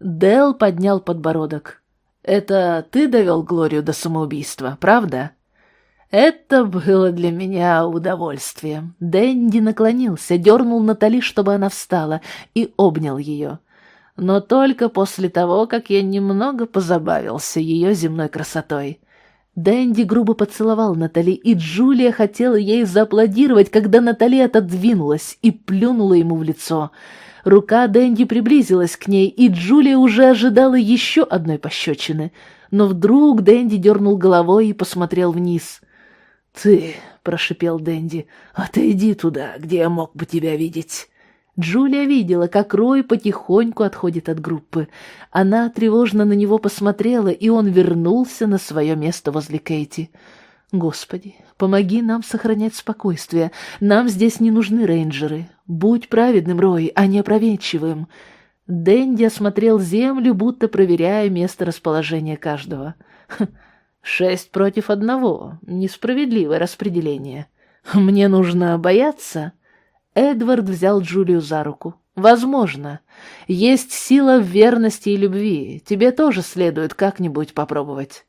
Дел поднял подбородок. «Это ты довел Глорию до самоубийства, правда?» «Это было для меня удовольствием». Дэнди наклонился, дернул Натали, чтобы она встала, и обнял ее но только после того, как я немного позабавился ее земной красотой. Дэнди грубо поцеловал Натали, и Джулия хотела ей зааплодировать, когда Натали отодвинулась и плюнула ему в лицо. Рука Дэнди приблизилась к ней, и Джулия уже ожидала еще одной пощечины. Но вдруг Дэнди дернул головой и посмотрел вниз. «Ты», — прошипел Дэнди, — «отойди туда, где я мог бы тебя видеть». Джулия видела, как Рой потихоньку отходит от группы. Она тревожно на него посмотрела, и он вернулся на свое место возле Кейти. «Господи, помоги нам сохранять спокойствие. Нам здесь не нужны рейнджеры. Будь праведным, Рой, а не опроветчивым». Дэнди осмотрел землю, будто проверяя место расположения каждого. «Хм, «Шесть против одного. Несправедливое распределение. Мне нужно бояться?» Эдвард взял Джулию за руку. «Возможно. Есть сила в верности и любви. Тебе тоже следует как-нибудь попробовать».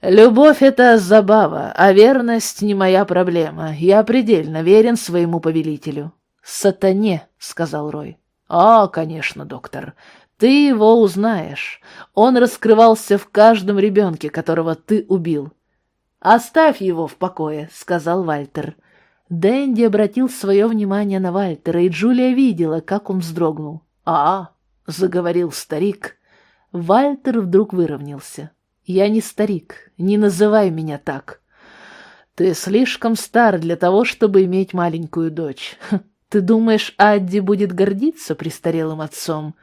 «Любовь — это забава, а верность — не моя проблема. Я предельно верен своему повелителю». «Сатане», — сказал Рой. «А, конечно, доктор. Ты его узнаешь. Он раскрывался в каждом ребенке, которого ты убил». «Оставь его в покое», — сказал Вальтер. Дэнди обратил свое внимание на Вальтера, и Джулия видела, как он вздрогнул. «А, — заговорил старик. Вальтер вдруг выровнялся. «Я не старик, не называй меня так. Ты слишком стар для того, чтобы иметь маленькую дочь. Ты думаешь, Адди будет гордиться престарелым отцом?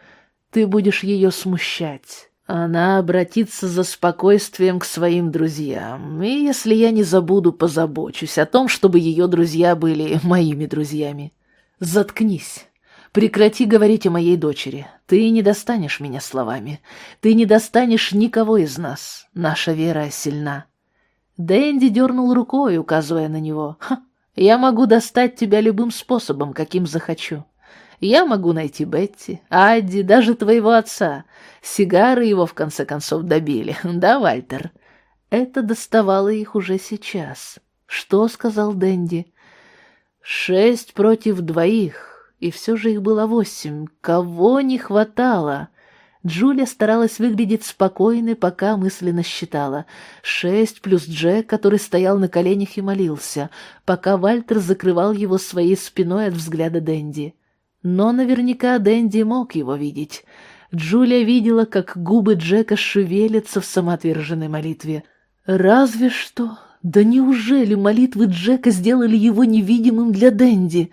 Ты будешь ее смущать. Она обратится за спокойствием к своим друзьям, и, если я не забуду, позабочусь о том, чтобы ее друзья были моими друзьями. Заткнись. Прекрати говорить о моей дочери. Ты не достанешь меня словами. Ты не достанешь никого из нас. Наша вера сильна. Дэнди дернул рукой, указывая на него. Ха, я могу достать тебя любым способом, каким захочу. Я могу найти Бетти, Адди, даже твоего отца. Сигары его, в конце концов, добили, да, Вальтер?» Это доставало их уже сейчас. «Что?» — сказал Дэнди. «Шесть против двоих, и все же их было восемь. Кого не хватало?» Джулия старалась выглядеть спокойной, пока мысленно считала. Шесть плюс Джек, который стоял на коленях и молился, пока Вальтер закрывал его своей спиной от взгляда Дэнди. Но наверняка Дэнди мог его видеть. Джулия видела, как губы Джека шевелятся в самоотверженной молитве. Разве что... Да неужели молитвы Джека сделали его невидимым для Дэнди?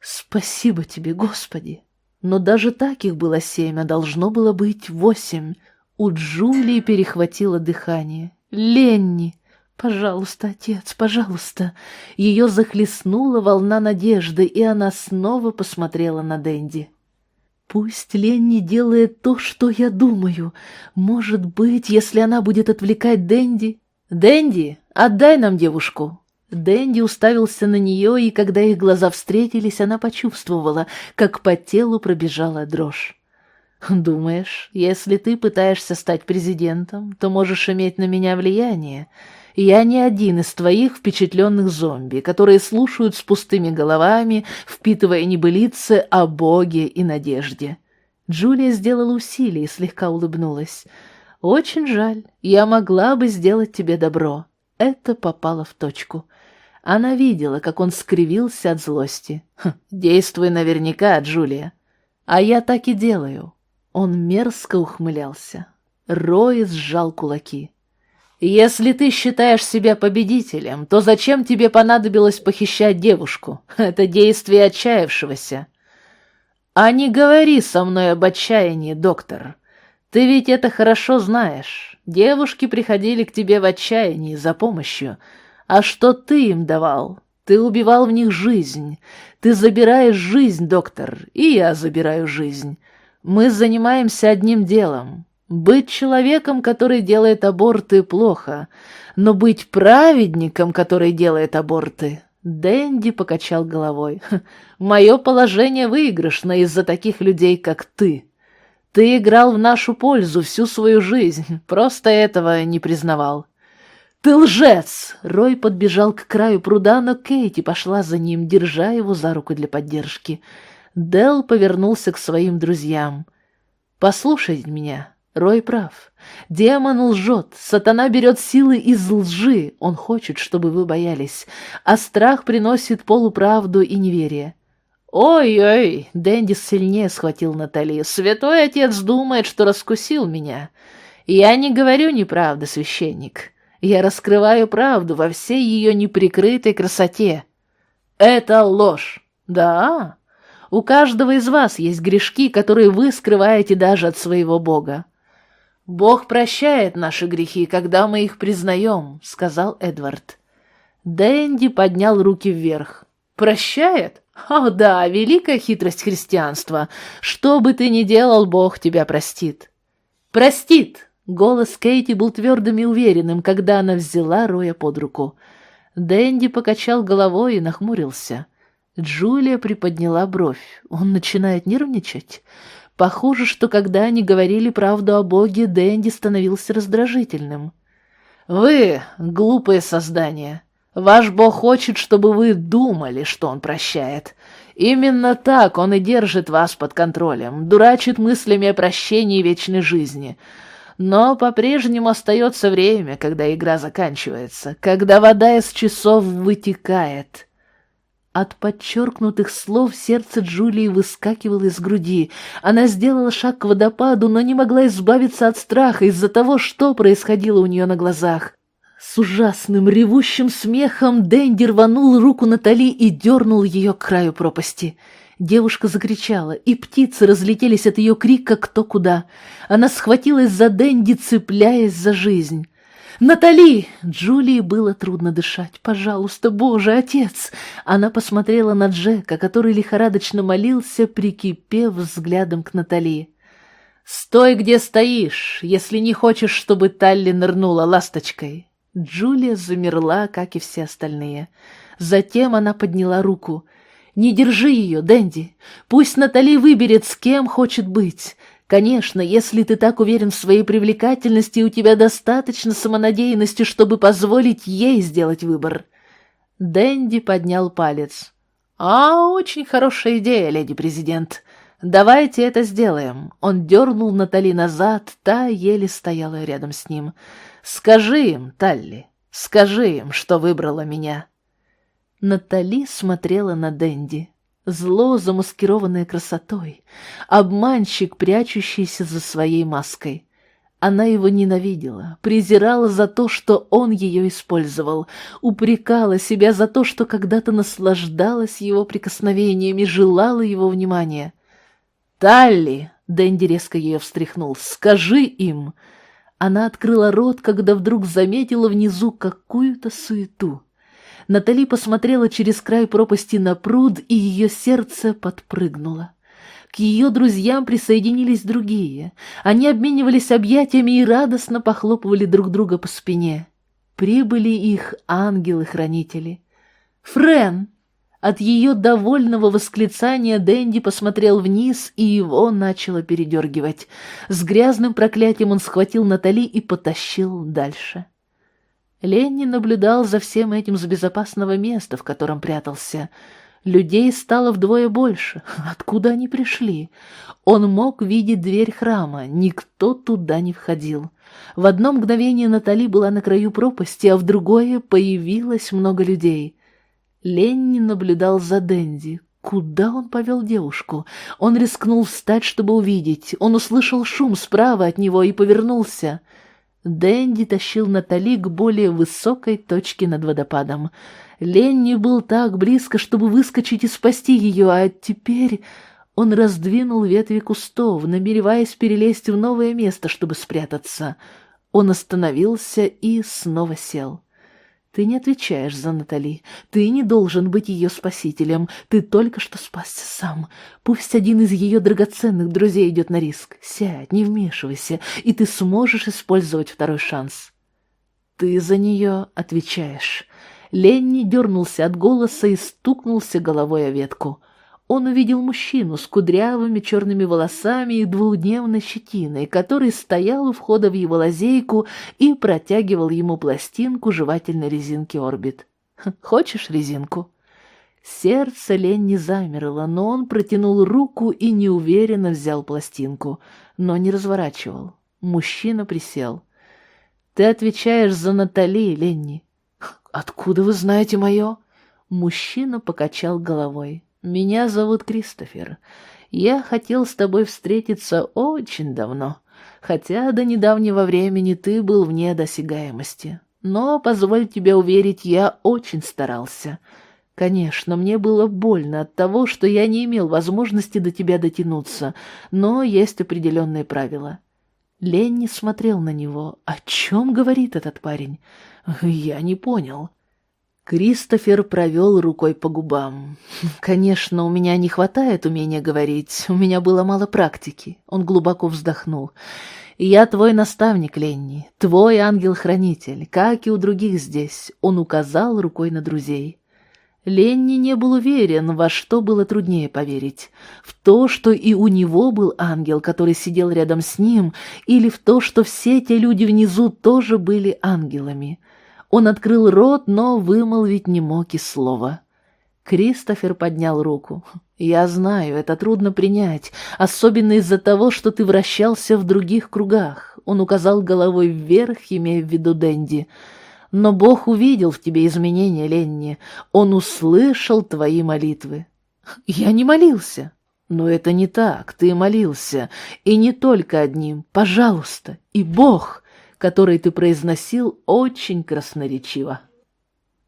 Спасибо тебе, Господи! Но даже так их было семь, а должно было быть восемь. У Джулии перехватило дыхание. Ленни! «Пожалуйста, отец, пожалуйста!» Ее захлестнула волна надежды, и она снова посмотрела на Дэнди. «Пусть Ленни делает то, что я думаю. Может быть, если она будет отвлекать Дэнди...» «Дэнди, отдай нам девушку!» Дэнди уставился на нее, и когда их глаза встретились, она почувствовала, как по телу пробежала дрожь. «Думаешь, если ты пытаешься стать президентом, то можешь иметь на меня влияние? Я не один из твоих впечатленных зомби, которые слушают с пустыми головами, впитывая небылицы о Боге и надежде». Джулия сделала усилие и слегка улыбнулась. «Очень жаль, я могла бы сделать тебе добро». Это попало в точку. Она видела, как он скривился от злости. «Хм, «Действуй наверняка, Джулия». «А я так и делаю». Он мерзко ухмылялся. Рой сжал кулаки. «Если ты считаешь себя победителем, то зачем тебе понадобилось похищать девушку? Это действие отчаявшегося». «А не говори со мной об отчаянии, доктор. Ты ведь это хорошо знаешь. Девушки приходили к тебе в отчаянии за помощью. А что ты им давал? Ты убивал в них жизнь. Ты забираешь жизнь, доктор, и я забираю жизнь. Мы занимаемся одним делом. Быть человеком, который делает аборты, плохо, но быть праведником, который делает аборты... Дэнди покачал головой. «Мое положение выигрышно из-за таких людей, как ты. Ты играл в нашу пользу всю свою жизнь, просто этого не признавал». «Ты лжец!» Рой подбежал к краю пруда, но Кейти пошла за ним, держа его за руку для поддержки. Дел повернулся к своим друзьям. «Послушайте меня, Рой прав. Демон лжет, сатана берет силы из лжи, он хочет, чтобы вы боялись, а страх приносит полуправду и неверие». «Ой-ой!» — Дэнди сильнее схватил Натали. «Святой отец думает, что раскусил меня. Я не говорю неправды, священник. Я раскрываю правду во всей ее неприкрытой красоте. Это ложь. Да, у каждого из вас есть грешки, которые вы скрываете даже от своего Бога. «Бог прощает наши грехи, когда мы их признаем», — сказал Эдвард. Дэнди поднял руки вверх. «Прощает? О да, великая хитрость христианства. Что бы ты ни делал, Бог тебя простит». «Простит!» — голос Кейти был твердым и уверенным, когда она взяла Роя под руку. Дэнди покачал головой и нахмурился. Джулия приподняла бровь. Он начинает нервничать. Похоже, что когда они говорили правду о Боге, Дэнди становился раздражительным. «Вы — глупые создания. Ваш Бог хочет, чтобы вы думали, что Он прощает. Именно так Он и держит вас под контролем, дурачит мыслями о прощении и вечной жизни». Но по-прежнему остается время, когда игра заканчивается, когда вода из часов вытекает. От подчеркнутых слов сердце Джулии выскакивало из груди. Она сделала шаг к водопаду, но не могла избавиться от страха из-за того, что происходило у нее на глазах. С ужасным ревущим смехом Дэнди рванул руку Натали и дернул ее к краю пропасти. Девушка закричала, и птицы разлетелись от ее крика кто куда. Она схватилась за Дэнди, цепляясь за жизнь. «Натали!» Джулии было трудно дышать. «Пожалуйста, Боже, отец!» Она посмотрела на Джека, который лихорадочно молился, прикипев взглядом к Натали. «Стой, где стоишь, если не хочешь, чтобы Талли нырнула ласточкой!» Джулия замерла, как и все остальные. Затем она подняла руку. «Не держи ее, Дэнди. Пусть Натали выберет, с кем хочет быть. Конечно, если ты так уверен в своей привлекательности, у тебя достаточно самонадеянности, чтобы позволить ей сделать выбор. Дэнди поднял палец. «А, очень хорошая идея, леди президент. Давайте это сделаем». Он дернул Натали назад, та еле стояла рядом с ним. «Скажи им, Талли, скажи им, что выбрала меня». Натали смотрела на Дэнди. Зло, замаскированное красотой, обманщик, прячущийся за своей маской. Она его ненавидела, презирала за то, что он ее использовал, упрекала себя за то, что когда-то наслаждалась его прикосновениями, желала его внимания. «Талли!» — Дэнди резко ее встряхнул. «Скажи им!» Она открыла рот, когда вдруг заметила внизу какую-то суету. Натали посмотрела через край пропасти на пруд, и ее сердце подпрыгнуло. К ее друзьям присоединились другие. Они обменивались объятиями и радостно похлопывали друг друга по спине. прибыли их ангелы-хранители. «Френ!» От ее довольного восклицания Дэнди посмотрел вниз, и его начало передергивать. С грязным проклятием он схватил Натали и потащил дальше. Ленни наблюдал за всем этим с безопасного места, в котором прятался. Людей стало вдвое больше. Откуда они пришли? Он мог видеть дверь храма. Никто туда не входил. В одно мгновение Натали была на краю пропасти, а в другое появилось много людей — Ленни наблюдал за Дэнди. Куда он повел девушку? Он рискнул встать, чтобы увидеть. Он услышал шум справа от него и повернулся. Дэнди тащил Натали к более высокой точке над водопадом. Ленни был так близко, чтобы выскочить и спасти ее, а теперь он раздвинул ветви кустов, намереваясь перелезть в новое место, чтобы спрятаться. Он остановился и снова сел. Ты не отвечаешь за Натали. Ты не должен быть ее спасителем. Ты только что спасся сам. Пусть один из ее драгоценных друзей идет на риск. Сядь, не вмешивайся, и ты сможешь использовать второй шанс. Ты за нее отвечаешь. Ленни дернулся от голоса и стукнулся головой о ветку он увидел мужчину с кудрявыми черными волосами и двухдневной щетиной, который стоял у входа в его лазейку и протягивал ему пластинку жевательной резинки «Орбит». «Хочешь резинку?» Сердце Ленни замерло, но он протянул руку и неуверенно взял пластинку, но не разворачивал. Мужчина присел. «Ты отвечаешь за Натали, Ленни». «Откуда вы знаете мое?» Мужчина покачал головой. Меня зовут Кристофер. Я хотел с тобой встретиться очень давно, хотя до недавнего времени ты был вне досягаемости. Но, позволь тебе уверить, я очень старался. Конечно, мне было больно от того, что я не имел возможности до тебя дотянуться, но есть определенные правила. Ленни смотрел на него. О чем говорит этот парень? Я не понял. Кристофер провел рукой по губам. «Конечно, у меня не хватает умения говорить, у меня было мало практики». Он глубоко вздохнул. «Я твой наставник, Ленни, твой ангел-хранитель, как и у других здесь». Он указал рукой на друзей. Ленни не был уверен, во что было труднее поверить. В то, что и у него был ангел, который сидел рядом с ним, или в то, что все те люди внизу тоже были ангелами. Он открыл рот, но вымолвить не мог и слова. Кристофер поднял руку. «Я знаю, это трудно принять, особенно из-за того, что ты вращался в других кругах». Он указал головой вверх, имея в виду Дэнди. «Но Бог увидел в тебе изменения, Ленни. Он услышал твои молитвы». «Я не молился». «Но это не так, ты молился, и не только одним. Пожалуйста, и Бог» который ты произносил очень красноречиво.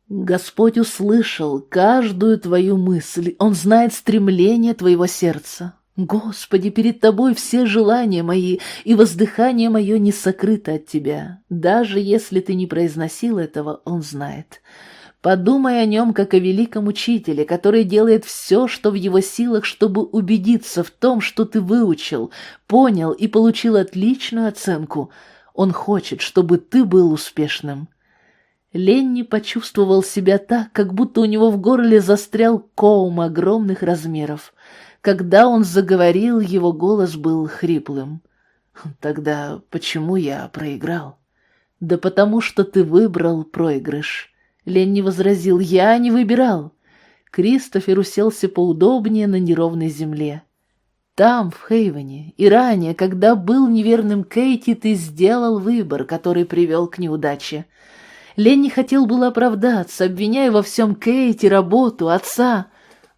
Господь услышал каждую твою мысль, Он знает стремление твоего сердца. Господи, перед Тобой все желания мои, и воздыхание мое не сокрыто от Тебя. Даже если Ты не произносил этого, Он знает. Подумай о нем, как о великом учителе, который делает все, что в его силах, чтобы убедиться в том, что ты выучил, понял и получил отличную оценку — он хочет, чтобы ты был успешным. Ленни почувствовал себя так, как будто у него в горле застрял коум огромных размеров. Когда он заговорил, его голос был хриплым. «Тогда почему я проиграл?» «Да потому что ты выбрал проигрыш». Ленни возразил, «Я не выбирал». Кристофер уселся поудобнее на неровной земле. Там, в Хейвене, и ранее, когда был неверным Кейти, ты сделал выбор, который привел к неудаче. Ленни хотел было оправдаться, обвиняя во всем Кейти, работу, отца.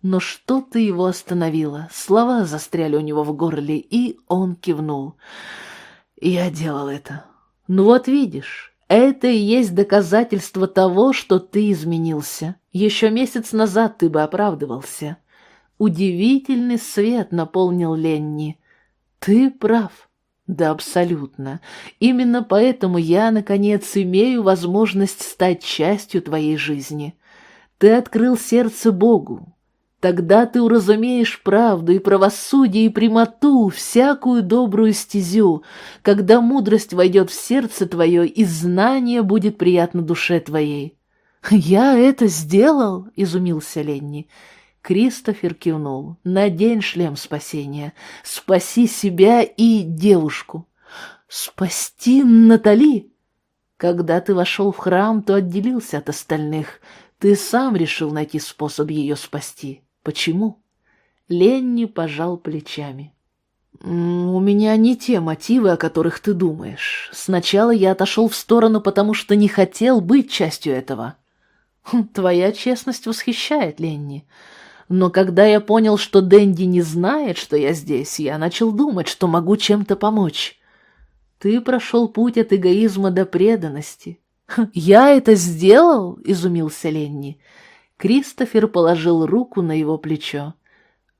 Но что-то его остановило, слова застряли у него в горле, и он кивнул. «Я делал это. Ну вот видишь, это и есть доказательство того, что ты изменился. Еще месяц назад ты бы оправдывался». Удивительный свет наполнил Ленни. Ты прав. Да, абсолютно. Именно поэтому я, наконец, имею возможность стать частью твоей жизни. Ты открыл сердце Богу. Тогда ты уразумеешь правду и правосудие и прямоту, всякую добрую стезю, когда мудрость войдет в сердце твое, и знание будет приятно душе твоей. «Я это сделал?» — изумился Ленни. Кристофер кивнул. «Надень шлем спасения. Спаси себя и девушку». «Спасти Натали?» Когда ты вошел в храм, то отделился от остальных. Ты сам решил найти способ ее спасти. Почему? Ленни пожал плечами. «У меня не те мотивы, о которых ты думаешь. Сначала я отошел в сторону, потому что не хотел быть частью этого». Хм, «Твоя честность восхищает, Ленни. Но когда я понял, что Дэнди не знает, что я здесь, я начал думать, что могу чем-то помочь. Ты прошел путь от эгоизма до преданности. «Я это сделал?» — изумился Ленни. Кристофер положил руку на его плечо.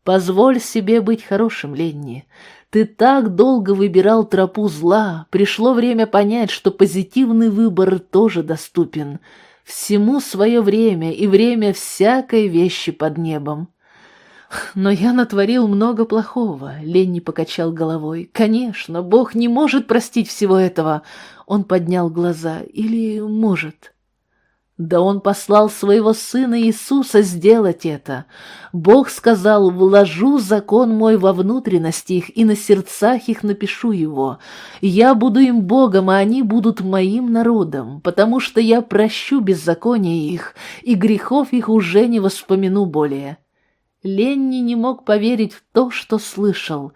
«Позволь себе быть хорошим, Ленни. Ты так долго выбирал тропу зла, пришло время понять, что позитивный выбор тоже доступен. Всему свое время и время всякой вещи под небом. Но я натворил много плохого, Ленни покачал головой. Конечно, Бог не может простить всего этого. Он поднял глаза. Или может? Да он послал своего сына Иисуса сделать это. Бог сказал, вложу закон мой во внутренности их, и на сердцах их напишу его. Я буду им Богом, а они будут моим народом, потому что я прощу беззаконие их, и грехов их уже не воспомяну более. Ленни не мог поверить в то, что слышал.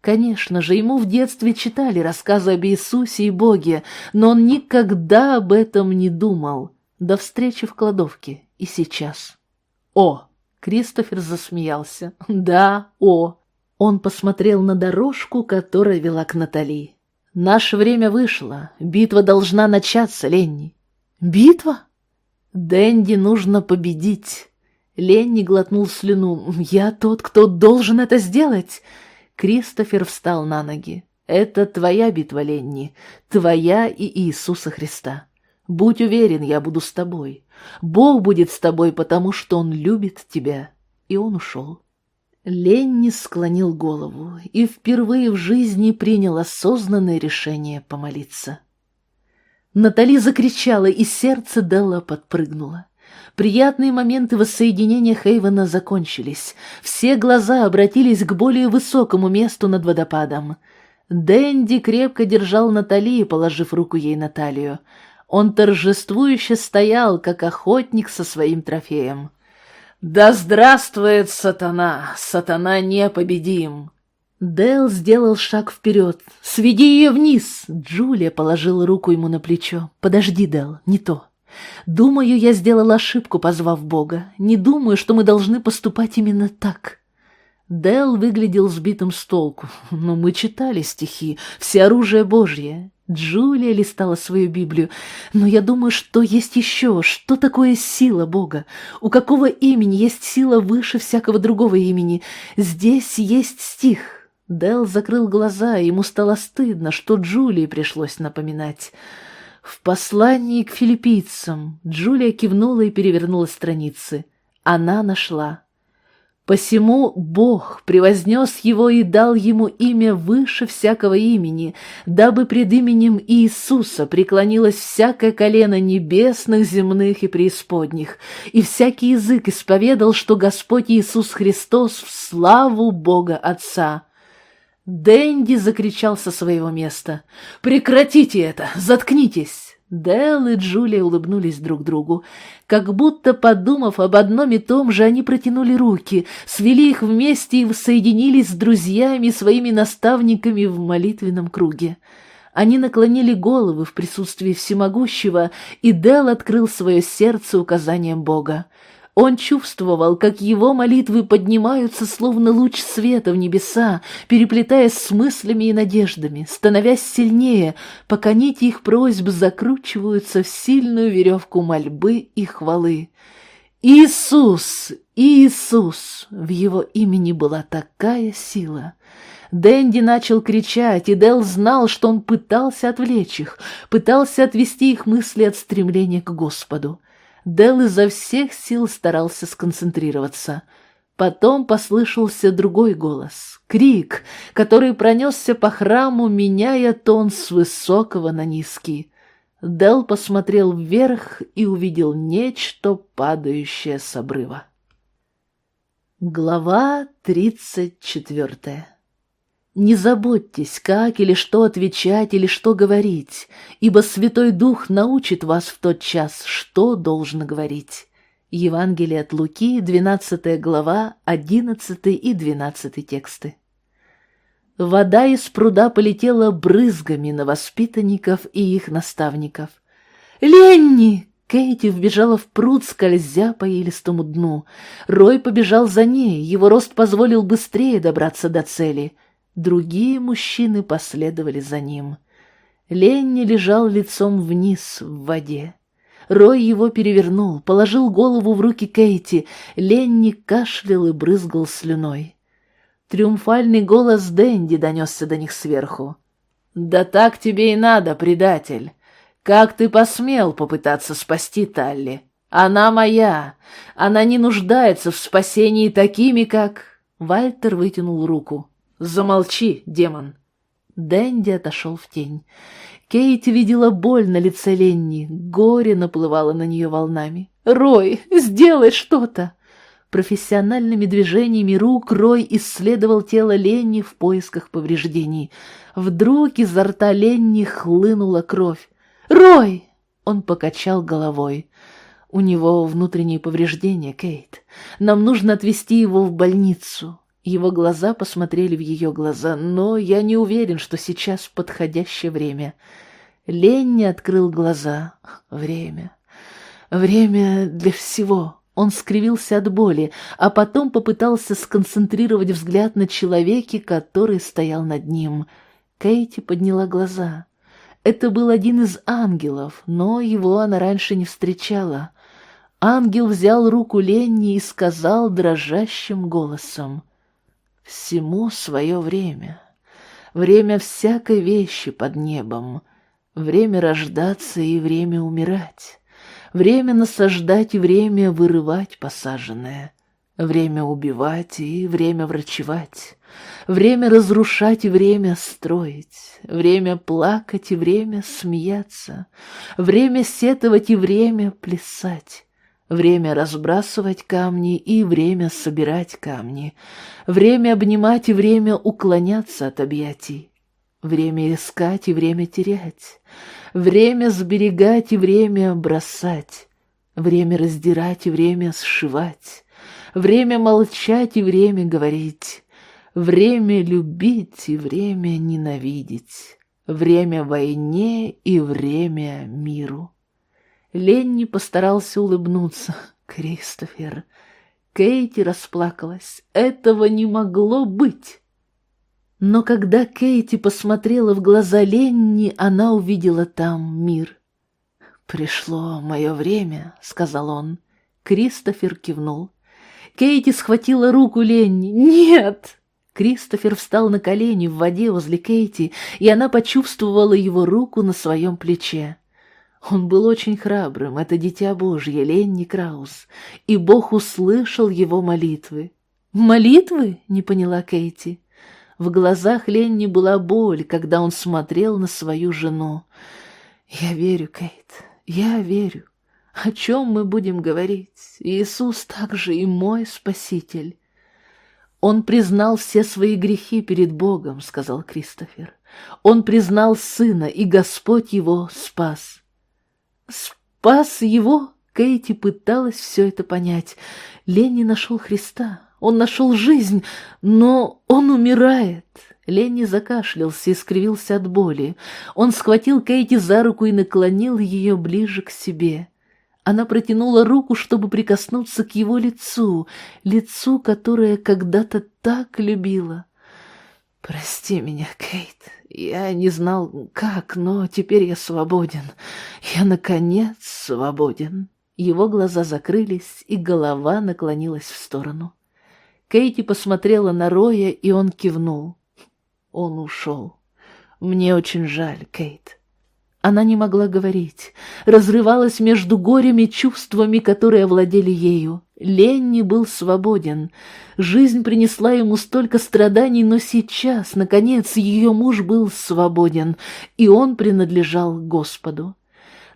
Конечно же, ему в детстве читали рассказы об Иисусе и Боге, но он никогда об этом не думал. До встречи в кладовке и сейчас. «О!» — Кристофер засмеялся. «Да, о!» Он посмотрел на дорожку, которая вела к Натали. «Наше время вышло. Битва должна начаться, Ленни». «Битва?» «Дэнди нужно победить». Ленни глотнул слюну. «Я тот, кто должен это сделать!» Кристофер встал на ноги. «Это твоя битва, Ленни, твоя и Иисуса Христа. Будь уверен, я буду с тобой. Бог будет с тобой, потому что Он любит тебя». И он ушел. Ленни склонил голову и впервые в жизни принял осознанное решение помолиться. Натали закричала, и сердце Делла подпрыгнуло. Приятные моменты воссоединения Хейвена закончились. Все глаза обратились к более высокому месту над водопадом. Дэнди крепко держал Натали, положив руку ей на талию. Он торжествующе стоял, как охотник со своим трофеем. «Да здравствует сатана! Сатана непобедим!» Дэл сделал шаг вперед. «Сведи ее вниз!» Джулия положила руку ему на плечо. «Подожди, Дэл, не то. Думаю, я сделала ошибку, позвав Бога. Не думаю, что мы должны поступать именно так. Дэл выглядел сбитым с толку. Но мы читали стихи, все оружие Божье. Джулия листала свою Библию. Но я думаю, что есть еще. Что такое сила Бога? У какого имени есть сила выше всякого другого имени? Здесь есть стих. Дэл закрыл глаза, ему стало стыдно, что Джулии пришлось напоминать. В послании к филиппийцам Джулия кивнула и перевернула страницы. Она нашла. Посему Бог превознес его и дал ему имя выше всякого имени, дабы пред именем Иисуса преклонилось всякое колено небесных, земных и преисподних, и всякий язык исповедал, что Господь Иисус Христос в славу Бога Отца. Дэнди закричал со своего места. «Прекратите это! Заткнитесь!» Дэл и Джулия улыбнулись друг другу. Как будто, подумав об одном и том же, они протянули руки, свели их вместе и соединились с друзьями, своими наставниками в молитвенном круге. Они наклонили головы в присутствии всемогущего, и Дэл открыл свое сердце указанием Бога. Он чувствовал, как его молитвы поднимаются, словно луч света в небеса, переплетаясь с мыслями и надеждами, становясь сильнее, пока нити их просьб закручиваются в сильную веревку мольбы и хвалы. «Иисус! Иисус!» В его имени была такая сила. Дэнди начал кричать, и Дэл знал, что он пытался отвлечь их, пытался отвести их мысли от стремления к Господу. Дел изо всех сил старался сконцентрироваться. Потом послышался другой голос, крик, который пронесся по храму, меняя тон с высокого на низкий. Дел посмотрел вверх и увидел нечто, падающее с обрыва. Глава тридцать четвертая Не заботьтесь, как или что отвечать или что говорить, ибо Святой Дух научит вас в тот час, что должно говорить. Евангелие от Луки, 12 глава, 11 и 12 тексты. Вода из пруда полетела брызгами на воспитанников и их наставников. «Ленни!» Кейти вбежала в пруд, скользя по елистому дну. Рой побежал за ней, его рост позволил быстрее добраться до цели. Другие мужчины последовали за ним. Ленни лежал лицом вниз в воде. Рой его перевернул, положил голову в руки Кейти. Ленни кашлял и брызгал слюной. Триумфальный голос Дэнди донесся до них сверху. «Да так тебе и надо, предатель! Как ты посмел попытаться спасти Талли? Она моя! Она не нуждается в спасении такими, как...» Вальтер вытянул руку. «Замолчи, демон!» Дэнди отошел в тень. Кейти видела боль на лице Ленни, горе наплывало на нее волнами. «Рой, сделай что-то!» Профессиональными движениями рук Рой исследовал тело Ленни в поисках повреждений. Вдруг изо рта Ленни хлынула кровь. «Рой!» — он покачал головой. «У него внутренние повреждения, Кейт. Нам нужно отвезти его в больницу». Его глаза посмотрели в ее глаза, но я не уверен, что сейчас подходящее время. Ленни открыл глаза. Время. Время для всего. Он скривился от боли, а потом попытался сконцентрировать взгляд на человеке, который стоял над ним. Кейти подняла глаза. Это был один из ангелов, но его она раньше не встречала. Ангел взял руку Ленни и сказал дрожащим голосом — Всему свое время. Время всякой вещи под небом. Время рождаться и время умирать. Время насаждать и время вырывать посаженное. Время убивать и время врачевать. Время разрушать и время строить. Время плакать и время смеяться. Время сетовать и время плясать. Время разбрасывать камни и время собирать камни. Время обнимать и время уклоняться от объятий. Время искать и время терять. Время сберегать и время бросать. Время раздирать и время сшивать. Время молчать и время говорить. Время любить и время ненавидеть. Время войне и время миру. Ленни постарался улыбнуться. Кристофер. Кейти расплакалась. Этого не могло быть. Но когда Кейти посмотрела в глаза Ленни, она увидела там мир. «Пришло мое время», — сказал он. Кристофер кивнул. Кейти схватила руку Ленни. «Нет!» Кристофер встал на колени в воде возле Кейти, и она почувствовала его руку на своем плече. Он был очень храбрым, это дитя Божье, Ленни Краус, и Бог услышал его молитвы. «Молитвы?» — не поняла Кейти. В глазах Ленни была боль, когда он смотрел на свою жену. «Я верю, Кейт, я верю. О чем мы будем говорить? Иисус также и мой Спаситель». «Он признал все свои грехи перед Богом», — сказал Кристофер. «Он признал Сына, и Господь его спас». Спас его? Кейти пыталась все это понять. Ленни нашел Христа, он нашел жизнь, но он умирает. Ленни закашлялся и скривился от боли. Он схватил Кейти за руку и наклонил ее ближе к себе. Она протянула руку, чтобы прикоснуться к его лицу, лицу, которое когда-то так любила. «Прости меня, Кейт. Я не знал, как, но теперь я свободен. Я, наконец, свободен». Его глаза закрылись, и голова наклонилась в сторону. Кейти посмотрела на Роя, и он кивнул. Он ушел. «Мне очень жаль, Кейт». Она не могла говорить, разрывалась между горем чувствами, которые овладели ею. Ленни был свободен. Жизнь принесла ему столько страданий, но сейчас, наконец, ее муж был свободен, и он принадлежал Господу.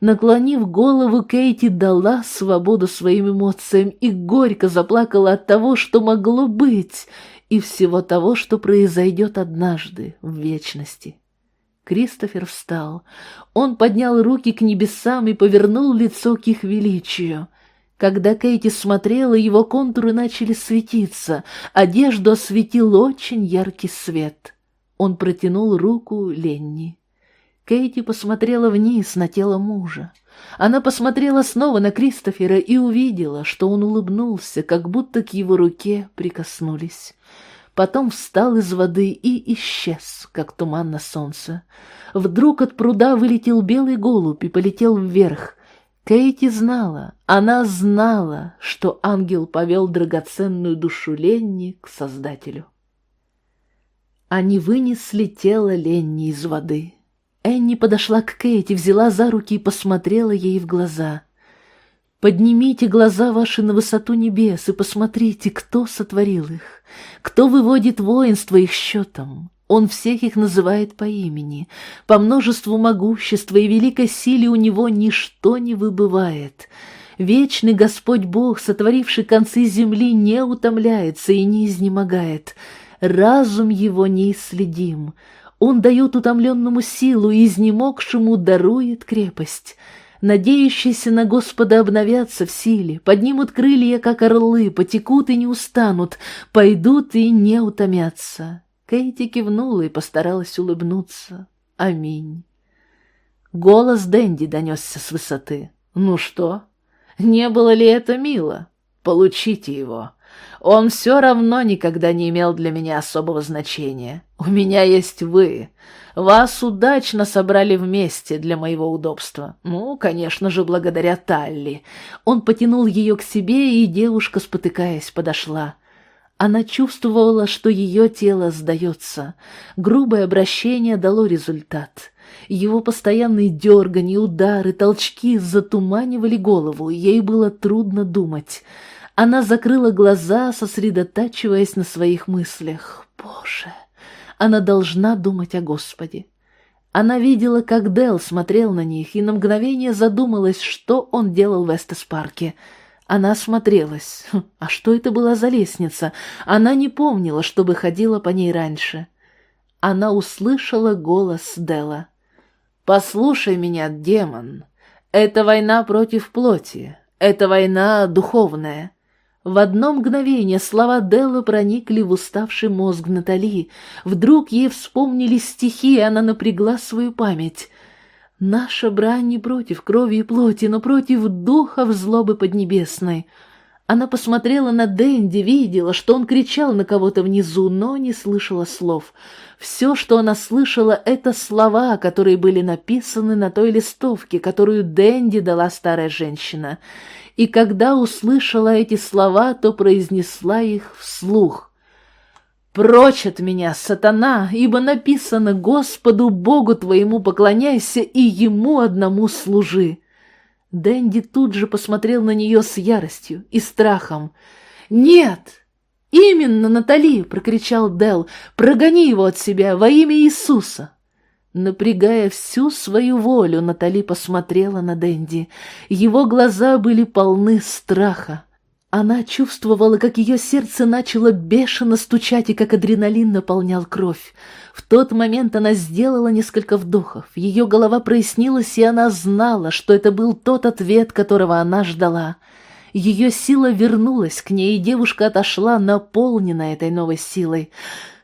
Наклонив голову, Кейти дала свободу своим эмоциям и горько заплакала от того, что могло быть, и всего того, что произойдет однажды в вечности. Кристофер встал. Он поднял руки к небесам и повернул лицо к их величию. Когда Кейти смотрела, его контуры начали светиться, одежду осветил очень яркий свет. Он протянул руку Ленни. Кейти посмотрела вниз на тело мужа. Она посмотрела снова на Кристофера и увидела, что он улыбнулся, как будто к его руке прикоснулись потом встал из воды и исчез, как туман на солнце. Вдруг от пруда вылетел белый голубь и полетел вверх. Кейти знала, она знала, что ангел повел драгоценную душу Ленни к Создателю. Они вынесли тело Ленни из воды. Энни подошла к Кейти, взяла за руки и посмотрела ей в глаза — Поднимите глаза ваши на высоту небес и посмотрите, кто сотворил их, кто выводит воинство их счетом. Он всех их называет по имени. По множеству могущества и великой силе у него ничто не выбывает. Вечный Господь Бог, сотворивший концы земли, не утомляется и не изнемогает. Разум его неисследим. Он дает утомленному силу и изнемогшему дарует крепость надеющиеся на Господа обновятся в силе, поднимут крылья, как орлы, потекут и не устанут, пойдут и не утомятся. Кейти кивнула и постаралась улыбнуться. Аминь. Голос Дэнди донесся с высоты. «Ну что? Не было ли это мило? Получите его. Он все равно никогда не имел для меня особого значения. У меня есть вы. Вас удачно собрали вместе для моего удобства. Ну, конечно же, благодаря Талли. Он потянул ее к себе, и девушка, спотыкаясь, подошла. Она чувствовала, что ее тело сдается. Грубое обращение дало результат. Его постоянные дергания, удары, толчки затуманивали голову, ей было трудно думать. Она закрыла глаза, сосредотачиваясь на своих мыслях. «Боже!» Она должна думать о Господе. Она видела, как Дел смотрел на них, и на мгновение задумалась, что он делал в Эстес-парке. Она осмотрелась. Хм, а что это была за лестница? Она не помнила, чтобы ходила по ней раньше. Она услышала голос Дела. «Послушай меня, демон. Это война против плоти. Это война духовная. В одно мгновение слова Делла проникли в уставший мозг Натали. Вдруг ей вспомнились стихи, и она напрягла свою память. «Наша брань не против крови и плоти, но против духов злобы поднебесной». Она посмотрела на Дэнди, видела, что он кричал на кого-то внизу, но не слышала слов. Все, что она слышала, это слова, которые были написаны на той листовке, которую Дэнди дала старая женщина и когда услышала эти слова, то произнесла их вслух. «Прочь от меня, сатана, ибо написано Господу Богу твоему поклоняйся и Ему одному служи». Дэнди тут же посмотрел на нее с яростью и страхом. «Нет!» «Именно, Натали!» — прокричал Дел. «Прогони его от себя во имя Иисуса!» Напрягая всю свою волю, Натали посмотрела на Дэнди. Его глаза были полны страха. Она чувствовала, как ее сердце начало бешено стучать и как адреналин наполнял кровь. В тот момент она сделала несколько вдохов. Ее голова прояснилась, и она знала, что это был тот ответ, которого она ждала. Ее сила вернулась к ней, и девушка отошла, наполненная этой новой силой.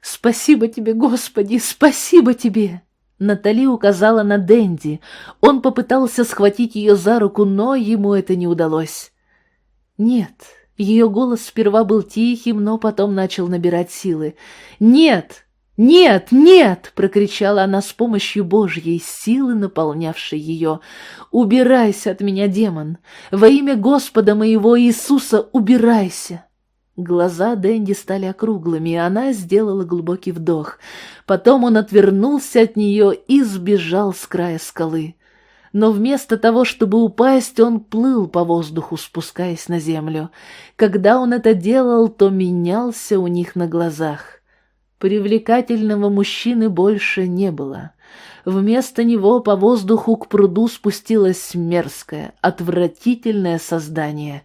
«Спасибо тебе, Господи, спасибо тебе!» Натали указала на Дэнди. Он попытался схватить ее за руку, но ему это не удалось. «Нет». Ее голос сперва был тихим, но потом начал набирать силы. «Нет! Нет! Нет!» — прокричала она с помощью Божьей силы, наполнявшей ее. «Убирайся от меня, демон! Во имя Господа моего Иисуса убирайся!» Глаза Дэнди стали округлыми, и она сделала глубокий вдох. Потом он отвернулся от нее и сбежал с края скалы. но вместо того, чтобы упасть, он плыл по воздуху, спускаясь на землю. Когда он это делал, то менялся у них на глазах. Привлекательного мужчины больше не было. Вместо него по воздуху к пруду спустилось мерзкое, отвратительное создание.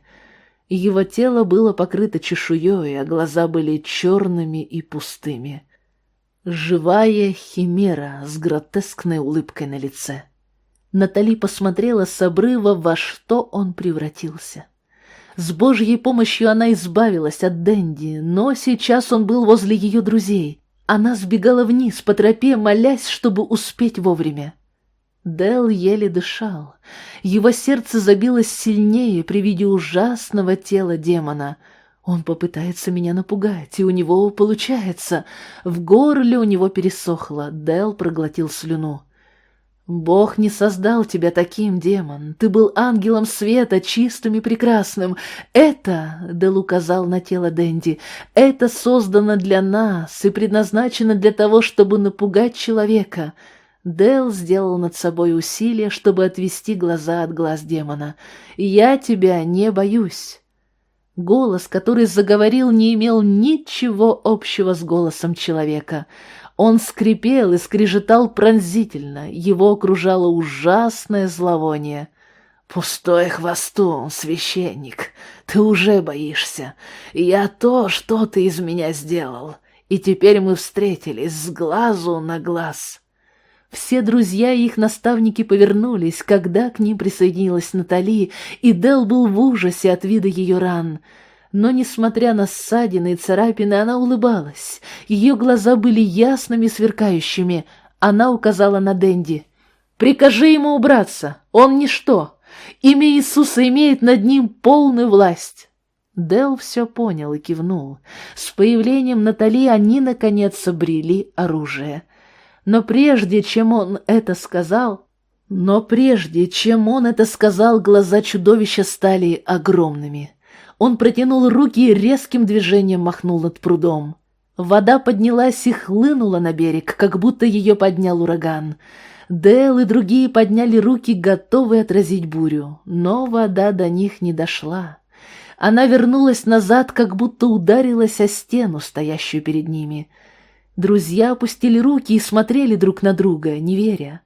Его тело было покрыто чешуей, а глаза были черными и пустыми. Живая химера с гротескной улыбкой на лице. Натали посмотрела с обрыва, во что он превратился. С Божьей помощью она избавилась от Дэнди, но сейчас он был возле ее друзей. Она сбегала вниз по тропе, молясь, чтобы успеть вовремя. Дел еле дышал. Его сердце забилось сильнее при виде ужасного тела демона. Он попытается меня напугать, и у него получается. В горле у него пересохло. Дел проглотил слюну. Бог не создал тебя таким, демон. Ты был ангелом света, чистым и прекрасным. Это, — Дел указал на тело Дэнди, — это создано для нас и предназначено для того, чтобы напугать человека. Дел сделал над собой усилие, чтобы отвести глаза от глаз демона. «Я тебя не боюсь». Голос, который заговорил, не имел ничего общего с голосом человека. Он скрипел и скрежетал пронзительно, его окружало ужасное зловоние. «Пустой хвостун, священник, ты уже боишься. Я то, что ты из меня сделал, и теперь мы встретились с глазу на глаз». Все друзья и их наставники повернулись, когда к ним присоединилась Натали, и Дел был в ужасе от вида ее ран — но, несмотря на ссадины и царапины, она улыбалась. Ее глаза были ясными, сверкающими. Она указала на Дэнди. «Прикажи ему убраться, он ничто. Имя Иисуса имеет над ним полную власть». Дел все понял и кивнул. С появлением Натали они, наконец, обрели оружие. Но прежде чем он это сказал... Но прежде чем он это сказал, глаза чудовища стали огромными. Он протянул руки и резким движением махнул над прудом. Вода поднялась и хлынула на берег, как будто ее поднял ураган. Дэл и другие подняли руки, готовые отразить бурю, но вода до них не дошла. Она вернулась назад, как будто ударилась о стену, стоящую перед ними. Друзья опустили руки и смотрели друг на друга, не веря.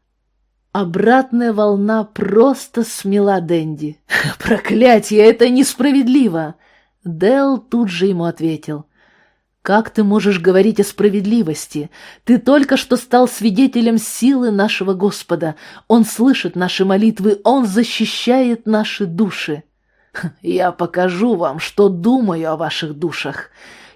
Обратная волна просто смела Дэнди. «Проклятие, это несправедливо!» Дэл тут же ему ответил. «Как ты можешь говорить о справедливости? Ты только что стал свидетелем силы нашего Господа. Он слышит наши молитвы, Он защищает наши души. Я покажу вам, что думаю о ваших душах.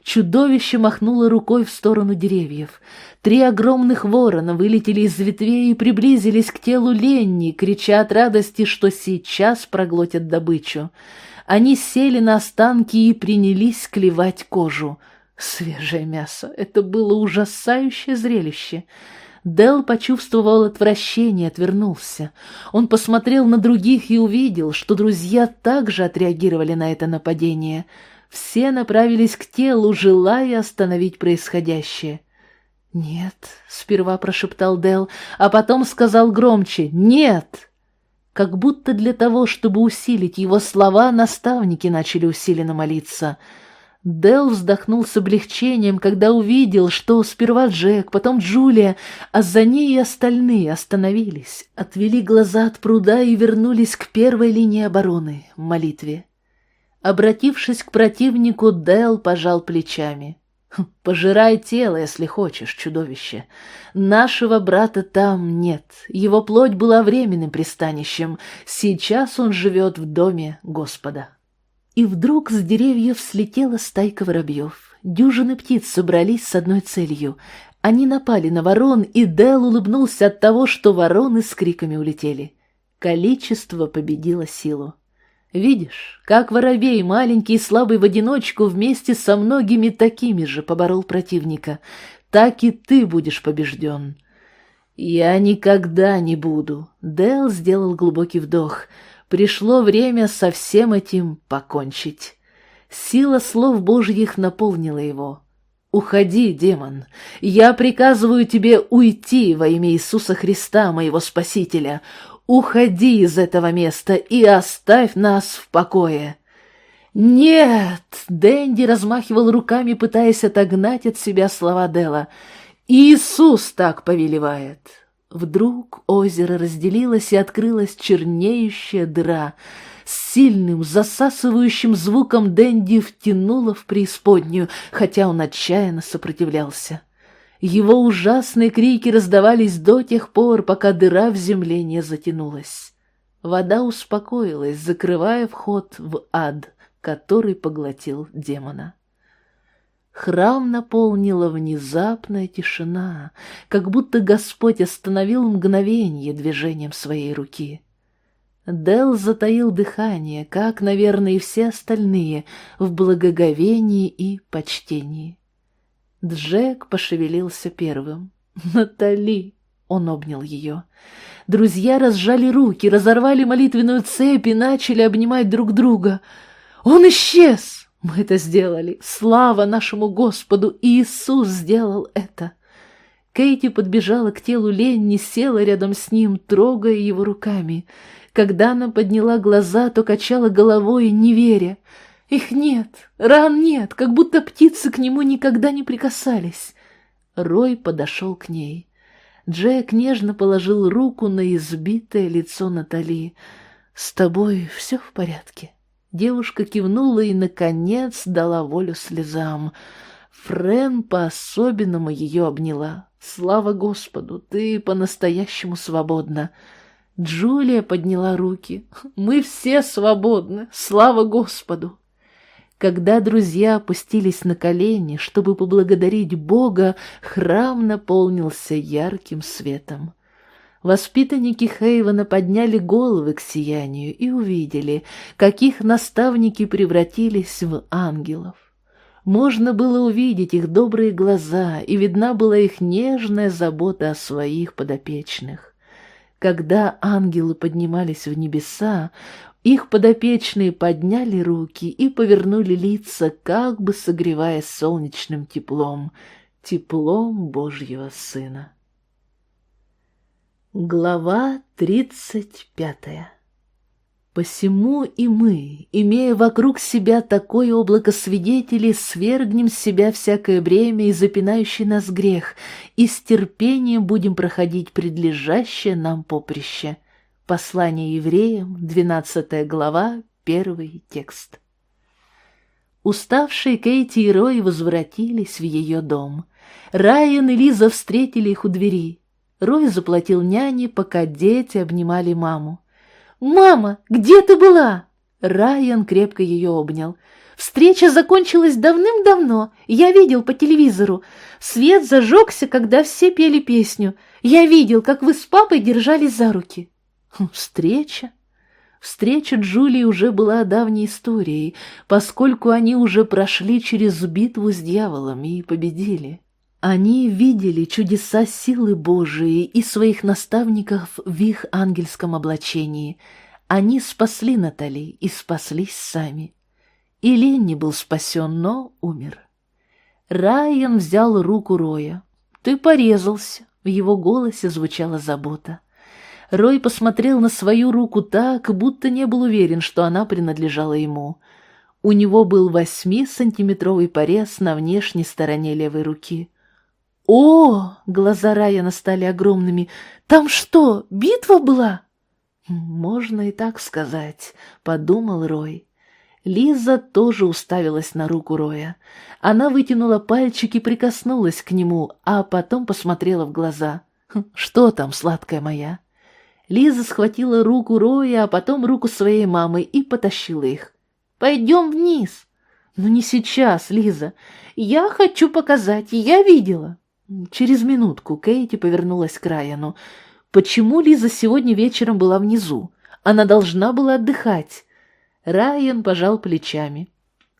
Чудовище махнуло рукой в сторону деревьев. Три огромных ворона вылетели из ветвей и приблизились к телу Ленни, крича от радости, что сейчас проглотят добычу. Они сели на останки и принялись клевать кожу. Свежее мясо. Это было ужасающее зрелище. Дел почувствовал отвращение, отвернулся. Он посмотрел на других и увидел, что друзья также отреагировали на это нападение — все направились к телу, желая остановить происходящее. «Нет», — сперва прошептал Дел, а потом сказал громче «Нет!» Как будто для того, чтобы усилить его слова, наставники начали усиленно молиться. Дел вздохнул с облегчением, когда увидел, что сперва Джек, потом Джулия, а за ней и остальные остановились, отвели глаза от пруда и вернулись к первой линии обороны — молитве. Обратившись к противнику, Дэл пожал плечами. «Хм, «Пожирай тело, если хочешь, чудовище. Нашего брата там нет. Его плоть была временным пристанищем. Сейчас он живет в доме Господа». И вдруг с деревьев слетела стайка воробьев. Дюжины птиц собрались с одной целью. Они напали на ворон, и Дэл улыбнулся от того, что вороны с криками улетели. Количество победило силу. Видишь, как воробей, маленький и слабый в одиночку, вместе со многими такими же поборол противника. Так и ты будешь побежден. Я никогда не буду. Дэл сделал глубокий вдох. Пришло время со всем этим покончить. Сила слов Божьих наполнила его. «Уходи, демон! Я приказываю тебе уйти во имя Иисуса Христа, моего Спасителя. Уходи из этого места и оставь нас в покое!» «Нет!» — Дэнди размахивал руками, пытаясь отогнать от себя слова Дела. «Иисус так повелевает!» Вдруг озеро разделилось и открылась чернеющая дыра. С сильным, засасывающим звуком Дэнди втянуло в преисподнюю, хотя он отчаянно сопротивлялся. Его ужасные крики раздавались до тех пор, пока дыра в земле не затянулась. Вода успокоилась, закрывая вход в ад, который поглотил демона. Храм наполнила внезапная тишина, как будто Господь остановил мгновение движением своей руки. Дел затаил дыхание, как, наверное, и все остальные, в благоговении и почтении. Джек пошевелился первым. «Натали!» — он обнял ее. Друзья разжали руки, разорвали молитвенную цепь и начали обнимать друг друга. «Он исчез!» Мы это сделали. Слава нашему Господу! Иисус сделал это. Кейти подбежала к телу Ленни, села рядом с ним, трогая его руками. Когда она подняла глаза, то качала головой, не веря. Их нет, ран нет, как будто птицы к нему никогда не прикасались. Рой подошел к ней. Джек нежно положил руку на избитое лицо Натали. «С тобой все в порядке?» Девушка кивнула и, наконец, дала волю слезам. Френ по-особенному ее обняла. «Слава Господу, ты по-настоящему свободна!» Джулия подняла руки. «Мы все свободны! Слава Господу!» Когда друзья опустились на колени, чтобы поблагодарить Бога, храм наполнился ярким светом. Воспитанники Хейвена подняли головы к сиянию и увидели, каких наставники превратились в ангелов. Можно было увидеть их добрые глаза, и видна была их нежная забота о своих подопечных. Когда ангелы поднимались в небеса, их подопечные подняли руки и повернули лица, как бы согревая солнечным теплом, теплом Божьего Сына. Глава тридцать пятая Посему и мы, имея вокруг себя такое облако свидетелей, свергнем с себя всякое бремя и запинающий нас грех, и с терпением будем проходить предлежащее нам поприще — Послание евреям, 12 глава, первый текст. Уставшие Кейти и Рой возвратились в ее дом. Райан и Лиза встретили их у двери. Рой заплатил няне, пока дети обнимали маму. «Мама, где ты была?» Райан крепко ее обнял. «Встреча закончилась давным-давно. Я видел по телевизору. Свет зажегся, когда все пели песню. Я видел, как вы с папой держались за руки». Хм, встреча? Встреча Джулии уже была давней историей, поскольку они уже прошли через битву с дьяволом и победили. Они видели чудеса силы Божией и своих наставников в их ангельском облачении. Они спасли Натали и спаслись сами. И Ленни был спасен, но умер. Райан взял руку Роя. «Ты порезался», — в его голосе звучала забота. Рой посмотрел на свою руку так, будто не был уверен, что она принадлежала ему. У него был восьми-сантиметровый порез на внешней стороне левой руки. «О!» — глаза Райана стали огромными. «Там что, битва была?» «Можно и так сказать», — подумал Рой. Лиза тоже уставилась на руку Роя. Она вытянула пальчики и прикоснулась к нему, а потом посмотрела в глаза. «Хм, «Что там, сладкая моя?» Лиза схватила руку Роя, а потом руку своей мамы и потащила их. «Пойдем вниз». «Ну не сейчас, Лиза. Я хочу показать, я видела». Через минутку Кейти повернулась к Райану. «Почему Лиза сегодня вечером была внизу? Она должна была отдыхать». Райан пожал плечами.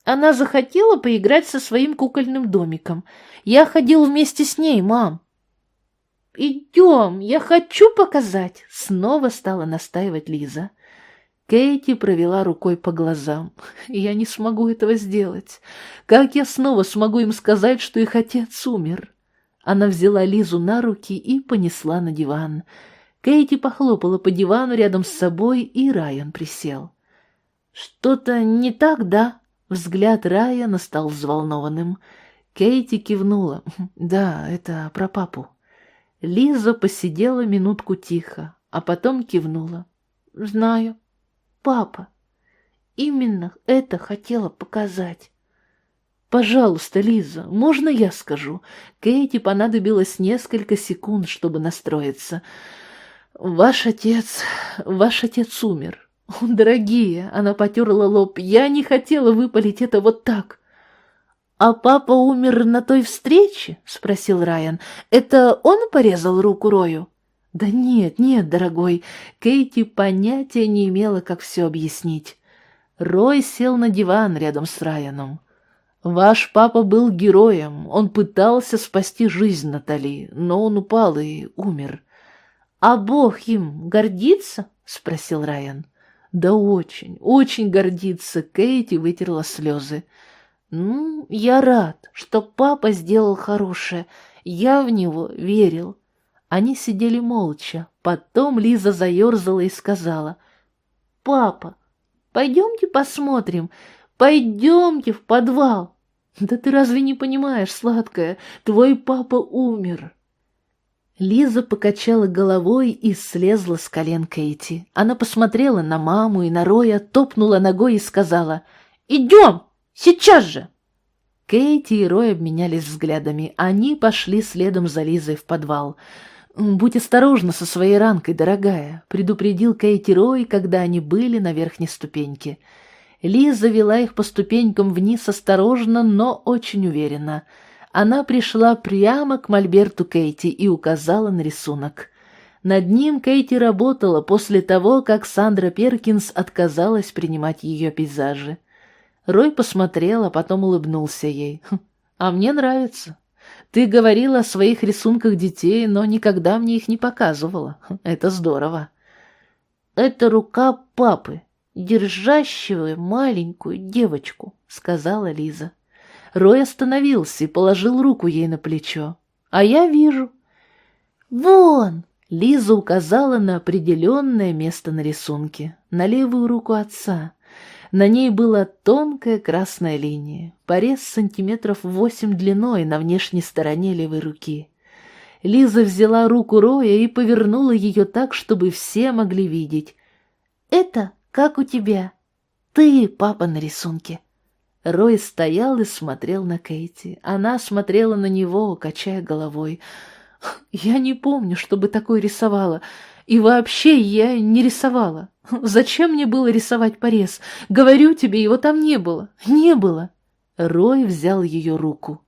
Она захотела поиграть со своим кукольным домиком. Я ходил вместе с ней, мам. «Идем, я хочу показать!» — снова стала настаивать Лиза. Кейти провела рукой по глазам. «Я не смогу этого сделать. Как я снова смогу им сказать, что их отец умер?» Она взяла Лизу на руки и понесла на диван. Кейти похлопала по дивану рядом с собой, и Райан присел. «Что-то не так, да?» Взгляд Райана стал взволнованным. Кейти кивнула. «Да, это про папу». Лиза посидела минутку тихо, а потом кивнула. «Знаю. Папа. Именно это хотела показать». «Пожалуйста, Лиза, можно я скажу?» Кейти понадобилось несколько секунд, чтобы настроиться. «Ваш отец... Ваш отец умер. «Дорогие!» — она потерла лоб. «Я не хотела выпалить это вот так!» «А папа умер на той встрече?» — спросил Райан. «Это он порезал руку Рою?» «Да нет, нет, дорогой!» Кейти понятия не имела, как все объяснить. Рой сел на диван рядом с Райаном. «Ваш папа был героем. Он пытался спасти жизнь Натали, но он упал и умер». «А Бог им гордится?» — спросил Райан. Да очень, очень гордится. Кейти вытерла слезы. Ну, я рад, что папа сделал хорошее. Я в него верил. Они сидели молча. Потом Лиза заерзала и сказала. «Папа, пойдемте посмотрим. Пойдемте в подвал». «Да ты разве не понимаешь, сладкая? Твой папа умер». Лиза покачала головой и слезла с колен Кейти. Она посмотрела на маму и на Роя, топнула ногой и сказала «Идем! Сейчас же!» Кейти и Рой обменялись взглядами. Они пошли следом за Лизой в подвал. «Будь осторожна со своей ранкой, дорогая», — предупредил Кейти Рой, когда они были на верхней ступеньке. Лиза вела их по ступенькам вниз осторожно, но очень уверенно — она пришла прямо к мольберту Кейти и указала на рисунок. Над ним Кейти работала после того, как Сандра Перкинс отказалась принимать ее пейзажи. Рой посмотрел, а потом улыбнулся ей. «Хм, «А мне нравится. Ты говорила о своих рисунках детей, но никогда мне их не показывала. Хм, это здорово». «Это рука папы, держащего маленькую девочку», — сказала Лиза. Рой остановился и положил руку ей на плечо. «А я вижу». «Вон!» — Лиза указала на определенное место на рисунке, на левую руку отца. На ней была тонкая красная линия, порез сантиметров восемь длиной на внешней стороне левой руки. Лиза взяла руку Роя и повернула ее так, чтобы все могли видеть. «Это как у тебя. Ты, папа, на рисунке». Рой стоял и смотрел на Кейти. Она смотрела на него, качая головой. «Я не помню, чтобы такое рисовала. И вообще я не рисовала. Зачем мне было рисовать порез? Говорю тебе, его там не было. Не было». Рой взял ее руку.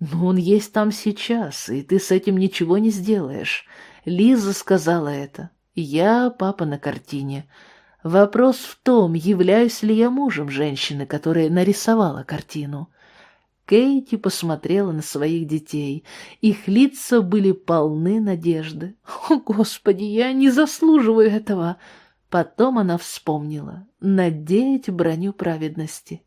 «Но он есть там сейчас, и ты с этим ничего не сделаешь». Лиза сказала это. «Я папа на картине». Вопрос в том, являюсь ли я мужем женщины, которая нарисовала картину. Кейти посмотрела на своих детей. Их лица были полны надежды. «О, Господи, я не заслуживаю этого!» Потом она вспомнила. «Надеть броню праведности».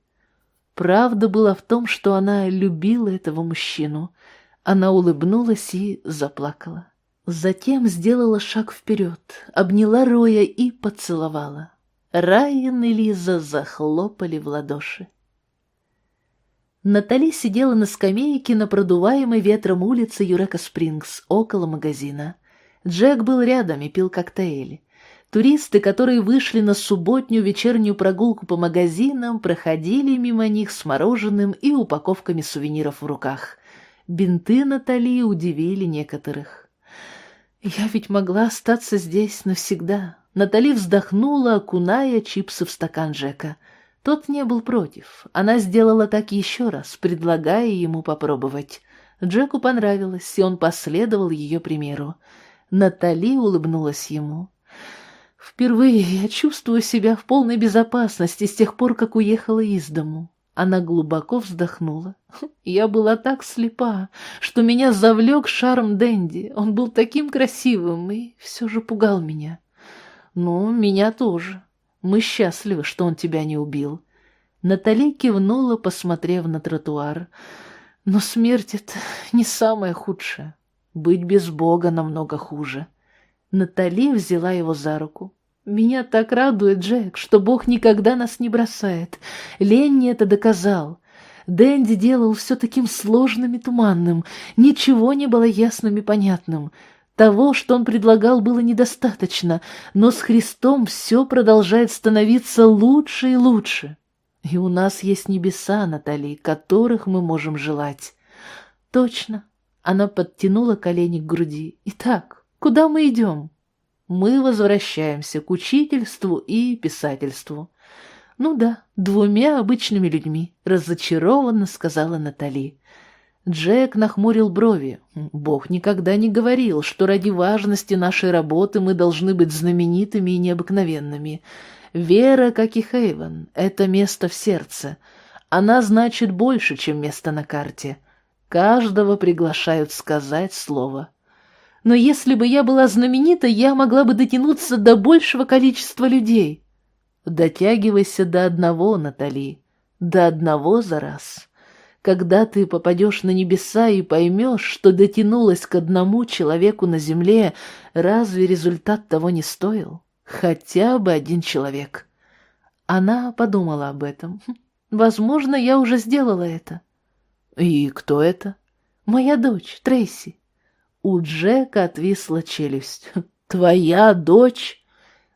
Правда была в том, что она любила этого мужчину. Она улыбнулась и заплакала. Затем сделала шаг вперед, обняла Роя и поцеловала. Райан и Лиза захлопали в ладоши. Натали сидела на скамейке на продуваемой ветром улице Юрека Спрингс, около магазина. Джек был рядом и пил коктейли. Туристы, которые вышли на субботнюю вечернюю прогулку по магазинам, проходили мимо них с мороженым и упаковками сувениров в руках. Бинты Натали удивили некоторых. Я ведь могла остаться здесь навсегда. Натали вздохнула, окуная чипсы в стакан Джека. Тот не был против. Она сделала так еще раз, предлагая ему попробовать. Джеку понравилось, и он последовал ее примеру. Натали улыбнулась ему. «Впервые я чувствую себя в полной безопасности с тех пор, как уехала из дому. Она глубоко вздохнула. Я была так слепа, что меня завлек шарм Дэнди. Он был таким красивым и все же пугал меня. Ну, меня тоже. Мы счастливы, что он тебя не убил. Натали кивнула, посмотрев на тротуар. Но смерть — это не самое худшее. Быть без Бога намного хуже. Натали взяла его за руку. «Меня так радует, Джек, что Бог никогда нас не бросает. Ленни это доказал. Дэнди делал все таким сложным и туманным, ничего не было ясным и понятным. Того, что он предлагал, было недостаточно, но с Христом все продолжает становиться лучше и лучше. И у нас есть небеса, Натали, которых мы можем желать. Точно. Она подтянула колени к груди. Итак, куда мы идем? Мы возвращаемся к учительству и писательству. Ну да, двумя обычными людьми, разочарованно сказала Натали. Джек нахмурил брови. Бог никогда не говорил, что ради важности нашей работы мы должны быть знаменитыми и необыкновенными. Вера, как и Хейвен, это место в сердце. Она значит больше, чем место на карте. Каждого приглашают сказать слово. Но если бы я была знаменита, я могла бы дотянуться до большего количества людей. Дотягивайся до одного, Натали, до одного за раз. Когда ты попадешь на небеса и поймешь, что дотянулась к одному человеку на земле, разве результат того не стоил? Хотя бы один человек. Она подумала об этом. Возможно, я уже сделала это. И кто это? Моя дочь, Трейси. У Джека отвисла челюсть. Твоя дочь?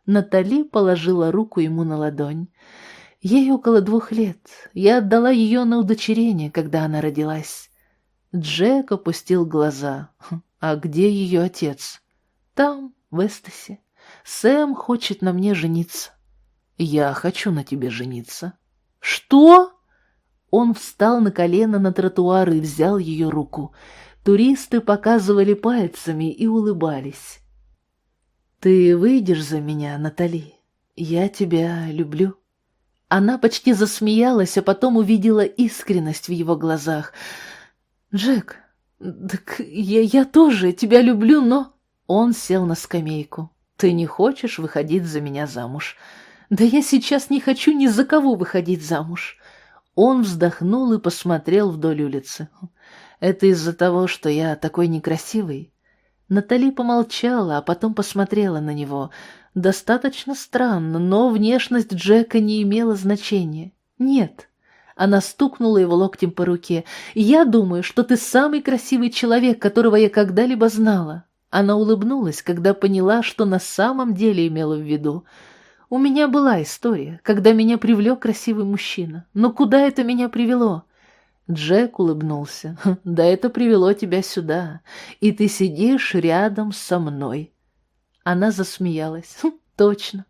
Натали положила руку ему на ладонь. Ей около двух лет. Я отдала ее на удочерение, когда она родилась. Джек опустил глаза. А где ее отец? Там, в Эстасе. Сэм хочет на мне жениться. Я хочу на тебе жениться. Что? Он встал на колено на тротуар и взял ее руку. Туристы показывали пальцами и улыбались. «Ты выйдешь за меня, Натали? Я тебя люблю». Она почти засмеялась, а потом увидела искренность в его глазах. «Джек, так я, я тоже тебя люблю, но...» Он сел на скамейку. «Ты не хочешь выходить за меня замуж?» «Да я сейчас не хочу ни за кого выходить замуж». Он вздохнул и посмотрел вдоль улицы. «Это из-за того, что я такой некрасивый?» Натали помолчала, а потом посмотрела на него. Достаточно странно, но внешность Джека не имела значения. Нет. Она стукнула его локтем по руке. «Я думаю, что ты самый красивый человек, которого я когда-либо знала». Она улыбнулась, когда поняла, что на самом деле имела в виду. «У меня была история, когда меня привлек красивый мужчина. Но куда это меня привело?» Джек улыбнулся. «Да это привело тебя сюда, и ты сидишь рядом со мной». Она засмеялась. «Хм, «Точно.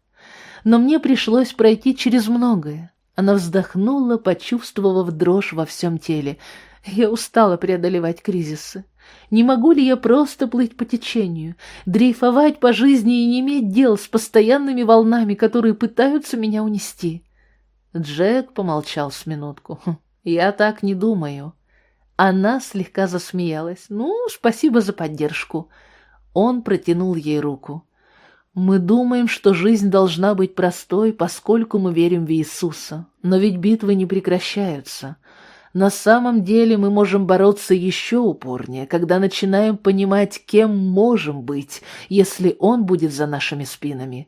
Но мне пришлось пройти через многое». Она вздохнула, почувствовав дрожь во всем теле. «Я устала преодолевать кризисы. Не могу ли я просто плыть по течению, дрейфовать по жизни и не иметь дел с постоянными волнами, которые пытаются меня унести?» Джек помолчал с минутку. «Хм, «Я так не думаю». Она слегка засмеялась. «Ну, спасибо за поддержку». Он протянул ей руку. «Мы думаем, что жизнь должна быть простой, поскольку мы верим в Иисуса. Но ведь битвы не прекращаются. На самом деле мы можем бороться еще упорнее, когда начинаем понимать, кем можем быть, если Он будет за нашими спинами.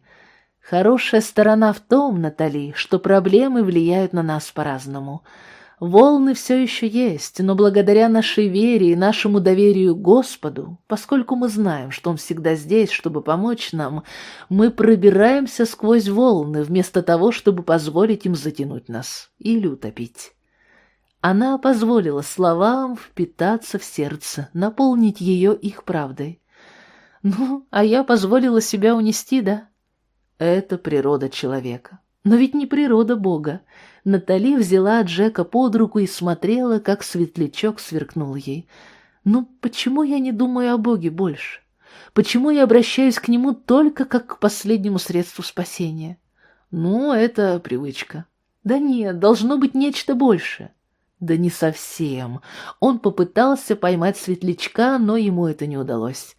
Хорошая сторона в том, Натали, что проблемы влияют на нас по-разному». Волны все еще есть, но благодаря нашей вере и нашему доверию Господу, поскольку мы знаем, что Он всегда здесь, чтобы помочь нам, мы пробираемся сквозь волны, вместо того, чтобы позволить им затянуть нас или утопить. Она позволила словам впитаться в сердце, наполнить ее их правдой. Ну, а я позволила себя унести, да? Это природа человека. Но ведь не природа Бога. Натали взяла Джека под руку и смотрела, как светлячок сверкнул ей. «Ну, почему я не думаю о Боге больше? Почему я обращаюсь к Нему только как к последнему средству спасения? Ну, это привычка. Да нет, должно быть нечто большее». Да не совсем. Он попытался поймать светлячка, но ему это не удалось.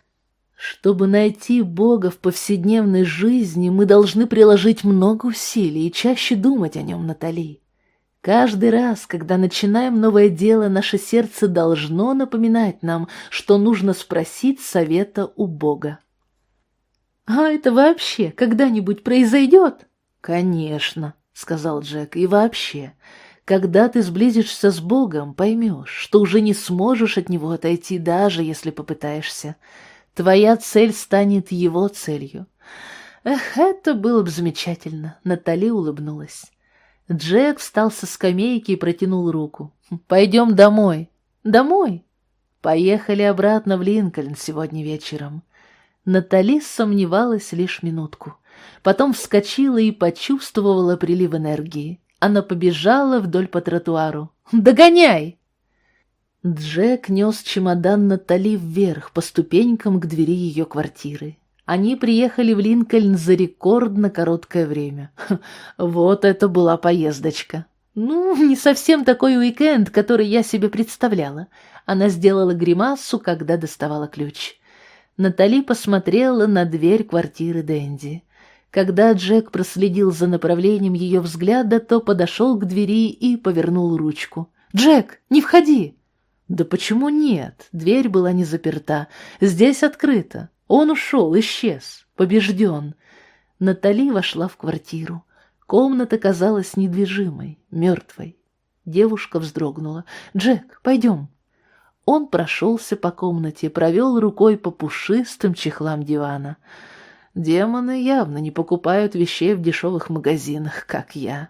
Чтобы найти Бога в повседневной жизни, мы должны приложить много усилий и чаще думать о нем, Натали. Каждый раз, когда начинаем новое дело, наше сердце должно напоминать нам, что нужно спросить совета у Бога. А это вообще когда-нибудь произойдет? Конечно, сказал Джек, и вообще, когда ты сблизишься с Богом, поймешь, что уже не сможешь от Него отойти, даже если попытаешься. Твоя цель станет Его целью. Эх, это было бы замечательно, Натали улыбнулась. Джек встал со скамейки и протянул руку. «Пойдем домой». «Домой?» «Поехали обратно в Линкольн сегодня вечером». Натали сомневалась лишь минутку. Потом вскочила и почувствовала прилив энергии. Она побежала вдоль по тротуару. «Догоняй!» Джек нес чемодан Натали вверх по ступенькам к двери ее квартиры. Они приехали в Линкольн за рекордно короткое время. Вот это была поездочка. Ну, не совсем такой уикенд, который я себе представляла. Она сделала гримасу, когда доставала ключ. Натали посмотрела на дверь квартиры Дэнди. Когда Джек проследил за направлением ее взгляда, то подошел к двери и повернул ручку. «Джек, не входи!» «Да почему нет? Дверь была не заперта. Здесь открыто. Он ушел, исчез, побежден». Натали вошла в квартиру. Комната казалась недвижимой, мертвой. Девушка вздрогнула. «Джек, пойдем». Он прошелся по комнате, провел рукой по пушистым чехлам дивана. Демоны явно не покупают вещей в дешевых магазинах, как я.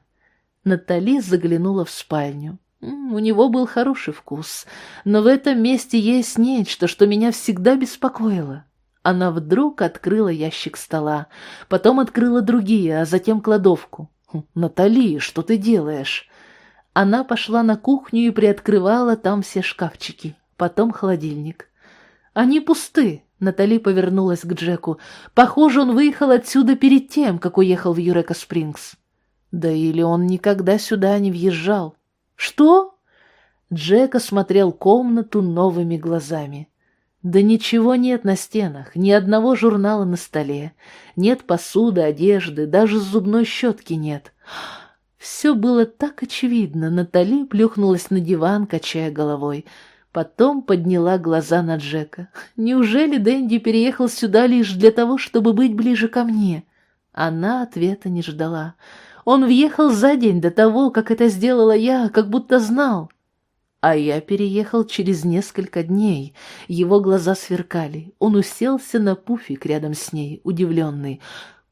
Натали заглянула в спальню. У него был хороший вкус, но в этом месте есть нечто, что меня всегда беспокоило. Она вдруг открыла ящик стола, потом открыла другие, а затем кладовку. «Хм, «Натали, что ты делаешь?» Она пошла на кухню и приоткрывала там все шкафчики потом холодильник. «Они пусты», — Натали повернулась к Джеку. «Похоже, он выехал отсюда перед тем, как уехал в Юрека Спрингс». «Да или он никогда сюда не въезжал». «Что?» Джек осмотрел комнату новыми глазами. Да ничего нет на стенах, ни одного журнала на столе. Нет посуды, одежды, даже зубной щетки нет. Все было так очевидно. Натали плюхнулась на диван, качая головой. Потом подняла глаза на Джека. «Неужели Дэнди переехал сюда лишь для того, чтобы быть ближе ко мне?» Она ответа не ждала. Он въехал за день до того, как это сделала я, как будто знал. А я переехал через несколько дней. Его глаза сверкали. Он уселся на пуфик рядом с ней, удивленный.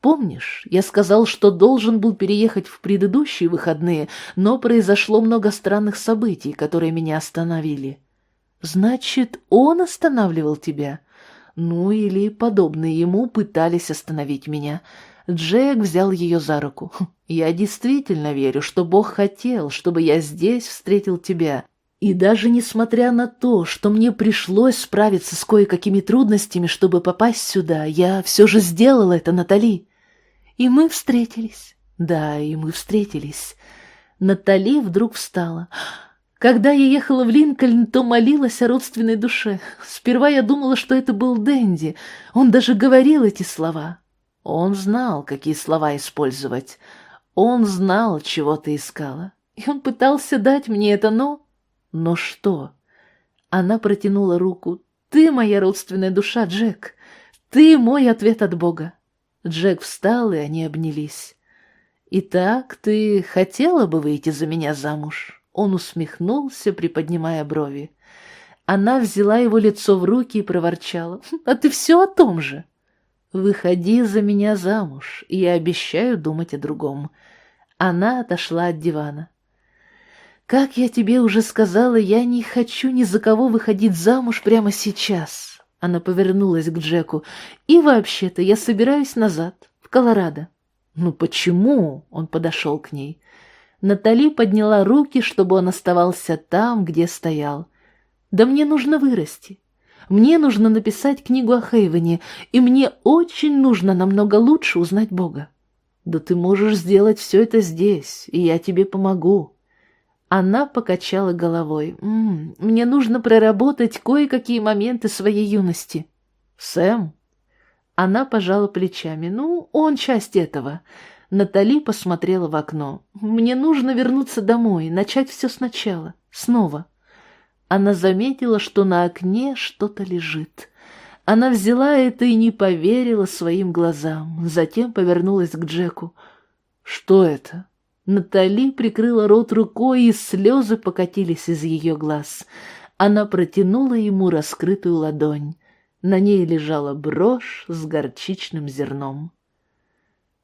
«Помнишь, я сказал, что должен был переехать в предыдущие выходные, но произошло много странных событий, которые меня остановили». Значит, он останавливал тебя? Ну, или подобные ему пытались остановить меня. Джек взял ее за руку. Я действительно верю, что Бог хотел, чтобы я здесь встретил тебя. И даже несмотря на то, что мне пришлось справиться с кое-какими трудностями, чтобы попасть сюда, я все же сделала это, Натали. И мы встретились. Да, и мы встретились. Натали вдруг встала. Когда я ехала в Линкольн, то молилась о родственной душе. Сперва я думала, что это был Дэнди. Он даже говорил эти слова. Он знал, какие слова использовать. Он знал, чего ты искала. И он пытался дать мне это «но». Но что? Она протянула руку. «Ты моя родственная душа, Джек. Ты мой ответ от Бога». Джек встал, и они обнялись. «Итак, ты хотела бы выйти за меня замуж?» Он усмехнулся, приподнимая брови. Она взяла его лицо в руки и проворчала. «А ты все о том же!» «Выходи за меня замуж, и я обещаю думать о другом». Она отошла от дивана. «Как я тебе уже сказала, я не хочу ни за кого выходить замуж прямо сейчас». Она повернулась к Джеку. «И вообще-то я собираюсь назад, в Колорадо». «Ну почему?» — он подошел к ней. Натали подняла руки, чтобы он оставался там, где стоял. «Да мне нужно вырасти. Мне нужно написать книгу о Хейвене, и мне очень нужно намного лучше узнать Бога. Да ты можешь сделать все это здесь, и я тебе помогу». Она покачала головой. «М -м, «Мне нужно проработать кое-какие моменты своей юности». «Сэм?» Она пожала плечами. «Ну, он часть этого. Натали посмотрела в окно. «Мне нужно вернуться домой, начать все сначала, снова». Она заметила, что на окне что-то лежит. Она взяла это и не поверила своим глазам, затем повернулась к Джеку. «Что это?» Натали прикрыла рот рукой, и слезы покатились из ее глаз. Она протянула ему раскрытую ладонь. На ней лежала брошь с горчичным зерном.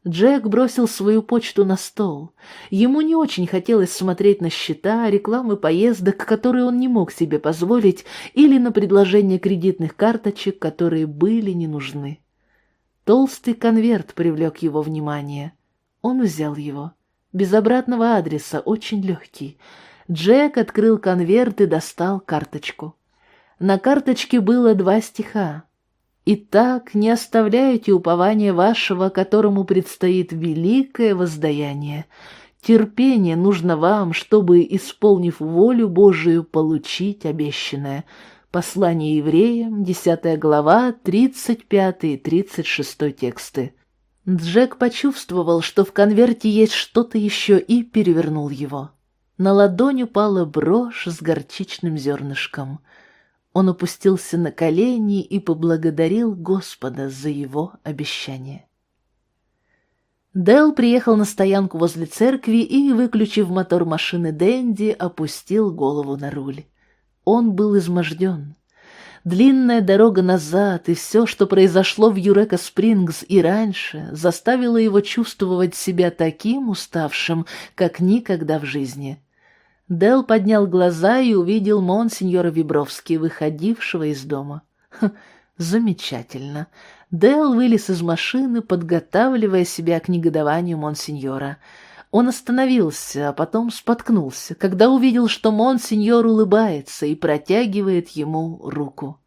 Джек бросил свою почту на стол. Ему не очень хотелось смотреть на счета, рекламы поездок, которые он не мог себе позволить, или на предложения кредитных карточек, которые были не нужны. Толстый конверт привлек его внимание. Он взял его. Без обратного адреса, очень легкий. Джек открыл конверт и достал карточку. На карточке было два стиха. Итак, не оставляйте упования вашего, которому предстоит великое воздаяние. Терпение нужно вам, чтобы, исполнив волю Божию, получить обещанное. Послание евреям, 10 глава, 35 и 36 тексты. Джек почувствовал, что в конверте есть что-то еще, и перевернул его. На ладонь упала брошь с горчичным зернышком — он опустился на колени и поблагодарил Господа за его обещание. Дэл приехал на стоянку возле церкви и, выключив мотор машины Дэнди, опустил голову на руль. Он был изможден. Длинная дорога назад и все, что произошло в Юрека Спрингс и раньше, заставило его чувствовать себя таким уставшим, как никогда в жизни. Дел поднял глаза и увидел монсеньора Вибровски, выходившего из дома. Ха, замечательно. Дел вылез из машины, подготавливая себя к негодованию монсеньора. Он остановился, а потом споткнулся, когда увидел, что монсеньор улыбается и протягивает ему руку.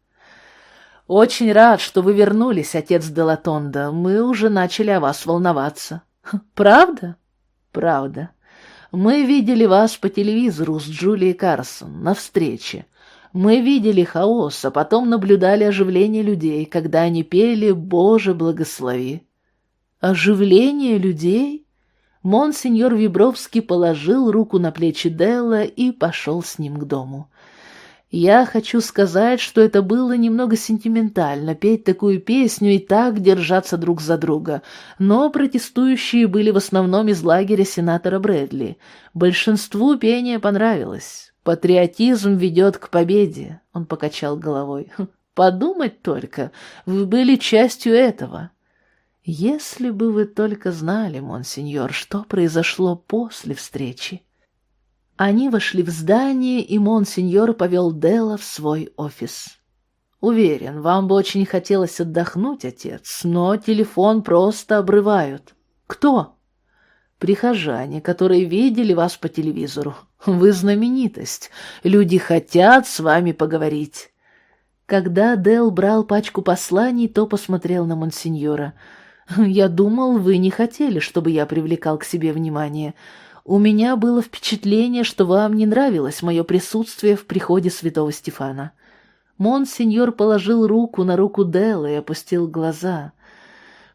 «Очень рад, что вы вернулись, отец Делатонда. Мы уже начали о вас волноваться». «Правда?» «Правда». Мы видели вас по телевизору с Джулией Карсон на встрече. Мы видели хаос, а потом наблюдали оживление людей, когда они пели «Боже, благослови». Оживление людей? Монсеньор Вибровский положил руку на плечи Делла и пошел с ним к дому. Я хочу сказать, что это было немного сентиментально, петь такую песню и так держаться друг за друга. Но протестующие были в основном из лагеря сенатора Брэдли. Большинству пение понравилось. «Патриотизм ведет к победе», — он покачал головой. «Хм, «Подумать только, вы были частью этого». «Если бы вы только знали, монсеньор, что произошло после встречи». Они вошли в здание, и монсеньор повел Дела в свой офис. «Уверен, вам бы очень хотелось отдохнуть, отец, но телефон просто обрывают». «Кто?» «Прихожане, которые видели вас по телевизору. Вы знаменитость. Люди хотят с вами поговорить». Когда Дел брал пачку посланий, то посмотрел на монсеньора. «Я думал, вы не хотели, чтобы я привлекал к себе внимание». У меня было впечатление, что вам не нравилось мое присутствие в приходе святого Стефана. Монсеньор положил руку на руку Делла и опустил глаза.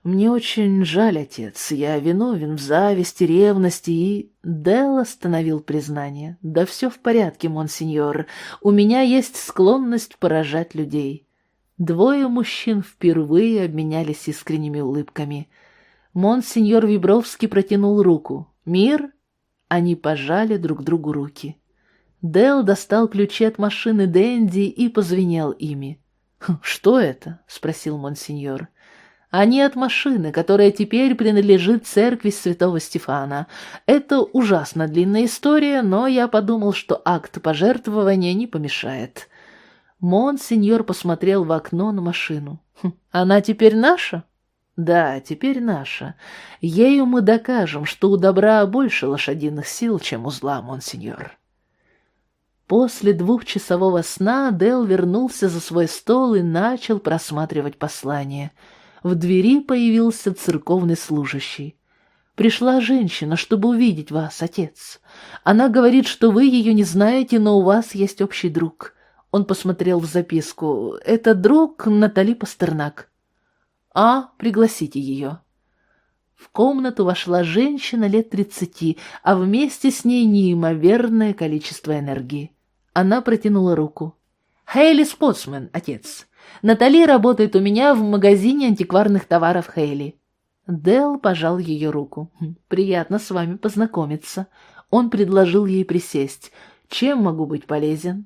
«Мне очень жаль, отец, я виновен в зависти, ревности и...» Делл остановил признание. «Да все в порядке, монсеньор. У меня есть склонность поражать людей». Двое мужчин впервые обменялись искренними улыбками. Монсеньор Вибровский протянул руку. «Мир?» Они пожали друг другу руки. Дэл достал ключи от машины Дэнди и позвенел ими. «Хм, «Что это?» — спросил монсеньор. «Они от машины, которая теперь принадлежит церкви святого Стефана. Это ужасно длинная история, но я подумал, что акт пожертвования не помешает». Монсеньор посмотрел в окно на машину. «Хм, «Она теперь наша?» Да, теперь наша. Ею мы докажем, что у добра больше лошадиных сил, чем у зла, монсеньор. После двухчасового сна Дел вернулся за свой стол и начал просматривать послание. В двери появился церковный служащий. «Пришла женщина, чтобы увидеть вас, отец. Она говорит, что вы ее не знаете, но у вас есть общий друг». Он посмотрел в записку. «Это друг Натали Пастернак». «А, пригласите ее». В комнату вошла женщина лет тридцати, а вместе с ней неимоверное количество энергии. Она протянула руку. «Хейли Спотсмен, отец. Натали работает у меня в магазине антикварных товаров Хейли». Дел пожал ее руку. «Хм, «Приятно с вами познакомиться». Он предложил ей присесть. «Чем могу быть полезен?»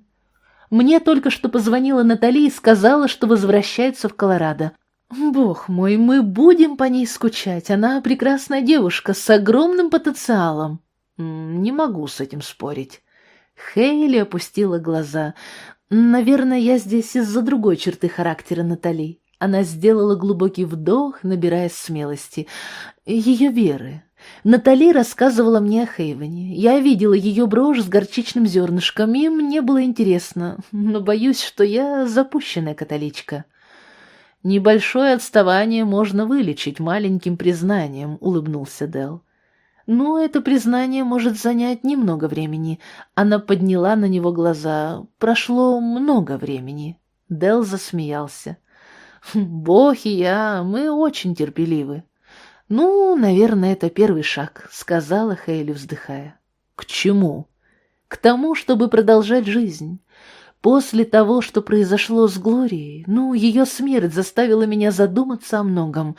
«Мне только что позвонила Натали и сказала, что возвращается в Колорадо. Бог мой, мы будем по ней скучать. Она прекрасная девушка с огромным потенциалом». «Не могу с этим спорить». Хейли опустила глаза. «Наверное, я здесь из-за другой черты характера Натали». Она сделала глубокий вдох, набирая смелости. Ее веры. Натали рассказывала мне о Хейвене. Я видела ее брошь с горчичным зернышком, и мне было интересно, но боюсь, что я запущенная католичка. «Небольшое отставание можно вылечить маленьким признанием», — улыбнулся Дел. «Но это признание может занять немного времени». Она подняла на него глаза. «Прошло много времени». Дел засмеялся. «Бог и я, мы очень терпеливы». «Ну, наверное, это первый шаг», — сказала Хейли, вздыхая. «К чему?» «К тому, чтобы продолжать жизнь. После того, что произошло с Глорией, ну, ее смерть заставила меня задуматься о многом».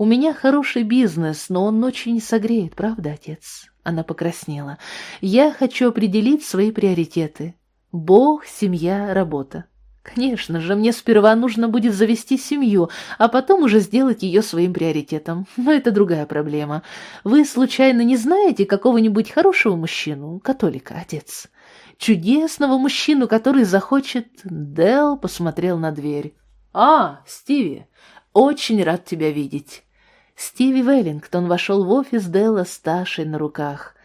У меня хороший бизнес, но он ночью не согреет, правда, отец?» Она покраснела. «Я хочу определить свои приоритеты. Бог, семья, работа. Конечно же, мне сперва нужно будет завести семью, а потом уже сделать ее своим приоритетом. Но это другая проблема. Вы, случайно, не знаете какого-нибудь хорошего мужчину, католика, отец? Чудесного мужчину, который захочет...» Дел посмотрел на дверь. «А, Стиви, очень рад тебя видеть». Стиви Веллингтон вошел в офис Делла с Ташей на руках.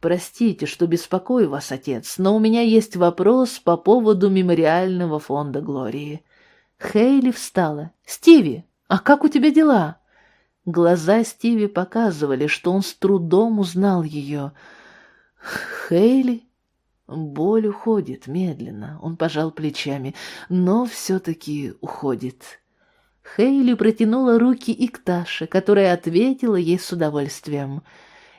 «Простите, что беспокою вас, отец, но у меня есть вопрос по поводу мемориального фонда Глории». Хейли встала. «Стиви, а как у тебя дела?» Глаза Стиви показывали, что он с трудом узнал ее. «Хейли?» Боль уходит медленно, он пожал плечами, но все-таки уходит. Хейли протянула руки и к Таше, которая ответила ей с удовольствием.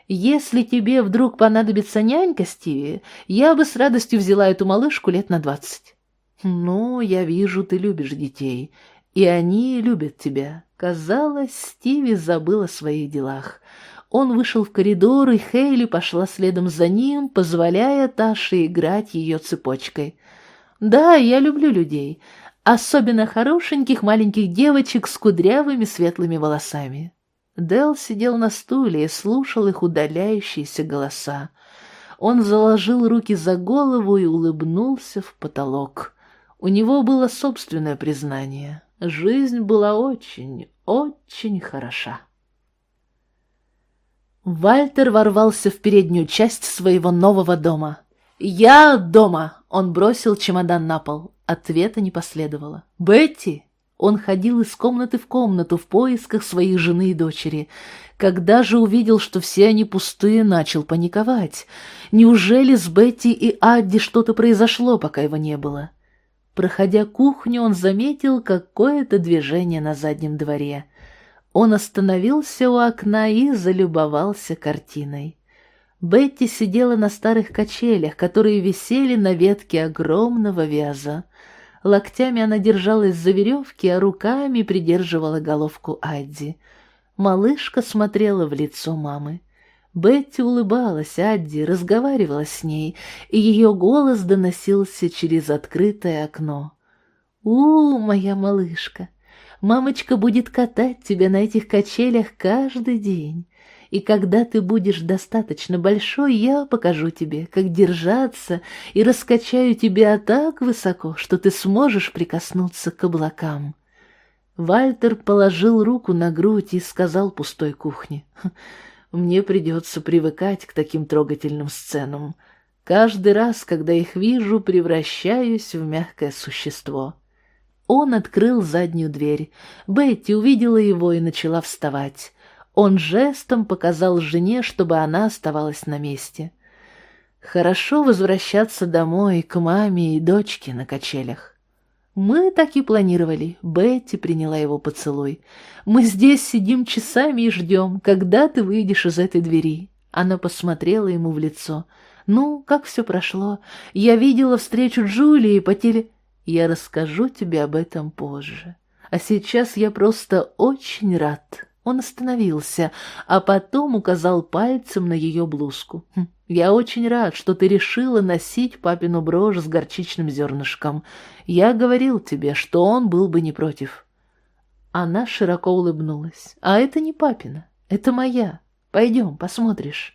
«Если тебе вдруг понадобится нянька, Стиви, я бы с радостью взяла эту малышку лет на двадцать». «Ну, я вижу, ты любишь детей, и они любят тебя». Казалось, Стиви забыл о своих делах. Он вышел в коридор, и Хейли пошла следом за ним, позволяя Таше играть ее цепочкой. «Да, я люблю людей особенно хорошеньких маленьких девочек с кудрявыми светлыми волосами. Дел сидел на стуле и слушал их удаляющиеся голоса. Он заложил руки за голову и улыбнулся в потолок. У него было собственное признание. Жизнь была очень, очень хороша. Вальтер ворвался в переднюю часть своего нового дома. «Я дома!» — он бросил чемодан на пол. Ответа не последовало. «Бетти!» Он ходил из комнаты в комнату в поисках своих жены и дочери. Когда же увидел, что все они пустые, начал паниковать. Неужели с Бетти и Адди что-то произошло, пока его не было? Проходя кухню, он заметил какое-то движение на заднем дворе. Он остановился у окна и залюбовался картиной. Бетти сидела на старых качелях, которые висели на ветке огромного вяза. Локтями она держалась за веревки, а руками придерживала головку Адди. Малышка смотрела в лицо мамы. Бетти улыбалась Адди, разговаривала с ней, и ее голос доносился через открытое окно. «У, моя малышка, мамочка будет катать тебя на этих качелях каждый день и когда ты будешь достаточно большой, я покажу тебе, как держаться, и раскачаю тебя так высоко, что ты сможешь прикоснуться к облакам». Вальтер положил руку на грудь и сказал пустой кухне, «Мне придется привыкать к таким трогательным сценам. Каждый раз, когда их вижу, превращаюсь в мягкое существо». Он открыл заднюю дверь. Бетти увидела его и начала вставать. Он жестом показал жене, чтобы она оставалась на месте. Хорошо возвращаться домой к маме и дочке на качелях. Мы так и планировали. Бетти приняла его поцелуй. Мы здесь сидим часами и ждем, когда ты выйдешь из этой двери. Она посмотрела ему в лицо. Ну, как все прошло? Я видела встречу Джулии по теле... Я расскажу тебе об этом позже. А сейчас я просто очень рад. Он остановился, а потом указал пальцем на ее блузку. «Хм, «Я очень рад, что ты решила носить папину брошь с горчичным зернышком. Я говорил тебе, что он был бы не против». Она широко улыбнулась. «А это не папина, это моя. Пойдем, посмотришь».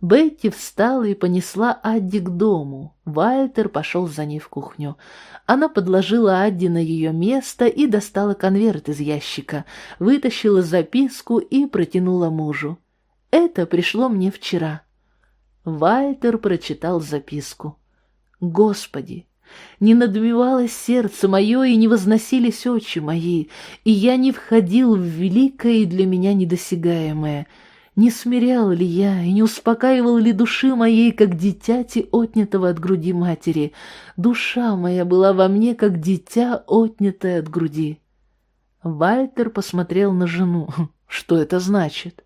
Бетти встала и понесла Адди к дому. Вальтер пошел за ней в кухню. Она подложила Адди на ее место и достала конверт из ящика, вытащила записку и протянула мужу. «Это пришло мне вчера». Вальтер прочитал записку. «Господи, не надмевалось сердце мое и не возносились очи мои, и я не входил в великое и для меня недосягаемое». Не смирял ли я и не успокаивал ли души моей, как дитяти, отнятого от груди матери? Душа моя была во мне, как дитя, отнятое от груди. Вальтер посмотрел на жену. Что это значит?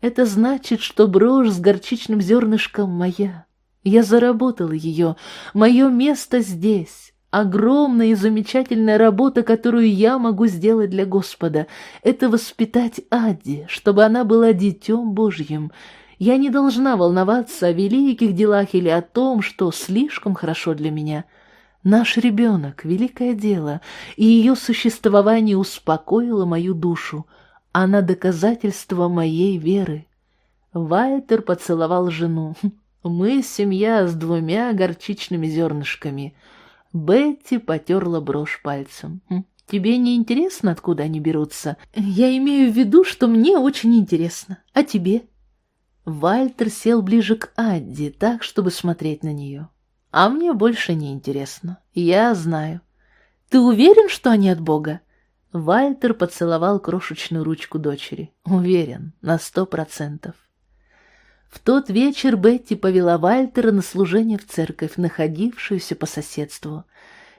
Это значит, что брошь с горчичным зернышком моя. Я заработала ее. Мое место здесь. Огромная и замечательная работа, которую я могу сделать для Господа, это воспитать Адди, чтобы она была детем Божьим. Я не должна волноваться о великих делах или о том, что слишком хорошо для меня. Наш ребенок — великое дело, и ее существование успокоило мою душу. Она доказательство моей веры. Вальтер поцеловал жену. Мы семья с двумя горчичными зернышками — Бетти потерла брошь пальцем. «Хм, «Тебе не интересно, откуда они берутся? Я имею в виду, что мне очень интересно. А тебе?» Вальтер сел ближе к Адди, так, чтобы смотреть на нее. «А мне больше не интересно. Я знаю». «Ты уверен, что они от Бога?» Вальтер поцеловал крошечную ручку дочери. «Уверен, на сто процентов». В тот вечер Бетти повела Вальтера на служение в церковь, находившуюся по соседству.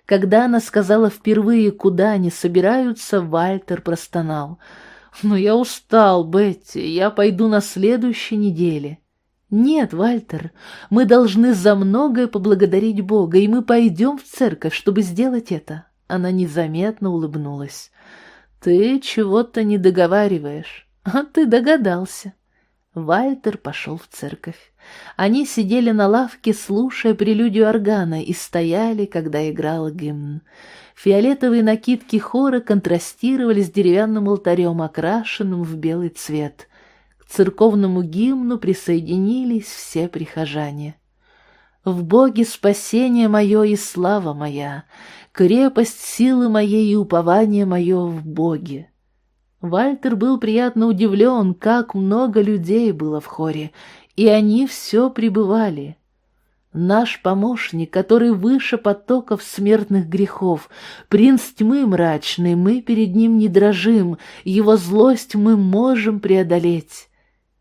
Когда она сказала впервые, куда они собираются, Вальтер простонал. «Но я устал, Бетти, я пойду на следующей неделе». «Нет, Вальтер, мы должны за многое поблагодарить Бога, и мы пойдем в церковь, чтобы сделать это». Она незаметно улыбнулась. «Ты чего-то не договариваешь, а ты догадался». Вальтер пошел в церковь. Они сидели на лавке, слушая прелюдию органа, и стояли, когда играл гимн. Фиолетовые накидки хора контрастировали с деревянным алтарем, окрашенным в белый цвет. К церковному гимну присоединились все прихожане. «В Боге спасение мое и слава моя, крепость силы моей и упование мое в Боге». Вальтер был приятно удивлен, как много людей было в хоре, и они все пребывали. Наш помощник, который выше потоков смертных грехов, принц тьмы мрачный, мы перед ним не дрожим, его злость мы можем преодолеть.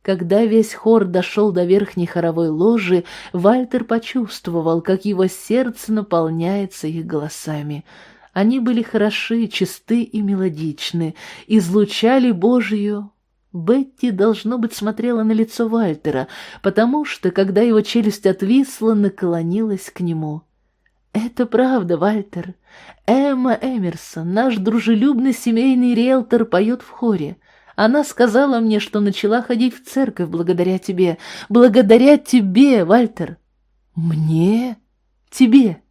Когда весь хор дошел до верхней хоровой ложи, Вальтер почувствовал, как его сердце наполняется их голосами — они были хороши, чисты и мелодичны, излучали Божию. Бетти, должно быть, смотрела на лицо Вальтера, потому что, когда его челюсть отвисла, наклонилась к нему. «Это правда, Вальтер. Эмма Эмерсон, наш дружелюбный семейный риэлтор, поет в хоре. Она сказала мне, что начала ходить в церковь благодаря тебе. Благодаря тебе, Вальтер!» «Мне? Тебе?»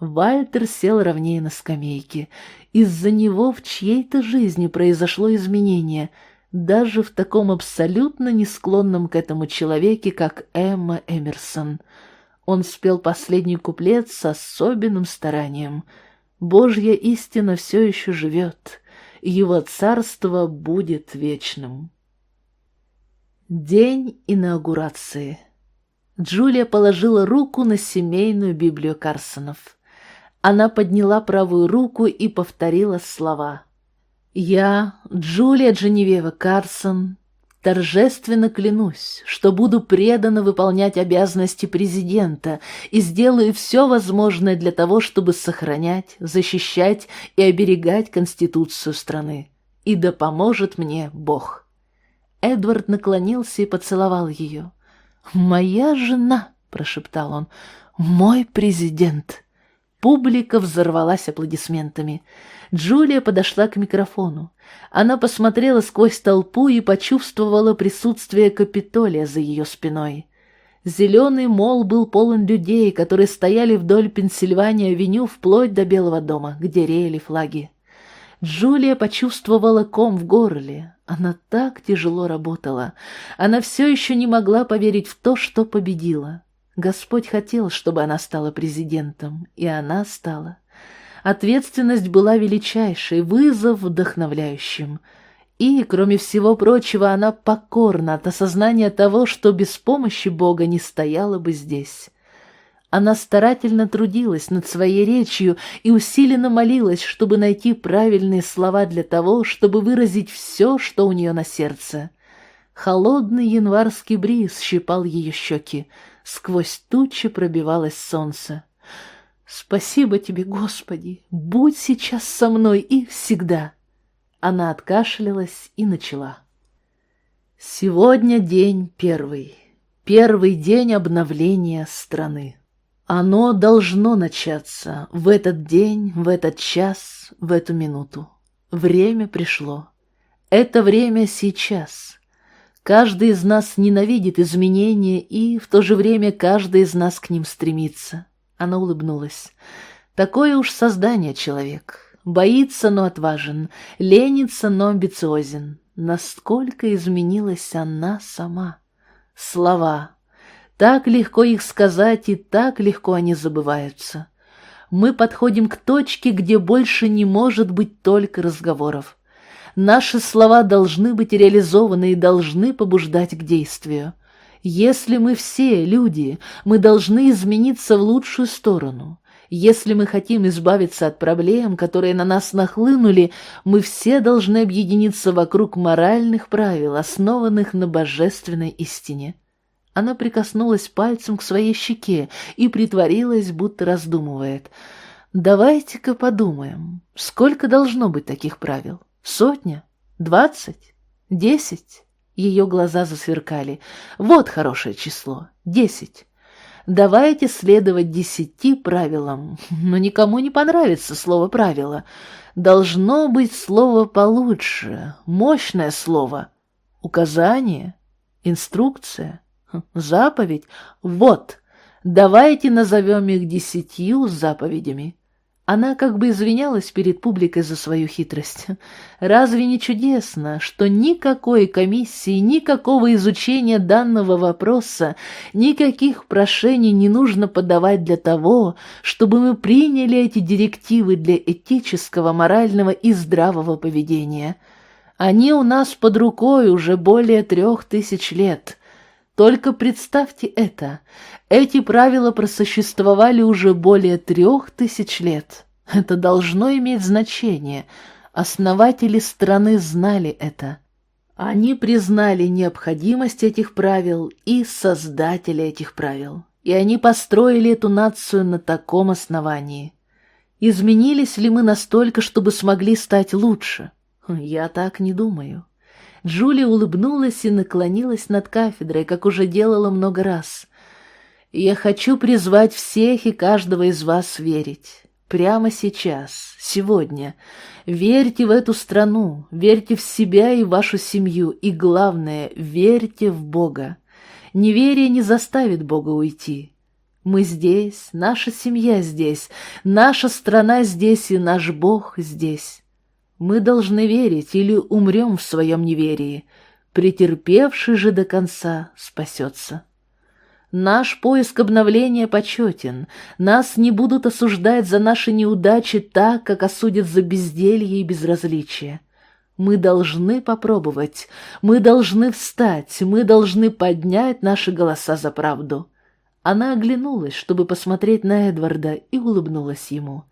Вальтер сел ровнее на скамейке. Из-за него в чьей-то жизни произошло изменение, даже в таком абсолютно не склонном к этому человеке, как Эмма Эмерсон. Он спел последний куплет с особенным старанием. «Божья истина все еще живет, его царство будет вечным». День инаугурации. Джулия положила руку на семейную Библию Карсонов. Она подняла правую руку и повторила слова. «Я, Джулия Дженевева Карсон, торжественно клянусь, что буду преданно выполнять обязанности президента и сделаю все возможное для того, чтобы сохранять, защищать и оберегать Конституцию страны. И да поможет мне Бог». Эдвард наклонился и поцеловал ее. «Моя жена», — прошептал он, — «мой президент». Публика взорвалась аплодисментами. Джулия подошла к микрофону. Она посмотрела сквозь толпу и почувствовала присутствие Капитолия за ее спиной. Зеленый мол был полон людей, которые стояли вдоль Пенсильвания-авеню вплоть до Белого дома, где реяли флаги. Джулия почувствовала ком в горле. Она так тяжело работала. Она все еще не могла поверить в то, что победила. Господь хотел, чтобы она стала президентом, и она стала. Ответственность была величайшей, вызов вдохновляющим. И, кроме всего прочего, она покорна от осознания того, что без помощи Бога не стояла бы здесь. Она старательно трудилась над своей речью и усиленно молилась, чтобы найти правильные слова для того, чтобы выразить все, что у нее на сердце. Холодный январский бриз щипал ее щеки, Сквозь тучи пробивалось солнце. «Спасибо тебе, Господи! Будь сейчас со мной и всегда!» Она откашлялась и начала. «Сегодня день первый, первый день обновления страны. Оно должно начаться в этот день, в этот час, в эту минуту. Время пришло. Это время сейчас. Каждый из нас ненавидит изменения, и в то же время каждый из нас к ним стремится. Она улыбнулась. Такое уж создание человек. Боится, но отважен, ленится, но амбициозен. Насколько изменилась она сама. Слова. Так легко их сказать, и так легко они забываются. Мы подходим к точке, где больше не может быть только разговоров. Наши слова должны быть реализованы и должны побуждать к действию. Если мы все люди, мы должны измениться в лучшую сторону. Если мы хотим избавиться от проблем, которые на нас нахлынули, мы все должны объединиться вокруг моральных правил, основанных на божественной истине. Она прикоснулась пальцем к своей щеке и притворилась, будто раздумывает. «Давайте-ка подумаем, сколько должно быть таких правил?» Сотня? Двадцать? Десять? Ее глаза засверкали. Вот хорошее число. Десять. Давайте следовать десяти правилам. Но никому не понравится слово «правило». Должно быть слово получше, мощное слово. Указание, инструкция, заповедь. Вот, давайте назовем их десятью заповедями. Она как бы извинялась перед публикой за свою хитрость. Разве не чудесно, что никакой комиссии, никакого изучения данного вопроса, никаких прошений не нужно подавать для того, чтобы мы приняли эти директивы для этического, морального и здравого поведения? Они у нас под рукой уже более трех тысяч лет. Только представьте это. Эти правила просуществовали уже более трех тысяч лет. Это должно иметь значение. Основатели страны знали это. Они признали необходимость этих правил и создателя этих правил. И они построили эту нацию на таком основании. Изменились ли мы настолько, чтобы смогли стать лучше? Я так не думаю. Джулия улыбнулась и наклонилась над кафедрой, как уже делала много раз. Я хочу призвать всех и каждого из вас верить. Прямо сейчас, сегодня. Верьте в эту страну, верьте в себя и вашу семью, и, главное, верьте в Бога. Неверие не заставит Бога уйти. Мы здесь, наша семья здесь, наша страна здесь и наш Бог здесь. Мы должны верить или умрем в своем неверии. Претерпевший же до конца спасется. Наш поиск обновления почетен. Нас не будут осуждать за наши неудачи так, как осудят за безделье и безразличие. Мы должны попробовать, мы должны встать, мы должны поднять наши голоса за правду. Она оглянулась, чтобы посмотреть на Эдварда, и улыбнулась ему.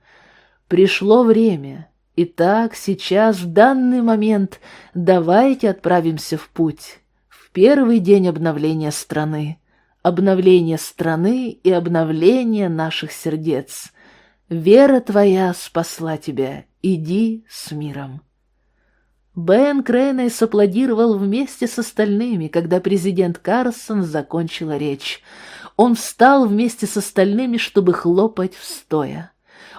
Пришло время. Итак, сейчас, в данный момент, давайте отправимся в путь, в первый день обновления страны обновление страны и обновление наших сердец. Вера твоя спасла тебя, иди с миром. Бен Крейнейс аплодировал вместе с остальными, когда президент Карсон закончила речь. Он встал вместе с остальными, чтобы хлопать в стоя.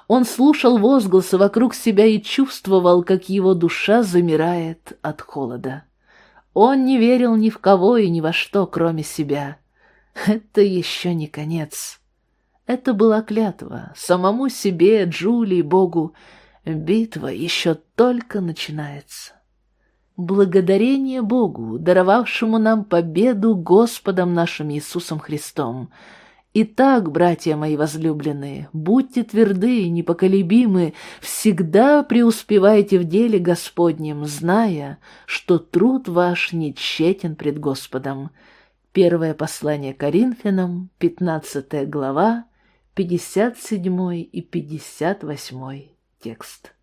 Он слушал возгласы вокруг себя и чувствовал, как его душа замирает от холода. Он не верил ни в кого и ни во что, кроме себя. Это еще не конец. Это была клятва самому себе, Джулии, Богу. Битва еще только начинается. Благодарение Богу, даровавшему нам победу Господом нашим Иисусом Христом. Итак, братья мои возлюбленные, будьте тверды и непоколебимы, всегда преуспевайте в деле Господнем, зная, что труд ваш не тщетен пред Господом. Первое послание Коринфянам, 15 глава, 57 и 58 текст.